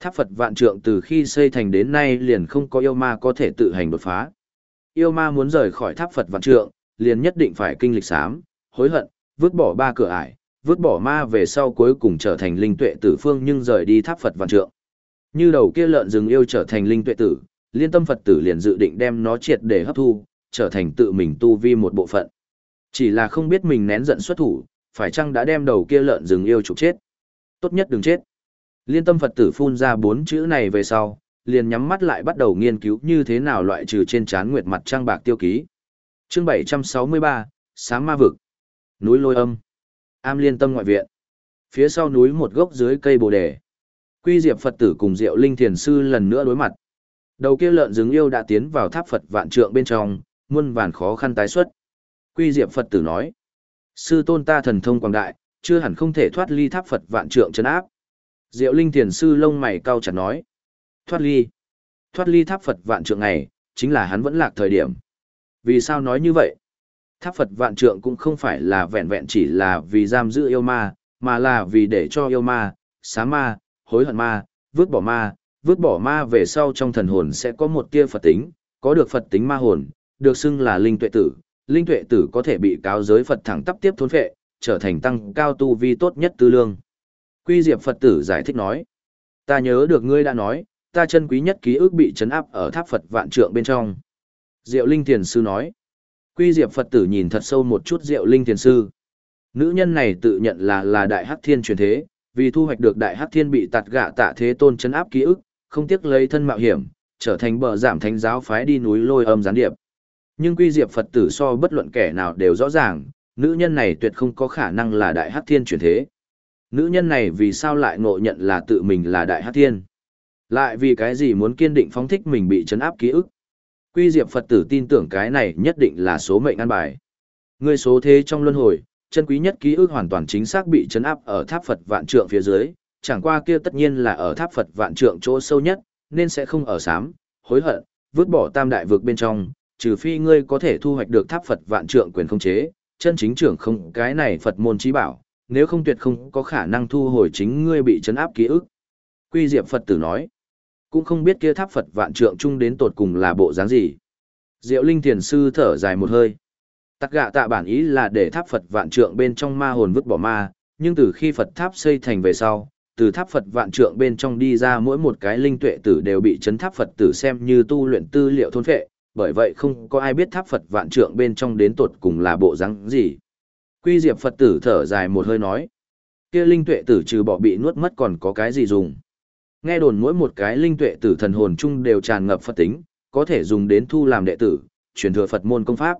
Tháp Phật vạn trượng từ khi xây thành đến nay liền không có yêu ma có thể tự hành đột phá. Yêu ma muốn rời khỏi tháp Phật vạn trượng, liền nhất định phải kinh lịch sám, hối hận, vứt bỏ ba cửa ải, vứt bỏ ma về sau cuối cùng trở thành linh tuệ tử phương nhưng rời đi tháp Phật vạn trượng. Như đầu kia lợn rừng yêu trở thành linh tuệ tử, liên tâm Phật tử liền dự định đem nó triệt để hấp thu, trở thành tự mình tu vi một bộ phận. Chỉ là không biết mình nén giận xuất thủ, phải chăng đã đem đầu kia lợn rừng yêu trục chết. Tốt nhất đừng chết. Liên tâm Phật tử phun ra bốn chữ này về sau, liền nhắm mắt lại bắt đầu nghiên cứu như thế nào loại trừ trên trán nguyệt mặt trang bạc tiêu ký. Chương 763, Sáng Ma Vực. Núi Lôi Âm. Am Liên Tâm Ngoại Viện. Phía sau núi một gốc dưới cây bồ đề. Quy Diệp Phật tử cùng Diệu Linh Thiền Sư lần nữa đối mặt. Đầu kia lợn rừng yêu đã tiến vào tháp Phật vạn trượng bên trong, muôn vàn khó khăn tái xuất. Quy Diệp Phật tử nói, sư tôn ta thần thông quảng đại, chưa hẳn không thể thoát ly tháp Phật vạn trượng chấn áp. Diệu Linh Thiền Sư lông mày cau chặt nói, thoát ly. Thoát ly tháp Phật vạn trượng này, chính là hắn vẫn lạc thời điểm. Vì sao nói như vậy? Tháp Phật vạn trượng cũng không phải là vẹn vẹn chỉ là vì giam giữ yêu ma, mà là vì để cho yêu ma, xá ma, hối hận ma, vứt bỏ ma, vứt bỏ ma về sau trong thần hồn sẽ có một tia Phật tính, có được Phật tính ma hồn, được xưng là linh tuệ tử, linh tuệ tử có thể bị cáo giới Phật thẳng tắp tiếp thốn phệ, trở thành tăng cao tu vi tốt nhất tư lương. Quy Diệp Phật tử giải thích nói, ta nhớ được ngươi đã nói, ta chân quý nhất ký ức bị chấn áp ở tháp Phật vạn trượng bên trong. Diệu Linh Thiền Sư nói, Quy Diệp Phật tử nhìn thật sâu một chút Diệu Linh Thiền Sư. Nữ nhân này tự nhận là là đại hắc thiên truyền thế, vì thu hoạch được đại hắc thiên bị tạt gạ tạ thế tôn chấn áp ký ức, không tiếc lấy thân mạo hiểm, trở thành bờ giảm thánh giáo phái đi núi lôi âm gián điệp. Nhưng quy diệp Phật tử so bất luận kẻ nào đều rõ ràng, nữ nhân này tuyệt không có khả năng là đại hắc thiên truyền thế. Nữ nhân này vì sao lại ngộ nhận là tự mình là đại hắc thiên? Lại vì cái gì muốn kiên định phóng thích mình bị chấn áp ký ức? Quy diệp Phật tử tin tưởng cái này nhất định là số mệnh an bài. Người số thế trong luân hồi, chân quý nhất ký ức hoàn toàn chính xác bị chấn áp ở tháp Phật vạn trượng phía dưới, chẳng qua kia tất nhiên là ở tháp Phật vạn trượng chỗ sâu nhất, nên sẽ không ở sám, hối hận, vứt bỏ tam đại vực bên trong, trừ phi ngươi có thể thu hoạch được tháp Phật vạn trượng quyền không chế, chân chính trưởng không cái này Phật môn trí bảo, nếu không tuyệt không có khả năng thu hồi chính ngươi bị chấn áp ký ức. Quy Diệp Phật tử nói, cũng không biết kia tháp Phật vạn trượng chung đến tột cùng là bộ dáng gì. Diệu Linh Thiền Sư thở dài một hơi. Tắc gạ tạ bản ý là để tháp Phật vạn trượng bên trong ma hồn vứt bỏ ma, nhưng từ khi Phật tháp xây thành về sau, từ tháp Phật vạn trượng bên trong đi ra mỗi một cái linh tuệ tử đều bị chấn tháp Phật tử xem như tu luyện tư liệu thôn phệ, bởi vậy không có ai biết tháp Phật vạn trượng bên trong đến tột cùng là bộ răng gì. Quy Diệp Phật tử thở dài một hơi nói, kia linh tuệ tử trừ bỏ bị nuốt mất còn có cái gì dùng. Nghe đồn mỗi một cái linh tuệ tử thần hồn chung đều tràn ngập Phật tính, có thể dùng đến thu làm đệ tử, truyền thừa Phật môn công pháp.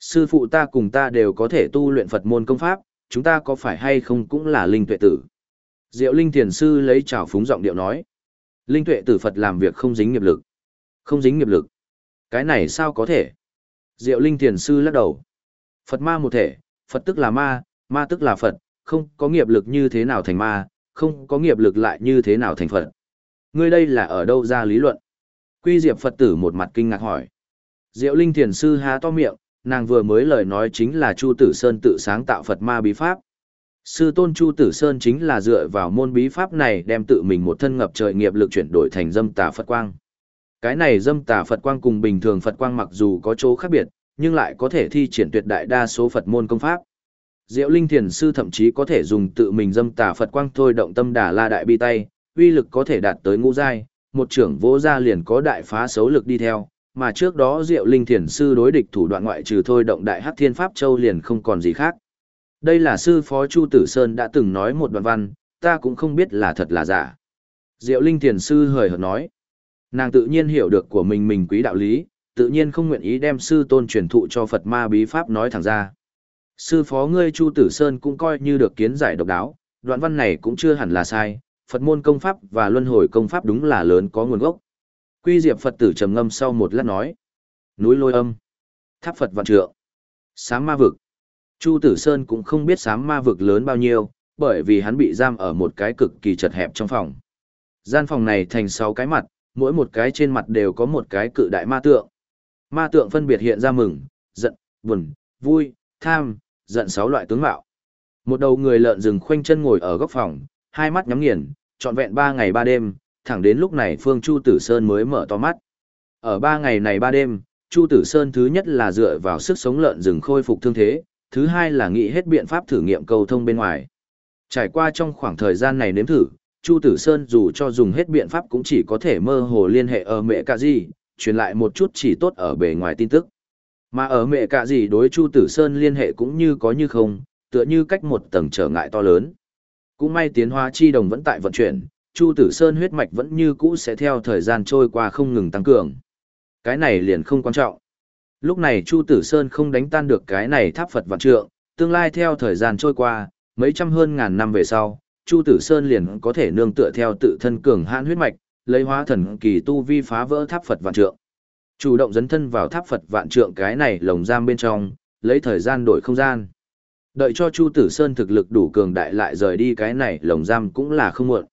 Sư phụ ta cùng ta đều có thể tu luyện Phật môn công pháp, chúng ta có phải hay không cũng là linh tuệ tử. Diệu Linh Thiền Sư lấy trào phúng giọng điệu nói. Linh tuệ tử Phật làm việc không dính nghiệp lực. Không dính nghiệp lực. Cái này sao có thể? Diệu Linh Thiền Sư lắc đầu. Phật ma một thể, Phật tức là ma, ma tức là Phật, không có nghiệp lực như thế nào thành ma, không có nghiệp lực lại như thế nào thành Phật. Ngươi đây là ở đâu ra lý luận? Quy Diệp Phật tử một mặt kinh ngạc hỏi. Diệu Linh Thiền Sư há to miệng, nàng vừa mới lời nói chính là Chu Tử Sơn tự sáng tạo Phật ma bí pháp. Sư tôn Chu Tử Sơn chính là dựa vào môn bí pháp này đem tự mình một thân ngập trời nghiệp lực chuyển đổi thành dâm tà Phật quang. Cái này dâm tà Phật quang cùng bình thường Phật quang mặc dù có chỗ khác biệt, nhưng lại có thể thi triển tuyệt đại đa số Phật môn công pháp. Diệu Linh Thiền Sư thậm chí có thể dùng tự mình dâm tà Phật quang thôi động tâm đà la đại bi tay, uy lực có thể đạt tới ngũ giai, một trưởng vô gia liền có đại phá xấu lực đi theo, mà trước đó Diệu Linh Thiền Sư đối địch thủ đoạn ngoại trừ thôi động đại hắc thiên pháp châu liền không còn gì khác. Đây là sư phó Chu Tử Sơn đã từng nói một đoạn văn, ta cũng không biết là thật là giả. Diệu Linh Thiền Sư hời hợt nói. Nàng tự nhiên hiểu được của mình mình quý đạo lý, tự nhiên không nguyện ý đem sư tôn truyền thụ cho Phật ma bí pháp nói thẳng ra. Sư phó ngươi Chu Tử Sơn cũng coi như được kiến giải độc đáo, đoạn văn này cũng chưa hẳn là sai, Phật môn công pháp và luân hồi công pháp đúng là lớn có nguồn gốc. Quy Diệp Phật tử trầm ngâm sau một lát nói. Núi lôi âm. Tháp Phật vạn trượng. Sám ma vực. Chu Tử Sơn cũng không biết sám ma vực lớn bao nhiêu, bởi vì hắn bị giam ở một cái cực kỳ chật hẹp trong phòng. Gian phòng này thành sáu cái mặt, mỗi một cái trên mặt đều có một cái cự đại ma tượng. Ma tượng phân biệt hiện ra mừng, giận, buồn, vui, tham, giận sáu loại tướng mạo. Một đầu người lợn rừng khoanh chân ngồi ở góc phòng, hai mắt nhắm nghiền, trọn vẹn ba ngày ba đêm, thẳng đến lúc này Phương Chu Tử Sơn mới mở to mắt. Ở ba ngày này ba đêm, Chu Tử Sơn thứ nhất là dựa vào sức sống lợn rừng khôi phục thương thế, thứ hai là nghĩ hết biện pháp thử nghiệm cầu thông bên ngoài. Trải qua trong khoảng thời gian này nếm thử, Chu Tử Sơn dù cho dùng hết biện pháp cũng chỉ có thể mơ hồ liên hệ ở mẹ cả gì, truyền lại một chút chỉ tốt ở bề ngoài tin tức. Mà ở mẹ cả gì đối Chu Tử Sơn liên hệ cũng như có như không, tựa như cách một tầng trở ngại to lớn. Cũng may tiến hóa chi đồng vẫn tại vận chuyển, Chu Tử Sơn huyết mạch vẫn như cũ sẽ theo thời gian trôi qua không ngừng tăng cường. Cái này liền không quan trọng. Lúc này Chu Tử Sơn không đánh tan được cái này tháp Phật vạn trượng, tương lai theo thời gian trôi qua, mấy trăm hơn ngàn năm về sau, Chu Tử Sơn liền có thể nương tựa theo tự thân cường hãn huyết mạch, lấy hóa thần kỳ tu vi phá vỡ tháp Phật vạn trượng. Chủ động dấn thân vào tháp Phật vạn trượng cái này lồng giam bên trong, lấy thời gian đổi không gian. Đợi cho Chu Tử Sơn thực lực đủ cường đại lại rời đi cái này lồng giam cũng là không muộn.